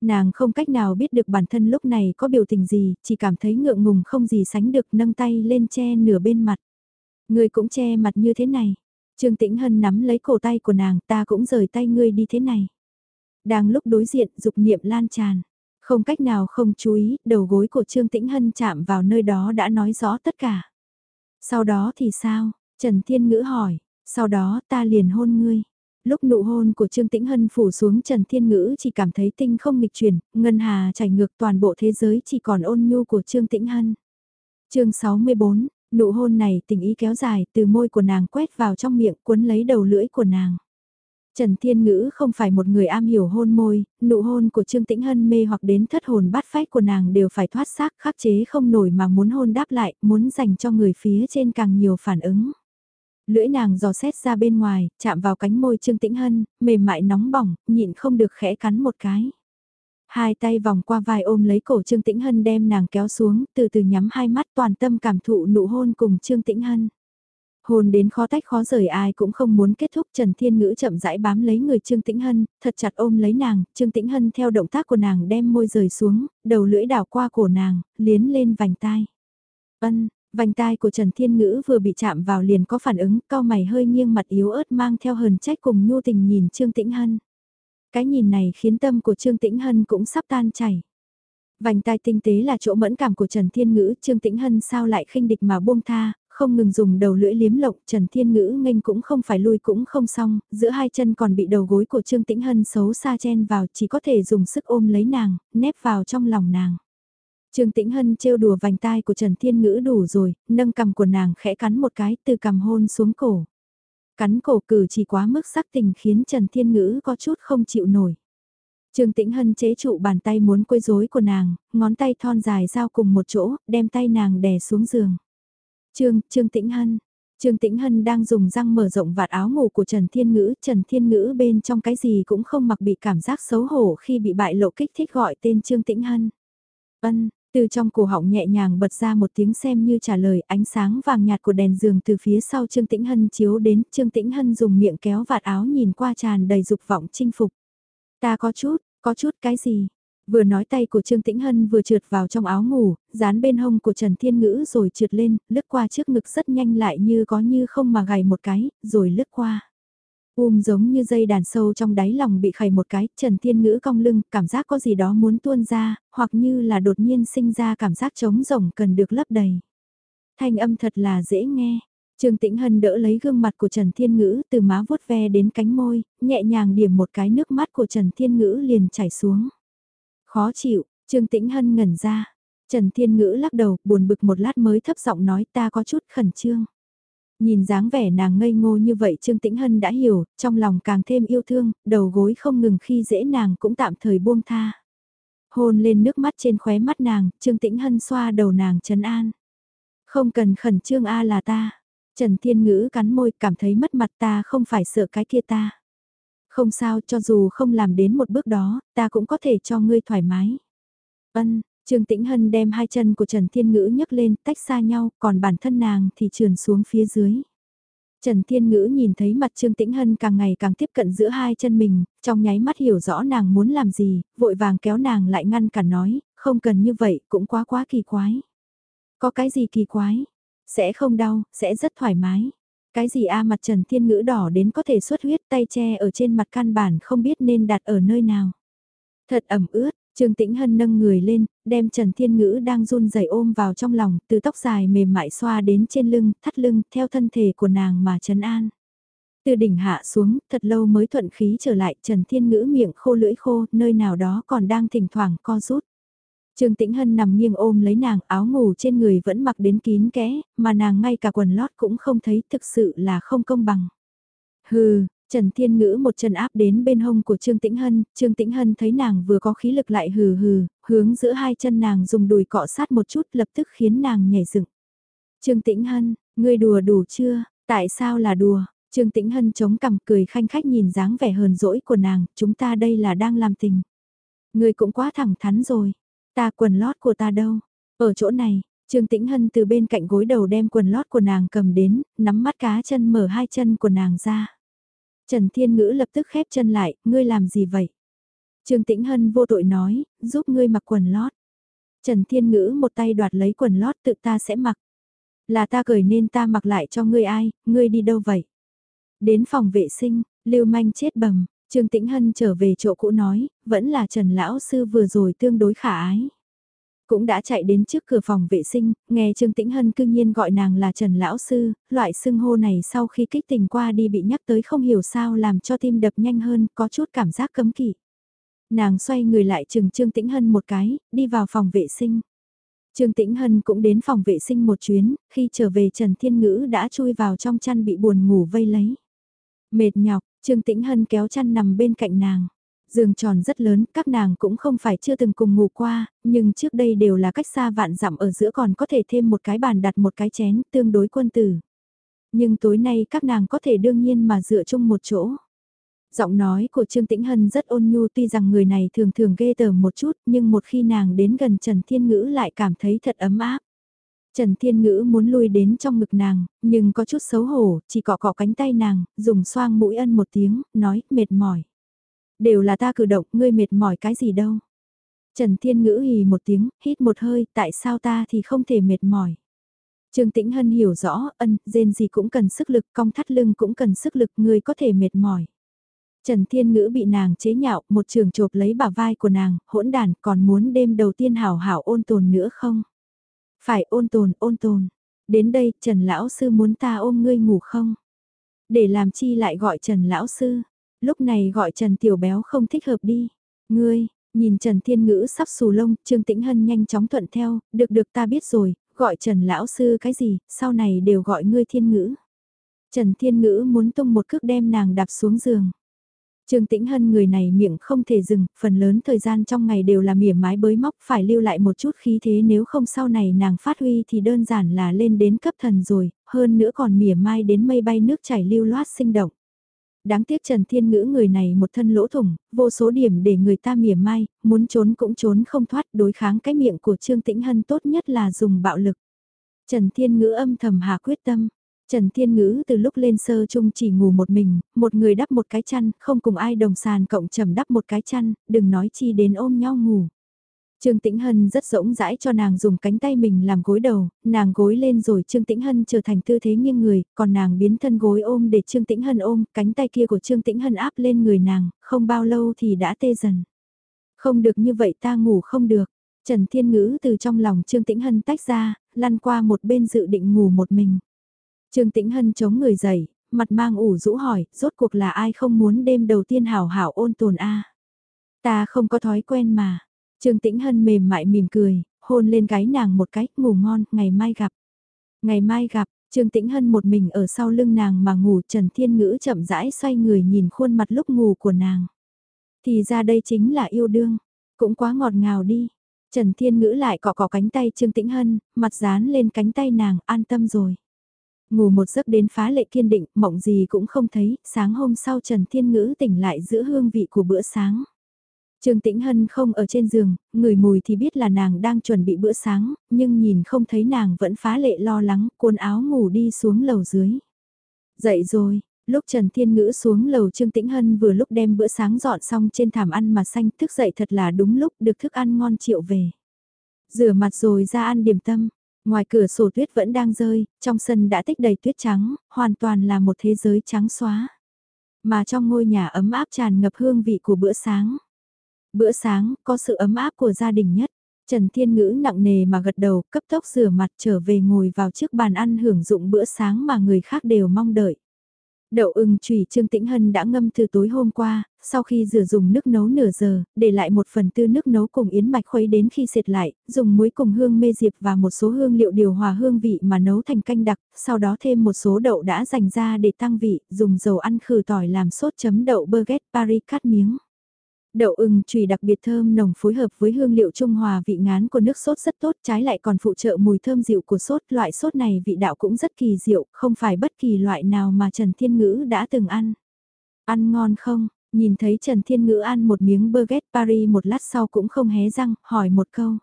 Nàng không cách nào biết được bản thân lúc này có biểu tình gì, chỉ cảm thấy ngượng ngùng không gì sánh được nâng tay lên che nửa bên mặt. Người cũng che mặt như thế này. Trương Tĩnh Hân nắm lấy cổ tay của nàng ta cũng rời tay ngươi đi thế này. Đang lúc đối diện dục niệm lan tràn. Không cách nào không chú ý, đầu gối của Trương Tĩnh Hân chạm vào nơi đó đã nói rõ tất cả. Sau đó thì sao? Trần Thiên Ngữ hỏi, sau đó ta liền hôn ngươi. Lúc nụ hôn của Trương Tĩnh Hân phủ xuống Trần Thiên Ngữ chỉ cảm thấy tinh không nghịch chuyển, ngân hà chảy ngược toàn bộ thế giới chỉ còn ôn nhu của Trương Tĩnh Hân. chương 64, nụ hôn này tình ý kéo dài từ môi của nàng quét vào trong miệng cuốn lấy đầu lưỡi của nàng. Trần Thiên Ngữ không phải một người am hiểu hôn môi, nụ hôn của Trương Tĩnh Hân mê hoặc đến thất hồn bát phách của nàng đều phải thoát xác khắc chế không nổi mà muốn hôn đáp lại, muốn dành cho người phía trên càng nhiều phản ứng. Lưỡi nàng dò xét ra bên ngoài, chạm vào cánh môi Trương Tĩnh Hân, mềm mại nóng bỏng, nhịn không được khẽ cắn một cái. Hai tay vòng qua vai ôm lấy cổ Trương Tĩnh Hân đem nàng kéo xuống, từ từ nhắm hai mắt toàn tâm cảm thụ nụ hôn cùng Trương Tĩnh Hân. Hôn đến khó tách khó rời ai cũng không muốn kết thúc Trần Thiên Ngữ chậm rãi bám lấy người Trương Tĩnh Hân, thật chặt ôm lấy nàng, Trương Tĩnh Hân theo động tác của nàng đem môi rời xuống, đầu lưỡi đảo qua cổ nàng, liến lên vành tai. Ân, vành tai của Trần Thiên Ngữ vừa bị chạm vào liền có phản ứng, cao mày hơi nghiêng mặt yếu ớt mang theo hờn trách cùng nhu tình nhìn Trương Tĩnh Hân. Cái nhìn này khiến tâm của Trương Tĩnh Hân cũng sắp tan chảy. Vành tai tinh tế là chỗ mẫn cảm của Trần Thiên Ngữ, Trương Tĩnh Hân sao lại khinh địch mà buông tha, không ngừng dùng đầu lưỡi liếm lộng, Trần Thiên Ngữ nghênh cũng không phải lui cũng không xong, giữa hai chân còn bị đầu gối của Trương Tĩnh Hân xấu xa chen vào, chỉ có thể dùng sức ôm lấy nàng, nép vào trong lòng nàng. Trương Tĩnh Hân trêu đùa vành tai của Trần Thiên Ngữ đủ rồi, nâng cầm của nàng khẽ cắn một cái từ cầm hôn xuống cổ. Cắn cổ cử chỉ quá mức sắc tình khiến Trần Thiên Ngữ có chút không chịu nổi. Trương Tĩnh Hân chế trụ bàn tay muốn quấy rối của nàng, ngón tay thon dài giao cùng một chỗ, đem tay nàng đè xuống giường. Trương, Trương Tĩnh Hân. Trương Tĩnh Hân đang dùng răng mở rộng vạt áo ngủ của Trần Thiên Ngữ, Trần Thiên Ngữ bên trong cái gì cũng không mặc bị cảm giác xấu hổ khi bị bại lộ kích thích gọi tên Trương Tĩnh Hân. Ân, từ trong cổ họng nhẹ nhàng bật ra một tiếng xem như trả lời ánh sáng vàng nhạt của đèn giường từ phía sau Trương Tĩnh Hân chiếu đến, Trương Tĩnh Hân dùng miệng kéo vạt áo nhìn qua tràn đầy dục vọng chinh phục. Ta có chút, có chút cái gì, Vừa nói tay của Trương Tĩnh Hân vừa trượt vào trong áo ngủ, dán bên hông của Trần Thiên Ngữ rồi trượt lên, lướt qua trước ngực rất nhanh lại như có như không mà gầy một cái, rồi lướt qua. Um giống như dây đàn sâu trong đáy lòng bị khẩy một cái, Trần Thiên Ngữ cong lưng, cảm giác có gì đó muốn tuôn ra, hoặc như là đột nhiên sinh ra cảm giác trống rỗng cần được lấp đầy. Thanh âm thật là dễ nghe. Trương Tĩnh Hân đỡ lấy gương mặt của Trần Thiên Ngữ từ má vuốt ve đến cánh môi, nhẹ nhàng điểm một cái nước mắt của Trần Thiên Ngữ liền chảy xuống. Khó chịu, Trương Tĩnh Hân ngẩn ra. Trần Thiên Ngữ lắc đầu, buồn bực một lát mới thấp giọng nói ta có chút khẩn trương. Nhìn dáng vẻ nàng ngây ngô như vậy Trương Tĩnh Hân đã hiểu, trong lòng càng thêm yêu thương, đầu gối không ngừng khi dễ nàng cũng tạm thời buông tha. Hôn lên nước mắt trên khóe mắt nàng, Trương Tĩnh Hân xoa đầu nàng trấn an. Không cần khẩn trương A là ta. Trần Thiên Ngữ cắn môi cảm thấy mất mặt ta không phải sợ cái kia ta. Không sao cho dù không làm đến một bước đó, ta cũng có thể cho ngươi thoải mái. Ân, Trương Tĩnh Hân đem hai chân của Trần Thiên Ngữ nhấc lên tách xa nhau, còn bản thân nàng thì trườn xuống phía dưới. Trần Thiên Ngữ nhìn thấy mặt Trương Tĩnh Hân càng ngày càng tiếp cận giữa hai chân mình, trong nháy mắt hiểu rõ nàng muốn làm gì, vội vàng kéo nàng lại ngăn cản nói, không cần như vậy, cũng quá quá kỳ quái. Có cái gì kỳ quái? Sẽ không đau, sẽ rất thoải mái. Cái gì a mặt Trần Thiên Ngữ đỏ đến có thể xuất huyết tay che ở trên mặt căn bản không biết nên đặt ở nơi nào. Thật ẩm ướt, Trương Tĩnh Hân nâng người lên, đem Trần Thiên Ngữ đang run rẩy ôm vào trong lòng, từ tóc dài mềm mại xoa đến trên lưng, thắt lưng, theo thân thể của nàng mà trấn an. Từ đỉnh hạ xuống, thật lâu mới thuận khí trở lại, Trần Thiên Ngữ miệng khô lưỡi khô, nơi nào đó còn đang thỉnh thoảng co rút. Trương Tĩnh Hân nằm nghiêng ôm lấy nàng, áo ngủ trên người vẫn mặc đến kín kẽ, mà nàng ngay cả quần lót cũng không thấy, thực sự là không công bằng. Hừ, Trần Thiên Ngữ một chân áp đến bên hông của Trương Tĩnh Hân, Trương Tĩnh Hân thấy nàng vừa có khí lực lại hừ hừ, hướng giữa hai chân nàng dùng đùi cọ sát một chút lập tức khiến nàng nhảy dựng. Trương Tĩnh Hân, ngươi đùa đủ chưa, tại sao là đùa? Trương Tĩnh Hân chống cằm cười khanh khách nhìn dáng vẻ hờn dỗi của nàng, chúng ta đây là đang làm tình. Ngươi cũng quá thẳng thắn rồi, ta quần lót của ta đâu? Ở chỗ này, Trương Tĩnh Hân từ bên cạnh gối đầu đem quần lót của nàng cầm đến, nắm mắt cá chân mở hai chân của nàng ra. Trần Thiên Ngữ lập tức khép chân lại, ngươi làm gì vậy? Trương Tĩnh Hân vô tội nói, giúp ngươi mặc quần lót. Trần Thiên Ngữ một tay đoạt lấy quần lót tự ta sẽ mặc. Là ta cởi nên ta mặc lại cho ngươi ai, ngươi đi đâu vậy? Đến phòng vệ sinh, lưu manh chết bầm, Trương Tĩnh Hân trở về chỗ cũ nói, vẫn là Trần Lão Sư vừa rồi tương đối khả ái cũng đã chạy đến trước cửa phòng vệ sinh, nghe Trương Tĩnh Hân cương nhiên gọi nàng là Trần Lão Sư, loại xưng hô này sau khi kích tình qua đi bị nhắc tới không hiểu sao làm cho tim đập nhanh hơn, có chút cảm giác cấm kỵ. Nàng xoay người lại chừng Trương Tĩnh Hân một cái, đi vào phòng vệ sinh. Trương Tĩnh Hân cũng đến phòng vệ sinh một chuyến, khi trở về Trần Thiên Ngữ đã chui vào trong chăn bị buồn ngủ vây lấy. Mệt nhọc, Trương Tĩnh Hân kéo chăn nằm bên cạnh nàng giường tròn rất lớn, các nàng cũng không phải chưa từng cùng ngủ qua, nhưng trước đây đều là cách xa vạn dặm ở giữa còn có thể thêm một cái bàn đặt một cái chén, tương đối quân tử. Nhưng tối nay các nàng có thể đương nhiên mà dựa chung một chỗ. Giọng nói của Trương Tĩnh Hân rất ôn nhu tuy rằng người này thường thường ghê tởm một chút nhưng một khi nàng đến gần Trần Thiên Ngữ lại cảm thấy thật ấm áp. Trần Thiên Ngữ muốn lui đến trong ngực nàng, nhưng có chút xấu hổ, chỉ cọ cọ cánh tay nàng, dùng xoang mũi ân một tiếng, nói, mệt mỏi. Đều là ta cử động, ngươi mệt mỏi cái gì đâu. Trần Thiên Ngữ hì một tiếng, hít một hơi, tại sao ta thì không thể mệt mỏi. Trương Tĩnh Hân hiểu rõ, ân, dên gì cũng cần sức lực, cong thắt lưng cũng cần sức lực, ngươi có thể mệt mỏi. Trần Thiên Ngữ bị nàng chế nhạo, một trường chộp lấy bả vai của nàng, hỗn đàn, còn muốn đêm đầu tiên hảo hảo ôn tồn nữa không? Phải ôn tồn, ôn tồn. Đến đây, Trần Lão Sư muốn ta ôm ngươi ngủ không? Để làm chi lại gọi Trần Lão Sư? Lúc này gọi Trần Tiểu Béo không thích hợp đi. Ngươi, nhìn Trần Thiên Ngữ sắp xù lông, Trương Tĩnh Hân nhanh chóng thuận theo, được được ta biết rồi, gọi Trần Lão Sư cái gì, sau này đều gọi ngươi Thiên Ngữ. Trần Thiên Ngữ muốn tung một cước đem nàng đạp xuống giường. Trương Tĩnh Hân người này miệng không thể dừng, phần lớn thời gian trong ngày đều là mỉa mái bới móc phải lưu lại một chút khí thế nếu không sau này nàng phát huy thì đơn giản là lên đến cấp thần rồi, hơn nữa còn mỉa mai đến mây bay nước chảy lưu loát sinh động. Đáng tiếc Trần Thiên Ngữ người này một thân lỗ thủng, vô số điểm để người ta mỉa mai, muốn trốn cũng trốn không thoát đối kháng cái miệng của Trương Tĩnh Hân tốt nhất là dùng bạo lực. Trần Thiên Ngữ âm thầm hạ quyết tâm. Trần Thiên Ngữ từ lúc lên sơ chung chỉ ngủ một mình, một người đắp một cái chăn, không cùng ai đồng sàn cộng trầm đắp một cái chăn, đừng nói chi đến ôm nhau ngủ. Trương Tĩnh Hân rất rỗng rãi cho nàng dùng cánh tay mình làm gối đầu, nàng gối lên rồi Trương Tĩnh Hân trở thành tư thế nghiêng người, còn nàng biến thân gối ôm để Trương Tĩnh Hân ôm, cánh tay kia của Trương Tĩnh Hân áp lên người nàng, không bao lâu thì đã tê dần. Không được như vậy ta ngủ không được. Trần Thiên Ngữ từ trong lòng Trương Tĩnh Hân tách ra, lăn qua một bên dự định ngủ một mình. Trương Tĩnh Hân chống người dậy, mặt mang ủ rũ hỏi, rốt cuộc là ai không muốn đêm đầu tiên hảo hảo ôn tồn a Ta không có thói quen mà. Trương Tĩnh Hân mềm mại mỉm cười, hôn lên gái nàng một cái, ngủ ngon, ngày mai gặp. Ngày mai gặp, Trương Tĩnh Hân một mình ở sau lưng nàng mà ngủ Trần Thiên Ngữ chậm rãi xoay người nhìn khuôn mặt lúc ngủ của nàng. Thì ra đây chính là yêu đương, cũng quá ngọt ngào đi. Trần Thiên Ngữ lại cọ cọ cánh tay Trương Tĩnh Hân, mặt dán lên cánh tay nàng, an tâm rồi. Ngủ một giấc đến phá lệ kiên định, mộng gì cũng không thấy, sáng hôm sau Trần Thiên Ngữ tỉnh lại giữa hương vị của bữa sáng. Trương Tĩnh Hân không ở trên giường, người mùi thì biết là nàng đang chuẩn bị bữa sáng, nhưng nhìn không thấy nàng vẫn phá lệ lo lắng, cuốn áo ngủ đi xuống lầu dưới. Dậy rồi, lúc Trần Thiên Ngữ xuống lầu Trương Tĩnh Hân vừa lúc đem bữa sáng dọn xong trên thảm ăn mà xanh thức dậy thật là đúng lúc được thức ăn ngon triệu về. Rửa mặt rồi ra ăn điểm tâm, ngoài cửa sổ tuyết vẫn đang rơi, trong sân đã tích đầy tuyết trắng, hoàn toàn là một thế giới trắng xóa. Mà trong ngôi nhà ấm áp tràn ngập hương vị của bữa sáng. Bữa sáng, có sự ấm áp của gia đình nhất. Trần Thiên Ngữ nặng nề mà gật đầu, cấp tốc rửa mặt trở về ngồi vào trước bàn ăn hưởng dụng bữa sáng mà người khác đều mong đợi. Đậu ưng chùy Trương Tĩnh Hân đã ngâm từ tối hôm qua, sau khi rửa dùng nước nấu nửa giờ, để lại một phần tư nước nấu cùng yến mạch khuấy đến khi sệt lại, dùng muối cùng hương mê diệp và một số hương liệu điều hòa hương vị mà nấu thành canh đặc, sau đó thêm một số đậu đã dành ra để tăng vị, dùng dầu ăn khử tỏi làm sốt chấm đậu burger Paris cắt miếng. Đậu ưng trùy đặc biệt thơm nồng phối hợp với hương liệu trung hòa vị ngán của nước sốt rất tốt, trái lại còn phụ trợ mùi thơm dịu của sốt. Loại sốt này vị đạo cũng rất kỳ diệu, không phải bất kỳ loại nào mà Trần Thiên Ngữ đã từng ăn. Ăn ngon không? Nhìn thấy Trần Thiên Ngữ ăn một miếng burger Paris một lát sau cũng không hé răng, hỏi một câu.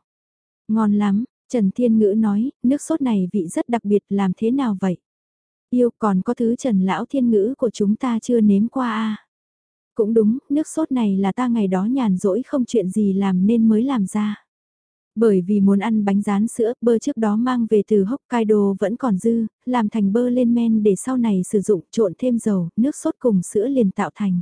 Ngon lắm, Trần Thiên Ngữ nói, nước sốt này vị rất đặc biệt làm thế nào vậy? Yêu còn có thứ Trần Lão Thiên Ngữ của chúng ta chưa nếm qua à? Cũng đúng, nước sốt này là ta ngày đó nhàn rỗi không chuyện gì làm nên mới làm ra. Bởi vì muốn ăn bánh rán sữa, bơ trước đó mang về từ Hokkaido vẫn còn dư, làm thành bơ lên men để sau này sử dụng trộn thêm dầu, nước sốt cùng sữa liền tạo thành.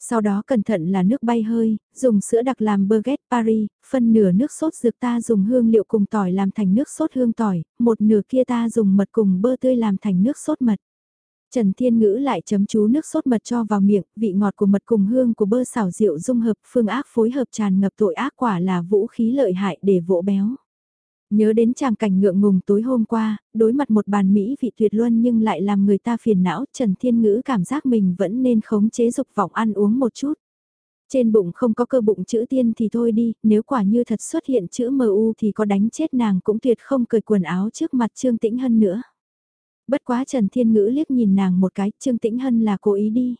Sau đó cẩn thận là nước bay hơi, dùng sữa đặc làm baguette Paris, phân nửa nước sốt dược ta dùng hương liệu cùng tỏi làm thành nước sốt hương tỏi, một nửa kia ta dùng mật cùng bơ tươi làm thành nước sốt mật. Trần Thiên Ngữ lại chấm chú nước sốt mật cho vào miệng, vị ngọt của mật cùng hương của bơ xào rượu dung hợp, phương ác phối hợp tràn ngập tội ác quả là vũ khí lợi hại để vỗ béo. Nhớ đến tràng cảnh ngượng ngùng tối hôm qua, đối mặt một bàn Mỹ vị tuyệt luân nhưng lại làm người ta phiền não, Trần Thiên Ngữ cảm giác mình vẫn nên khống chế dục vọng ăn uống một chút. Trên bụng không có cơ bụng chữ tiên thì thôi đi, nếu quả như thật xuất hiện chữ MU thì có đánh chết nàng cũng tuyệt không cởi quần áo trước mặt Trương Tĩnh Hân nữa. Bất quá Trần Thiên Ngữ liếc nhìn nàng một cái, Trương Tĩnh Hân là cố ý đi.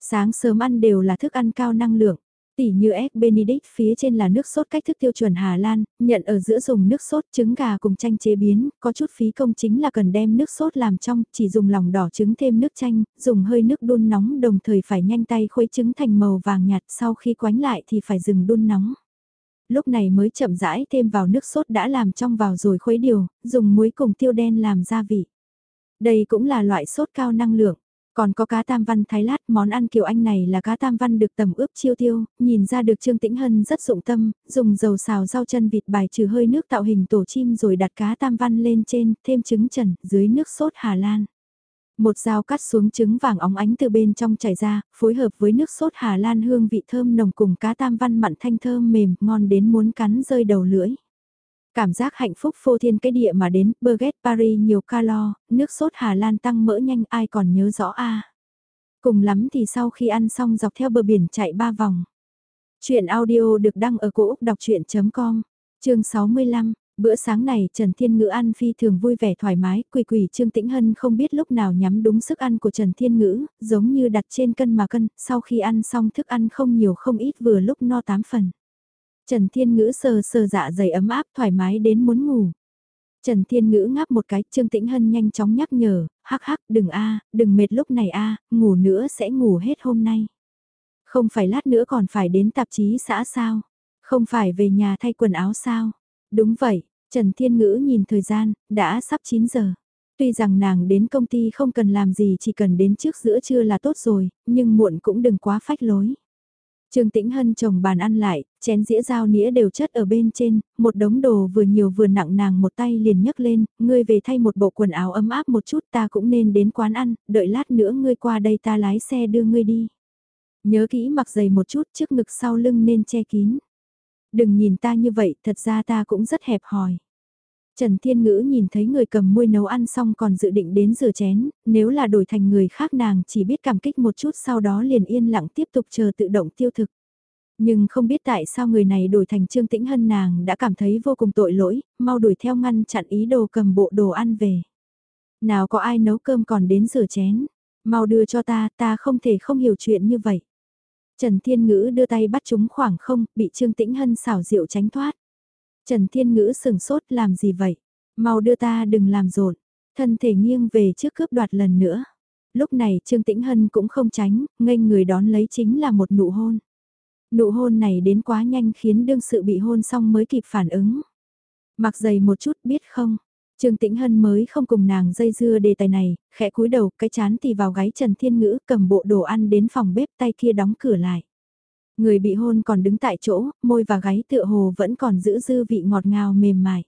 Sáng sớm ăn đều là thức ăn cao năng lượng, tỉ như egg benedict phía trên là nước sốt cách thức tiêu chuẩn Hà Lan, nhận ở giữa dùng nước sốt trứng gà cùng chanh chế biến, có chút phí công chính là cần đem nước sốt làm trong, chỉ dùng lòng đỏ trứng thêm nước chanh, dùng hơi nước đun nóng đồng thời phải nhanh tay khuấy trứng thành màu vàng nhạt sau khi quánh lại thì phải dừng đun nóng. Lúc này mới chậm rãi thêm vào nước sốt đã làm trong vào rồi khuấy điều, dùng muối cùng tiêu đen làm gia vị. Đây cũng là loại sốt cao năng lượng. Còn có cá tam văn thái lát, món ăn kiểu anh này là cá tam văn được tầm ướp chiêu tiêu, nhìn ra được Trương Tĩnh Hân rất dụng tâm, dùng dầu xào rau chân vịt bài trừ hơi nước tạo hình tổ chim rồi đặt cá tam văn lên trên, thêm trứng trần, dưới nước sốt Hà Lan. Một dao cắt xuống trứng vàng óng ánh từ bên trong chảy ra, phối hợp với nước sốt Hà Lan hương vị thơm nồng cùng cá tam văn mặn thanh thơm mềm, ngon đến muốn cắn rơi đầu lưỡi. Cảm giác hạnh phúc phô thiên cái địa mà đến, Burger Paris nhiều calo, nước sốt Hà Lan tăng mỡ nhanh ai còn nhớ rõ a Cùng lắm thì sau khi ăn xong dọc theo bờ biển chạy ba vòng. Chuyện audio được đăng ở cổ Úc đọc chuyện.com, chương 65. Bữa sáng này Trần Thiên Ngữ ăn phi thường vui vẻ thoải mái, quỳ quỳ Trương Tĩnh Hân không biết lúc nào nhắm đúng sức ăn của Trần Thiên Ngữ, giống như đặt trên cân mà cân, sau khi ăn xong thức ăn không nhiều không ít vừa lúc no tám phần. Trần Thiên Ngữ sờ sờ dạ dày ấm áp thoải mái đến muốn ngủ. Trần Thiên Ngữ ngáp một cái, Trương Tĩnh Hân nhanh chóng nhắc nhở, hắc hắc đừng a, đừng mệt lúc này a, ngủ nữa sẽ ngủ hết hôm nay. Không phải lát nữa còn phải đến tạp chí xã sao? Không phải về nhà thay quần áo sao? Đúng vậy, Trần Thiên Ngữ nhìn thời gian, đã sắp 9 giờ. Tuy rằng nàng đến công ty không cần làm gì chỉ cần đến trước giữa trưa là tốt rồi, nhưng muộn cũng đừng quá phách lối. Trương Tĩnh Hân chồng bàn ăn lại, chén dĩa dao nĩa đều chất ở bên trên, một đống đồ vừa nhiều vừa nặng nàng một tay liền nhấc lên, ngươi về thay một bộ quần áo ấm áp một chút ta cũng nên đến quán ăn, đợi lát nữa ngươi qua đây ta lái xe đưa ngươi đi. Nhớ kỹ mặc giày một chút trước ngực sau lưng nên che kín. Đừng nhìn ta như vậy, thật ra ta cũng rất hẹp hòi. Trần Thiên Ngữ nhìn thấy người cầm muôi nấu ăn xong còn dự định đến rửa chén, nếu là đổi thành người khác nàng chỉ biết cảm kích một chút sau đó liền yên lặng tiếp tục chờ tự động tiêu thực. Nhưng không biết tại sao người này đổi thành Trương Tĩnh Hân nàng đã cảm thấy vô cùng tội lỗi, mau đuổi theo ngăn chặn ý đồ cầm bộ đồ ăn về. Nào có ai nấu cơm còn đến rửa chén, mau đưa cho ta, ta không thể không hiểu chuyện như vậy. Trần Thiên Ngữ đưa tay bắt chúng khoảng không, bị Trương Tĩnh Hân xảo diệu tránh thoát. Trần Thiên Ngữ sừng sốt làm gì vậy? Mau đưa ta đừng làm rộn. Thân thể nghiêng về trước cướp đoạt lần nữa. Lúc này Trương Tĩnh Hân cũng không tránh, ngây người đón lấy chính là một nụ hôn. Nụ hôn này đến quá nhanh khiến đương sự bị hôn xong mới kịp phản ứng. Mặc dày một chút biết không? Trương Tĩnh Hân mới không cùng nàng dây dưa đề tài này, khẽ cúi đầu, cái chán thì vào gáy Trần Thiên Ngữ cầm bộ đồ ăn đến phòng bếp tay kia đóng cửa lại. Người bị hôn còn đứng tại chỗ, môi và gáy tựa hồ vẫn còn giữ dư vị ngọt ngào mềm mại.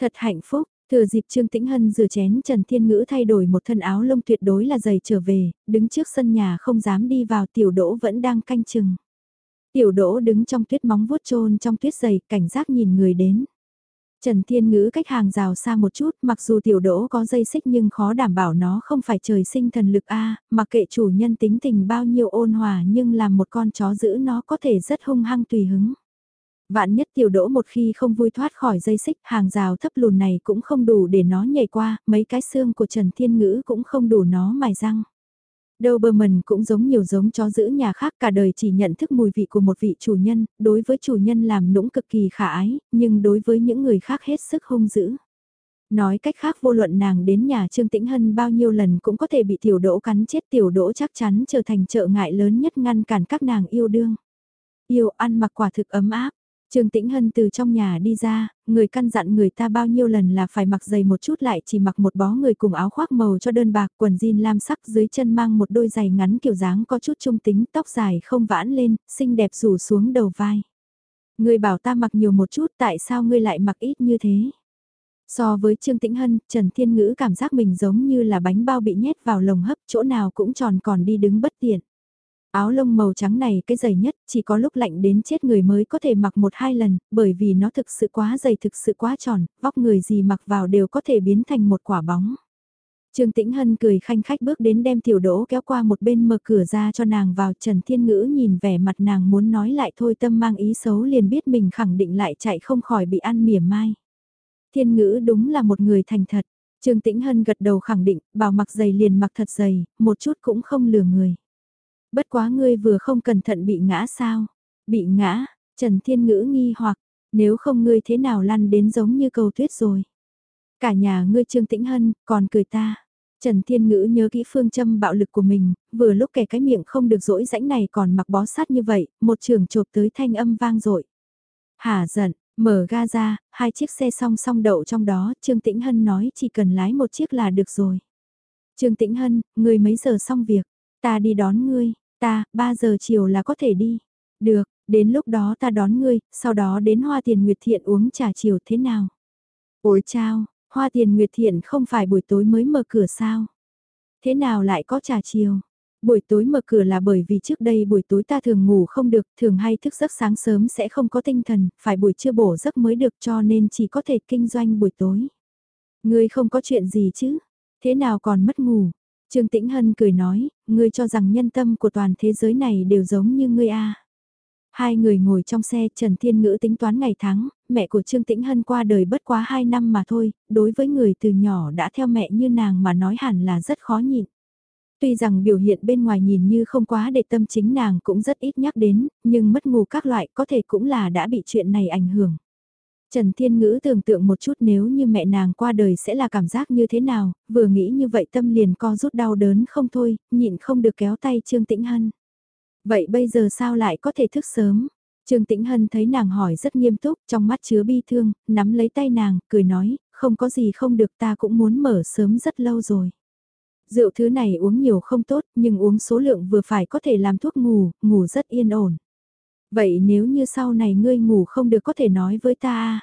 Thật hạnh phúc, thừa dịp Trương Tĩnh Hân rửa chén Trần Thiên Ngữ thay đổi một thân áo lông tuyệt đối là giày trở về, đứng trước sân nhà không dám đi vào tiểu đỗ vẫn đang canh chừng. Tiểu đỗ đứng trong tuyết móng vuốt trôn trong tuyết giày cảnh giác nhìn người đến. Trần Thiên Ngữ cách hàng rào xa một chút, mặc dù tiểu đỗ có dây xích nhưng khó đảm bảo nó không phải trời sinh thần lực A, mặc kệ chủ nhân tính tình bao nhiêu ôn hòa nhưng làm một con chó giữ nó có thể rất hung hăng tùy hứng. Vạn nhất tiểu đỗ một khi không vui thoát khỏi dây xích hàng rào thấp lùn này cũng không đủ để nó nhảy qua, mấy cái xương của Trần Thiên Ngữ cũng không đủ nó mài răng. Doberman cũng giống nhiều giống chó giữ nhà khác cả đời chỉ nhận thức mùi vị của một vị chủ nhân, đối với chủ nhân làm nũng cực kỳ khả ái, nhưng đối với những người khác hết sức hung dữ. Nói cách khác vô luận nàng đến nhà Trương Tĩnh Hân bao nhiêu lần cũng có thể bị tiểu đỗ cắn chết tiểu đỗ chắc chắn trở thành trợ ngại lớn nhất ngăn cản các nàng yêu đương. Yêu ăn mặc quả thực ấm áp, Trương Tĩnh Hân từ trong nhà đi ra, người căn dặn người ta bao nhiêu lần là phải mặc giày một chút lại chỉ mặc một bó người cùng áo khoác màu cho đơn bạc quần jean lam sắc dưới chân mang một đôi giày ngắn kiểu dáng có chút trung tính tóc dài không vãn lên, xinh đẹp rủ xuống đầu vai. Người bảo ta mặc nhiều một chút tại sao ngươi lại mặc ít như thế? So với Trương Tĩnh Hân, Trần Thiên Ngữ cảm giác mình giống như là bánh bao bị nhét vào lồng hấp chỗ nào cũng tròn còn đi đứng bất tiện. Áo lông màu trắng này cái dày nhất, chỉ có lúc lạnh đến chết người mới có thể mặc một hai lần, bởi vì nó thực sự quá dày thực sự quá tròn, vóc người gì mặc vào đều có thể biến thành một quả bóng. Trương Tĩnh Hân cười khanh khách bước đến đem tiểu đỗ kéo qua một bên mở cửa ra cho nàng vào Trần Thiên Ngữ nhìn vẻ mặt nàng muốn nói lại thôi tâm mang ý xấu liền biết mình khẳng định lại chạy không khỏi bị ăn mỉa mai. Thiên Ngữ đúng là một người thành thật, Trương Tĩnh Hân gật đầu khẳng định, bảo mặc giày liền mặc thật giày, một chút cũng không lừa người. Bất quá ngươi vừa không cẩn thận bị ngã sao? Bị ngã, Trần Thiên Ngữ nghi hoặc, nếu không ngươi thế nào lăn đến giống như cầu tuyết rồi. Cả nhà ngươi Trương Tĩnh Hân, còn cười ta. Trần Thiên Ngữ nhớ kỹ phương châm bạo lực của mình, vừa lúc kẻ cái miệng không được dỗi rãnh này còn mặc bó sát như vậy, một trường chộp tới thanh âm vang dội hà giận, mở ga ra, hai chiếc xe song song đậu trong đó, Trương Tĩnh Hân nói chỉ cần lái một chiếc là được rồi. Trương Tĩnh Hân, người mấy giờ xong việc? Ta đi đón ngươi, ta, 3 giờ chiều là có thể đi. Được, đến lúc đó ta đón ngươi, sau đó đến Hoa Tiền Nguyệt Thiện uống trà chiều thế nào? Ôi chao, Hoa Tiền Nguyệt Thiện không phải buổi tối mới mở cửa sao? Thế nào lại có trà chiều? Buổi tối mở cửa là bởi vì trước đây buổi tối ta thường ngủ không được, thường hay thức giấc sáng sớm sẽ không có tinh thần, phải buổi trưa bổ giấc mới được cho nên chỉ có thể kinh doanh buổi tối. Ngươi không có chuyện gì chứ? Thế nào còn mất ngủ? Trương Tĩnh Hân cười nói, ngươi cho rằng nhân tâm của toàn thế giới này đều giống như ngươi a. Hai người ngồi trong xe, Trần Thiên Ngữ tính toán ngày tháng, mẹ của Trương Tĩnh Hân qua đời bất quá hai năm mà thôi, đối với người từ nhỏ đã theo mẹ như nàng mà nói hẳn là rất khó nhịn. Tuy rằng biểu hiện bên ngoài nhìn như không quá để tâm chính nàng cũng rất ít nhắc đến, nhưng mất ngủ các loại có thể cũng là đã bị chuyện này ảnh hưởng. Trần Thiên Ngữ tưởng tượng một chút nếu như mẹ nàng qua đời sẽ là cảm giác như thế nào, vừa nghĩ như vậy tâm liền co rút đau đớn không thôi, nhịn không được kéo tay Trương Tĩnh Hân. Vậy bây giờ sao lại có thể thức sớm? Trương Tĩnh Hân thấy nàng hỏi rất nghiêm túc, trong mắt chứa bi thương, nắm lấy tay nàng, cười nói, không có gì không được ta cũng muốn mở sớm rất lâu rồi. Rượu thứ này uống nhiều không tốt, nhưng uống số lượng vừa phải có thể làm thuốc ngủ, ngủ rất yên ổn. Vậy nếu như sau này ngươi ngủ không được có thể nói với ta à?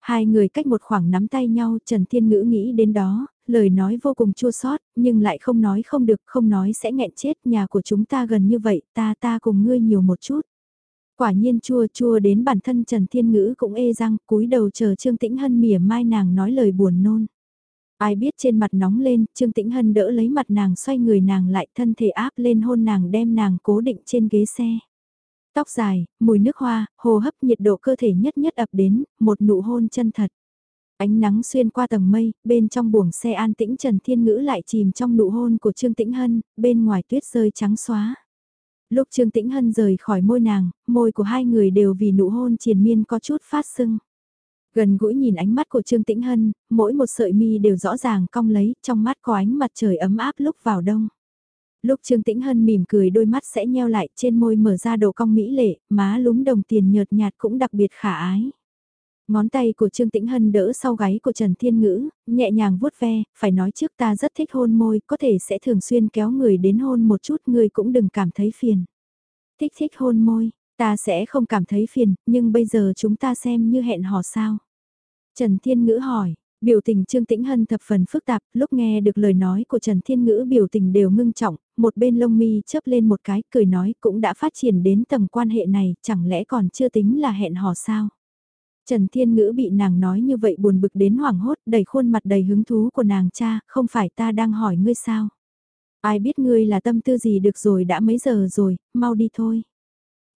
Hai người cách một khoảng nắm tay nhau, Trần Thiên Ngữ nghĩ đến đó, lời nói vô cùng chua xót nhưng lại không nói không được, không nói sẽ nghẹn chết, nhà của chúng ta gần như vậy, ta ta cùng ngươi nhiều một chút. Quả nhiên chua chua đến bản thân Trần Thiên Ngữ cũng ê răng, cúi đầu chờ Trương Tĩnh Hân mỉa mai nàng nói lời buồn nôn. Ai biết trên mặt nóng lên, Trương Tĩnh Hân đỡ lấy mặt nàng xoay người nàng lại thân thể áp lên hôn nàng đem nàng cố định trên ghế xe. Tóc dài, mùi nước hoa, hồ hấp nhiệt độ cơ thể nhất nhất ập đến, một nụ hôn chân thật. Ánh nắng xuyên qua tầng mây, bên trong buồng xe an tĩnh Trần Thiên Ngữ lại chìm trong nụ hôn của Trương Tĩnh Hân, bên ngoài tuyết rơi trắng xóa. Lúc Trương Tĩnh Hân rời khỏi môi nàng, môi của hai người đều vì nụ hôn triền miên có chút phát sưng. Gần gũi nhìn ánh mắt của Trương Tĩnh Hân, mỗi một sợi mi đều rõ ràng cong lấy, trong mắt có ánh mặt trời ấm áp lúc vào đông. Lúc Trương Tĩnh Hân mỉm cười đôi mắt sẽ nheo lại trên môi mở ra độ cong mỹ lệ, má lúm đồng tiền nhợt nhạt cũng đặc biệt khả ái. Ngón tay của Trương Tĩnh Hân đỡ sau gáy của Trần Thiên Ngữ, nhẹ nhàng vuốt ve, phải nói trước ta rất thích hôn môi, có thể sẽ thường xuyên kéo người đến hôn một chút, người cũng đừng cảm thấy phiền. Thích thích hôn môi, ta sẽ không cảm thấy phiền, nhưng bây giờ chúng ta xem như hẹn hò sao. Trần Thiên Ngữ hỏi, biểu tình Trương Tĩnh Hân thập phần phức tạp, lúc nghe được lời nói của Trần Thiên Ngữ biểu tình đều ngưng trọng, một bên lông mi chớp lên một cái, cười nói cũng đã phát triển đến tầng quan hệ này, chẳng lẽ còn chưa tính là hẹn hò sao. Trần Thiên Ngữ bị nàng nói như vậy buồn bực đến hoảng hốt, đầy khuôn mặt đầy hứng thú của nàng cha, không phải ta đang hỏi ngươi sao. Ai biết ngươi là tâm tư gì được rồi đã mấy giờ rồi, mau đi thôi.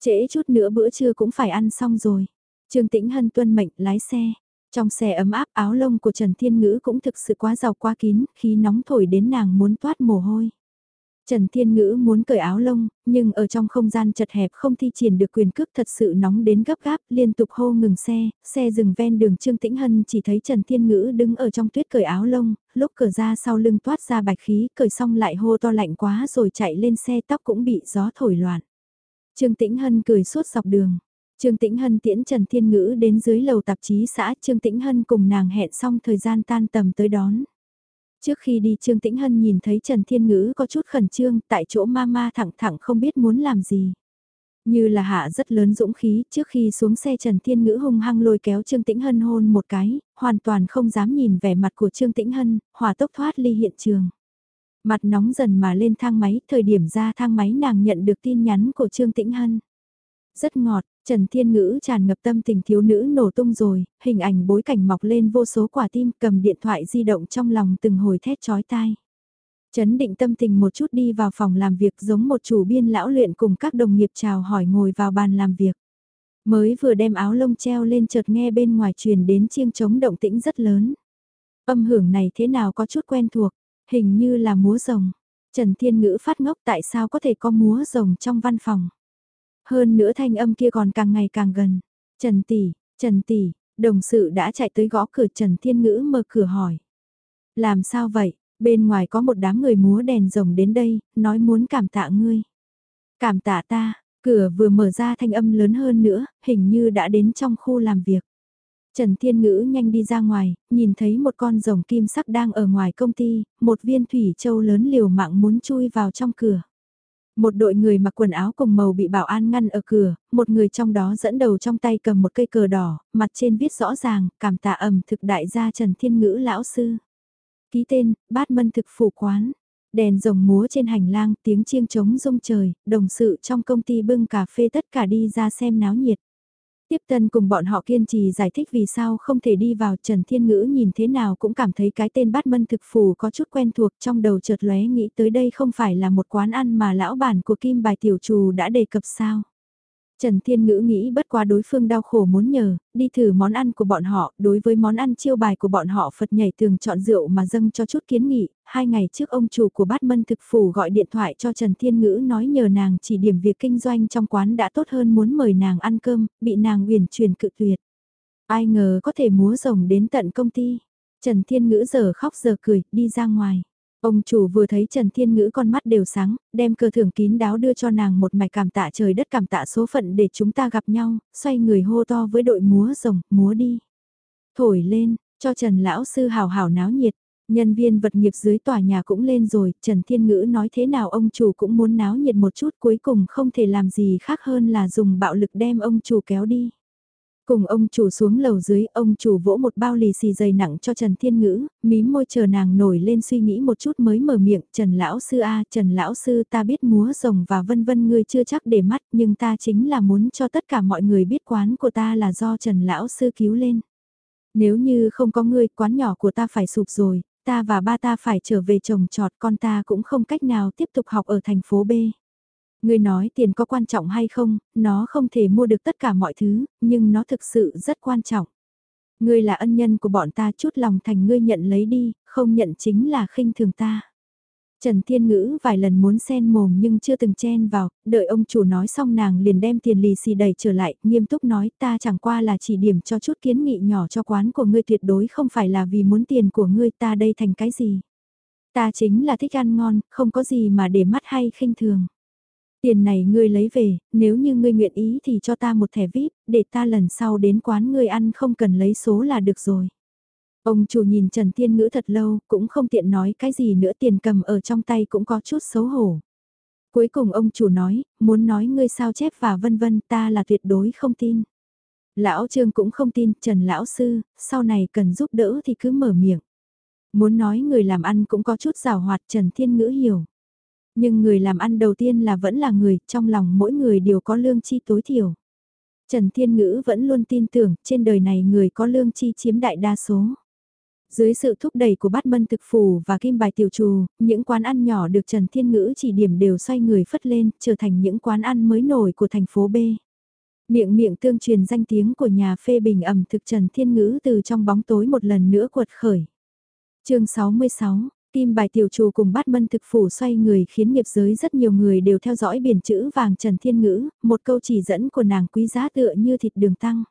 Trễ chút nữa bữa trưa cũng phải ăn xong rồi. Trương Tĩnh Hân tuân mệnh lái xe. Trong xe ấm áp áo lông của Trần Thiên Ngữ cũng thực sự quá giàu quá kín, khí nóng thổi đến nàng muốn toát mồ hôi. Trần Thiên Ngữ muốn cởi áo lông, nhưng ở trong không gian chật hẹp không thi triển được quyền cước thật sự nóng đến gấp gáp, liên tục hô ngừng xe, xe dừng ven đường Trương Tĩnh Hân chỉ thấy Trần Thiên Ngữ đứng ở trong tuyết cởi áo lông, lúc cởi ra sau lưng toát ra bạch khí, cởi xong lại hô to lạnh quá rồi chạy lên xe tóc cũng bị gió thổi loạn. Trương Tĩnh Hân cười suốt dọc đường. Trương Tĩnh Hân tiễn Trần Thiên Ngữ đến dưới lầu tạp chí xã Trương Tĩnh Hân cùng nàng hẹn xong thời gian tan tầm tới đón. Trước khi đi Trương Tĩnh Hân nhìn thấy Trần Thiên Ngữ có chút khẩn trương tại chỗ mama thẳng thẳng không biết muốn làm gì. Như là hạ rất lớn dũng khí trước khi xuống xe Trần Thiên Ngữ hung hăng lôi kéo Trương Tĩnh Hân hôn một cái, hoàn toàn không dám nhìn vẻ mặt của Trương Tĩnh Hân, hòa tốc thoát ly hiện trường. Mặt nóng dần mà lên thang máy, thời điểm ra thang máy nàng nhận được tin nhắn của Trương Tĩnh Hân. Rất ngọt, Trần Thiên Ngữ tràn ngập tâm tình thiếu nữ nổ tung rồi, hình ảnh bối cảnh mọc lên vô số quả tim cầm điện thoại di động trong lòng từng hồi thét chói tai. Trấn định tâm tình một chút đi vào phòng làm việc giống một chủ biên lão luyện cùng các đồng nghiệp chào hỏi ngồi vào bàn làm việc. Mới vừa đem áo lông treo lên chợt nghe bên ngoài truyền đến chiêng trống động tĩnh rất lớn. Âm hưởng này thế nào có chút quen thuộc, hình như là múa rồng. Trần Thiên Ngữ phát ngốc tại sao có thể có múa rồng trong văn phòng. Hơn nữa thanh âm kia còn càng ngày càng gần. Trần Tỷ, Trần Tỷ, đồng sự đã chạy tới gõ cửa Trần Thiên Ngữ mở cửa hỏi. Làm sao vậy, bên ngoài có một đám người múa đèn rồng đến đây, nói muốn cảm tạ ngươi. Cảm tạ ta, cửa vừa mở ra thanh âm lớn hơn nữa, hình như đã đến trong khu làm việc. Trần Thiên Ngữ nhanh đi ra ngoài, nhìn thấy một con rồng kim sắc đang ở ngoài công ty, một viên thủy châu lớn liều mạng muốn chui vào trong cửa. Một đội người mặc quần áo cùng màu bị bảo an ngăn ở cửa, một người trong đó dẫn đầu trong tay cầm một cây cờ đỏ, mặt trên viết rõ ràng, cảm tạ ẩm thực đại gia Trần Thiên Ngữ lão sư. Ký tên, bát mân thực phủ quán. Đèn rồng múa trên hành lang, tiếng chiêng trống rung trời, đồng sự trong công ty bưng cà phê tất cả đi ra xem náo nhiệt. Tiếp tân cùng bọn họ kiên trì giải thích vì sao không thể đi vào, Trần Thiên Ngữ nhìn thế nào cũng cảm thấy cái tên bát mân thực phủ có chút quen thuộc, trong đầu chợt lóe nghĩ tới đây không phải là một quán ăn mà lão bản của Kim Bài Tiểu Trù đã đề cập sao. Trần Thiên Ngữ nghĩ bất quá đối phương đau khổ muốn nhờ, đi thử món ăn của bọn họ, đối với món ăn chiêu bài của bọn họ Phật nhảy tường chọn rượu mà dâng cho chút kiến nghị, hai ngày trước ông chủ của bát mân thực phủ gọi điện thoại cho Trần Thiên Ngữ nói nhờ nàng chỉ điểm việc kinh doanh trong quán đã tốt hơn muốn mời nàng ăn cơm, bị nàng huyền truyền cự tuyệt. Ai ngờ có thể múa rồng đến tận công ty. Trần Thiên Ngữ giờ khóc giờ cười, đi ra ngoài. Ông chủ vừa thấy Trần Thiên Ngữ con mắt đều sáng, đem cơ thưởng kín đáo đưa cho nàng một mạch cảm tạ trời đất cảm tạ số phận để chúng ta gặp nhau, xoay người hô to với đội múa rồng, múa đi. Thổi lên, cho Trần Lão Sư hào hào náo nhiệt, Nhân viên vật nghiệp dưới tòa nhà cũng lên rồi, Trần Thiên Ngữ nói thế nào ông chủ cũng muốn náo nhiệt một chút cuối cùng không thể làm gì khác hơn là dùng bạo lực đem ông chủ kéo đi. Cùng ông chủ xuống lầu dưới, ông chủ vỗ một bao lì xì dày nặng cho Trần Thiên Ngữ, mím môi chờ nàng nổi lên suy nghĩ một chút mới mở miệng, Trần Lão Sư a Trần Lão Sư ta biết múa rồng và vân vân ngươi chưa chắc để mắt, nhưng ta chính là muốn cho tất cả mọi người biết quán của ta là do Trần Lão Sư cứu lên. Nếu như không có ngươi, quán nhỏ của ta phải sụp rồi, ta và ba ta phải trở về trồng trọt con ta cũng không cách nào tiếp tục học ở thành phố B. Ngươi nói tiền có quan trọng hay không, nó không thể mua được tất cả mọi thứ, nhưng nó thực sự rất quan trọng. Ngươi là ân nhân của bọn ta chút lòng thành ngươi nhận lấy đi, không nhận chính là khinh thường ta. Trần Thiên Ngữ vài lần muốn xen mồm nhưng chưa từng chen vào, đợi ông chủ nói xong nàng liền đem tiền lì xì đẩy trở lại, nghiêm túc nói ta chẳng qua là chỉ điểm cho chút kiến nghị nhỏ cho quán của ngươi tuyệt đối không phải là vì muốn tiền của ngươi ta đây thành cái gì. Ta chính là thích ăn ngon, không có gì mà để mắt hay khinh thường. Tiền này ngươi lấy về, nếu như ngươi nguyện ý thì cho ta một thẻ VIP, để ta lần sau đến quán ngươi ăn không cần lấy số là được rồi. Ông chủ nhìn Trần Thiên Ngữ thật lâu, cũng không tiện nói cái gì nữa tiền cầm ở trong tay cũng có chút xấu hổ. Cuối cùng ông chủ nói, muốn nói ngươi sao chép và vân vân ta là tuyệt đối không tin. Lão Trương cũng không tin, Trần Lão Sư, sau này cần giúp đỡ thì cứ mở miệng. Muốn nói người làm ăn cũng có chút rào hoạt Trần Thiên Ngữ hiểu. Nhưng người làm ăn đầu tiên là vẫn là người, trong lòng mỗi người đều có lương chi tối thiểu. Trần Thiên Ngữ vẫn luôn tin tưởng, trên đời này người có lương chi chiếm đại đa số. Dưới sự thúc đẩy của bát mân thực phủ và kim bài tiểu trù, những quán ăn nhỏ được Trần Thiên Ngữ chỉ điểm đều xoay người phất lên, trở thành những quán ăn mới nổi của thành phố B. Miệng miệng tương truyền danh tiếng của nhà phê bình ẩm thực Trần Thiên Ngữ từ trong bóng tối một lần nữa quật khởi. chương 66, Kim bài tiểu trù cùng bát mân thực phủ xoay người khiến nghiệp giới rất nhiều người đều theo dõi biển chữ vàng Trần Thiên Ngữ, một câu chỉ dẫn của nàng quý giá tựa như thịt đường tăng.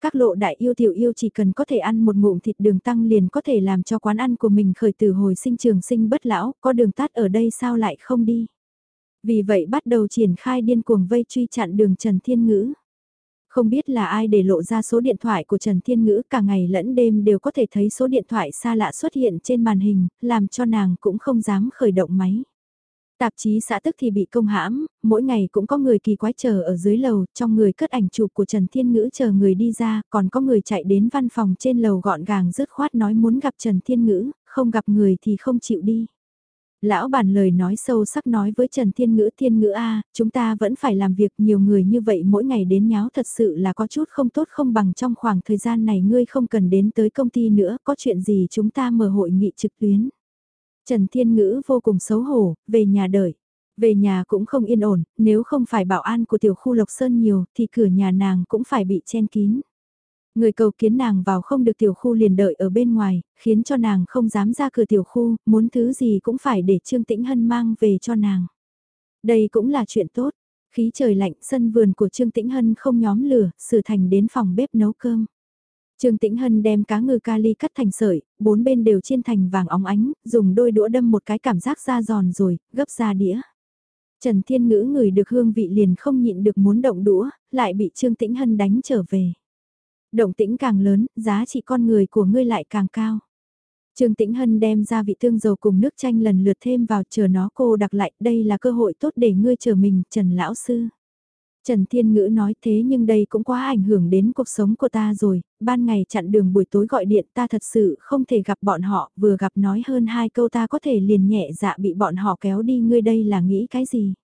Các lộ đại yêu tiểu yêu chỉ cần có thể ăn một ngụm thịt đường tăng liền có thể làm cho quán ăn của mình khởi từ hồi sinh trường sinh bất lão, có đường tắt ở đây sao lại không đi. Vì vậy bắt đầu triển khai điên cuồng vây truy chặn đường Trần Thiên Ngữ. Không biết là ai để lộ ra số điện thoại của Trần Thiên Ngữ cả ngày lẫn đêm đều có thể thấy số điện thoại xa lạ xuất hiện trên màn hình, làm cho nàng cũng không dám khởi động máy. Tạp chí xã tức thì bị công hãm, mỗi ngày cũng có người kỳ quái chờ ở dưới lầu, trong người cất ảnh chụp của Trần Thiên Ngữ chờ người đi ra, còn có người chạy đến văn phòng trên lầu gọn gàng dứt khoát nói muốn gặp Trần Thiên Ngữ, không gặp người thì không chịu đi. Lão bản lời nói sâu sắc nói với Trần Thiên Ngữ Thiên Ngữ A, chúng ta vẫn phải làm việc nhiều người như vậy mỗi ngày đến nháo thật sự là có chút không tốt không bằng trong khoảng thời gian này ngươi không cần đến tới công ty nữa, có chuyện gì chúng ta mở hội nghị trực tuyến. Trần Thiên Ngữ vô cùng xấu hổ, về nhà đợi. Về nhà cũng không yên ổn, nếu không phải bảo an của tiểu khu Lộc Sơn nhiều thì cửa nhà nàng cũng phải bị chen kín. Người cầu kiến nàng vào không được tiểu khu liền đợi ở bên ngoài, khiến cho nàng không dám ra cửa tiểu khu, muốn thứ gì cũng phải để Trương Tĩnh Hân mang về cho nàng. Đây cũng là chuyện tốt. Khí trời lạnh, sân vườn của Trương Tĩnh Hân không nhóm lửa, sửa thành đến phòng bếp nấu cơm. Trương Tĩnh Hân đem cá ngừ kali cắt thành sợi, bốn bên đều chiên thành vàng óng ánh, dùng đôi đũa đâm một cái cảm giác da giòn rồi, gấp ra đĩa. Trần Thiên Ngữ ngửi được hương vị liền không nhịn được muốn động đũa, lại bị Trương Tĩnh Hân đánh trở về. Động tĩnh càng lớn, giá trị con người của ngươi lại càng cao. Trương Tĩnh Hân đem ra vị tương dầu cùng nước chanh lần lượt thêm vào chờ nó cô đặc lại, đây là cơ hội tốt để ngươi chờ mình, Trần Lão Sư. Trần Thiên Ngữ nói thế nhưng đây cũng quá ảnh hưởng đến cuộc sống của ta rồi, ban ngày chặn đường buổi tối gọi điện ta thật sự không thể gặp bọn họ, vừa gặp nói hơn hai câu ta có thể liền nhẹ dạ bị bọn họ kéo đi ngươi đây là nghĩ cái gì.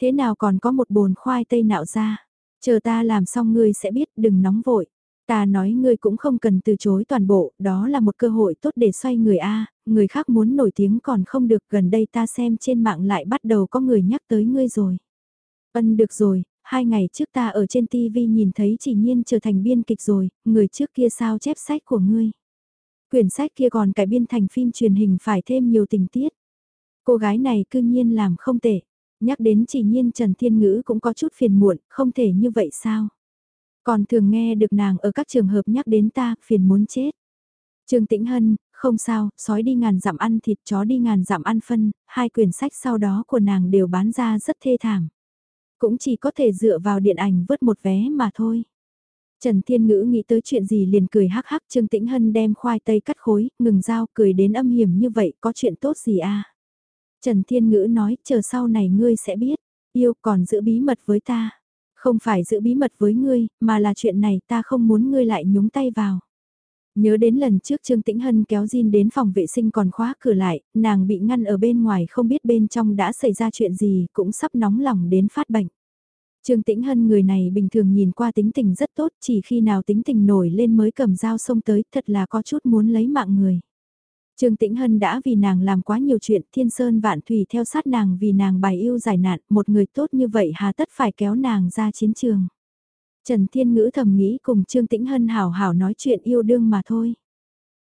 Thế nào còn có một bồn khoai tây nạo ra, chờ ta làm xong ngươi sẽ biết đừng nóng vội. Ta nói ngươi cũng không cần từ chối toàn bộ, đó là một cơ hội tốt để xoay người A, người khác muốn nổi tiếng còn không được gần đây ta xem trên mạng lại bắt đầu có người nhắc tới ngươi rồi. Ân được rồi, hai ngày trước ta ở trên TV nhìn thấy chỉ nhiên trở thành biên kịch rồi, người trước kia sao chép sách của ngươi. Quyển sách kia còn cải biên thành phim truyền hình phải thêm nhiều tình tiết. Cô gái này cư nhiên làm không tệ. Nhắc đến chỉ nhiên Trần Thiên Ngữ cũng có chút phiền muộn, không thể như vậy sao? Còn thường nghe được nàng ở các trường hợp nhắc đến ta, phiền muốn chết. Trương Tĩnh Hân, không sao, sói đi ngàn dặm ăn thịt chó đi ngàn dặm ăn phân, hai quyển sách sau đó của nàng đều bán ra rất thê thảm. Cũng chỉ có thể dựa vào điện ảnh vớt một vé mà thôi. Trần Thiên Ngữ nghĩ tới chuyện gì liền cười hắc hắc Trương Tĩnh Hân đem khoai tây cắt khối, ngừng dao cười đến âm hiểm như vậy có chuyện tốt gì à? Trần Thiên Ngữ nói chờ sau này ngươi sẽ biết, yêu còn giữ bí mật với ta. Không phải giữ bí mật với ngươi, mà là chuyện này ta không muốn ngươi lại nhúng tay vào. Nhớ đến lần trước Trương Tĩnh Hân kéo Jin đến phòng vệ sinh còn khóa cửa lại, nàng bị ngăn ở bên ngoài không biết bên trong đã xảy ra chuyện gì, cũng sắp nóng lòng đến phát bệnh. Trương Tĩnh Hân người này bình thường nhìn qua tính tình rất tốt, chỉ khi nào tính tình nổi lên mới cầm dao xông tới, thật là có chút muốn lấy mạng người. Trương Tĩnh Hân đã vì nàng làm quá nhiều chuyện, thiên sơn vạn thủy theo sát nàng vì nàng bài yêu giải nạn, một người tốt như vậy hà tất phải kéo nàng ra chiến trường. Trần Thiên Ngữ thầm nghĩ cùng Trương Tĩnh Hân hảo hảo nói chuyện yêu đương mà thôi.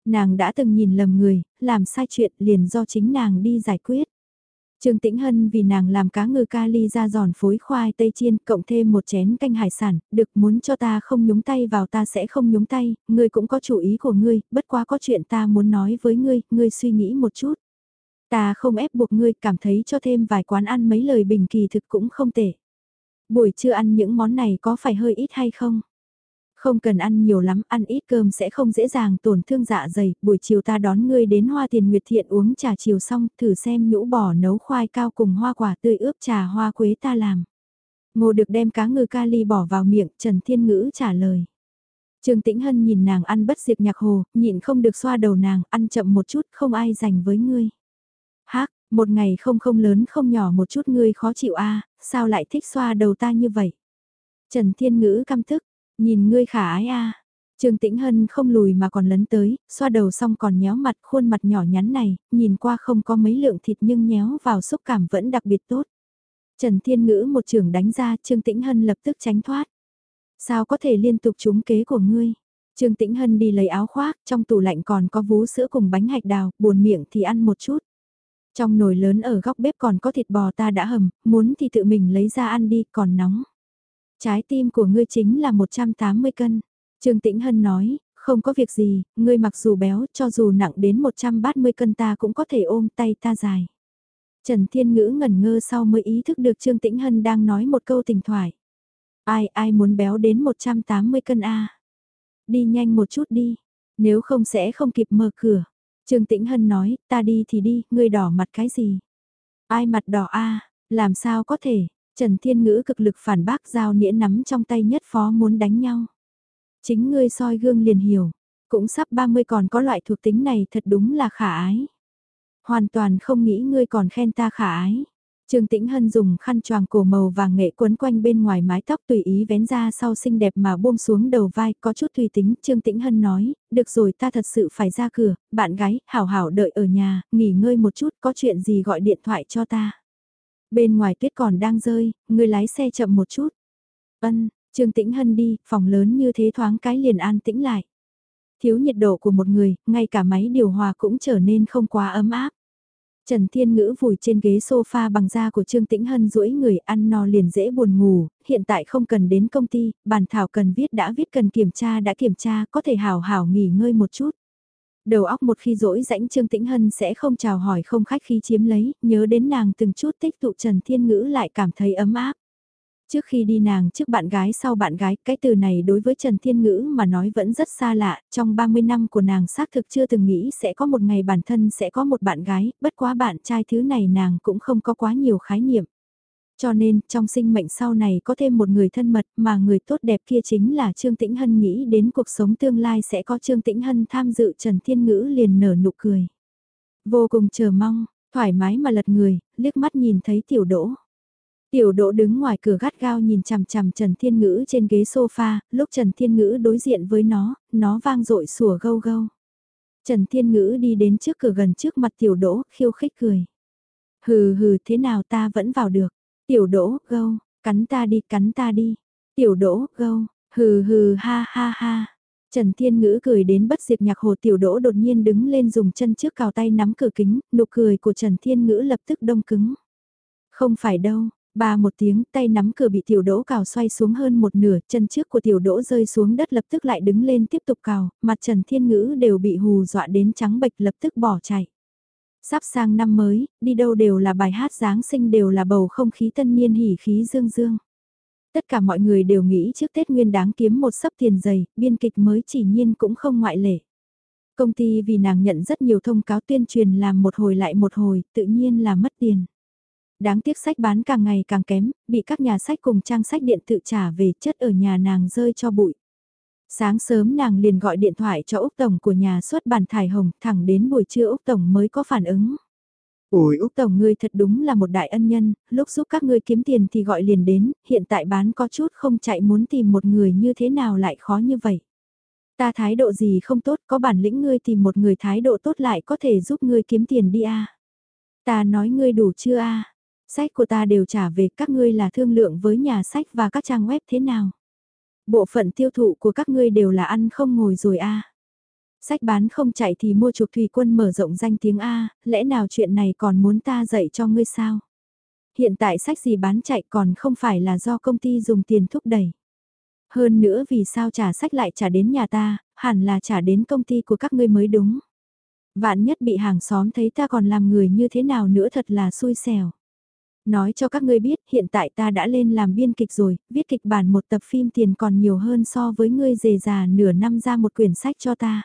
Nàng đã từng nhìn lầm người, làm sai chuyện liền do chính nàng đi giải quyết. Trương Tĩnh Hân vì nàng làm cá ngừ kali ra giòn phối khoai tây chiên, cộng thêm một chén canh hải sản, được muốn cho ta không nhúng tay vào ta sẽ không nhúng tay, ngươi cũng có chủ ý của ngươi, bất quá có chuyện ta muốn nói với ngươi, ngươi suy nghĩ một chút. Ta không ép buộc ngươi, cảm thấy cho thêm vài quán ăn mấy lời bình kỳ thực cũng không tệ. Buổi trưa ăn những món này có phải hơi ít hay không? Không cần ăn nhiều lắm, ăn ít cơm sẽ không dễ dàng tổn thương dạ dày, buổi chiều ta đón ngươi đến hoa tiền nguyệt thiện uống trà chiều xong, thử xem nhũ bò nấu khoai cao cùng hoa quả tươi ướp trà hoa quế ta làm. Ngô được đem cá ngừ kali bỏ vào miệng, Trần Thiên Ngữ trả lời. Trương Tĩnh Hân nhìn nàng ăn bất diệt nhạc hồ, nhịn không được xoa đầu nàng, ăn chậm một chút, không ai dành với ngươi. Hác, một ngày không không lớn không nhỏ một chút ngươi khó chịu a sao lại thích xoa đầu ta như vậy? Trần Thiên Ngữ căm tức, Nhìn ngươi khả ái a. Trương Tĩnh Hân không lùi mà còn lấn tới, xoa đầu xong còn nhéo mặt khuôn mặt nhỏ nhắn này, nhìn qua không có mấy lượng thịt nhưng nhéo vào xúc cảm vẫn đặc biệt tốt. Trần Thiên Ngữ một trường đánh ra, Trương Tĩnh Hân lập tức tránh thoát. Sao có thể liên tục trúng kế của ngươi? Trương Tĩnh Hân đi lấy áo khoác, trong tủ lạnh còn có vú sữa cùng bánh hạch đào, buồn miệng thì ăn một chút. Trong nồi lớn ở góc bếp còn có thịt bò ta đã hầm, muốn thì tự mình lấy ra ăn đi, còn nóng. Trái tim của ngươi chính là 180 cân. Trương Tĩnh Hân nói, không có việc gì, ngươi mặc dù béo, cho dù nặng đến 130 cân ta cũng có thể ôm tay ta dài. Trần Thiên Ngữ ngẩn ngơ sau mới ý thức được Trương Tĩnh Hân đang nói một câu tình thoại. Ai ai muốn béo đến 180 cân a Đi nhanh một chút đi, nếu không sẽ không kịp mở cửa. Trương Tĩnh Hân nói, ta đi thì đi, ngươi đỏ mặt cái gì? Ai mặt đỏ a làm sao có thể, Trần Thiên Ngữ cực lực phản bác giao nĩa nắm trong tay nhất phó muốn đánh nhau. Chính ngươi soi gương liền hiểu, cũng sắp 30 còn có loại thuộc tính này thật đúng là khả ái. Hoàn toàn không nghĩ ngươi còn khen ta khả ái. Trương Tĩnh Hân dùng khăn choàng cổ màu vàng nghệ quấn quanh bên ngoài mái tóc tùy ý vén ra sau xinh đẹp mà buông xuống đầu vai có chút tùy tính. Trương Tĩnh Hân nói, được rồi ta thật sự phải ra cửa, bạn gái, hảo hảo đợi ở nhà, nghỉ ngơi một chút, có chuyện gì gọi điện thoại cho ta. Bên ngoài tuyết còn đang rơi, người lái xe chậm một chút. Ân, Trương Tĩnh Hân đi, phòng lớn như thế thoáng cái liền an tĩnh lại. Thiếu nhiệt độ của một người, ngay cả máy điều hòa cũng trở nên không quá ấm áp. Trần Thiên Ngữ vùi trên ghế sofa bằng da của Trương Tĩnh Hân duỗi người ăn no liền dễ buồn ngủ, hiện tại không cần đến công ty, bản thảo cần viết đã viết cần kiểm tra đã kiểm tra, có thể hào hào nghỉ ngơi một chút. Đầu óc một khi rỗi rãnh Trương Tĩnh Hân sẽ không chào hỏi không khách khi chiếm lấy, nhớ đến nàng từng chút tích tụ Trần Thiên Ngữ lại cảm thấy ấm áp. Trước khi đi nàng trước bạn gái sau bạn gái, cái từ này đối với Trần Thiên Ngữ mà nói vẫn rất xa lạ, trong 30 năm của nàng xác thực chưa từng nghĩ sẽ có một ngày bản thân sẽ có một bạn gái, bất quá bạn trai thứ này nàng cũng không có quá nhiều khái niệm. Cho nên, trong sinh mệnh sau này có thêm một người thân mật mà người tốt đẹp kia chính là Trương Tĩnh Hân nghĩ đến cuộc sống tương lai sẽ có Trương Tĩnh Hân tham dự Trần Thiên Ngữ liền nở nụ cười. Vô cùng chờ mong, thoải mái mà lật người, liếc mắt nhìn thấy tiểu đỗ. Tiểu đỗ đứng ngoài cửa gắt gao nhìn chằm chằm Trần Thiên Ngữ trên ghế sofa, lúc Trần Thiên Ngữ đối diện với nó, nó vang dội sủa gâu gâu. Trần Thiên Ngữ đi đến trước cửa gần trước mặt tiểu đỗ, khiêu khích cười. Hừ hừ thế nào ta vẫn vào được. Tiểu đỗ, gâu, cắn ta đi, cắn ta đi. Tiểu đỗ, gâu, hừ hừ ha ha ha. Trần Thiên Ngữ cười đến bất diệt nhạc hồ tiểu đỗ đột nhiên đứng lên dùng chân trước cào tay nắm cửa kính, nụ cười của Trần Thiên Ngữ lập tức đông cứng. Không phải đâu, ba một tiếng tay nắm cửa bị tiểu đỗ cào xoay xuống hơn một nửa, chân trước của tiểu đỗ rơi xuống đất lập tức lại đứng lên tiếp tục cào, mặt Trần Thiên Ngữ đều bị hù dọa đến trắng bệch lập tức bỏ chạy. Sắp sang năm mới, đi đâu đều là bài hát Giáng sinh đều là bầu không khí tân niên hỉ khí dương dương. Tất cả mọi người đều nghĩ trước Tết Nguyên đáng kiếm một sấp tiền dày, biên kịch mới chỉ nhiên cũng không ngoại lệ. Công ty vì nàng nhận rất nhiều thông cáo tuyên truyền làm một hồi lại một hồi, tự nhiên là mất tiền. Đáng tiếc sách bán càng ngày càng kém, bị các nhà sách cùng trang sách điện tự trả về chất ở nhà nàng rơi cho bụi. Sáng sớm nàng liền gọi điện thoại cho Úc Tổng của nhà xuất bản Thải Hồng, thẳng đến buổi trưa Úc Tổng mới có phản ứng. Ủi Úc Tổng ngươi thật đúng là một đại ân nhân, lúc giúp các ngươi kiếm tiền thì gọi liền đến, hiện tại bán có chút không chạy muốn tìm một người như thế nào lại khó như vậy. Ta thái độ gì không tốt, có bản lĩnh ngươi tìm một người thái độ tốt lại có thể giúp ngươi kiếm tiền đi a. Ta nói ngươi đủ chưa a? Sách của ta đều trả về các ngươi là thương lượng với nhà sách và các trang web thế nào? Bộ phận tiêu thụ của các ngươi đều là ăn không ngồi rồi a. Sách bán không chạy thì mua chuộc thủy quân mở rộng danh tiếng A, lẽ nào chuyện này còn muốn ta dạy cho ngươi sao? Hiện tại sách gì bán chạy còn không phải là do công ty dùng tiền thúc đẩy. Hơn nữa vì sao trả sách lại trả đến nhà ta, hẳn là trả đến công ty của các ngươi mới đúng. Vạn nhất bị hàng xóm thấy ta còn làm người như thế nào nữa thật là xui xẻo. Nói cho các ngươi biết hiện tại ta đã lên làm biên kịch rồi, viết kịch bản một tập phim tiền còn nhiều hơn so với ngươi dề già nửa năm ra một quyển sách cho ta.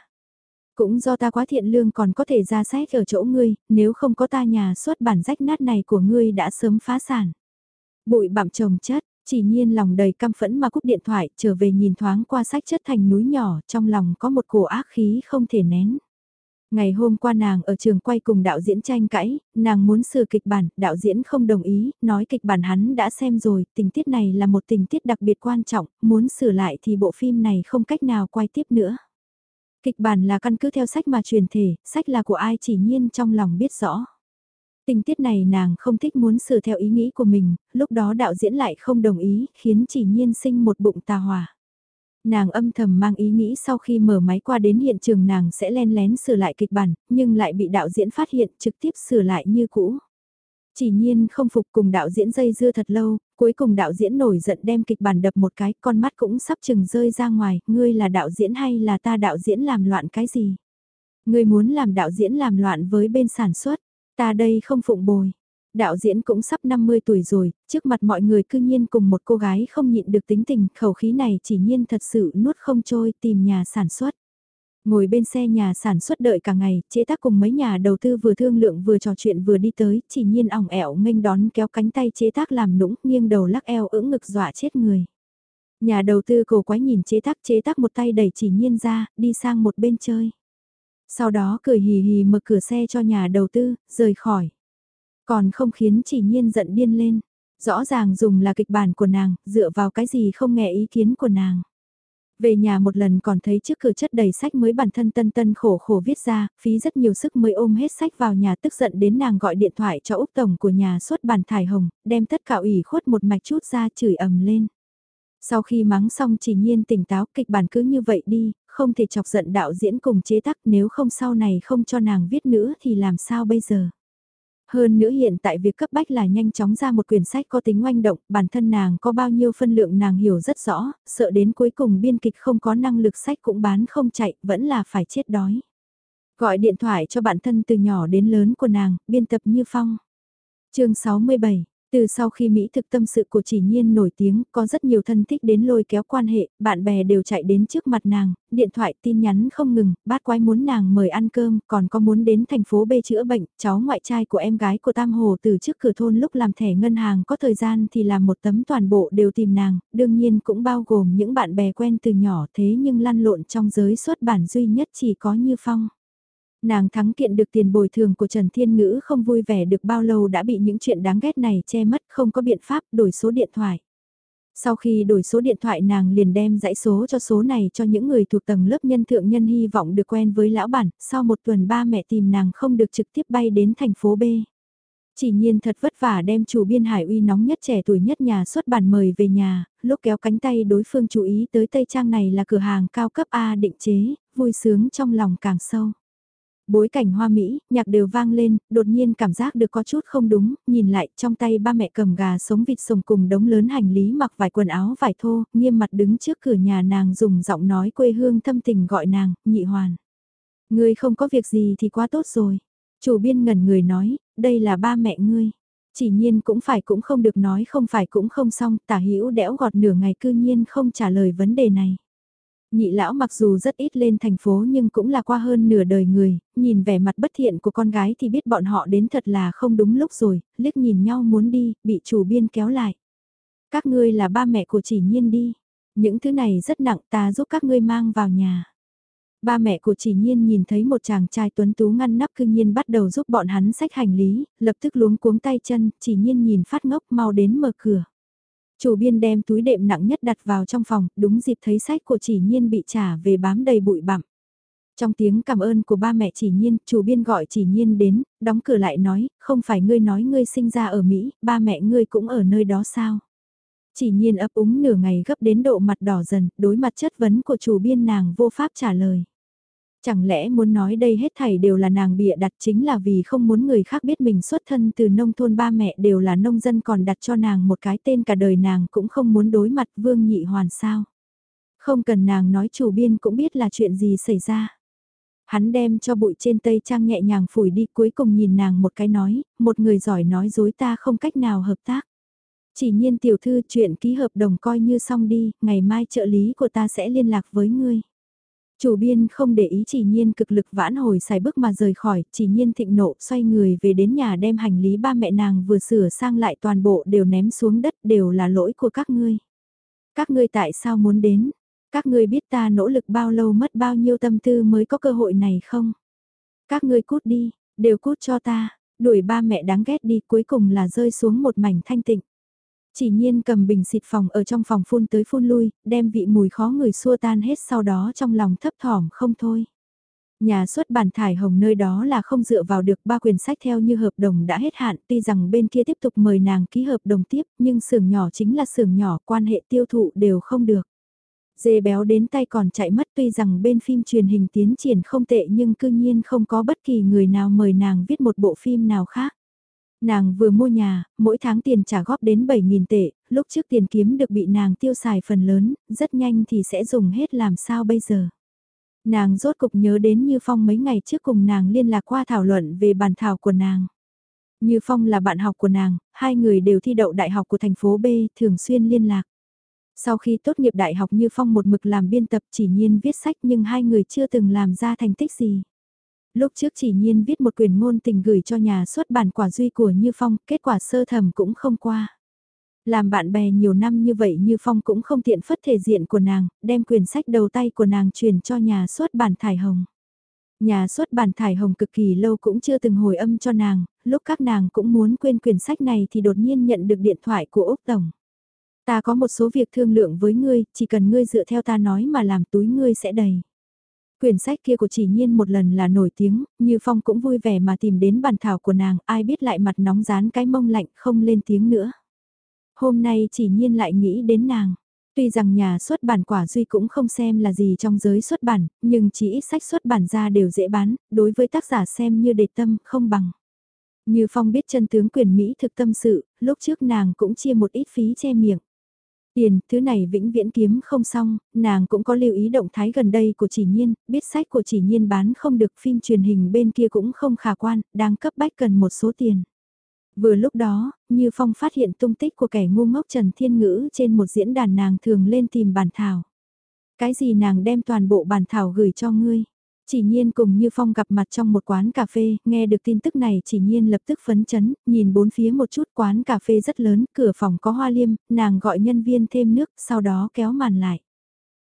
Cũng do ta quá thiện lương còn có thể ra sách ở chỗ ngươi, nếu không có ta nhà xuất bản rách nát này của ngươi đã sớm phá sản. Bụi bặm trồng chất, chỉ nhiên lòng đầy căm phẫn mà cúp điện thoại trở về nhìn thoáng qua sách chất thành núi nhỏ trong lòng có một cổ ác khí không thể nén. Ngày hôm qua nàng ở trường quay cùng đạo diễn tranh cãi, nàng muốn sửa kịch bản, đạo diễn không đồng ý, nói kịch bản hắn đã xem rồi, tình tiết này là một tình tiết đặc biệt quan trọng, muốn sửa lại thì bộ phim này không cách nào quay tiếp nữa. Kịch bản là căn cứ theo sách mà truyền thể, sách là của ai chỉ nhiên trong lòng biết rõ. Tình tiết này nàng không thích muốn sửa theo ý nghĩ của mình, lúc đó đạo diễn lại không đồng ý, khiến chỉ nhiên sinh một bụng tà hòa. Nàng âm thầm mang ý nghĩ sau khi mở máy qua đến hiện trường nàng sẽ len lén sửa lại kịch bản, nhưng lại bị đạo diễn phát hiện trực tiếp sửa lại như cũ. Chỉ nhiên không phục cùng đạo diễn dây dưa thật lâu, cuối cùng đạo diễn nổi giận đem kịch bản đập một cái, con mắt cũng sắp chừng rơi ra ngoài, ngươi là đạo diễn hay là ta đạo diễn làm loạn cái gì? Ngươi muốn làm đạo diễn làm loạn với bên sản xuất, ta đây không phụng bồi. Đạo diễn cũng sắp 50 tuổi rồi, trước mặt mọi người cư nhiên cùng một cô gái không nhịn được tính tình, khẩu khí này chỉ nhiên thật sự nuốt không trôi tìm nhà sản xuất. Ngồi bên xe nhà sản xuất đợi cả ngày, chế tác cùng mấy nhà đầu tư vừa thương lượng vừa trò chuyện vừa đi tới, chỉ nhiên ỏng ẻo nghênh đón kéo cánh tay chế tác làm nũng, nghiêng đầu lắc eo ưỡng ngực dọa chết người. Nhà đầu tư cổ quái nhìn chế tác chế tác một tay đẩy chỉ nhiên ra, đi sang một bên chơi. Sau đó cười hì hì mở cửa xe cho nhà đầu tư, rời khỏi. Còn không khiến chỉ nhiên giận điên lên. Rõ ràng dùng là kịch bản của nàng, dựa vào cái gì không nghe ý kiến của nàng. Về nhà một lần còn thấy trước cửa chất đầy sách mới bản thân tân tân khổ khổ viết ra, phí rất nhiều sức mới ôm hết sách vào nhà tức giận đến nàng gọi điện thoại cho Úc Tổng của nhà xuất bản Thải Hồng, đem tất cả ủy khuất một mạch chút ra chửi ầm lên. Sau khi mắng xong chỉ nhiên tỉnh táo kịch bản cứ như vậy đi, không thể chọc giận đạo diễn cùng chế tác nếu không sau này không cho nàng viết nữa thì làm sao bây giờ. Hơn nữa hiện tại việc cấp bách là nhanh chóng ra một quyển sách có tính oanh động, bản thân nàng có bao nhiêu phân lượng nàng hiểu rất rõ, sợ đến cuối cùng biên kịch không có năng lực sách cũng bán không chạy, vẫn là phải chết đói. Gọi điện thoại cho bản thân từ nhỏ đến lớn của nàng, biên tập như phong. chương 67 từ sau khi Mỹ thực tâm sự của chỉ nhiên nổi tiếng, có rất nhiều thân thích đến lôi kéo quan hệ, bạn bè đều chạy đến trước mặt nàng, điện thoại tin nhắn không ngừng, bát quái muốn nàng mời ăn cơm, còn có muốn đến thành phố B chữa bệnh, cháu ngoại trai của em gái của Tam Hồ từ trước cửa thôn lúc làm thẻ ngân hàng có thời gian thì làm một tấm toàn bộ đều tìm nàng, đương nhiên cũng bao gồm những bạn bè quen từ nhỏ thế nhưng lăn lộn trong giới xuất bản duy nhất chỉ có Như Phong. Nàng thắng kiện được tiền bồi thường của Trần Thiên Ngữ không vui vẻ được bao lâu đã bị những chuyện đáng ghét này che mất không có biện pháp đổi số điện thoại. Sau khi đổi số điện thoại nàng liền đem dãy số cho số này cho những người thuộc tầng lớp nhân thượng nhân hy vọng được quen với lão bản, sau một tuần ba mẹ tìm nàng không được trực tiếp bay đến thành phố B. Chỉ nhiên thật vất vả đem chủ biên hải uy nóng nhất trẻ tuổi nhất nhà xuất bản mời về nhà, lúc kéo cánh tay đối phương chú ý tới Tây Trang này là cửa hàng cao cấp A định chế, vui sướng trong lòng càng sâu. Bối cảnh hoa mỹ, nhạc đều vang lên, đột nhiên cảm giác được có chút không đúng, nhìn lại trong tay ba mẹ cầm gà sống vịt sồng cùng đống lớn hành lý mặc vài quần áo vải thô, nghiêm mặt đứng trước cửa nhà nàng dùng giọng nói quê hương thâm tình gọi nàng, nhị hoàn. Ngươi không có việc gì thì quá tốt rồi. Chủ biên ngẩn người nói, đây là ba mẹ ngươi. Chỉ nhiên cũng phải cũng không được nói không phải cũng không xong, tả hữu đẽo gọt nửa ngày cư nhiên không trả lời vấn đề này. Nhị lão mặc dù rất ít lên thành phố nhưng cũng là qua hơn nửa đời người, nhìn vẻ mặt bất thiện của con gái thì biết bọn họ đến thật là không đúng lúc rồi, liếc nhìn nhau muốn đi, bị chủ biên kéo lại. Các ngươi là ba mẹ của chỉ nhiên đi, những thứ này rất nặng ta giúp các ngươi mang vào nhà. Ba mẹ của chỉ nhiên nhìn thấy một chàng trai tuấn tú ngăn nắp cư nhiên bắt đầu giúp bọn hắn xách hành lý, lập tức luống cuống tay chân, chỉ nhiên nhìn phát ngốc mau đến mở cửa. Chủ biên đem túi đệm nặng nhất đặt vào trong phòng, đúng dịp thấy sách của chỉ nhiên bị trả về bám đầy bụi bặm. Trong tiếng cảm ơn của ba mẹ chỉ nhiên, chủ biên gọi chỉ nhiên đến, đóng cửa lại nói, không phải ngươi nói ngươi sinh ra ở Mỹ, ba mẹ ngươi cũng ở nơi đó sao? Chỉ nhiên ấp úng nửa ngày gấp đến độ mặt đỏ dần, đối mặt chất vấn của chủ biên nàng vô pháp trả lời. Chẳng lẽ muốn nói đây hết thảy đều là nàng bịa đặt chính là vì không muốn người khác biết mình xuất thân từ nông thôn ba mẹ đều là nông dân còn đặt cho nàng một cái tên cả đời nàng cũng không muốn đối mặt vương nhị hoàn sao. Không cần nàng nói chủ biên cũng biết là chuyện gì xảy ra. Hắn đem cho bụi trên tây trang nhẹ nhàng phủi đi cuối cùng nhìn nàng một cái nói, một người giỏi nói dối ta không cách nào hợp tác. Chỉ nhiên tiểu thư chuyện ký hợp đồng coi như xong đi, ngày mai trợ lý của ta sẽ liên lạc với ngươi. Chủ biên không để ý chỉ nhiên cực lực vãn hồi xài bước mà rời khỏi, chỉ nhiên thịnh nộ xoay người về đến nhà đem hành lý ba mẹ nàng vừa sửa sang lại toàn bộ đều ném xuống đất đều là lỗi của các ngươi. Các ngươi tại sao muốn đến? Các ngươi biết ta nỗ lực bao lâu mất bao nhiêu tâm tư mới có cơ hội này không? Các ngươi cút đi, đều cút cho ta, đuổi ba mẹ đáng ghét đi cuối cùng là rơi xuống một mảnh thanh tịnh. Chỉ nhiên cầm bình xịt phòng ở trong phòng phun tới phun lui, đem vị mùi khó người xua tan hết sau đó trong lòng thấp thỏm không thôi. Nhà xuất bản thải hồng nơi đó là không dựa vào được ba quyền sách theo như hợp đồng đã hết hạn tuy rằng bên kia tiếp tục mời nàng ký hợp đồng tiếp nhưng xưởng nhỏ chính là xưởng nhỏ quan hệ tiêu thụ đều không được. Dê béo đến tay còn chạy mất tuy rằng bên phim truyền hình tiến triển không tệ nhưng cư nhiên không có bất kỳ người nào mời nàng viết một bộ phim nào khác. Nàng vừa mua nhà, mỗi tháng tiền trả góp đến 7.000 tệ, lúc trước tiền kiếm được bị nàng tiêu xài phần lớn, rất nhanh thì sẽ dùng hết làm sao bây giờ. Nàng rốt cục nhớ đến Như Phong mấy ngày trước cùng nàng liên lạc qua thảo luận về bản thảo của nàng. Như Phong là bạn học của nàng, hai người đều thi đậu đại học của thành phố B, thường xuyên liên lạc. Sau khi tốt nghiệp đại học Như Phong một mực làm biên tập chỉ nhiên viết sách nhưng hai người chưa từng làm ra thành tích gì lúc trước chỉ nhiên viết một quyển ngôn tình gửi cho nhà xuất bản quả duy của Như Phong, kết quả sơ thẩm cũng không qua. Làm bạn bè nhiều năm như vậy Như Phong cũng không tiện phất thể diện của nàng, đem quyển sách đầu tay của nàng truyền cho nhà xuất bản Thải Hồng. Nhà xuất bản Thải Hồng cực kỳ lâu cũng chưa từng hồi âm cho nàng, lúc các nàng cũng muốn quên quyển sách này thì đột nhiên nhận được điện thoại của Úc Tổng. Ta có một số việc thương lượng với ngươi, chỉ cần ngươi dựa theo ta nói mà làm túi ngươi sẽ đầy. Quyển sách kia của chỉ nhiên một lần là nổi tiếng, như Phong cũng vui vẻ mà tìm đến bàn thảo của nàng, ai biết lại mặt nóng rán cái mông lạnh không lên tiếng nữa. Hôm nay chỉ nhiên lại nghĩ đến nàng. Tuy rằng nhà xuất bản quả duy cũng không xem là gì trong giới xuất bản, nhưng chỉ ít sách xuất bản ra đều dễ bán, đối với tác giả xem như đề tâm không bằng. Như Phong biết chân tướng quyền Mỹ thực tâm sự, lúc trước nàng cũng chia một ít phí che miệng. Tiền, thứ này vĩnh viễn kiếm không xong, nàng cũng có lưu ý động thái gần đây của chỉ nhiên, biết sách của chỉ nhiên bán không được phim truyền hình bên kia cũng không khả quan, đang cấp bách cần một số tiền. Vừa lúc đó, Như Phong phát hiện tung tích của kẻ ngu ngốc Trần Thiên Ngữ trên một diễn đàn nàng thường lên tìm bản thảo. Cái gì nàng đem toàn bộ bản thảo gửi cho ngươi? Chỉ nhiên cùng Như Phong gặp mặt trong một quán cà phê, nghe được tin tức này chỉ nhiên lập tức phấn chấn, nhìn bốn phía một chút quán cà phê rất lớn, cửa phòng có hoa liêm, nàng gọi nhân viên thêm nước, sau đó kéo màn lại.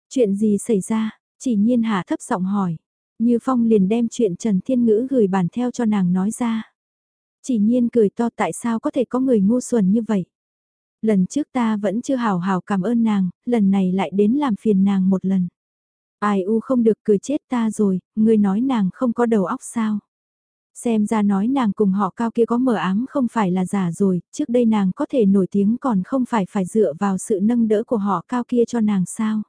Chuyện gì xảy ra? Chỉ nhiên hạ thấp giọng hỏi. Như Phong liền đem chuyện Trần Thiên Ngữ gửi bản theo cho nàng nói ra. Chỉ nhiên cười to tại sao có thể có người ngu xuẩn như vậy. Lần trước ta vẫn chưa hào hào cảm ơn nàng, lần này lại đến làm phiền nàng một lần. Ai u không được cười chết ta rồi, ngươi nói nàng không có đầu óc sao. Xem ra nói nàng cùng họ cao kia có mở ám không phải là giả rồi, trước đây nàng có thể nổi tiếng còn không phải phải dựa vào sự nâng đỡ của họ cao kia cho nàng sao.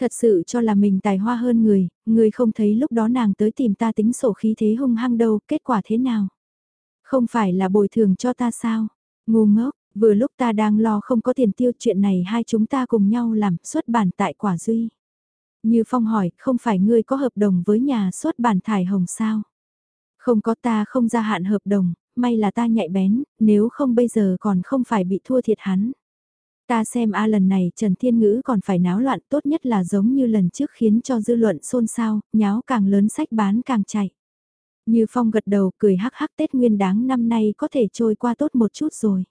Thật sự cho là mình tài hoa hơn người, người không thấy lúc đó nàng tới tìm ta tính sổ khí thế hung hăng đâu, kết quả thế nào? Không phải là bồi thường cho ta sao? Ngu ngốc, vừa lúc ta đang lo không có tiền tiêu chuyện này hai chúng ta cùng nhau làm xuất bản tại quả duy. Như Phong hỏi, không phải ngươi có hợp đồng với nhà xuất bản thải hồng sao? Không có ta không gia hạn hợp đồng, may là ta nhạy bén, nếu không bây giờ còn không phải bị thua thiệt hắn. Ta xem a lần này Trần Thiên Ngữ còn phải náo loạn tốt nhất là giống như lần trước khiến cho dư luận xôn xao, nháo càng lớn sách bán càng chạy. Như Phong gật đầu cười hắc hắc Tết Nguyên đáng năm nay có thể trôi qua tốt một chút rồi.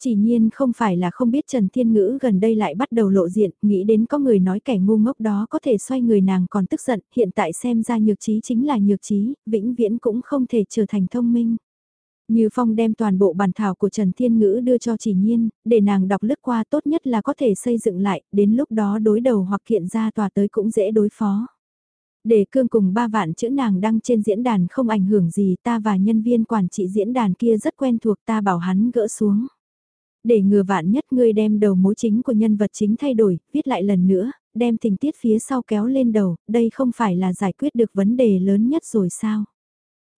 Chỉ nhiên không phải là không biết Trần Thiên Ngữ gần đây lại bắt đầu lộ diện, nghĩ đến có người nói kẻ ngu ngốc đó có thể xoay người nàng còn tức giận, hiện tại xem ra nhược trí chính là nhược trí, vĩnh viễn cũng không thể trở thành thông minh. Như Phong đem toàn bộ bản thảo của Trần Thiên Ngữ đưa cho chỉ nhiên, để nàng đọc lướt qua tốt nhất là có thể xây dựng lại, đến lúc đó đối đầu hoặc kiện ra tòa tới cũng dễ đối phó. Để cương cùng ba vạn chữ nàng đăng trên diễn đàn không ảnh hưởng gì ta và nhân viên quản trị diễn đàn kia rất quen thuộc ta bảo hắn gỡ xuống. Để ngừa vạn nhất ngươi đem đầu mối chính của nhân vật chính thay đổi, viết lại lần nữa, đem tình tiết phía sau kéo lên đầu, đây không phải là giải quyết được vấn đề lớn nhất rồi sao?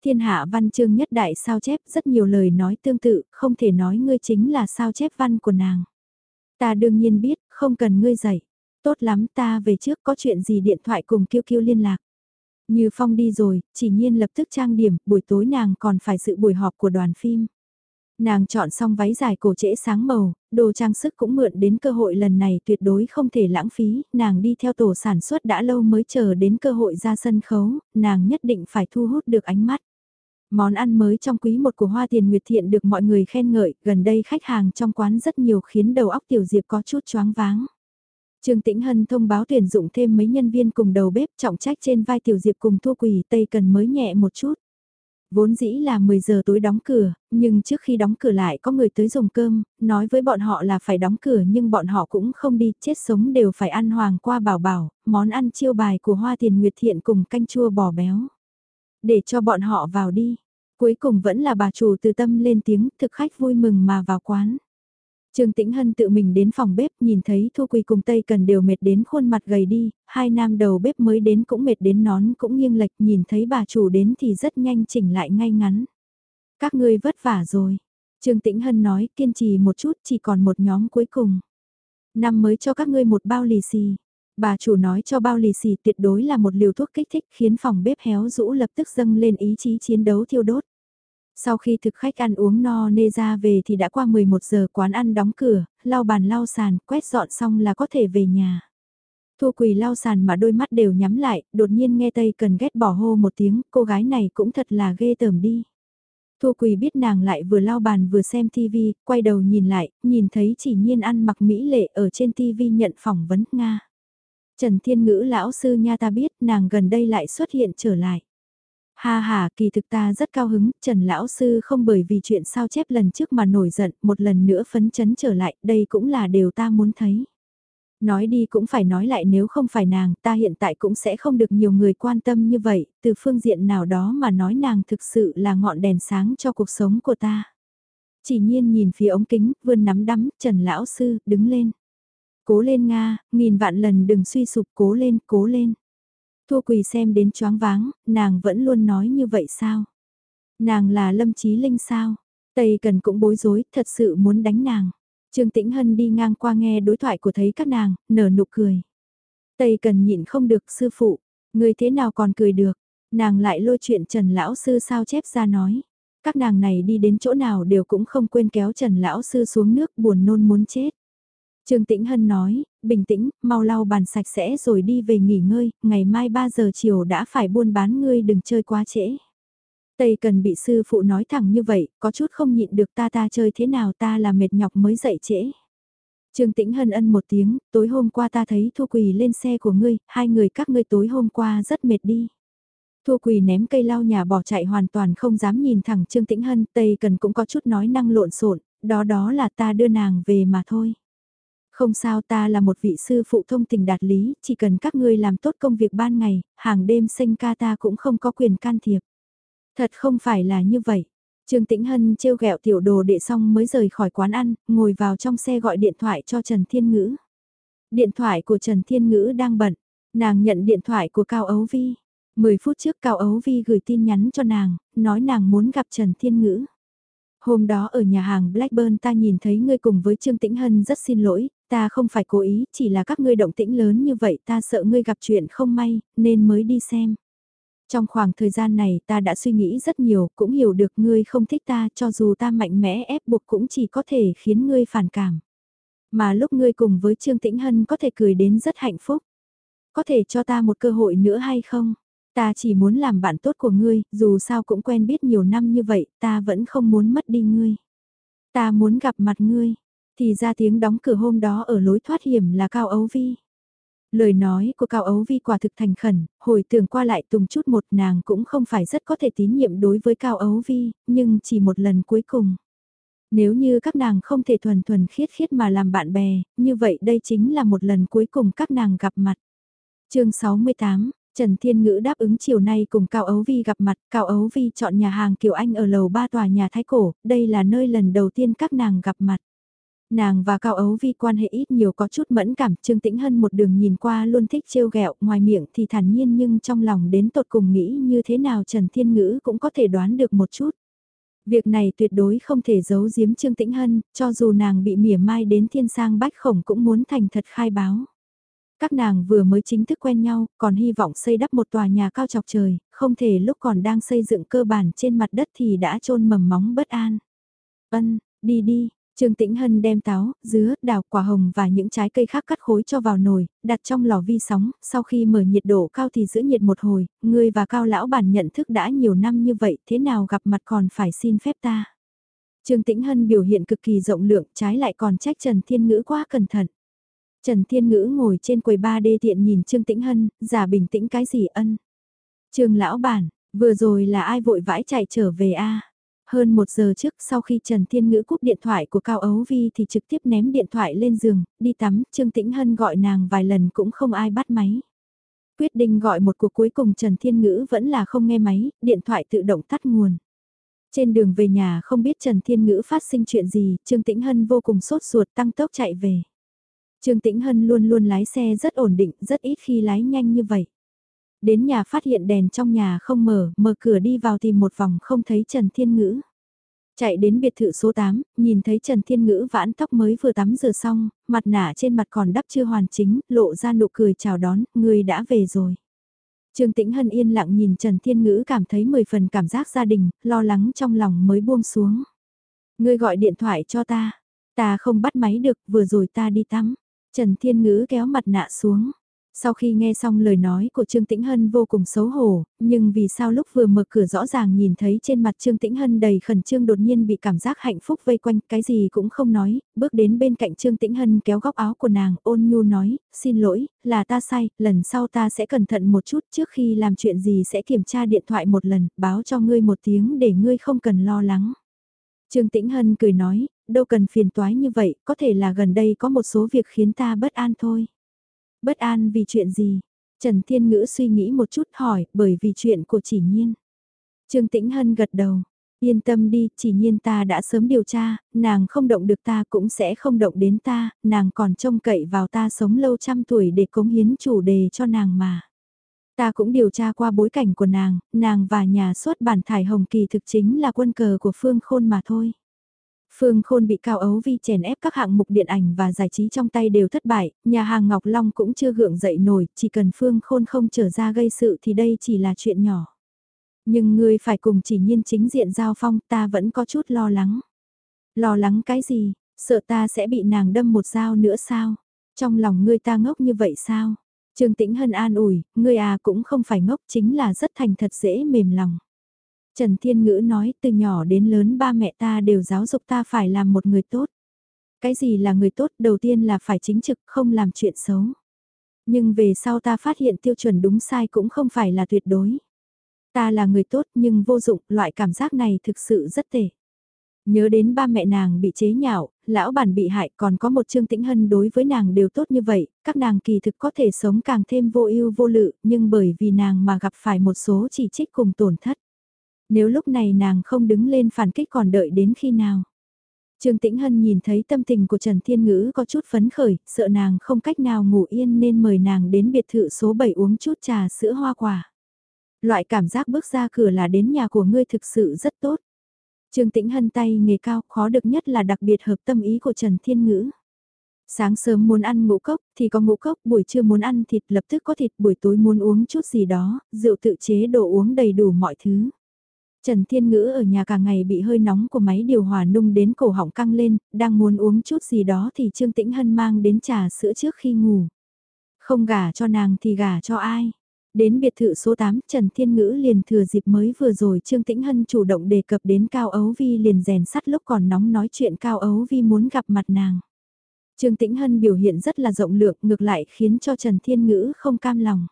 Thiên hạ văn chương nhất đại sao chép rất nhiều lời nói tương tự, không thể nói ngươi chính là sao chép văn của nàng. Ta đương nhiên biết, không cần ngươi dạy. Tốt lắm ta về trước có chuyện gì điện thoại cùng kêu kêu liên lạc. Như Phong đi rồi, chỉ nhiên lập tức trang điểm, buổi tối nàng còn phải sự buổi họp của đoàn phim. Nàng chọn xong váy dài cổ trễ sáng màu, đồ trang sức cũng mượn đến cơ hội lần này tuyệt đối không thể lãng phí, nàng đi theo tổ sản xuất đã lâu mới chờ đến cơ hội ra sân khấu, nàng nhất định phải thu hút được ánh mắt. Món ăn mới trong quý một của Hoa Tiền Nguyệt Thiện được mọi người khen ngợi, gần đây khách hàng trong quán rất nhiều khiến đầu óc Tiểu Diệp có chút choáng váng. Trương Tĩnh Hân thông báo tuyển dụng thêm mấy nhân viên cùng đầu bếp trọng trách trên vai Tiểu Diệp cùng Thu Quỳ Tây Cần mới nhẹ một chút. Vốn dĩ là 10 giờ tối đóng cửa, nhưng trước khi đóng cửa lại có người tới dùng cơm, nói với bọn họ là phải đóng cửa nhưng bọn họ cũng không đi, chết sống đều phải ăn hoàng qua bảo bảo, món ăn chiêu bài của Hoa Tiền Nguyệt Thiện cùng canh chua bò béo. Để cho bọn họ vào đi. Cuối cùng vẫn là bà chủ từ tâm lên tiếng thực khách vui mừng mà vào quán. Trương Tĩnh Hân tự mình đến phòng bếp nhìn thấy Thu Quỳ cùng Tây Cần đều mệt đến khuôn mặt gầy đi, hai nam đầu bếp mới đến cũng mệt đến nón cũng nghiêng lệch nhìn thấy bà chủ đến thì rất nhanh chỉnh lại ngay ngắn. Các ngươi vất vả rồi. Trương Tĩnh Hân nói kiên trì một chút chỉ còn một nhóm cuối cùng. Năm mới cho các ngươi một bao lì xì. Bà chủ nói cho bao lì xì tuyệt đối là một liều thuốc kích thích khiến phòng bếp héo rũ lập tức dâng lên ý chí chiến đấu thiêu đốt. Sau khi thực khách ăn uống no nê ra về thì đã qua 11 giờ quán ăn đóng cửa, lau bàn lau sàn, quét dọn xong là có thể về nhà. Thu quỳ lau sàn mà đôi mắt đều nhắm lại, đột nhiên nghe Tây cần ghét bỏ hô một tiếng, cô gái này cũng thật là ghê tởm đi. Thu quỳ biết nàng lại vừa lau bàn vừa xem TV, quay đầu nhìn lại, nhìn thấy chỉ nhiên ăn mặc mỹ lệ ở trên TV nhận phỏng vấn Nga. Trần Thiên Ngữ lão sư nha ta biết nàng gần đây lại xuất hiện trở lại. Ha ha, kỳ thực ta rất cao hứng, Trần Lão Sư không bởi vì chuyện sao chép lần trước mà nổi giận, một lần nữa phấn chấn trở lại, đây cũng là điều ta muốn thấy. Nói đi cũng phải nói lại nếu không phải nàng, ta hiện tại cũng sẽ không được nhiều người quan tâm như vậy, từ phương diện nào đó mà nói nàng thực sự là ngọn đèn sáng cho cuộc sống của ta. Chỉ nhiên nhìn phía ống kính, vươn nắm đắm, Trần Lão Sư, đứng lên. Cố lên Nga, nghìn vạn lần đừng suy sụp, cố lên, cố lên. Thua quỳ xem đến choáng váng, nàng vẫn luôn nói như vậy sao? Nàng là Lâm Chí Linh sao? Tây Cần cũng bối rối, thật sự muốn đánh nàng. Trương Tĩnh Hân đi ngang qua nghe đối thoại của thấy các nàng, nở nụ cười. Tây Cần nhịn không được sư phụ, người thế nào còn cười được, nàng lại lôi chuyện Trần Lão Sư sao chép ra nói. Các nàng này đi đến chỗ nào đều cũng không quên kéo Trần Lão Sư xuống nước buồn nôn muốn chết. Trương Tĩnh Hân nói, bình tĩnh, mau lau bàn sạch sẽ rồi đi về nghỉ ngơi, ngày mai 3 giờ chiều đã phải buôn bán ngươi đừng chơi quá trễ. Tây cần bị sư phụ nói thẳng như vậy, có chút không nhịn được ta ta chơi thế nào ta là mệt nhọc mới dậy trễ. Trương Tĩnh Hân ân một tiếng, tối hôm qua ta thấy Thu Quỳ lên xe của ngươi, hai người các ngươi tối hôm qua rất mệt đi. Thu Quỳ ném cây lau nhà bỏ chạy hoàn toàn không dám nhìn thẳng Trương Tĩnh Hân, Tây cần cũng có chút nói năng lộn xộn, đó đó là ta đưa nàng về mà thôi. Không sao ta là một vị sư phụ thông tình đạt lý, chỉ cần các ngươi làm tốt công việc ban ngày, hàng đêm sinh ca ta cũng không có quyền can thiệp. Thật không phải là như vậy. Trương Tĩnh Hân trêu ghẹo tiểu đồ đệ xong mới rời khỏi quán ăn, ngồi vào trong xe gọi điện thoại cho Trần Thiên Ngữ. Điện thoại của Trần Thiên Ngữ đang bận, nàng nhận điện thoại của Cao Ấu Vi. 10 phút trước Cao Ấu Vi gửi tin nhắn cho nàng, nói nàng muốn gặp Trần Thiên Ngữ. Hôm đó ở nhà hàng Blackburn ta nhìn thấy ngươi cùng với Trương Tĩnh Hân rất xin lỗi, ta không phải cố ý, chỉ là các ngươi động tĩnh lớn như vậy ta sợ ngươi gặp chuyện không may, nên mới đi xem. Trong khoảng thời gian này ta đã suy nghĩ rất nhiều, cũng hiểu được ngươi không thích ta cho dù ta mạnh mẽ ép buộc cũng chỉ có thể khiến ngươi phản cảm. Mà lúc ngươi cùng với Trương Tĩnh Hân có thể cười đến rất hạnh phúc. Có thể cho ta một cơ hội nữa hay không? Ta chỉ muốn làm bạn tốt của ngươi, dù sao cũng quen biết nhiều năm như vậy, ta vẫn không muốn mất đi ngươi. Ta muốn gặp mặt ngươi. Thì ra tiếng đóng cửa hôm đó ở lối thoát hiểm là Cao Ấu Vi. Lời nói của Cao Ấu Vi quả thực thành khẩn, hồi tưởng qua lại tùng chút một nàng cũng không phải rất có thể tín nhiệm đối với Cao Ấu Vi, nhưng chỉ một lần cuối cùng. Nếu như các nàng không thể thuần thuần khiết khiết mà làm bạn bè, như vậy đây chính là một lần cuối cùng các nàng gặp mặt. chương 68, Trần Thiên Ngữ đáp ứng chiều nay cùng Cao Ấu Vi gặp mặt, Cao Ấu Vi chọn nhà hàng Kiều Anh ở lầu ba tòa nhà Thái Cổ, đây là nơi lần đầu tiên các nàng gặp mặt. Nàng và Cao Ấu Vi quan hệ ít nhiều có chút mẫn cảm, Trương Tĩnh Hân một đường nhìn qua luôn thích trêu ghẹo, ngoài miệng thì thản nhiên nhưng trong lòng đến tột cùng nghĩ như thế nào Trần Thiên Ngữ cũng có thể đoán được một chút. Việc này tuyệt đối không thể giấu giếm Trương Tĩnh Hân, cho dù nàng bị mỉa mai đến thiên sang bách khổng cũng muốn thành thật khai báo. Các nàng vừa mới chính thức quen nhau, còn hy vọng xây đắp một tòa nhà cao chọc trời, không thể lúc còn đang xây dựng cơ bản trên mặt đất thì đã trôn mầm móng bất an. Ân, đi đi, Trương Tĩnh Hân đem táo, dứa, đào, quả hồng và những trái cây khác cắt khối cho vào nồi, đặt trong lò vi sóng, sau khi mở nhiệt độ cao thì giữ nhiệt một hồi, người và cao lão bản nhận thức đã nhiều năm như vậy, thế nào gặp mặt còn phải xin phép ta. Trương Tĩnh Hân biểu hiện cực kỳ rộng lượng, trái lại còn trách Trần Thiên Ngữ quá cẩn thận. Trần Thiên Ngữ ngồi trên quầy ba đê tiện nhìn Trương Tĩnh Hân, giả bình tĩnh cái gì ân. Trương lão bản, vừa rồi là ai vội vãi chạy trở về a hơn một giờ trước sau khi Trần Thiên Ngữ cúp điện thoại của Cao Ấu Vi thì trực tiếp ném điện thoại lên giường, đi tắm, Trương Tĩnh Hân gọi nàng vài lần cũng không ai bắt máy. Quyết định gọi một cuộc cuối cùng Trần Thiên Ngữ vẫn là không nghe máy, điện thoại tự động tắt nguồn. Trên đường về nhà không biết Trần Thiên Ngữ phát sinh chuyện gì, Trương Tĩnh Hân vô cùng sốt ruột tăng tốc chạy về. Trương Tĩnh Hân luôn luôn lái xe rất ổn định, rất ít khi lái nhanh như vậy. Đến nhà phát hiện đèn trong nhà không mở, mở cửa đi vào tìm một vòng không thấy Trần Thiên Ngữ. Chạy đến biệt thự số 8, nhìn thấy Trần Thiên Ngữ vãn tóc mới vừa tắm rửa xong, mặt nạ trên mặt còn đắp chưa hoàn chính, lộ ra nụ cười chào đón, người đã về rồi. Trương Tĩnh Hân yên lặng nhìn Trần Thiên Ngữ cảm thấy mười phần cảm giác gia đình, lo lắng trong lòng mới buông xuống. Ngươi gọi điện thoại cho ta, ta không bắt máy được, vừa rồi ta đi tắm. Trần Thiên Ngữ kéo mặt nạ xuống. Sau khi nghe xong lời nói của Trương Tĩnh Hân vô cùng xấu hổ, nhưng vì sao lúc vừa mở cửa rõ ràng nhìn thấy trên mặt Trương Tĩnh Hân đầy khẩn trương đột nhiên bị cảm giác hạnh phúc vây quanh, cái gì cũng không nói, bước đến bên cạnh Trương Tĩnh Hân kéo góc áo của nàng, ôn nhu nói, xin lỗi, là ta sai, lần sau ta sẽ cẩn thận một chút trước khi làm chuyện gì sẽ kiểm tra điện thoại một lần, báo cho ngươi một tiếng để ngươi không cần lo lắng. Trương Tĩnh Hân cười nói, đâu cần phiền toái như vậy, có thể là gần đây có một số việc khiến ta bất an thôi. Bất an vì chuyện gì? Trần Thiên Ngữ suy nghĩ một chút hỏi, bởi vì chuyện của chỉ nhiên. Trương Tĩnh Hân gật đầu, yên tâm đi, chỉ nhiên ta đã sớm điều tra, nàng không động được ta cũng sẽ không động đến ta, nàng còn trông cậy vào ta sống lâu trăm tuổi để cống hiến chủ đề cho nàng mà. Ta cũng điều tra qua bối cảnh của nàng, nàng và nhà xuất bản thải hồng kỳ thực chính là quân cờ của phương khôn mà thôi. Phương Khôn bị Cao Ấu Vi chèn ép các hạng mục điện ảnh và giải trí trong tay đều thất bại, nhà hàng Ngọc Long cũng chưa gượng dậy nổi, chỉ cần Phương Khôn không trở ra gây sự thì đây chỉ là chuyện nhỏ. Nhưng ngươi phải cùng chỉ nhiên chính diện giao phong ta vẫn có chút lo lắng. Lo lắng cái gì, sợ ta sẽ bị nàng đâm một dao nữa sao? Trong lòng ngươi ta ngốc như vậy sao? Trương Tĩnh Hân an ủi, ngươi à cũng không phải ngốc chính là rất thành thật dễ mềm lòng. Trần Thiên Ngữ nói từ nhỏ đến lớn ba mẹ ta đều giáo dục ta phải làm một người tốt. Cái gì là người tốt đầu tiên là phải chính trực không làm chuyện xấu. Nhưng về sau ta phát hiện tiêu chuẩn đúng sai cũng không phải là tuyệt đối. Ta là người tốt nhưng vô dụng, loại cảm giác này thực sự rất tệ. Nhớ đến ba mẹ nàng bị chế nhạo, lão bản bị hại còn có một Trương Tĩnh Hân đối với nàng đều tốt như vậy, các nàng kỳ thực có thể sống càng thêm vô ưu vô lự, nhưng bởi vì nàng mà gặp phải một số chỉ trích cùng tổn thất. Nếu lúc này nàng không đứng lên phản kích còn đợi đến khi nào? Trương Tĩnh Hân nhìn thấy tâm tình của Trần Thiên Ngữ có chút phấn khởi, sợ nàng không cách nào ngủ yên nên mời nàng đến biệt thự số 7 uống chút trà sữa hoa quả. Loại cảm giác bước ra cửa là đến nhà của ngươi thực sự rất tốt. Trương Tĩnh Hân tay nghề cao khó được nhất là đặc biệt hợp tâm ý của Trần Thiên Ngữ. Sáng sớm muốn ăn ngũ cốc thì có ngũ cốc, buổi trưa muốn ăn thịt lập tức có thịt, buổi tối muốn uống chút gì đó, rượu tự chế đồ uống đầy đủ mọi thứ. Trần Thiên Ngữ ở nhà cả ngày bị hơi nóng của máy điều hòa nung đến cổ họng căng lên, đang muốn uống chút gì đó thì Trương Tĩnh Hân mang đến trà sữa trước khi ngủ. Không gả cho nàng thì gả cho ai? Đến biệt thự số 8, Trần Thiên Ngữ liền thừa dịp mới vừa rồi Trương Tĩnh Hân chủ động đề cập đến Cao Ấu Vi liền rèn sắt lúc còn nóng nói chuyện Cao Ấu Vi muốn gặp mặt nàng. Trương Tĩnh Hân biểu hiện rất là rộng lượng ngược lại khiến cho Trần Thiên Ngữ không cam lòng.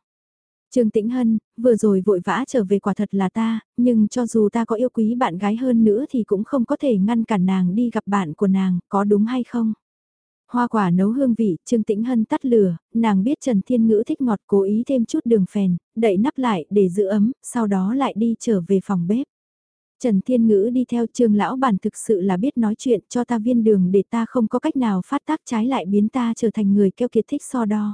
Trương Tĩnh Hân, vừa rồi vội vã trở về quả thật là ta, nhưng cho dù ta có yêu quý bạn gái hơn nữa thì cũng không có thể ngăn cản nàng đi gặp bạn của nàng, có đúng hay không? Hoa quả nấu hương vị, Trương Tĩnh Hân tắt lửa, nàng biết Trần Thiên Ngữ thích ngọt cố ý thêm chút đường phèn, đậy nắp lại để giữ ấm, sau đó lại đi trở về phòng bếp. Trần Thiên Ngữ đi theo Trương Lão Bản thực sự là biết nói chuyện cho ta viên đường để ta không có cách nào phát tác trái lại biến ta trở thành người keo kiệt thích so đo.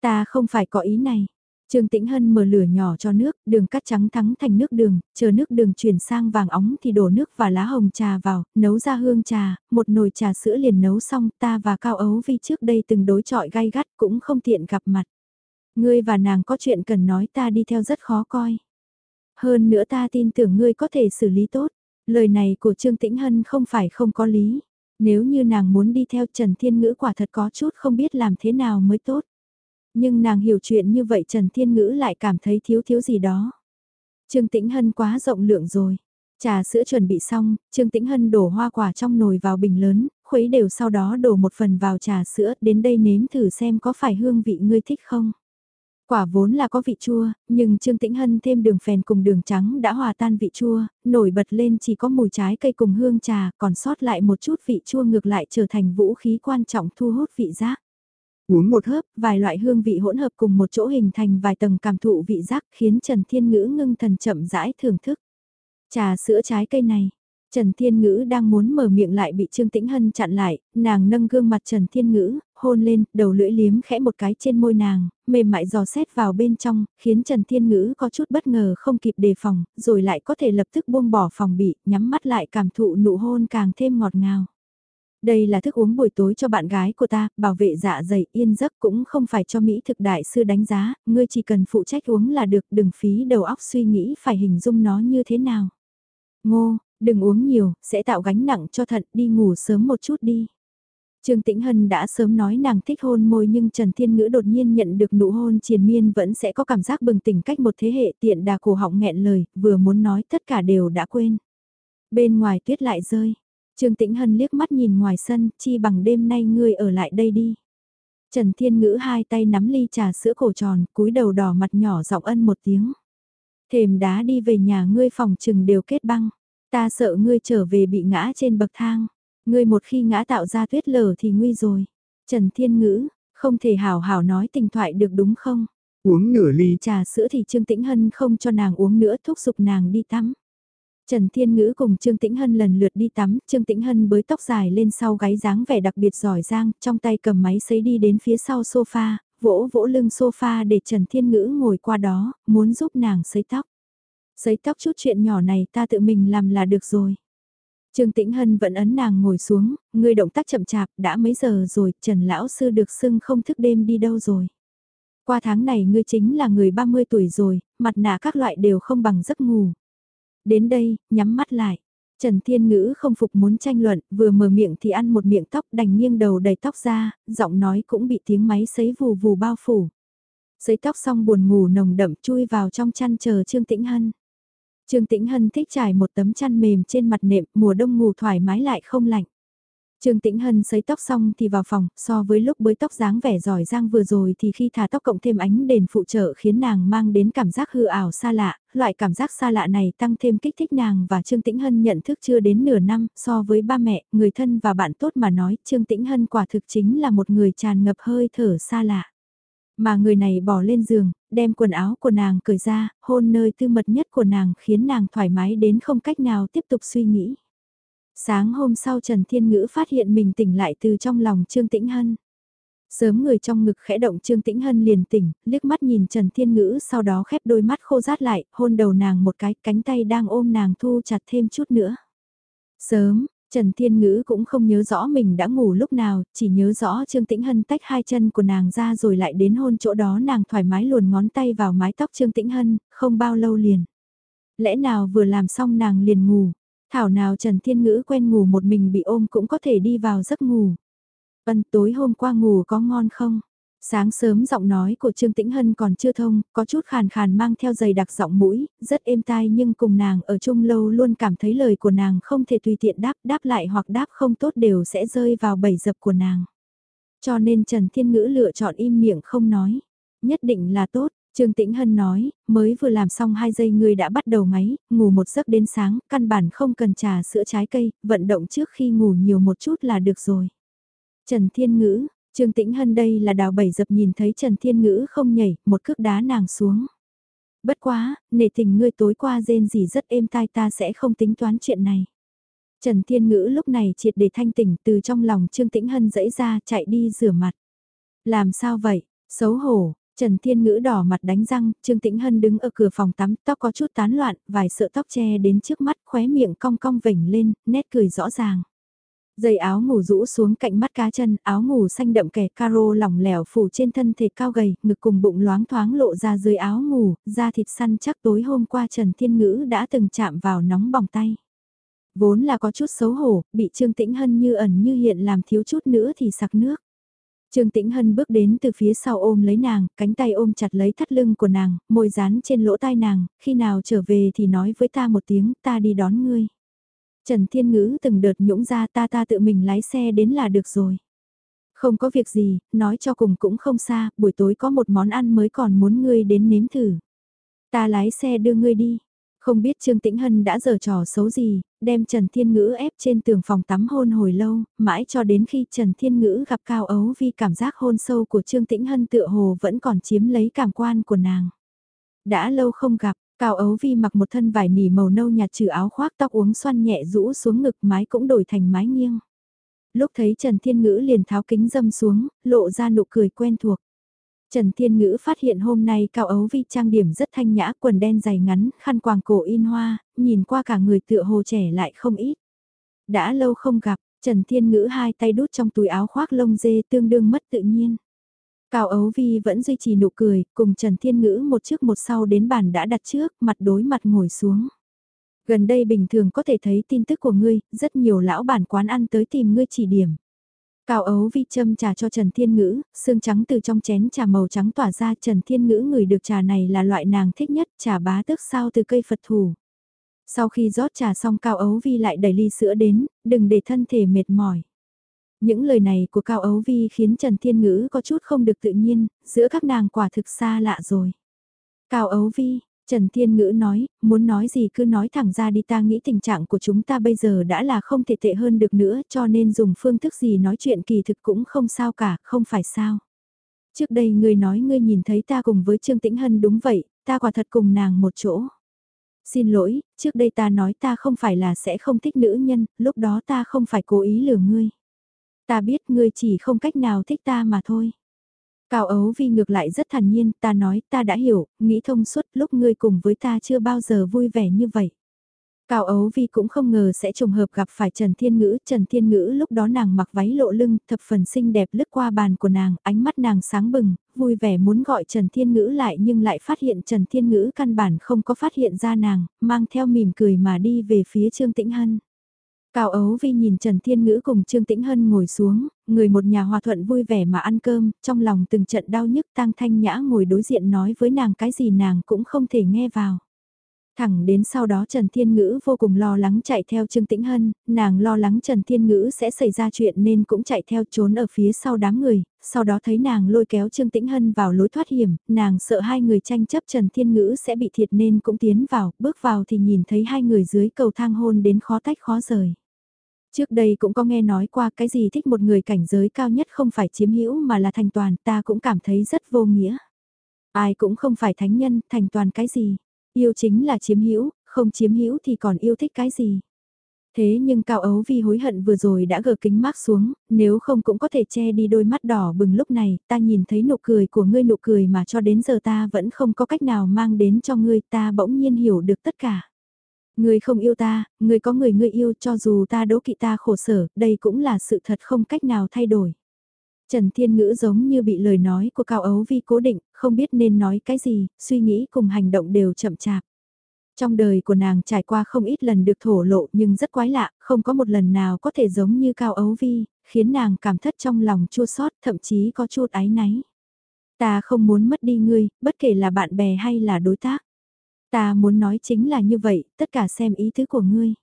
Ta không phải có ý này. Trương Tĩnh Hân mở lửa nhỏ cho nước, đường cắt trắng thắng thành nước đường, chờ nước đường chuyển sang vàng óng thì đổ nước và lá hồng trà vào, nấu ra hương trà, một nồi trà sữa liền nấu xong ta và Cao Ấu Vi trước đây từng đối trọi gai gắt cũng không tiện gặp mặt. Ngươi và nàng có chuyện cần nói ta đi theo rất khó coi. Hơn nữa ta tin tưởng ngươi có thể xử lý tốt. Lời này của Trương Tĩnh Hân không phải không có lý. Nếu như nàng muốn đi theo Trần Thiên Ngữ quả thật có chút không biết làm thế nào mới tốt. Nhưng nàng hiểu chuyện như vậy Trần Thiên Ngữ lại cảm thấy thiếu thiếu gì đó. Trương Tĩnh Hân quá rộng lượng rồi. Trà sữa chuẩn bị xong, Trương Tĩnh Hân đổ hoa quả trong nồi vào bình lớn, khuấy đều sau đó đổ một phần vào trà sữa, đến đây nếm thử xem có phải hương vị ngươi thích không. Quả vốn là có vị chua, nhưng Trương Tĩnh Hân thêm đường phèn cùng đường trắng đã hòa tan vị chua, nổi bật lên chỉ có mùi trái cây cùng hương trà, còn sót lại một chút vị chua ngược lại trở thành vũ khí quan trọng thu hút vị giác. Uống một hớp, vài loại hương vị hỗn hợp cùng một chỗ hình thành vài tầng cảm thụ vị giác khiến Trần Thiên Ngữ ngưng thần chậm rãi thưởng thức. Trà sữa trái cây này, Trần Thiên Ngữ đang muốn mở miệng lại bị Trương Tĩnh Hân chặn lại, nàng nâng gương mặt Trần Thiên Ngữ, hôn lên, đầu lưỡi liếm khẽ một cái trên môi nàng, mềm mại giò xét vào bên trong, khiến Trần Thiên Ngữ có chút bất ngờ không kịp đề phòng, rồi lại có thể lập tức buông bỏ phòng bị, nhắm mắt lại cảm thụ nụ hôn càng thêm ngọt ngào. Đây là thức uống buổi tối cho bạn gái của ta, bảo vệ dạ dày yên giấc cũng không phải cho Mỹ thực đại sư đánh giá, ngươi chỉ cần phụ trách uống là được đừng phí đầu óc suy nghĩ phải hình dung nó như thế nào. Ngô, đừng uống nhiều, sẽ tạo gánh nặng cho thận, đi ngủ sớm một chút đi. Trương Tĩnh Hân đã sớm nói nàng thích hôn môi nhưng Trần Thiên Ngữ đột nhiên nhận được nụ hôn triền miên vẫn sẽ có cảm giác bừng tỉnh cách một thế hệ tiện đà cổ họng nghẹn lời, vừa muốn nói tất cả đều đã quên. Bên ngoài tuyết lại rơi, Trương Tĩnh Hân liếc mắt nhìn ngoài sân, chi bằng đêm nay ngươi ở lại đây đi. Trần Thiên Ngữ hai tay nắm ly trà sữa cổ tròn, cúi đầu đỏ mặt nhỏ giọng ân một tiếng. Thềm đá đi về nhà ngươi phòng trừng đều kết băng. Ta sợ ngươi trở về bị ngã trên bậc thang. Ngươi một khi ngã tạo ra tuyết lở thì nguy rồi. Trần Thiên Ngữ, không thể hào hào nói tình thoại được đúng không? Uống nửa ly trà sữa thì Trương Tĩnh Hân không cho nàng uống nữa thúc giục nàng đi tắm. Trần Thiên Ngữ cùng Trương Tĩnh Hân lần lượt đi tắm, Trương Tĩnh Hân bới tóc dài lên sau gáy dáng vẻ đặc biệt giỏi giang, trong tay cầm máy sấy đi đến phía sau sofa, vỗ vỗ lưng sofa để Trần Thiên Ngữ ngồi qua đó, muốn giúp nàng sấy tóc. Sấy tóc chút chuyện nhỏ này ta tự mình làm là được rồi. Trương Tĩnh Hân vẫn ấn nàng ngồi xuống, người động tác chậm chạp, đã mấy giờ rồi, Trần Lão Sư được xưng không thức đêm đi đâu rồi. Qua tháng này ngươi chính là người 30 tuổi rồi, mặt nạ các loại đều không bằng giấc ngủ. Đến đây, nhắm mắt lại. Trần Thiên Ngữ không phục muốn tranh luận, vừa mở miệng thì ăn một miệng tóc đành nghiêng đầu đầy tóc ra, giọng nói cũng bị tiếng máy sấy vù vù bao phủ. Sấy tóc xong buồn ngủ nồng đậm chui vào trong chăn chờ Trương Tĩnh Hân. Trương Tĩnh Hân thích trải một tấm chăn mềm trên mặt nệm, mùa đông ngủ thoải mái lại không lạnh. Trương Tĩnh Hân sấy tóc xong thì vào phòng, so với lúc bới tóc dáng vẻ giỏi giang vừa rồi thì khi thả tóc cộng thêm ánh đèn phụ trợ khiến nàng mang đến cảm giác hư ảo xa lạ, loại cảm giác xa lạ này tăng thêm kích thích nàng và Trương Tĩnh Hân nhận thức chưa đến nửa năm so với ba mẹ, người thân và bạn tốt mà nói Trương Tĩnh Hân quả thực chính là một người tràn ngập hơi thở xa lạ. Mà người này bỏ lên giường, đem quần áo của nàng cởi ra, hôn nơi tư mật nhất của nàng khiến nàng thoải mái đến không cách nào tiếp tục suy nghĩ. Sáng hôm sau Trần Thiên Ngữ phát hiện mình tỉnh lại từ trong lòng Trương Tĩnh Hân. Sớm người trong ngực khẽ động Trương Tĩnh Hân liền tỉnh, liếc mắt nhìn Trần Thiên Ngữ sau đó khép đôi mắt khô rát lại, hôn đầu nàng một cái, cánh tay đang ôm nàng thu chặt thêm chút nữa. Sớm, Trần Thiên Ngữ cũng không nhớ rõ mình đã ngủ lúc nào, chỉ nhớ rõ Trương Tĩnh Hân tách hai chân của nàng ra rồi lại đến hôn chỗ đó nàng thoải mái luồn ngón tay vào mái tóc Trương Tĩnh Hân, không bao lâu liền. Lẽ nào vừa làm xong nàng liền ngủ, thảo nào Trần Thiên Ngữ quen ngủ một mình bị ôm cũng có thể đi vào giấc ngủ. Vân tối hôm qua ngủ có ngon không? Sáng sớm giọng nói của Trương Tĩnh Hân còn chưa thông, có chút khàn khàn mang theo giày đặc giọng mũi, rất êm tai nhưng cùng nàng ở chung lâu luôn cảm thấy lời của nàng không thể tùy tiện đáp, đáp lại hoặc đáp không tốt đều sẽ rơi vào bẫy dập của nàng. Cho nên Trần Thiên Ngữ lựa chọn im miệng không nói. Nhất định là tốt, Trương Tĩnh Hân nói, mới vừa làm xong 2 giây người đã bắt đầu ngáy, ngủ một giấc đến sáng, căn bản không cần trà sữa trái cây, vận động trước khi ngủ nhiều một chút là được rồi. Trần Thiên Ngữ, Trương Tĩnh Hân đây là đào bảy dập nhìn thấy Trần Thiên Ngữ không nhảy, một cước đá nàng xuống. Bất quá, nể tình ngươi tối qua rên gì rất êm tai ta sẽ không tính toán chuyện này. Trần Thiên Ngữ lúc này triệt để thanh tỉnh từ trong lòng Trương Tĩnh Hân dẫy ra chạy đi rửa mặt. Làm sao vậy? Xấu hổ, Trần Thiên Ngữ đỏ mặt đánh răng, Trương Tĩnh Hân đứng ở cửa phòng tắm, tóc có chút tán loạn, vài sợi tóc che đến trước mắt, khóe miệng cong cong vểnh lên, nét cười rõ ràng. Dây áo ngủ rũ xuống cạnh mắt cá chân, áo ngủ xanh đậm kẻ caro lỏng lẻo phủ trên thân thể cao gầy, ngực cùng bụng loáng thoáng lộ ra dưới áo ngủ, da thịt săn chắc tối hôm qua Trần Thiên Ngữ đã từng chạm vào nóng bỏng tay. Vốn là có chút xấu hổ, bị Trương Tĩnh Hân như ẩn như hiện làm thiếu chút nữa thì sặc nước. Trương Tĩnh Hân bước đến từ phía sau ôm lấy nàng, cánh tay ôm chặt lấy thắt lưng của nàng, môi dán trên lỗ tai nàng, khi nào trở về thì nói với ta một tiếng, ta đi đón ngươi. Trần Thiên Ngữ từng đợt nhũng ra ta ta tự mình lái xe đến là được rồi. Không có việc gì, nói cho cùng cũng không xa, buổi tối có một món ăn mới còn muốn ngươi đến nếm thử. Ta lái xe đưa ngươi đi. Không biết Trương Tĩnh Hân đã giở trò xấu gì, đem Trần Thiên Ngữ ép trên tường phòng tắm hôn hồi lâu, mãi cho đến khi Trần Thiên Ngữ gặp Cao Ấu vì cảm giác hôn sâu của Trương Tĩnh Hân tựa hồ vẫn còn chiếm lấy cảm quan của nàng. Đã lâu không gặp, Cao ấu vi mặc một thân vải nỉ màu nâu nhạt trừ áo khoác tóc uống xoăn nhẹ rũ xuống ngực mái cũng đổi thành mái nghiêng. Lúc thấy Trần Thiên Ngữ liền tháo kính dâm xuống, lộ ra nụ cười quen thuộc. Trần Thiên Ngữ phát hiện hôm nay Cao ấu vi trang điểm rất thanh nhã quần đen dày ngắn, khăn quàng cổ in hoa, nhìn qua cả người tựa hồ trẻ lại không ít. Đã lâu không gặp, Trần Thiên Ngữ hai tay đút trong túi áo khoác lông dê tương đương mất tự nhiên. Cao Ấu Vi vẫn duy trì nụ cười, cùng Trần Thiên Ngữ một trước một sau đến bàn đã đặt trước, mặt đối mặt ngồi xuống. Gần đây bình thường có thể thấy tin tức của ngươi, rất nhiều lão bản quán ăn tới tìm ngươi chỉ điểm. Cao ấu vi châm trà cho Trần Thiên Ngữ, xương trắng từ trong chén trà màu trắng tỏa ra Trần Thiên Ngữ người được trà này là loại nàng thích nhất, trà bá tước sao từ cây Phật thủ. Sau khi rót trà xong Cao ấu vi lại đẩy ly sữa đến, đừng để thân thể mệt mỏi. Những lời này của Cao Ấu Vi khiến Trần Thiên Ngữ có chút không được tự nhiên, giữa các nàng quả thực xa lạ rồi. Cao Ấu Vi, Trần Thiên Ngữ nói, muốn nói gì cứ nói thẳng ra đi ta nghĩ tình trạng của chúng ta bây giờ đã là không thể tệ hơn được nữa cho nên dùng phương thức gì nói chuyện kỳ thực cũng không sao cả, không phải sao. Trước đây ngươi nói ngươi nhìn thấy ta cùng với Trương Tĩnh Hân đúng vậy, ta quả thật cùng nàng một chỗ. Xin lỗi, trước đây ta nói ta không phải là sẽ không thích nữ nhân, lúc đó ta không phải cố ý lừa ngươi. Ta biết ngươi chỉ không cách nào thích ta mà thôi. Cao ấu vi ngược lại rất thản nhiên, ta nói ta đã hiểu, nghĩ thông suốt lúc ngươi cùng với ta chưa bao giờ vui vẻ như vậy. Cao ấu vi cũng không ngờ sẽ trùng hợp gặp phải Trần Thiên Ngữ, Trần Thiên Ngữ lúc đó nàng mặc váy lộ lưng, thập phần xinh đẹp lướt qua bàn của nàng, ánh mắt nàng sáng bừng, vui vẻ muốn gọi Trần Thiên Ngữ lại nhưng lại phát hiện Trần Thiên Ngữ căn bản không có phát hiện ra nàng, mang theo mỉm cười mà đi về phía Trương Tĩnh Hân. Cao Ấu Vi nhìn Trần Thiên Ngữ cùng Trương Tĩnh Hân ngồi xuống, người một nhà hòa thuận vui vẻ mà ăn cơm, trong lòng từng trận đau nhức tang thanh nhã ngồi đối diện nói với nàng cái gì nàng cũng không thể nghe vào. Thẳng đến sau đó Trần Thiên Ngữ vô cùng lo lắng chạy theo Trương Tĩnh Hân, nàng lo lắng Trần Thiên Ngữ sẽ xảy ra chuyện nên cũng chạy theo trốn ở phía sau đám người, sau đó thấy nàng lôi kéo Trương Tĩnh Hân vào lối thoát hiểm, nàng sợ hai người tranh chấp Trần Thiên Ngữ sẽ bị thiệt nên cũng tiến vào, bước vào thì nhìn thấy hai người dưới cầu thang hôn đến khó tách khó rời. Trước đây cũng có nghe nói qua cái gì thích một người cảnh giới cao nhất không phải chiếm hữu mà là thành toàn ta cũng cảm thấy rất vô nghĩa. Ai cũng không phải thánh nhân, thành toàn cái gì. Yêu chính là chiếm hữu, không chiếm hữu thì còn yêu thích cái gì. Thế nhưng Cao Ấu vì hối hận vừa rồi đã gờ kính mát xuống, nếu không cũng có thể che đi đôi mắt đỏ bừng lúc này, ta nhìn thấy nụ cười của ngươi nụ cười mà cho đến giờ ta vẫn không có cách nào mang đến cho ngươi, ta bỗng nhiên hiểu được tất cả người không yêu ta, người có người ngươi yêu cho dù ta đố kỵ ta khổ sở, đây cũng là sự thật không cách nào thay đổi. Trần Thiên Ngữ giống như bị lời nói của Cao Ấu Vi cố định, không biết nên nói cái gì, suy nghĩ cùng hành động đều chậm chạp. Trong đời của nàng trải qua không ít lần được thổ lộ nhưng rất quái lạ, không có một lần nào có thể giống như Cao Ấu Vi, khiến nàng cảm thất trong lòng chua xót thậm chí có chút áy náy. Ta không muốn mất đi ngươi, bất kể là bạn bè hay là đối tác. Ta muốn nói chính là như vậy, tất cả xem ý thứ của ngươi.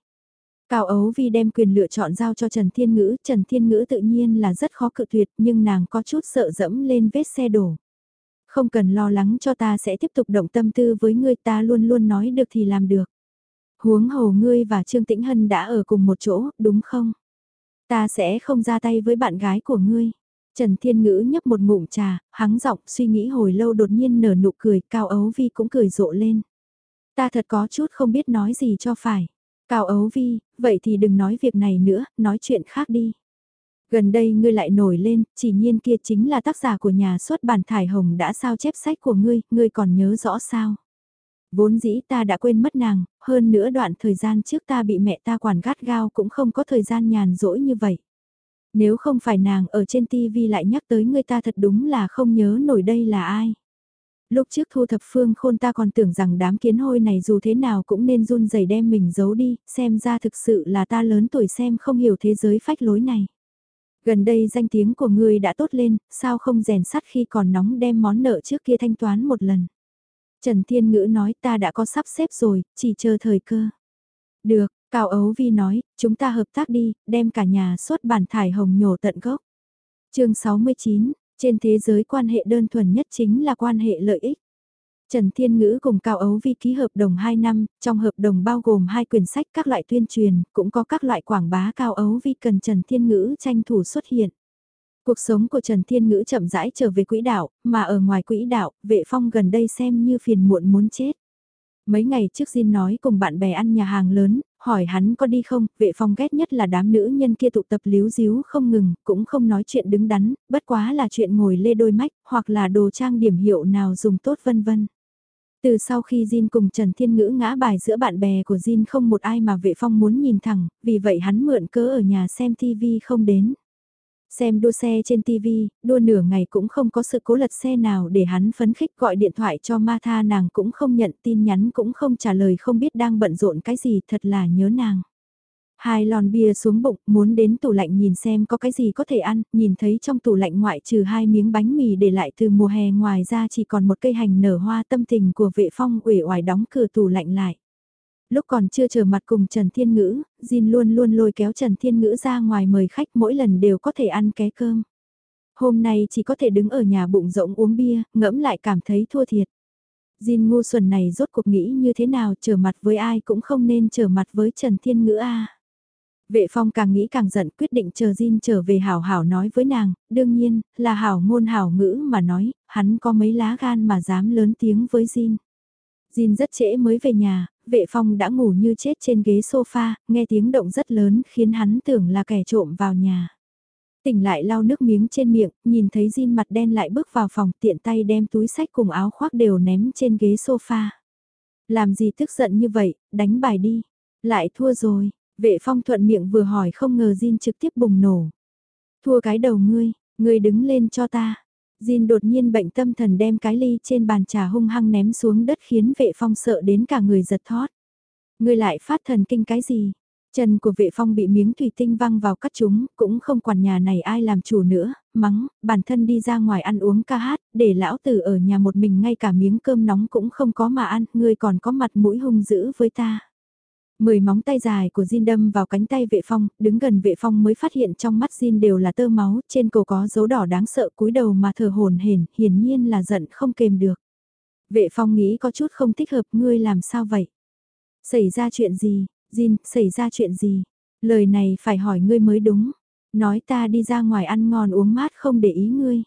Cao Ấu Vi đem quyền lựa chọn giao cho Trần Thiên Ngữ, Trần Thiên Ngữ tự nhiên là rất khó cự tuyệt nhưng nàng có chút sợ dẫm lên vết xe đổ. Không cần lo lắng cho ta sẽ tiếp tục động tâm tư với ngươi ta luôn luôn nói được thì làm được. Huống hồ ngươi và Trương Tĩnh Hân đã ở cùng một chỗ, đúng không? Ta sẽ không ra tay với bạn gái của ngươi. Trần Thiên Ngữ nhấp một ngụm trà, hắng giọng suy nghĩ hồi lâu đột nhiên nở nụ cười, Cao Ấu Vi cũng cười rộ lên. Ta thật có chút không biết nói gì cho phải. Cao Ấu Vi, vậy thì đừng nói việc này nữa, nói chuyện khác đi. Gần đây ngươi lại nổi lên, chỉ nhiên kia chính là tác giả của nhà xuất bản Thải Hồng đã sao chép sách của ngươi, ngươi còn nhớ rõ sao? Vốn dĩ ta đã quên mất nàng, hơn nữa đoạn thời gian trước ta bị mẹ ta quản gắt gao cũng không có thời gian nhàn rỗi như vậy. Nếu không phải nàng ở trên TV lại nhắc tới ngươi ta thật đúng là không nhớ nổi đây là ai. Lúc trước thu thập phương khôn ta còn tưởng rằng đám kiến hôi này dù thế nào cũng nên run rẩy đem mình giấu đi, xem ra thực sự là ta lớn tuổi xem không hiểu thế giới phách lối này. Gần đây danh tiếng của ngươi đã tốt lên, sao không rèn sắt khi còn nóng đem món nợ trước kia thanh toán một lần. Trần Thiên Ngữ nói ta đã có sắp xếp rồi, chỉ chờ thời cơ. Được, Cao Ấu Vi nói, chúng ta hợp tác đi, đem cả nhà xuất bản thải hồng nhổ tận gốc. chương 69, trên thế giới quan hệ đơn thuần nhất chính là quan hệ lợi ích. Trần Thiên Ngữ cùng Cao Ấu Vi ký hợp đồng 2 năm, trong hợp đồng bao gồm hai quyển sách các loại tuyên truyền, cũng có các loại quảng bá Cao Ấu Vi cần Trần Thiên Ngữ tranh thủ xuất hiện. Cuộc sống của Trần Thiên Ngữ chậm rãi trở về quỹ đạo, mà ở ngoài quỹ đạo, vệ phong gần đây xem như phiền muộn muốn chết. Mấy ngày trước Jin nói cùng bạn bè ăn nhà hàng lớn, hỏi hắn có đi không, vệ phong ghét nhất là đám nữ nhân kia tụ tập líu díu không ngừng, cũng không nói chuyện đứng đắn, bất quá là chuyện ngồi lê đôi mách, hoặc là đồ trang điểm hiệu nào dùng tốt vân vân. Từ sau khi Jin cùng Trần Thiên Ngữ ngã bài giữa bạn bè của Jin không một ai mà vệ phong muốn nhìn thẳng, vì vậy hắn mượn cớ ở nhà xem TV không đến. Xem đua xe trên TV, đua nửa ngày cũng không có sự cố lật xe nào để hắn phấn khích gọi điện thoại cho ma tha nàng cũng không nhận tin nhắn cũng không trả lời không biết đang bận rộn cái gì thật là nhớ nàng. Hai lon bia xuống bụng, muốn đến tủ lạnh nhìn xem có cái gì có thể ăn, nhìn thấy trong tủ lạnh ngoại trừ hai miếng bánh mì để lại từ mùa hè ngoài ra chỉ còn một cây hành nở hoa tâm tình của vệ phong uể oải đóng cửa tủ lạnh lại. Lúc còn chưa chờ mặt cùng Trần Thiên Ngữ, Jin luôn luôn lôi kéo Trần Thiên Ngữ ra ngoài mời khách mỗi lần đều có thể ăn ké cơm. Hôm nay chỉ có thể đứng ở nhà bụng rỗng uống bia, ngẫm lại cảm thấy thua thiệt. Jin ngu xuẩn này rốt cuộc nghĩ như thế nào trở mặt với ai cũng không nên trở mặt với Trần Thiên Ngữ a. Vệ phong càng nghĩ càng giận quyết định chờ Jin trở về hảo hảo nói với nàng, đương nhiên, là hảo ngôn hảo ngữ mà nói, hắn có mấy lá gan mà dám lớn tiếng với Jin. Jin rất trễ mới về nhà, vệ phong đã ngủ như chết trên ghế sofa, nghe tiếng động rất lớn khiến hắn tưởng là kẻ trộm vào nhà. Tỉnh lại lau nước miếng trên miệng, nhìn thấy Jin mặt đen lại bước vào phòng tiện tay đem túi sách cùng áo khoác đều ném trên ghế sofa. Làm gì tức giận như vậy, đánh bài đi. Lại thua rồi, vệ phong thuận miệng vừa hỏi không ngờ Jin trực tiếp bùng nổ. Thua cái đầu ngươi, ngươi đứng lên cho ta. Jin đột nhiên bệnh tâm thần đem cái ly trên bàn trà hung hăng ném xuống đất khiến vệ phong sợ đến cả người giật thót. Người lại phát thần kinh cái gì? Chân của vệ phong bị miếng thủy tinh văng vào cắt chúng, cũng không quản nhà này ai làm chủ nữa, mắng, bản thân đi ra ngoài ăn uống ca hát, để lão tử ở nhà một mình ngay cả miếng cơm nóng cũng không có mà ăn, ngươi còn có mặt mũi hung dữ với ta. Mười móng tay dài của Jin đâm vào cánh tay vệ phong, đứng gần vệ phong mới phát hiện trong mắt Jin đều là tơ máu, trên cổ có dấu đỏ đáng sợ cúi đầu mà thở hồn hển, hiển nhiên là giận không kềm được. Vệ phong nghĩ có chút không thích hợp, ngươi làm sao vậy? Xảy ra chuyện gì? Jin, xảy ra chuyện gì? Lời này phải hỏi ngươi mới đúng. Nói ta đi ra ngoài ăn ngon uống mát không để ý ngươi.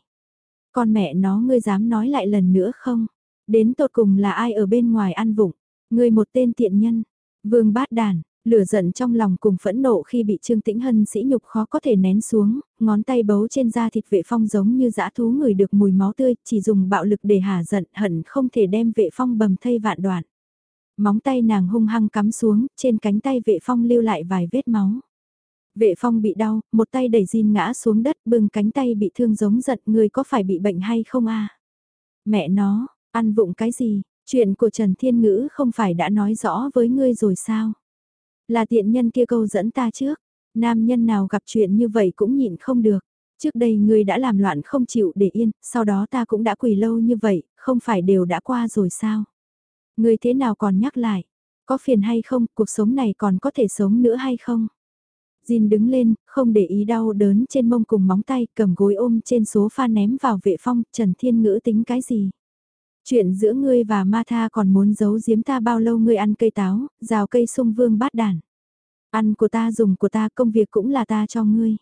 Con mẹ nó ngươi dám nói lại lần nữa không? Đến tột cùng là ai ở bên ngoài ăn vụng? Ngươi một tên tiện nhân, Vương bát đàn, lửa giận trong lòng cùng phẫn nộ khi bị Trương Tĩnh Hân sĩ nhục khó có thể nén xuống, ngón tay bấu trên da thịt vệ phong giống như dã thú người được mùi máu tươi, chỉ dùng bạo lực để hà giận hận không thể đem vệ phong bầm thây vạn đoạn. Móng tay nàng hung hăng cắm xuống, trên cánh tay vệ phong lưu lại vài vết máu. Vệ phong bị đau, một tay đẩy Jin ngã xuống đất bưng cánh tay bị thương giống giận người có phải bị bệnh hay không a Mẹ nó, ăn vụng cái gì, chuyện của Trần Thiên Ngữ không phải đã nói rõ với ngươi rồi sao? Là tiện nhân kia câu dẫn ta trước, nam nhân nào gặp chuyện như vậy cũng nhịn không được. Trước đây ngươi đã làm loạn không chịu để yên, sau đó ta cũng đã quỳ lâu như vậy, không phải đều đã qua rồi sao? Ngươi thế nào còn nhắc lại? Có phiền hay không, cuộc sống này còn có thể sống nữa hay không? Jin đứng lên, không để ý đau đớn trên mông cùng móng tay, cầm gối ôm trên số pha ném vào vệ phong, Trần Thiên Ngữ tính cái gì? Chuyện giữa ngươi và Ma Tha còn muốn giấu giếm ta bao lâu ngươi ăn cây táo, rào cây sung vương bát đàn. Ăn của ta dùng của ta công việc cũng là ta cho ngươi.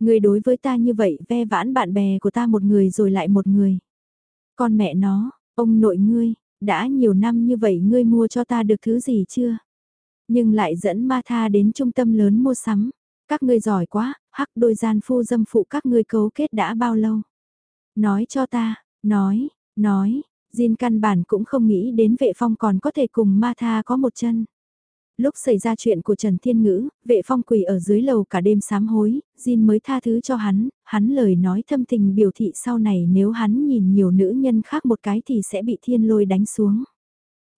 Ngươi đối với ta như vậy ve vãn bạn bè của ta một người rồi lại một người. Con mẹ nó, ông nội ngươi, đã nhiều năm như vậy ngươi mua cho ta được thứ gì chưa? Nhưng lại dẫn ma tha đến trung tâm lớn mua sắm. Các ngươi giỏi quá, hắc đôi gian phu dâm phụ các ngươi cấu kết đã bao lâu? Nói cho ta, nói, nói, Jin căn bản cũng không nghĩ đến vệ phong còn có thể cùng ma tha có một chân. Lúc xảy ra chuyện của Trần Thiên Ngữ, vệ phong quỳ ở dưới lầu cả đêm sám hối, Jin mới tha thứ cho hắn, hắn lời nói thâm tình biểu thị sau này nếu hắn nhìn nhiều nữ nhân khác một cái thì sẽ bị thiên lôi đánh xuống.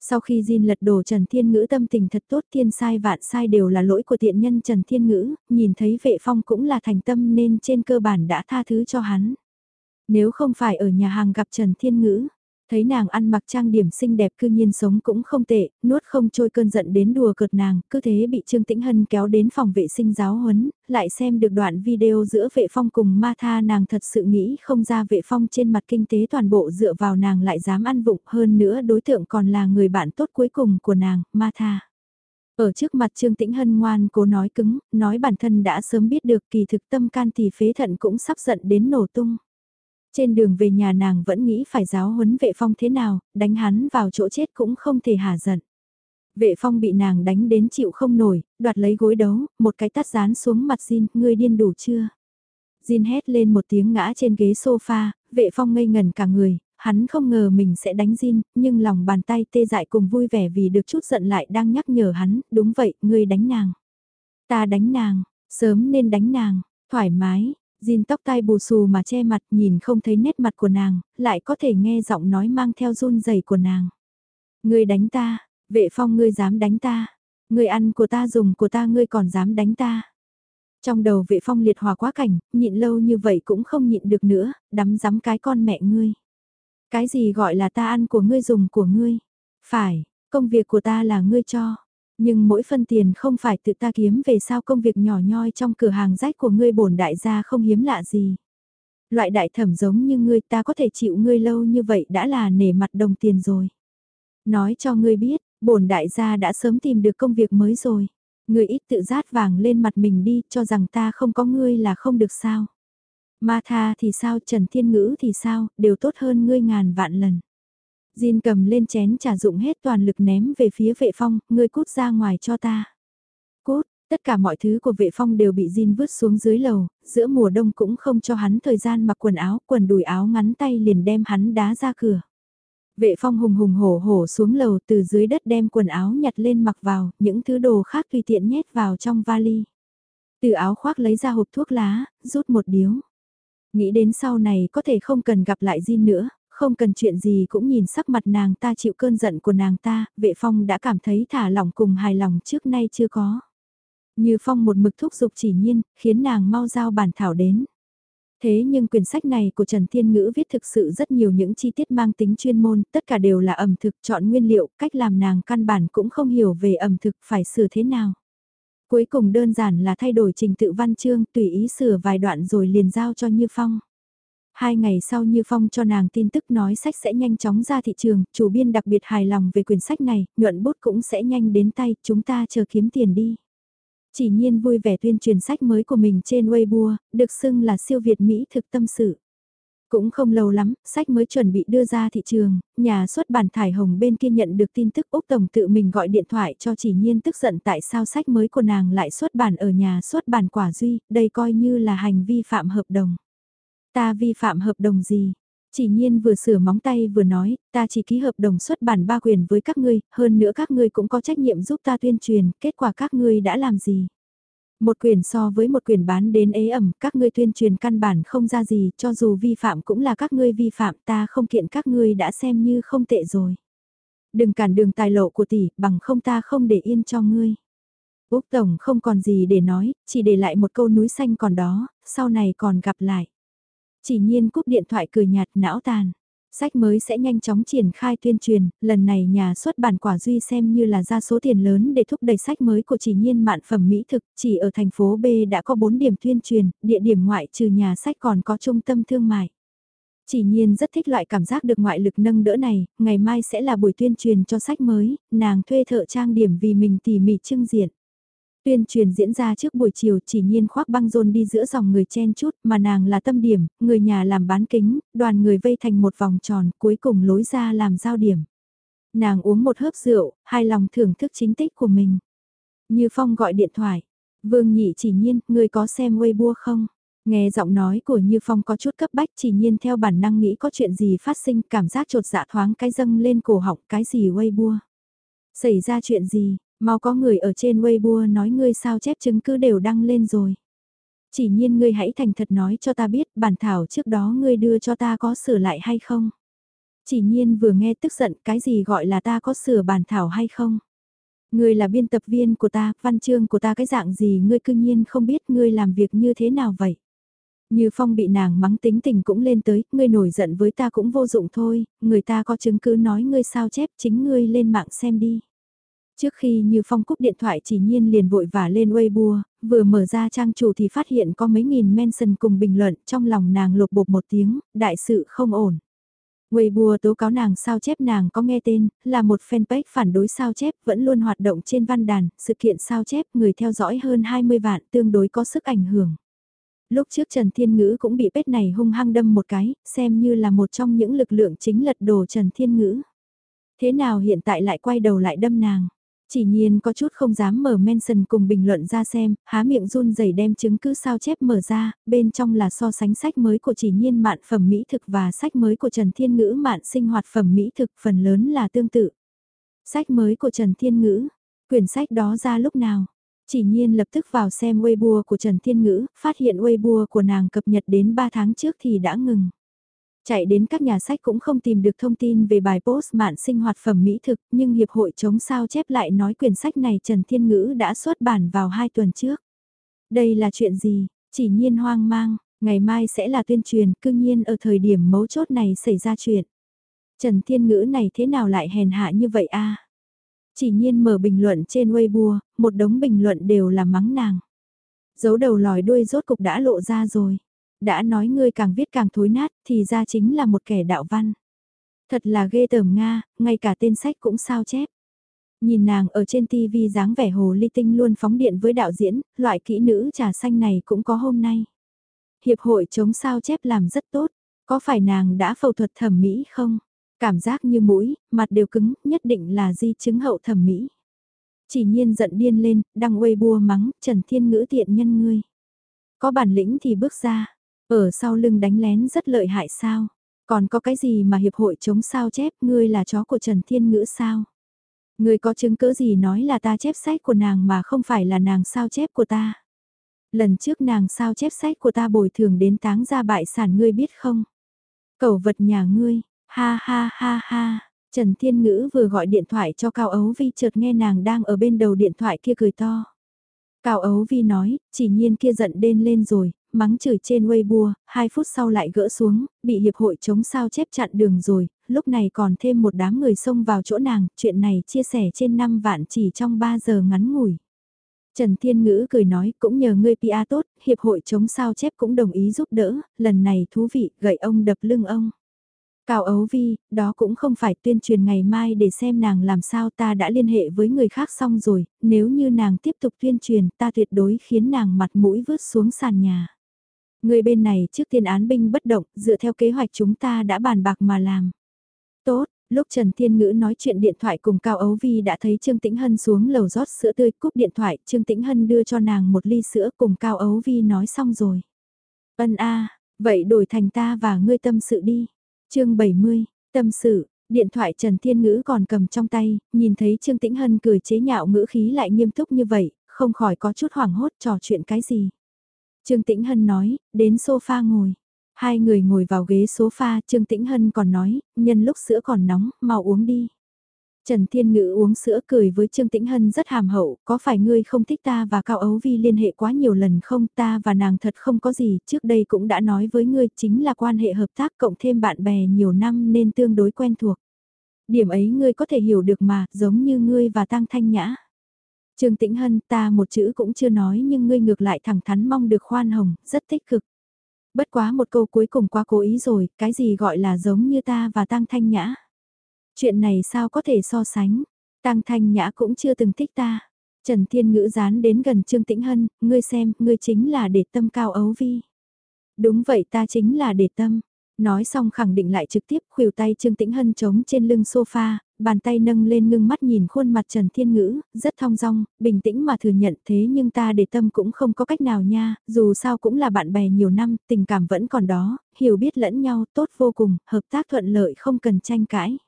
Sau khi Jin lật đổ Trần Thiên Ngữ tâm tình thật tốt thiên sai vạn sai đều là lỗi của tiện nhân Trần Thiên Ngữ, nhìn thấy vệ phong cũng là thành tâm nên trên cơ bản đã tha thứ cho hắn. Nếu không phải ở nhà hàng gặp Trần Thiên Ngữ, Thấy nàng ăn mặc trang điểm xinh đẹp cư nhiên sống cũng không tệ, nuốt không trôi cơn giận đến đùa cợt nàng, cứ thế bị Trương Tĩnh Hân kéo đến phòng vệ sinh giáo huấn, lại xem được đoạn video giữa vệ phong cùng ma tha nàng thật sự nghĩ không ra vệ phong trên mặt kinh tế toàn bộ dựa vào nàng lại dám ăn vụng hơn nữa đối tượng còn là người bạn tốt cuối cùng của nàng, ma tha. Ở trước mặt Trương Tĩnh Hân ngoan cố nói cứng, nói bản thân đã sớm biết được kỳ thực tâm can thì phế thận cũng sắp giận đến nổ tung. Trên đường về nhà nàng vẫn nghĩ phải giáo huấn vệ phong thế nào, đánh hắn vào chỗ chết cũng không thể hả giận. Vệ phong bị nàng đánh đến chịu không nổi, đoạt lấy gối đấu, một cái tát dán xuống mặt Jin, ngươi điên đủ chưa? Jin hét lên một tiếng ngã trên ghế sofa, vệ phong ngây ngần cả người, hắn không ngờ mình sẽ đánh Jin, nhưng lòng bàn tay tê dại cùng vui vẻ vì được chút giận lại đang nhắc nhở hắn, đúng vậy, ngươi đánh nàng. Ta đánh nàng, sớm nên đánh nàng, thoải mái, Jin tóc tai bù xù mà che mặt nhìn không thấy nét mặt của nàng, lại có thể nghe giọng nói mang theo run rẩy của nàng. Ngươi đánh ta, vệ phong ngươi dám đánh ta, ngươi ăn của ta dùng của ta ngươi còn dám đánh ta. Trong đầu vệ phong liệt hòa quá cảnh, nhịn lâu như vậy cũng không nhịn được nữa, đắm dắm cái con mẹ ngươi. Cái gì gọi là ta ăn của ngươi dùng của ngươi? Phải, công việc của ta là ngươi cho. Nhưng mỗi phân tiền không phải tự ta kiếm về sao công việc nhỏ nhoi trong cửa hàng rách của ngươi bổn đại gia không hiếm lạ gì. Loại đại thẩm giống như ngươi ta có thể chịu ngươi lâu như vậy đã là nể mặt đồng tiền rồi. Nói cho ngươi biết, bổn đại gia đã sớm tìm được công việc mới rồi. Ngươi ít tự rát vàng lên mặt mình đi cho rằng ta không có ngươi là không được sao. Ma tha thì sao, Trần Thiên Ngữ thì sao, đều tốt hơn ngươi ngàn vạn lần. Jin cầm lên chén trà dụng hết toàn lực ném về phía vệ phong, ngươi cút ra ngoài cho ta. Cút, tất cả mọi thứ của vệ phong đều bị Jin vứt xuống dưới lầu, giữa mùa đông cũng không cho hắn thời gian mặc quần áo, quần đùi áo ngắn tay liền đem hắn đá ra cửa. Vệ phong hùng hùng hổ hổ xuống lầu từ dưới đất đem quần áo nhặt lên mặc vào, những thứ đồ khác tùy tiện nhét vào trong vali. Từ áo khoác lấy ra hộp thuốc lá, rút một điếu. Nghĩ đến sau này có thể không cần gặp lại Jin nữa, không cần chuyện gì cũng nhìn sắc mặt nàng ta chịu cơn giận của nàng ta, vệ phong đã cảm thấy thả lỏng cùng hài lòng trước nay chưa có. Như phong một mực thúc giục chỉ nhiên, khiến nàng mau giao bản thảo đến. Thế nhưng quyển sách này của Trần Thiên Ngữ viết thực sự rất nhiều những chi tiết mang tính chuyên môn, tất cả đều là ẩm thực chọn nguyên liệu, cách làm nàng căn bản cũng không hiểu về ẩm thực phải sửa thế nào. Cuối cùng đơn giản là thay đổi trình tự văn chương, tùy ý sửa vài đoạn rồi liền giao cho Như Phong. Hai ngày sau Như Phong cho nàng tin tức nói sách sẽ nhanh chóng ra thị trường, chủ biên đặc biệt hài lòng về quyển sách này, nhuận bút cũng sẽ nhanh đến tay, chúng ta chờ kiếm tiền đi. Chỉ nhiên vui vẻ tuyên truyền sách mới của mình trên Weibo, được xưng là siêu Việt Mỹ thực tâm sự. Cũng không lâu lắm, sách mới chuẩn bị đưa ra thị trường, nhà xuất bản Thải Hồng bên kia nhận được tin tức Úc Tổng tự mình gọi điện thoại cho chỉ nhiên tức giận tại sao sách mới của nàng lại xuất bản ở nhà xuất bản quả duy, đây coi như là hành vi phạm hợp đồng. Ta vi phạm hợp đồng gì? Chỉ nhiên vừa sửa móng tay vừa nói, ta chỉ ký hợp đồng xuất bản ba quyền với các ngươi, hơn nữa các ngươi cũng có trách nhiệm giúp ta tuyên truyền, kết quả các ngươi đã làm gì? Một quyền so với một quyền bán đến ế ẩm, các ngươi tuyên truyền căn bản không ra gì, cho dù vi phạm cũng là các ngươi vi phạm, ta không kiện các ngươi đã xem như không tệ rồi. Đừng cản đường tài lộ của tỷ, bằng không ta không để yên cho ngươi. Úc Tổng không còn gì để nói, chỉ để lại một câu núi xanh còn đó, sau này còn gặp lại. Chỉ nhiên cúp điện thoại cười nhạt não tàn. Sách mới sẽ nhanh chóng triển khai tuyên truyền, lần này nhà xuất bản quả duy xem như là ra số tiền lớn để thúc đẩy sách mới của chỉ nhiên mạn phẩm mỹ thực, chỉ ở thành phố B đã có 4 điểm tuyên truyền, địa điểm ngoại trừ nhà sách còn có trung tâm thương mại. Chỉ nhiên rất thích loại cảm giác được ngoại lực nâng đỡ này, ngày mai sẽ là buổi tuyên truyền cho sách mới, nàng thuê thợ trang điểm vì mình tỉ mỉ trưng diện. Tuyên truyền diễn ra trước buổi chiều chỉ nhiên khoác băng rôn đi giữa dòng người chen chút mà nàng là tâm điểm, người nhà làm bán kính, đoàn người vây thành một vòng tròn cuối cùng lối ra làm giao điểm. Nàng uống một hớp rượu, hai lòng thưởng thức chính tích của mình. Như Phong gọi điện thoại, Vương Nhị chỉ nhiên, người có xem Weibo không? Nghe giọng nói của Như Phong có chút cấp bách chỉ nhiên theo bản năng nghĩ có chuyện gì phát sinh cảm giác trột dạ thoáng cái dâng lên cổ họng cái gì Weibo. Xảy ra chuyện gì, Mau có người ở trên Weibo nói ngươi sao chép chứng cứ đều đăng lên rồi. Chỉ nhiên ngươi hãy thành thật nói cho ta biết bản thảo trước đó ngươi đưa cho ta có sửa lại hay không. Chỉ nhiên vừa nghe tức giận cái gì gọi là ta có sửa bản thảo hay không. Ngươi là biên tập viên của ta, văn chương của ta cái dạng gì ngươi cư nhiên không biết ngươi làm việc như thế nào vậy. Như Phong bị nàng mắng tính tình cũng lên tới, ngươi nổi giận với ta cũng vô dụng thôi, người ta có chứng cứ nói ngươi sao chép chính ngươi lên mạng xem đi. Trước khi Như Phong cúp điện thoại chỉ nhiên liền vội vả lên Weibo, vừa mở ra trang chủ thì phát hiện có mấy nghìn mention cùng bình luận trong lòng nàng lột bột một tiếng, đại sự không ổn. Weibo tố cáo nàng sao chép nàng có nghe tên, là một fanpage phản đối sao chép vẫn luôn hoạt động trên văn đàn, sự kiện sao chép người theo dõi hơn 20 vạn tương đối có sức ảnh hưởng. Lúc trước Trần Thiên Ngữ cũng bị pết này hung hăng đâm một cái, xem như là một trong những lực lượng chính lật đổ Trần Thiên Ngữ. Thế nào hiện tại lại quay đầu lại đâm nàng? Chỉ nhiên có chút không dám mở mention cùng bình luận ra xem, há miệng run rẩy đem chứng cứ sao chép mở ra, bên trong là so sánh sách mới của chỉ nhiên mạn phẩm mỹ thực và sách mới của Trần Thiên Ngữ mạn sinh hoạt phẩm mỹ thực phần lớn là tương tự. Sách mới của Trần Thiên Ngữ, quyển sách đó ra lúc nào? Chỉ nhiên lập tức vào xem Weibo của Trần Thiên Ngữ, phát hiện Weibo của nàng cập nhật đến 3 tháng trước thì đã ngừng. Chạy đến các nhà sách cũng không tìm được thông tin về bài post mạn sinh hoạt phẩm mỹ thực, nhưng Hiệp hội chống sao chép lại nói quyển sách này Trần Thiên Ngữ đã xuất bản vào hai tuần trước. Đây là chuyện gì? Chỉ nhiên hoang mang, ngày mai sẽ là tuyên truyền, cương nhiên ở thời điểm mấu chốt này xảy ra chuyện. Trần Thiên Ngữ này thế nào lại hèn hạ như vậy a? Chỉ nhiên mở bình luận trên Weibo, một đống bình luận đều là mắng nàng. Dấu đầu lòi đuôi rốt cục đã lộ ra rồi đã nói ngươi càng viết càng thối nát thì ra chính là một kẻ đạo văn. Thật là ghê tởm Nga, ngay cả tên sách cũng sao chép. Nhìn nàng ở trên TV dáng vẻ hồ ly tinh luôn phóng điện với đạo diễn, loại kỹ nữ trà xanh này cũng có hôm nay. Hiệp hội chống sao chép làm rất tốt, có phải nàng đã phẫu thuật thẩm mỹ không? Cảm giác như mũi, mặt đều cứng, nhất định là di chứng hậu thẩm mỹ. Chỉ nhiên giận điên lên, đăng Weibo mắng, Trần Thiên Ngữ tiện nhân ngươi. Có bản lĩnh thì bước ra, ở sau lưng đánh lén rất lợi hại sao? Còn có cái gì mà hiệp hội chống sao chép ngươi là chó của Trần Thiên Ngữ sao? Ngươi có chứng cứ gì nói là ta chép sách của nàng mà không phải là nàng sao chép của ta? Lần trước nàng sao chép sách của ta bồi thường đến táng ra bại sản ngươi biết không? Cầu vật nhà ngươi, ha ha ha ha. Trần Thiên Ngữ vừa gọi điện thoại cho Cao Ấu Vi chợt nghe nàng đang ở bên đầu điện thoại kia cười to. Cao Ấu Vi nói, chỉ nhiên kia giận đen lên rồi, mắng chửi trên Weibo, 2 phút sau lại gỡ xuống, bị hiệp hội chống sao chép chặn đường rồi, lúc này còn thêm một đám người xông vào chỗ nàng, chuyện này chia sẻ trên 5 vạn chỉ trong 3 giờ ngắn ngủi. Trần Thiên Ngữ cười nói cũng nhờ ngươi PR tốt, hiệp hội chống sao chép cũng đồng ý giúp đỡ, lần này thú vị, gậy ông đập lưng ông. Cao Ấu Vi, đó cũng không phải tuyên truyền ngày mai để xem nàng làm sao ta đã liên hệ với người khác xong rồi, nếu như nàng tiếp tục tuyên truyền ta tuyệt đối khiến nàng mặt mũi vứt xuống sàn nhà. Người bên này trước tiên án binh bất động, dựa theo kế hoạch chúng ta đã bàn bạc mà làm. Tốt, lúc Trần Thiên Ngữ nói chuyện điện thoại cùng Cao Ấu Vi đã thấy Trương Tĩnh Hân xuống lầu rót sữa tươi cúp điện thoại, Trương Tĩnh Hân đưa cho nàng một ly sữa cùng Cao Ấu Vi nói xong rồi. Ân a, vậy đổi thành ta và ngươi tâm sự đi. chương 70, tâm sự, điện thoại Trần Thiên Ngữ còn cầm trong tay, nhìn thấy Trương Tĩnh Hân cười chế nhạo ngữ khí lại nghiêm túc như vậy, không khỏi có chút hoảng hốt trò chuyện cái gì. Trương Tĩnh Hân nói, đến sofa ngồi. Hai người ngồi vào ghế sofa, Trương Tĩnh Hân còn nói, nhân lúc sữa còn nóng, mau uống đi. Trần Thiên Ngữ uống sữa cười với Trương Tĩnh Hân rất hàm hậu, có phải ngươi không thích ta và Cao Ấu Vi liên hệ quá nhiều lần không ta và nàng thật không có gì, trước đây cũng đã nói với ngươi chính là quan hệ hợp tác cộng thêm bạn bè nhiều năm nên tương đối quen thuộc. Điểm ấy ngươi có thể hiểu được mà, giống như ngươi và Tăng Thanh Nhã. Trương Tĩnh Hân ta một chữ cũng chưa nói nhưng ngươi ngược lại thẳng thắn mong được khoan hồng, rất tích cực. Bất quá một câu cuối cùng quá cố ý rồi, cái gì gọi là giống như ta và Tăng Thanh Nhã. Chuyện này sao có thể so sánh, Tăng Thanh Nhã cũng chưa từng thích ta. Trần Thiên Ngữ dán đến gần Trương Tĩnh Hân, ngươi xem, ngươi chính là để tâm cao ấu vi. Đúng vậy ta chính là để tâm. Nói xong khẳng định lại trực tiếp khuỷu tay Trương Tĩnh Hân chống trên lưng sofa, bàn tay nâng lên ngưng mắt nhìn khuôn mặt Trần Thiên Ngữ, rất thong dong, bình tĩnh mà thừa nhận thế nhưng ta để tâm cũng không có cách nào nha, dù sao cũng là bạn bè nhiều năm, tình cảm vẫn còn đó, hiểu biết lẫn nhau tốt vô cùng, hợp tác thuận lợi không cần tranh cãi.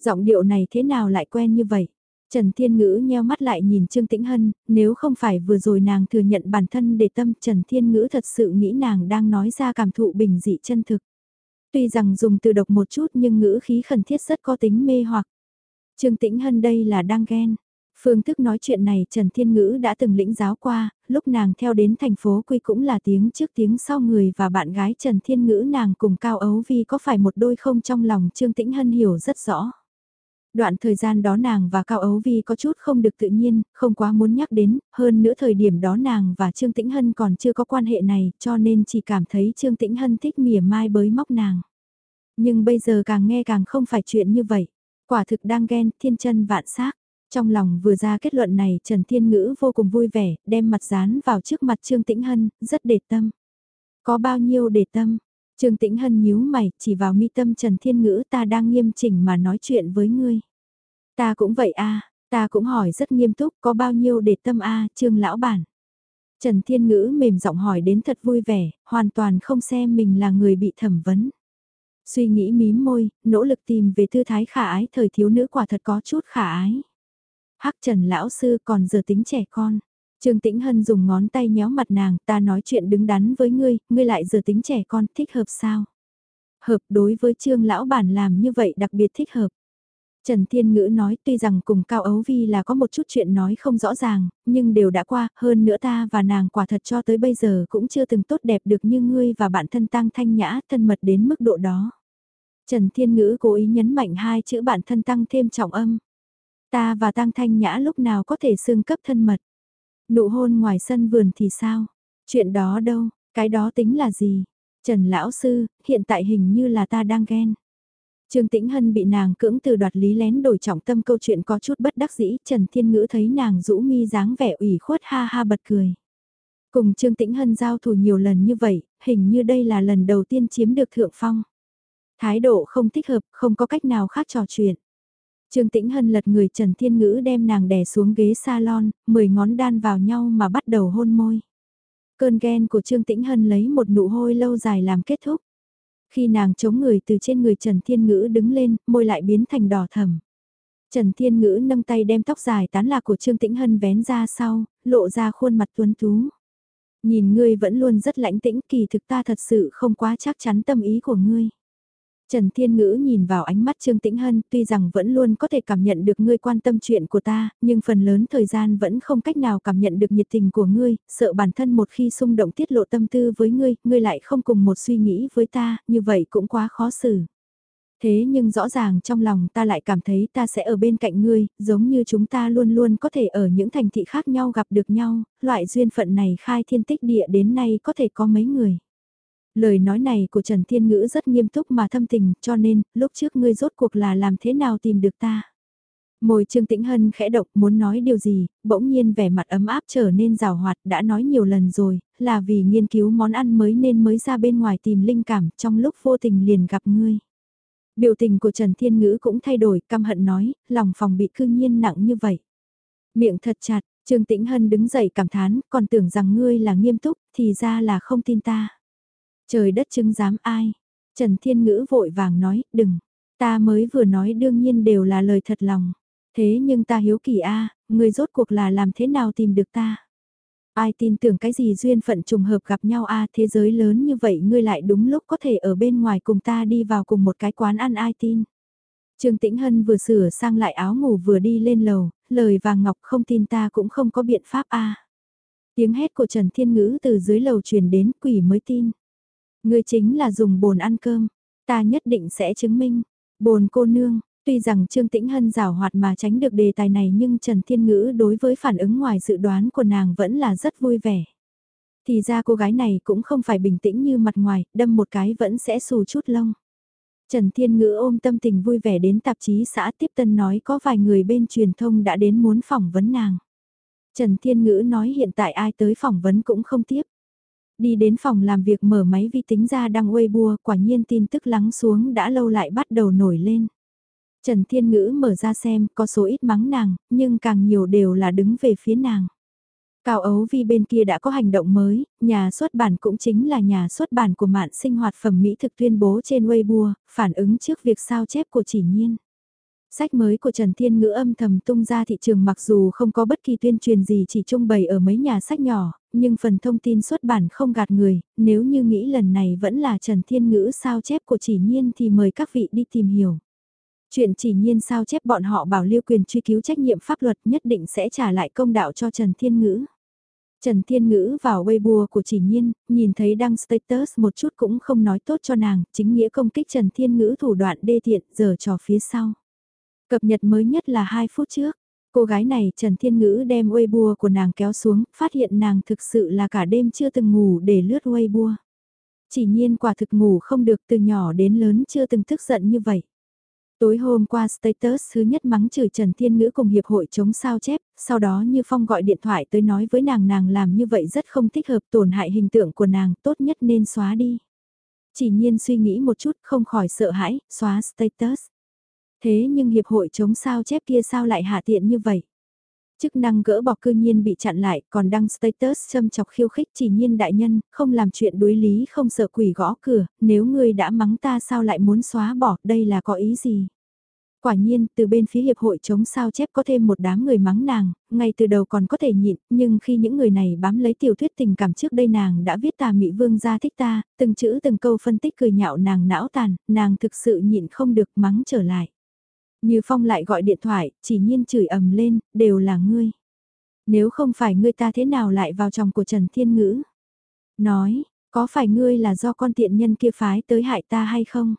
Giọng điệu này thế nào lại quen như vậy? Trần Thiên Ngữ nheo mắt lại nhìn Trương Tĩnh Hân, nếu không phải vừa rồi nàng thừa nhận bản thân để tâm Trần Thiên Ngữ thật sự nghĩ nàng đang nói ra cảm thụ bình dị chân thực. Tuy rằng dùng từ độc một chút nhưng ngữ khí khẩn thiết rất có tính mê hoặc. Trương Tĩnh Hân đây là đang ghen. Phương thức nói chuyện này Trần Thiên Ngữ đã từng lĩnh giáo qua, lúc nàng theo đến thành phố Quy cũng là tiếng trước tiếng sau người và bạn gái Trần Thiên Ngữ nàng cùng Cao Ấu Vi có phải một đôi không trong lòng Trương Tĩnh Hân hiểu rất rõ. Đoạn thời gian đó nàng và Cao Ấu Vi có chút không được tự nhiên, không quá muốn nhắc đến, hơn nữa thời điểm đó nàng và Trương Tĩnh Hân còn chưa có quan hệ này, cho nên chỉ cảm thấy Trương Tĩnh Hân thích mỉa mai bới móc nàng. Nhưng bây giờ càng nghe càng không phải chuyện như vậy. Quả thực đang ghen, thiên chân vạn xác Trong lòng vừa ra kết luận này Trần Thiên Ngữ vô cùng vui vẻ, đem mặt dán vào trước mặt Trương Tĩnh Hân, rất để tâm. Có bao nhiêu để tâm? Trương Tĩnh Hân nhíu mày, chỉ vào mi tâm Trần Thiên Ngữ ta đang nghiêm chỉnh mà nói chuyện với ngươi. Ta cũng vậy a ta cũng hỏi rất nghiêm túc có bao nhiêu để tâm a Trương Lão Bản. Trần Thiên Ngữ mềm giọng hỏi đến thật vui vẻ, hoàn toàn không xem mình là người bị thẩm vấn. Suy nghĩ mím môi, nỗ lực tìm về thư thái khả ái thời thiếu nữ quả thật có chút khả ái. Hắc Trần Lão Sư còn giờ tính trẻ con. Trương Tĩnh Hân dùng ngón tay nhéo mặt nàng, ta nói chuyện đứng đắn với ngươi, ngươi lại giờ tính trẻ con, thích hợp sao? Hợp đối với Trương Lão Bản làm như vậy đặc biệt thích hợp. Trần Thiên Ngữ nói tuy rằng cùng Cao Ấu Vi là có một chút chuyện nói không rõ ràng, nhưng đều đã qua, hơn nữa ta và nàng quả thật cho tới bây giờ cũng chưa từng tốt đẹp được như ngươi và bạn thân tăng thanh nhã thân mật đến mức độ đó. Trần Thiên Ngữ cố ý nhấn mạnh hai chữ bạn thân tăng thêm trọng âm. Ta và tăng thanh nhã lúc nào có thể xương cấp thân mật. Nụ hôn ngoài sân vườn thì sao? Chuyện đó đâu, cái đó tính là gì? Trần Lão Sư, hiện tại hình như là ta đang ghen. Trương Tĩnh Hân bị nàng cưỡng từ đoạt lý lén đổi trọng tâm câu chuyện có chút bất đắc dĩ, Trần Thiên Ngữ thấy nàng rũ mi dáng vẻ ủy khuất ha ha bật cười. Cùng Trương Tĩnh Hân giao thủ nhiều lần như vậy, hình như đây là lần đầu tiên chiếm được thượng phong. Thái độ không thích hợp, không có cách nào khác trò chuyện. Trương Tĩnh Hân lật người Trần Thiên Ngữ đem nàng đè xuống ghế salon, mười ngón đan vào nhau mà bắt đầu hôn môi. Cơn ghen của Trương Tĩnh Hân lấy một nụ hôi lâu dài làm kết thúc. Khi nàng chống người từ trên người Trần Thiên Ngữ đứng lên, môi lại biến thành đỏ thầm. Trần Thiên Ngữ nâng tay đem tóc dài tán lạc của Trương Tĩnh Hân vén ra sau, lộ ra khuôn mặt tuấn tú. Nhìn ngươi vẫn luôn rất lãnh tĩnh kỳ thực ta thật sự không quá chắc chắn tâm ý của ngươi. Trần Thiên Ngữ nhìn vào ánh mắt Trương Tĩnh Hân tuy rằng vẫn luôn có thể cảm nhận được ngươi quan tâm chuyện của ta, nhưng phần lớn thời gian vẫn không cách nào cảm nhận được nhiệt tình của ngươi, sợ bản thân một khi xung động tiết lộ tâm tư với ngươi, ngươi lại không cùng một suy nghĩ với ta, như vậy cũng quá khó xử. Thế nhưng rõ ràng trong lòng ta lại cảm thấy ta sẽ ở bên cạnh ngươi, giống như chúng ta luôn luôn có thể ở những thành thị khác nhau gặp được nhau, loại duyên phận này khai thiên tích địa đến nay có thể có mấy người. Lời nói này của Trần Thiên Ngữ rất nghiêm túc mà thâm tình, cho nên, lúc trước ngươi rốt cuộc là làm thế nào tìm được ta? Môi Trương Tĩnh Hân khẽ độc muốn nói điều gì, bỗng nhiên vẻ mặt ấm áp trở nên rào hoạt đã nói nhiều lần rồi, là vì nghiên cứu món ăn mới nên mới ra bên ngoài tìm linh cảm trong lúc vô tình liền gặp ngươi. Biểu tình của Trần Thiên Ngữ cũng thay đổi, căm hận nói, lòng phòng bị cư nhiên nặng như vậy. Miệng thật chặt, Trương Tĩnh Hân đứng dậy cảm thán, còn tưởng rằng ngươi là nghiêm túc, thì ra là không tin ta. Trời đất chứng giám ai? Trần Thiên Ngữ vội vàng nói, đừng, ta mới vừa nói đương nhiên đều là lời thật lòng. Thế nhưng ta hiếu kỳ a, người rốt cuộc là làm thế nào tìm được ta? Ai tin tưởng cái gì duyên phận trùng hợp gặp nhau a thế giới lớn như vậy ngươi lại đúng lúc có thể ở bên ngoài cùng ta đi vào cùng một cái quán ăn ai tin. Trương Tĩnh Hân vừa sửa sang lại áo ngủ vừa đi lên lầu, lời vàng ngọc không tin ta cũng không có biện pháp a. Tiếng hét của Trần Thiên Ngữ từ dưới lầu truyền đến quỷ mới tin. Ngươi chính là dùng bồn ăn cơm, ta nhất định sẽ chứng minh. Bồn cô nương, tuy rằng Trương Tĩnh Hân rào hoạt mà tránh được đề tài này nhưng Trần Thiên Ngữ đối với phản ứng ngoài dự đoán của nàng vẫn là rất vui vẻ. Thì ra cô gái này cũng không phải bình tĩnh như mặt ngoài, đâm một cái vẫn sẽ xù chút lông. Trần Thiên Ngữ ôm tâm tình vui vẻ đến tạp chí xã tiếp tân nói có vài người bên truyền thông đã đến muốn phỏng vấn nàng. Trần Thiên Ngữ nói hiện tại ai tới phỏng vấn cũng không tiếp. Đi đến phòng làm việc mở máy vi tính ra đăng Weibo, quả nhiên tin tức lắng xuống đã lâu lại bắt đầu nổi lên. Trần Thiên Ngữ mở ra xem, có số ít mắng nàng, nhưng càng nhiều đều là đứng về phía nàng. Cao Ấu Vi bên kia đã có hành động mới, nhà xuất bản cũng chính là nhà xuất bản của mạng sinh hoạt phẩm mỹ thực tuyên bố trên Weibo, phản ứng trước việc sao chép của chỉ nhiên. Sách mới của Trần Thiên Ngữ âm thầm tung ra thị trường mặc dù không có bất kỳ tuyên truyền gì chỉ trưng bày ở mấy nhà sách nhỏ, nhưng phần thông tin xuất bản không gạt người, nếu như nghĩ lần này vẫn là Trần Thiên Ngữ sao chép của chỉ nhiên thì mời các vị đi tìm hiểu. Chuyện chỉ nhiên sao chép bọn họ bảo lưu quyền truy cứu trách nhiệm pháp luật nhất định sẽ trả lại công đạo cho Trần Thiên Ngữ. Trần Thiên Ngữ vào Weibo của chỉ nhiên, nhìn thấy đăng status một chút cũng không nói tốt cho nàng, chính nghĩa công kích Trần Thiên Ngữ thủ đoạn đê thiện giờ trò phía sau. Cập nhật mới nhất là 2 phút trước, cô gái này Trần Thiên Ngữ đem Weibo của nàng kéo xuống, phát hiện nàng thực sự là cả đêm chưa từng ngủ để lướt Weibo. Chỉ nhiên quả thực ngủ không được từ nhỏ đến lớn chưa từng thức giận như vậy. Tối hôm qua status thứ nhất mắng chửi Trần Thiên Ngữ cùng hiệp hội chống sao chép, sau đó Như Phong gọi điện thoại tới nói với nàng nàng làm như vậy rất không thích hợp tổn hại hình tượng của nàng, tốt nhất nên xóa đi. Chỉ nhiên suy nghĩ một chút không khỏi sợ hãi, xóa status. Thế nhưng hiệp hội chống sao chép kia sao lại hạ tiện như vậy? Chức năng gỡ bỏ cư nhiên bị chặn lại, còn đăng status châm chọc khiêu khích chỉ nhiên đại nhân, không làm chuyện đối lý không sợ quỷ gõ cửa, nếu ngươi đã mắng ta sao lại muốn xóa bỏ, đây là có ý gì? Quả nhiên, từ bên phía hiệp hội chống sao chép có thêm một đám người mắng nàng, ngay từ đầu còn có thể nhịn, nhưng khi những người này bám lấy tiểu thuyết tình cảm trước đây nàng đã viết tà mỹ vương gia thích ta, từng chữ từng câu phân tích cười nhạo nàng não tàn, nàng thực sự nhịn không được mắng trở lại. Như Phong lại gọi điện thoại, chỉ nhiên chửi ầm lên, đều là ngươi. Nếu không phải ngươi ta thế nào lại vào chồng của Trần Thiên Ngữ? Nói, có phải ngươi là do con tiện nhân kia phái tới hại ta hay không?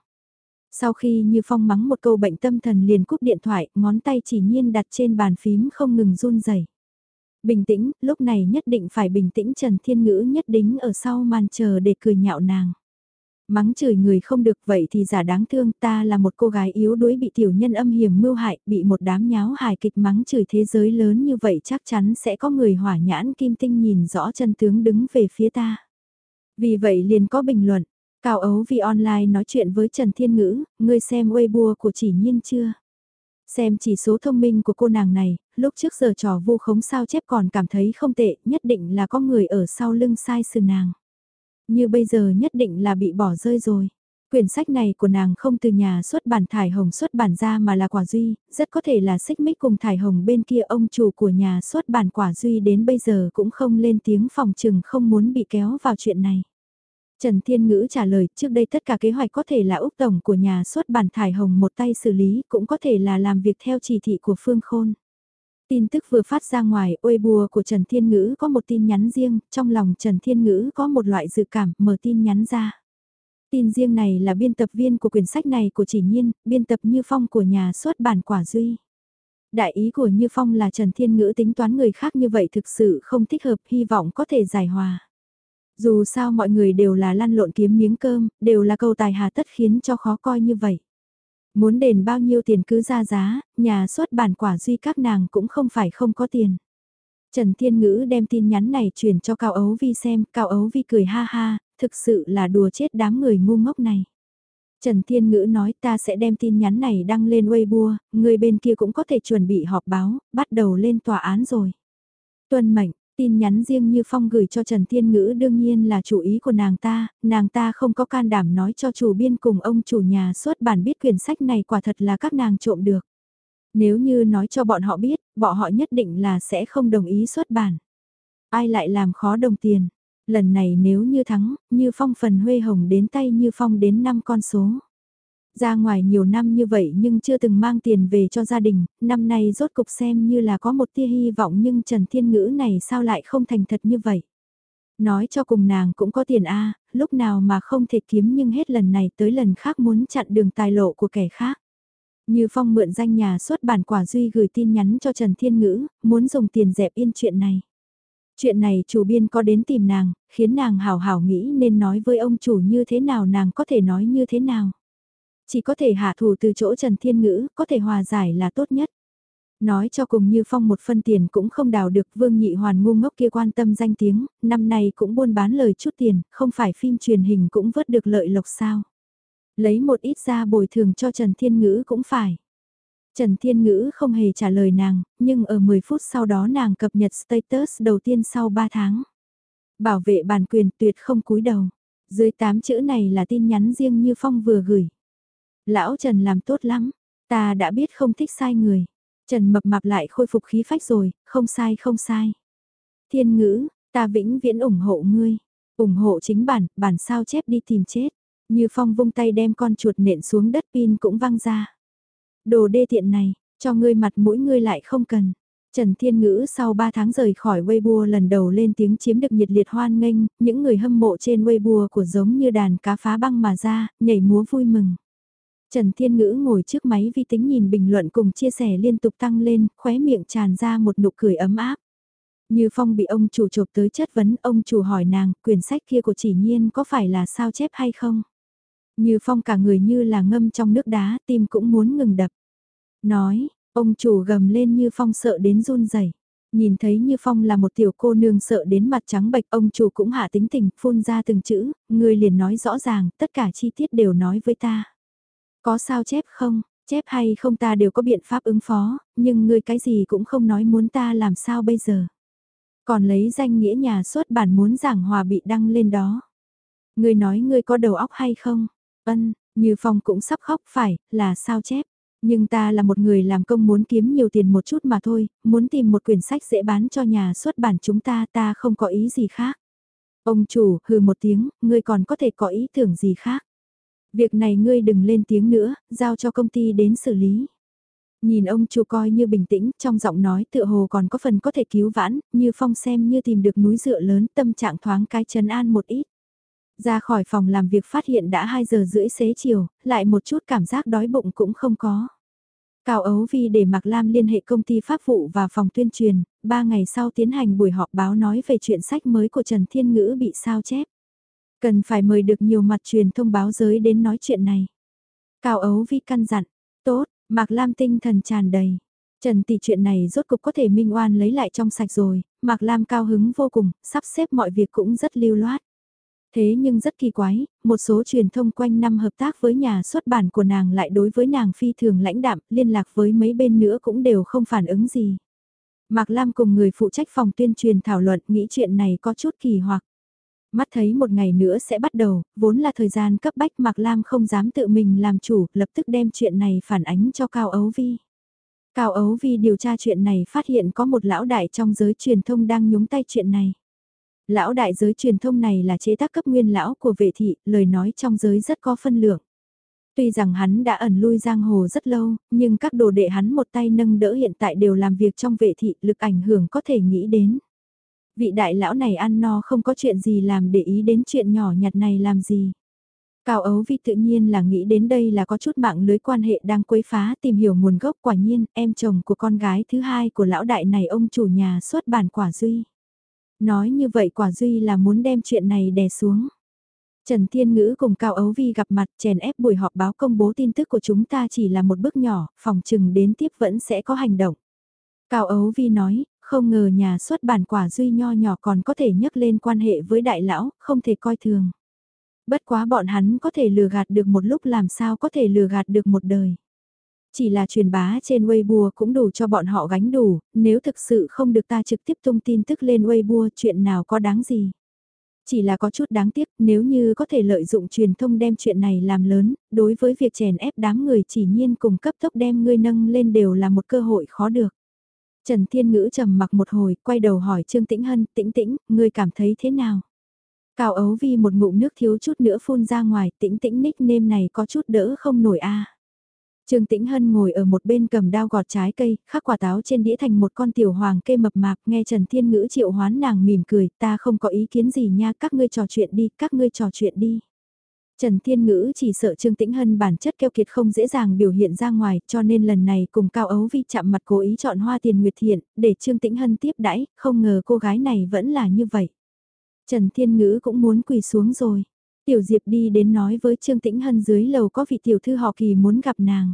Sau khi Như Phong mắng một câu bệnh tâm thần liền cúp điện thoại, ngón tay chỉ nhiên đặt trên bàn phím không ngừng run rẩy. Bình tĩnh, lúc này nhất định phải bình tĩnh Trần Thiên Ngữ nhất đính ở sau màn chờ để cười nhạo nàng mắng chửi người không được vậy thì giả đáng thương ta là một cô gái yếu đuối bị tiểu nhân âm hiểm mưu hại, bị một đám nháo hài kịch mắng chửi thế giới lớn như vậy chắc chắn sẽ có người hỏa nhãn kim tinh nhìn rõ chân tướng đứng về phía ta. Vì vậy liền có bình luận, Cao Ấu vì online nói chuyện với Trần Thiên Ngữ, ngươi xem Weibo của chỉ nhiên chưa? Xem chỉ số thông minh của cô nàng này, lúc trước giờ trò vu khống sao chép còn cảm thấy không tệ, nhất định là có người ở sau lưng sai sự nàng. Như bây giờ nhất định là bị bỏ rơi rồi. Quyển sách này của nàng không từ nhà xuất bản Thải Hồng xuất bản ra mà là quả duy, rất có thể là xích mích cùng Thải Hồng bên kia ông chủ của nhà xuất bản quả duy đến bây giờ cũng không lên tiếng phòng trừng không muốn bị kéo vào chuyện này. Trần Thiên Ngữ trả lời trước đây tất cả kế hoạch có thể là Úc Tổng của nhà xuất bản Thải Hồng một tay xử lý cũng có thể là làm việc theo chỉ thị của Phương Khôn. Tin tức vừa phát ra ngoài, ôi bùa của Trần Thiên Ngữ có một tin nhắn riêng, trong lòng Trần Thiên Ngữ có một loại dự cảm, mở tin nhắn ra. Tin riêng này là biên tập viên của quyển sách này của chỉ nhiên, biên tập Như Phong của nhà xuất bản Quả Duy. Đại ý của Như Phong là Trần Thiên Ngữ tính toán người khác như vậy thực sự không thích hợp, hy vọng có thể giải hòa. Dù sao mọi người đều là lăn lộn kiếm miếng cơm, đều là câu tài hà tất khiến cho khó coi như vậy. Muốn đền bao nhiêu tiền cứ ra giá, nhà xuất bản quả duy các nàng cũng không phải không có tiền. Trần Thiên Ngữ đem tin nhắn này truyền cho Cao Ấu Vi xem, Cao Ấu Vi cười ha ha, thực sự là đùa chết đám người ngu ngốc này. Trần Thiên Ngữ nói ta sẽ đem tin nhắn này đăng lên Weibo, người bên kia cũng có thể chuẩn bị họp báo, bắt đầu lên tòa án rồi. Tuân mệnh, Tin nhắn riêng như Phong gửi cho Trần Thiên Ngữ đương nhiên là chủ ý của nàng ta, nàng ta không có can đảm nói cho chủ biên cùng ông chủ nhà xuất bản biết quyển sách này quả thật là các nàng trộm được. Nếu như nói cho bọn họ biết, bọn họ nhất định là sẽ không đồng ý xuất bản. Ai lại làm khó đồng tiền. Lần này nếu như thắng, như Phong phần huê hồng đến tay như Phong đến 5 con số. Ra ngoài nhiều năm như vậy nhưng chưa từng mang tiền về cho gia đình, năm nay rốt cục xem như là có một tia hy vọng nhưng Trần Thiên Ngữ này sao lại không thành thật như vậy. Nói cho cùng nàng cũng có tiền a lúc nào mà không thể kiếm nhưng hết lần này tới lần khác muốn chặn đường tài lộ của kẻ khác. Như Phong mượn danh nhà xuất bản quả duy gửi tin nhắn cho Trần Thiên Ngữ, muốn dùng tiền dẹp yên chuyện này. Chuyện này chủ biên có đến tìm nàng, khiến nàng hào hào nghĩ nên nói với ông chủ như thế nào nàng có thể nói như thế nào. Chỉ có thể hạ thủ từ chỗ Trần Thiên Ngữ, có thể hòa giải là tốt nhất. Nói cho cùng như phong một phân tiền cũng không đào được vương nhị hoàn ngu ngốc kia quan tâm danh tiếng, năm nay cũng buôn bán lời chút tiền, không phải phim truyền hình cũng vớt được lợi lộc sao. Lấy một ít ra bồi thường cho Trần Thiên Ngữ cũng phải. Trần Thiên Ngữ không hề trả lời nàng, nhưng ở 10 phút sau đó nàng cập nhật status đầu tiên sau 3 tháng. Bảo vệ bản quyền tuyệt không cúi đầu. Dưới 8 chữ này là tin nhắn riêng như Phong vừa gửi. Lão Trần làm tốt lắm, ta đã biết không thích sai người. Trần mập mạp lại khôi phục khí phách rồi, không sai không sai. Thiên ngữ, ta vĩnh viễn ủng hộ ngươi. ủng hộ chính bản, bản sao chép đi tìm chết. Như Phong vung tay đem con chuột nện xuống đất pin cũng văng ra. Đồ đê tiện này, cho ngươi mặt mũi ngươi lại không cần. Trần Thiên Ngữ sau 3 tháng rời khỏi Weibo lần đầu lên tiếng chiếm được nhiệt liệt hoan nghênh, những người hâm mộ trên Weibo của giống như đàn cá phá băng mà ra, nhảy múa vui mừng. Trần Thiên Ngữ ngồi trước máy vi tính nhìn bình luận cùng chia sẻ liên tục tăng lên, khóe miệng tràn ra một nụ cười ấm áp. Như Phong bị ông chủ chụp tới chất vấn, ông chủ hỏi nàng, quyển sách kia của chỉ nhiên có phải là sao chép hay không? Như Phong cả người như là ngâm trong nước đá, tim cũng muốn ngừng đập. Nói, ông chủ gầm lên Như Phong sợ đến run rẩy. Nhìn thấy Như Phong là một tiểu cô nương sợ đến mặt trắng bệch, ông chủ cũng hạ tính tình, phun ra từng chữ, người liền nói rõ ràng, tất cả chi tiết đều nói với ta. Có sao chép không, chép hay không ta đều có biện pháp ứng phó, nhưng ngươi cái gì cũng không nói muốn ta làm sao bây giờ. Còn lấy danh nghĩa nhà xuất bản muốn giảng hòa bị đăng lên đó. Ngươi nói ngươi có đầu óc hay không? Ân, như Phong cũng sắp khóc phải, là sao chép. Nhưng ta là một người làm công muốn kiếm nhiều tiền một chút mà thôi, muốn tìm một quyển sách dễ bán cho nhà xuất bản chúng ta ta không có ý gì khác. Ông chủ, hừ một tiếng, ngươi còn có thể có ý tưởng gì khác. Việc này ngươi đừng lên tiếng nữa, giao cho công ty đến xử lý. Nhìn ông chủ coi như bình tĩnh, trong giọng nói tựa hồ còn có phần có thể cứu vãn, như phong xem như tìm được núi dựa lớn tâm trạng thoáng cái trấn an một ít. Ra khỏi phòng làm việc phát hiện đã 2 giờ rưỡi xế chiều, lại một chút cảm giác đói bụng cũng không có. Cao Ấu Vi để Mạc Lam liên hệ công ty pháp vụ và phòng tuyên truyền, 3 ngày sau tiến hành buổi họp báo nói về chuyện sách mới của Trần Thiên Ngữ bị sao chép. Cần phải mời được nhiều mặt truyền thông báo giới đến nói chuyện này. Cao Ấu Vi căn dặn, tốt, Mạc Lam tinh thần tràn đầy. Trần tỷ chuyện này rốt cục có thể minh oan lấy lại trong sạch rồi, Mạc Lam cao hứng vô cùng, sắp xếp mọi việc cũng rất lưu loát. Thế nhưng rất kỳ quái, một số truyền thông quanh năm hợp tác với nhà xuất bản của nàng lại đối với nàng phi thường lãnh đạm, liên lạc với mấy bên nữa cũng đều không phản ứng gì. Mạc Lam cùng người phụ trách phòng tuyên truyền thảo luận nghĩ chuyện này có chút kỳ hoặc. Mắt thấy một ngày nữa sẽ bắt đầu, vốn là thời gian cấp bách Mạc Lam không dám tự mình làm chủ, lập tức đem chuyện này phản ánh cho Cao Ấu Vi. Cao Ấu Vi điều tra chuyện này phát hiện có một lão đại trong giới truyền thông đang nhúng tay chuyện này. Lão đại giới truyền thông này là chế tác cấp nguyên lão của vệ thị, lời nói trong giới rất có phân lượng. Tuy rằng hắn đã ẩn lui giang hồ rất lâu, nhưng các đồ đệ hắn một tay nâng đỡ hiện tại đều làm việc trong vệ thị, lực ảnh hưởng có thể nghĩ đến. Vị đại lão này ăn no không có chuyện gì làm để ý đến chuyện nhỏ nhặt này làm gì. Cao Ấu Vi tự nhiên là nghĩ đến đây là có chút mạng lưới quan hệ đang quấy phá tìm hiểu nguồn gốc quả nhiên em chồng của con gái thứ hai của lão đại này ông chủ nhà xuất bản quả duy. Nói như vậy quả duy là muốn đem chuyện này đè xuống. Trần Thiên Ngữ cùng Cao Ấu Vi gặp mặt chèn ép buổi họp báo công bố tin tức của chúng ta chỉ là một bước nhỏ, phòng chừng đến tiếp vẫn sẽ có hành động. Cao Ấu Vi nói, không ngờ nhà xuất bản quả duy nho nhỏ còn có thể nhắc lên quan hệ với đại lão, không thể coi thường. Bất quá bọn hắn có thể lừa gạt được một lúc làm sao có thể lừa gạt được một đời. Chỉ là truyền bá trên Weibo cũng đủ cho bọn họ gánh đủ, nếu thực sự không được ta trực tiếp tung tin tức lên Weibo chuyện nào có đáng gì. Chỉ là có chút đáng tiếc nếu như có thể lợi dụng truyền thông đem chuyện này làm lớn, đối với việc chèn ép đám người chỉ nhiên cùng cấp tốc đem ngươi nâng lên đều là một cơ hội khó được. Trần Thiên Ngữ trầm mặc một hồi, quay đầu hỏi Trương Tĩnh Hân, tĩnh tĩnh, ngươi cảm thấy thế nào? Cao ấu vi một ngụm nước thiếu chút nữa phun ra ngoài, tĩnh tĩnh nickname này có chút đỡ không nổi a. Trương Tĩnh Hân ngồi ở một bên cầm đao gọt trái cây, khắc quả táo trên đĩa thành một con tiểu hoàng kê mập mạp, nghe Trần Thiên Ngữ triệu hoán nàng mỉm cười, ta không có ý kiến gì nha, các ngươi trò chuyện đi, các ngươi trò chuyện đi. Trần Thiên Ngữ chỉ sợ Trương Tĩnh Hân bản chất keo kiệt không dễ dàng biểu hiện ra ngoài, cho nên lần này cùng Cao Ấu Vi chạm mặt cố ý chọn hoa tiền nguyệt thiện, để Trương Tĩnh Hân tiếp đãi, không ngờ cô gái này vẫn là như vậy. Trần Thiên Ngữ cũng muốn quỳ xuống rồi. Tiểu Diệp đi đến nói với Trương Tĩnh Hân dưới lầu có vị tiểu thư họ kỳ muốn gặp nàng.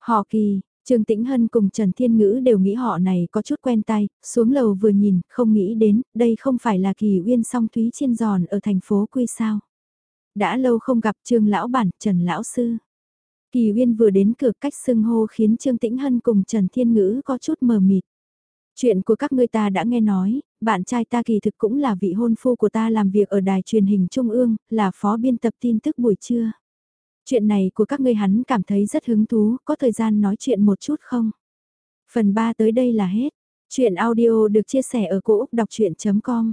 Họ kỳ, Trương Tĩnh Hân cùng Trần Thiên Ngữ đều nghĩ họ này có chút quen tay, xuống lầu vừa nhìn, không nghĩ đến, đây không phải là kỳ uyên song thúy chiên giòn ở thành phố Quy sao. Đã lâu không gặp Trương Lão Bản, Trần Lão Sư. Kỳ uyên vừa đến cửa cách xưng hô khiến Trương Tĩnh Hân cùng Trần Thiên Ngữ có chút mờ mịt. Chuyện của các ngươi ta đã nghe nói, bạn trai ta kỳ thực cũng là vị hôn phu của ta làm việc ở đài truyền hình Trung ương, là phó biên tập tin tức buổi trưa. Chuyện này của các ngươi hắn cảm thấy rất hứng thú, có thời gian nói chuyện một chút không? Phần 3 tới đây là hết. Chuyện audio được chia sẻ ở cỗ đọc chuyện.com